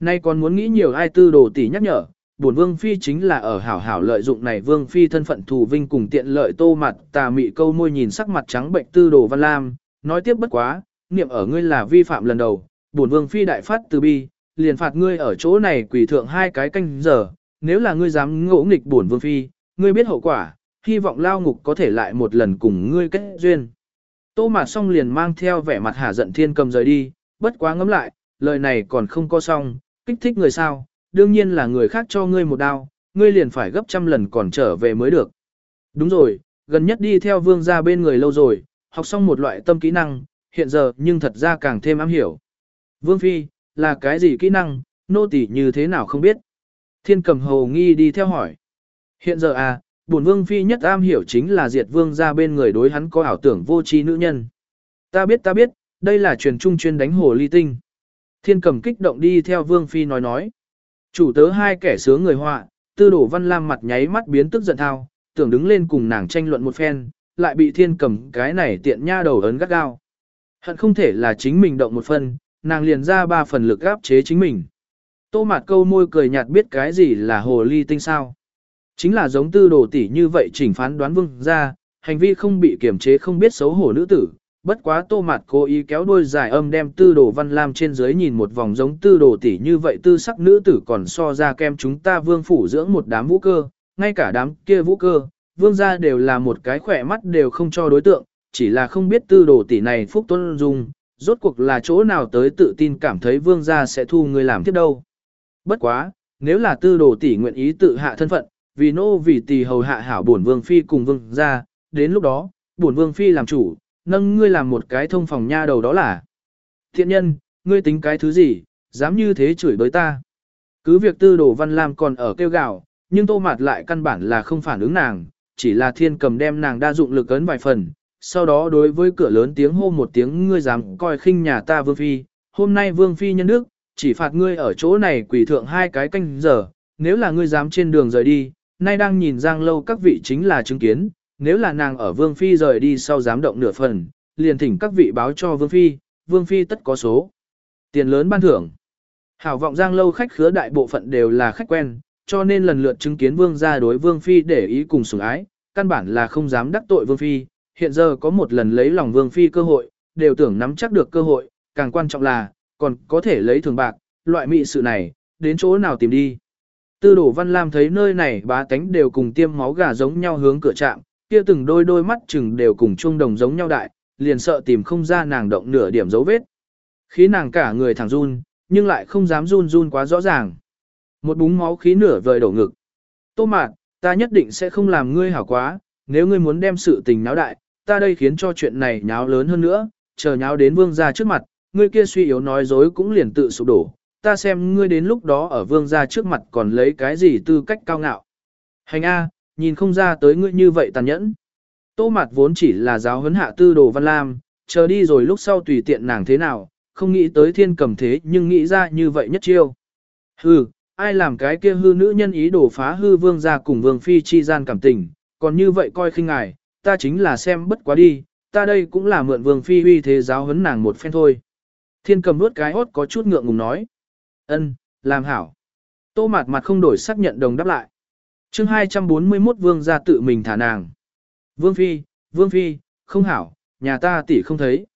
Nay còn muốn nghĩ nhiều ai tư đồ tỷ nhắc nhở, bổn vương phi chính là ở hảo hảo lợi dụng này vương phi thân phận thù vinh cùng tiện lợi tô mặt tà mị câu môi nhìn sắc mặt trắng bệnh tư đồ văn lam, nói tiếp bất quá, niệm ở ngươi là vi phạm lần đầu, bổn vương phi đại phát từ bi, liền phạt ngươi ở chỗ này quỷ thượng hai cái canh giờ, nếu là ngươi dám ngỗ nghịch bổn vương phi, ngươi biết hậu quả, hy vọng lao ngục có thể lại một lần cùng ngươi kết duyên. Tô Mạt xong liền mang theo vẻ mặt hả giận thiên cầm rời đi, bất quá ngẫm lại, lời này còn không có xong, kích thích người sao, đương nhiên là người khác cho ngươi một đao, ngươi liền phải gấp trăm lần còn trở về mới được. Đúng rồi, gần nhất đi theo vương gia bên người lâu rồi, học xong một loại tâm kỹ năng, hiện giờ nhưng thật ra càng thêm am hiểu. Vương Phi, là cái gì kỹ năng, nô tỳ như thế nào không biết. Thiên cầm hầu nghi đi theo hỏi. Hiện giờ à, bổn vương phi nhất am hiểu chính là diệt vương ra bên người đối hắn có ảo tưởng vô tri nữ nhân. Ta biết ta biết, đây là truyền trung chuyên đánh hồ ly tinh. Thiên cầm kích động đi theo Vương Phi nói nói. Chủ tớ hai kẻ sướng người họa, tư đổ văn lam mặt nháy mắt biến tức giận thao, tưởng đứng lên cùng nàng tranh luận một phen, lại bị thiên cầm cái này tiện nha đầu ấn gắt gao. Hận không thể là chính mình động một phần, nàng liền ra ba phần lực gáp chế chính mình. Tô mạt câu môi cười nhạt biết cái gì là hồ ly tinh sao. Chính là giống tư đồ tỷ như vậy chỉnh phán đoán vương ra, hành vi không bị kiểm chế không biết xấu hổ nữ tử. Bất quá tô mạt cố ý kéo đôi dài âm đem tư đồ văn lam trên dưới nhìn một vòng giống tư đồ tỷ như vậy tư sắc nữ tử còn so ra kem chúng ta vương phủ dưỡng một đám vũ cơ, ngay cả đám kia vũ cơ, vương gia đều là một cái khỏe mắt đều không cho đối tượng, chỉ là không biết tư đồ tỷ này phúc tuân dung, rốt cuộc là chỗ nào tới tự tin cảm thấy vương gia sẽ thu người làm tiếp đâu. Bất quá, nếu là tư đồ tỷ nguyện ý tự hạ thân phận, vì nô vì tỳ hầu hạ hảo bổn vương phi cùng vương gia, đến lúc đó, bổn vương phi làm chủ, nâng ngươi làm một cái thông phòng nha đầu đó là. Thiện nhân, ngươi tính cái thứ gì, dám như thế chửi bới ta. Cứ việc tư đồ văn lam còn ở kêu gạo nhưng tô mạt lại căn bản là không phản ứng nàng, chỉ là thiên cầm đem nàng đa dụng lực ấn vài phần, sau đó đối với cửa lớn tiếng hô một tiếng ngươi dám coi khinh nhà ta vương phi, hôm nay vương phi nhân đức, chỉ phạt ngươi ở chỗ này quỷ thượng hai cái canh giờ, nếu là ngươi dám trên đường rời đi, nay đang nhìn giang lâu các vị chính là chứng kiến, nếu là nàng ở vương phi rời đi sau dám động nửa phần, liền thỉnh các vị báo cho vương phi, vương phi tất có số. Tiền lớn ban thưởng. Hảo vọng giang lâu khách khứa đại bộ phận đều là khách quen, cho nên lần lượt chứng kiến vương gia đối vương phi để ý cùng sủng ái, căn bản là không dám đắc tội vương phi, hiện giờ có một lần lấy lòng vương phi cơ hội, đều tưởng nắm chắc được cơ hội, càng quan trọng là, còn có thể lấy thường bạc, loại mị sự này, đến chỗ nào tìm đi. Tư đổ văn lam thấy nơi này bá tánh đều cùng tiêm máu gà giống nhau hướng cửa trạm, kia từng đôi đôi mắt chừng đều cùng trung đồng giống nhau đại, liền sợ tìm không ra nàng động nửa điểm dấu vết. Khí nàng cả người thẳng run, nhưng lại không dám run run quá rõ ràng. Một búng máu khí nửa vời đổ ngực. Tô mạt, ta nhất định sẽ không làm ngươi hảo quá, nếu ngươi muốn đem sự tình náo đại, ta đây khiến cho chuyện này nháo lớn hơn nữa, chờ nháo đến vương gia trước mặt, ngươi kia suy yếu nói dối cũng liền tự sụp đổ, ta xem ngươi đến lúc đó ở vương gia trước mặt còn lấy cái gì tư cách cao ngạo. Hành A, nhìn không ra tới ngươi như vậy tàn nhẫn. Tô mặt vốn chỉ là giáo huấn hạ tư đồ văn lam, chờ đi rồi lúc sau tùy tiện nàng thế nào, không nghĩ tới thiên cầm thế nhưng nghĩ ra như vậy nhất chiêu. Hừ, ai làm cái kia hư nữ nhân ý đồ phá hư vương gia cùng vương phi chi gian cảm tình, còn như vậy coi khinh ngài, ta chính là xem bất quá đi, ta đây cũng là mượn vương phi uy thế giáo huấn nàng một phen thôi. Thiên cầm nuốt cái hốt có chút ngượng ngùng nói ân, làm hảo. Tô mạt mặt không đổi xác nhận đồng đáp lại. chương 241 vương gia tự mình thả nàng. Vương phi, vương phi, không hảo, nhà ta tỷ không thấy.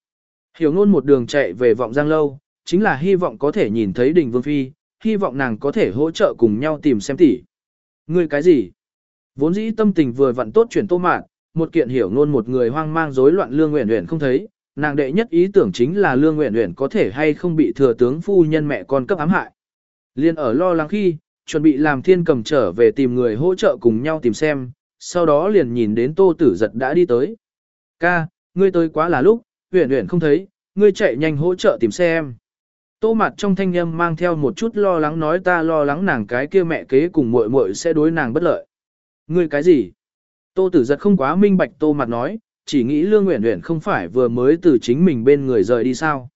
Hiểu ngôn một đường chạy về vọng giang lâu, chính là hy vọng có thể nhìn thấy đình vương phi, hy vọng nàng có thể hỗ trợ cùng nhau tìm xem tỷ. Ngươi cái gì? Vốn dĩ tâm tình vừa vặn tốt chuyển tô Mạt, một kiện hiểu ngôn một người hoang mang rối loạn lương nguyện nguyện không thấy, nàng đệ nhất ý tưởng chính là lương nguyện nguyện có thể hay không bị thừa tướng phu nhân mẹ con cấp ám hại. Liên ở lo lắng khi, chuẩn bị làm thiên cầm trở về tìm người hỗ trợ cùng nhau tìm xem, sau đó liền nhìn đến tô tử giật đã đi tới. Ca, ngươi tới quá là lúc, uyển uyển không thấy, ngươi chạy nhanh hỗ trợ tìm xem. Tô mặt trong thanh âm mang theo một chút lo lắng nói ta lo lắng nàng cái kia mẹ kế cùng muội muội sẽ đối nàng bất lợi. Ngươi cái gì? Tô tử giật không quá minh bạch tô mặt nói, chỉ nghĩ lương Uyển Uyển không phải vừa mới từ chính mình bên người rời đi sao.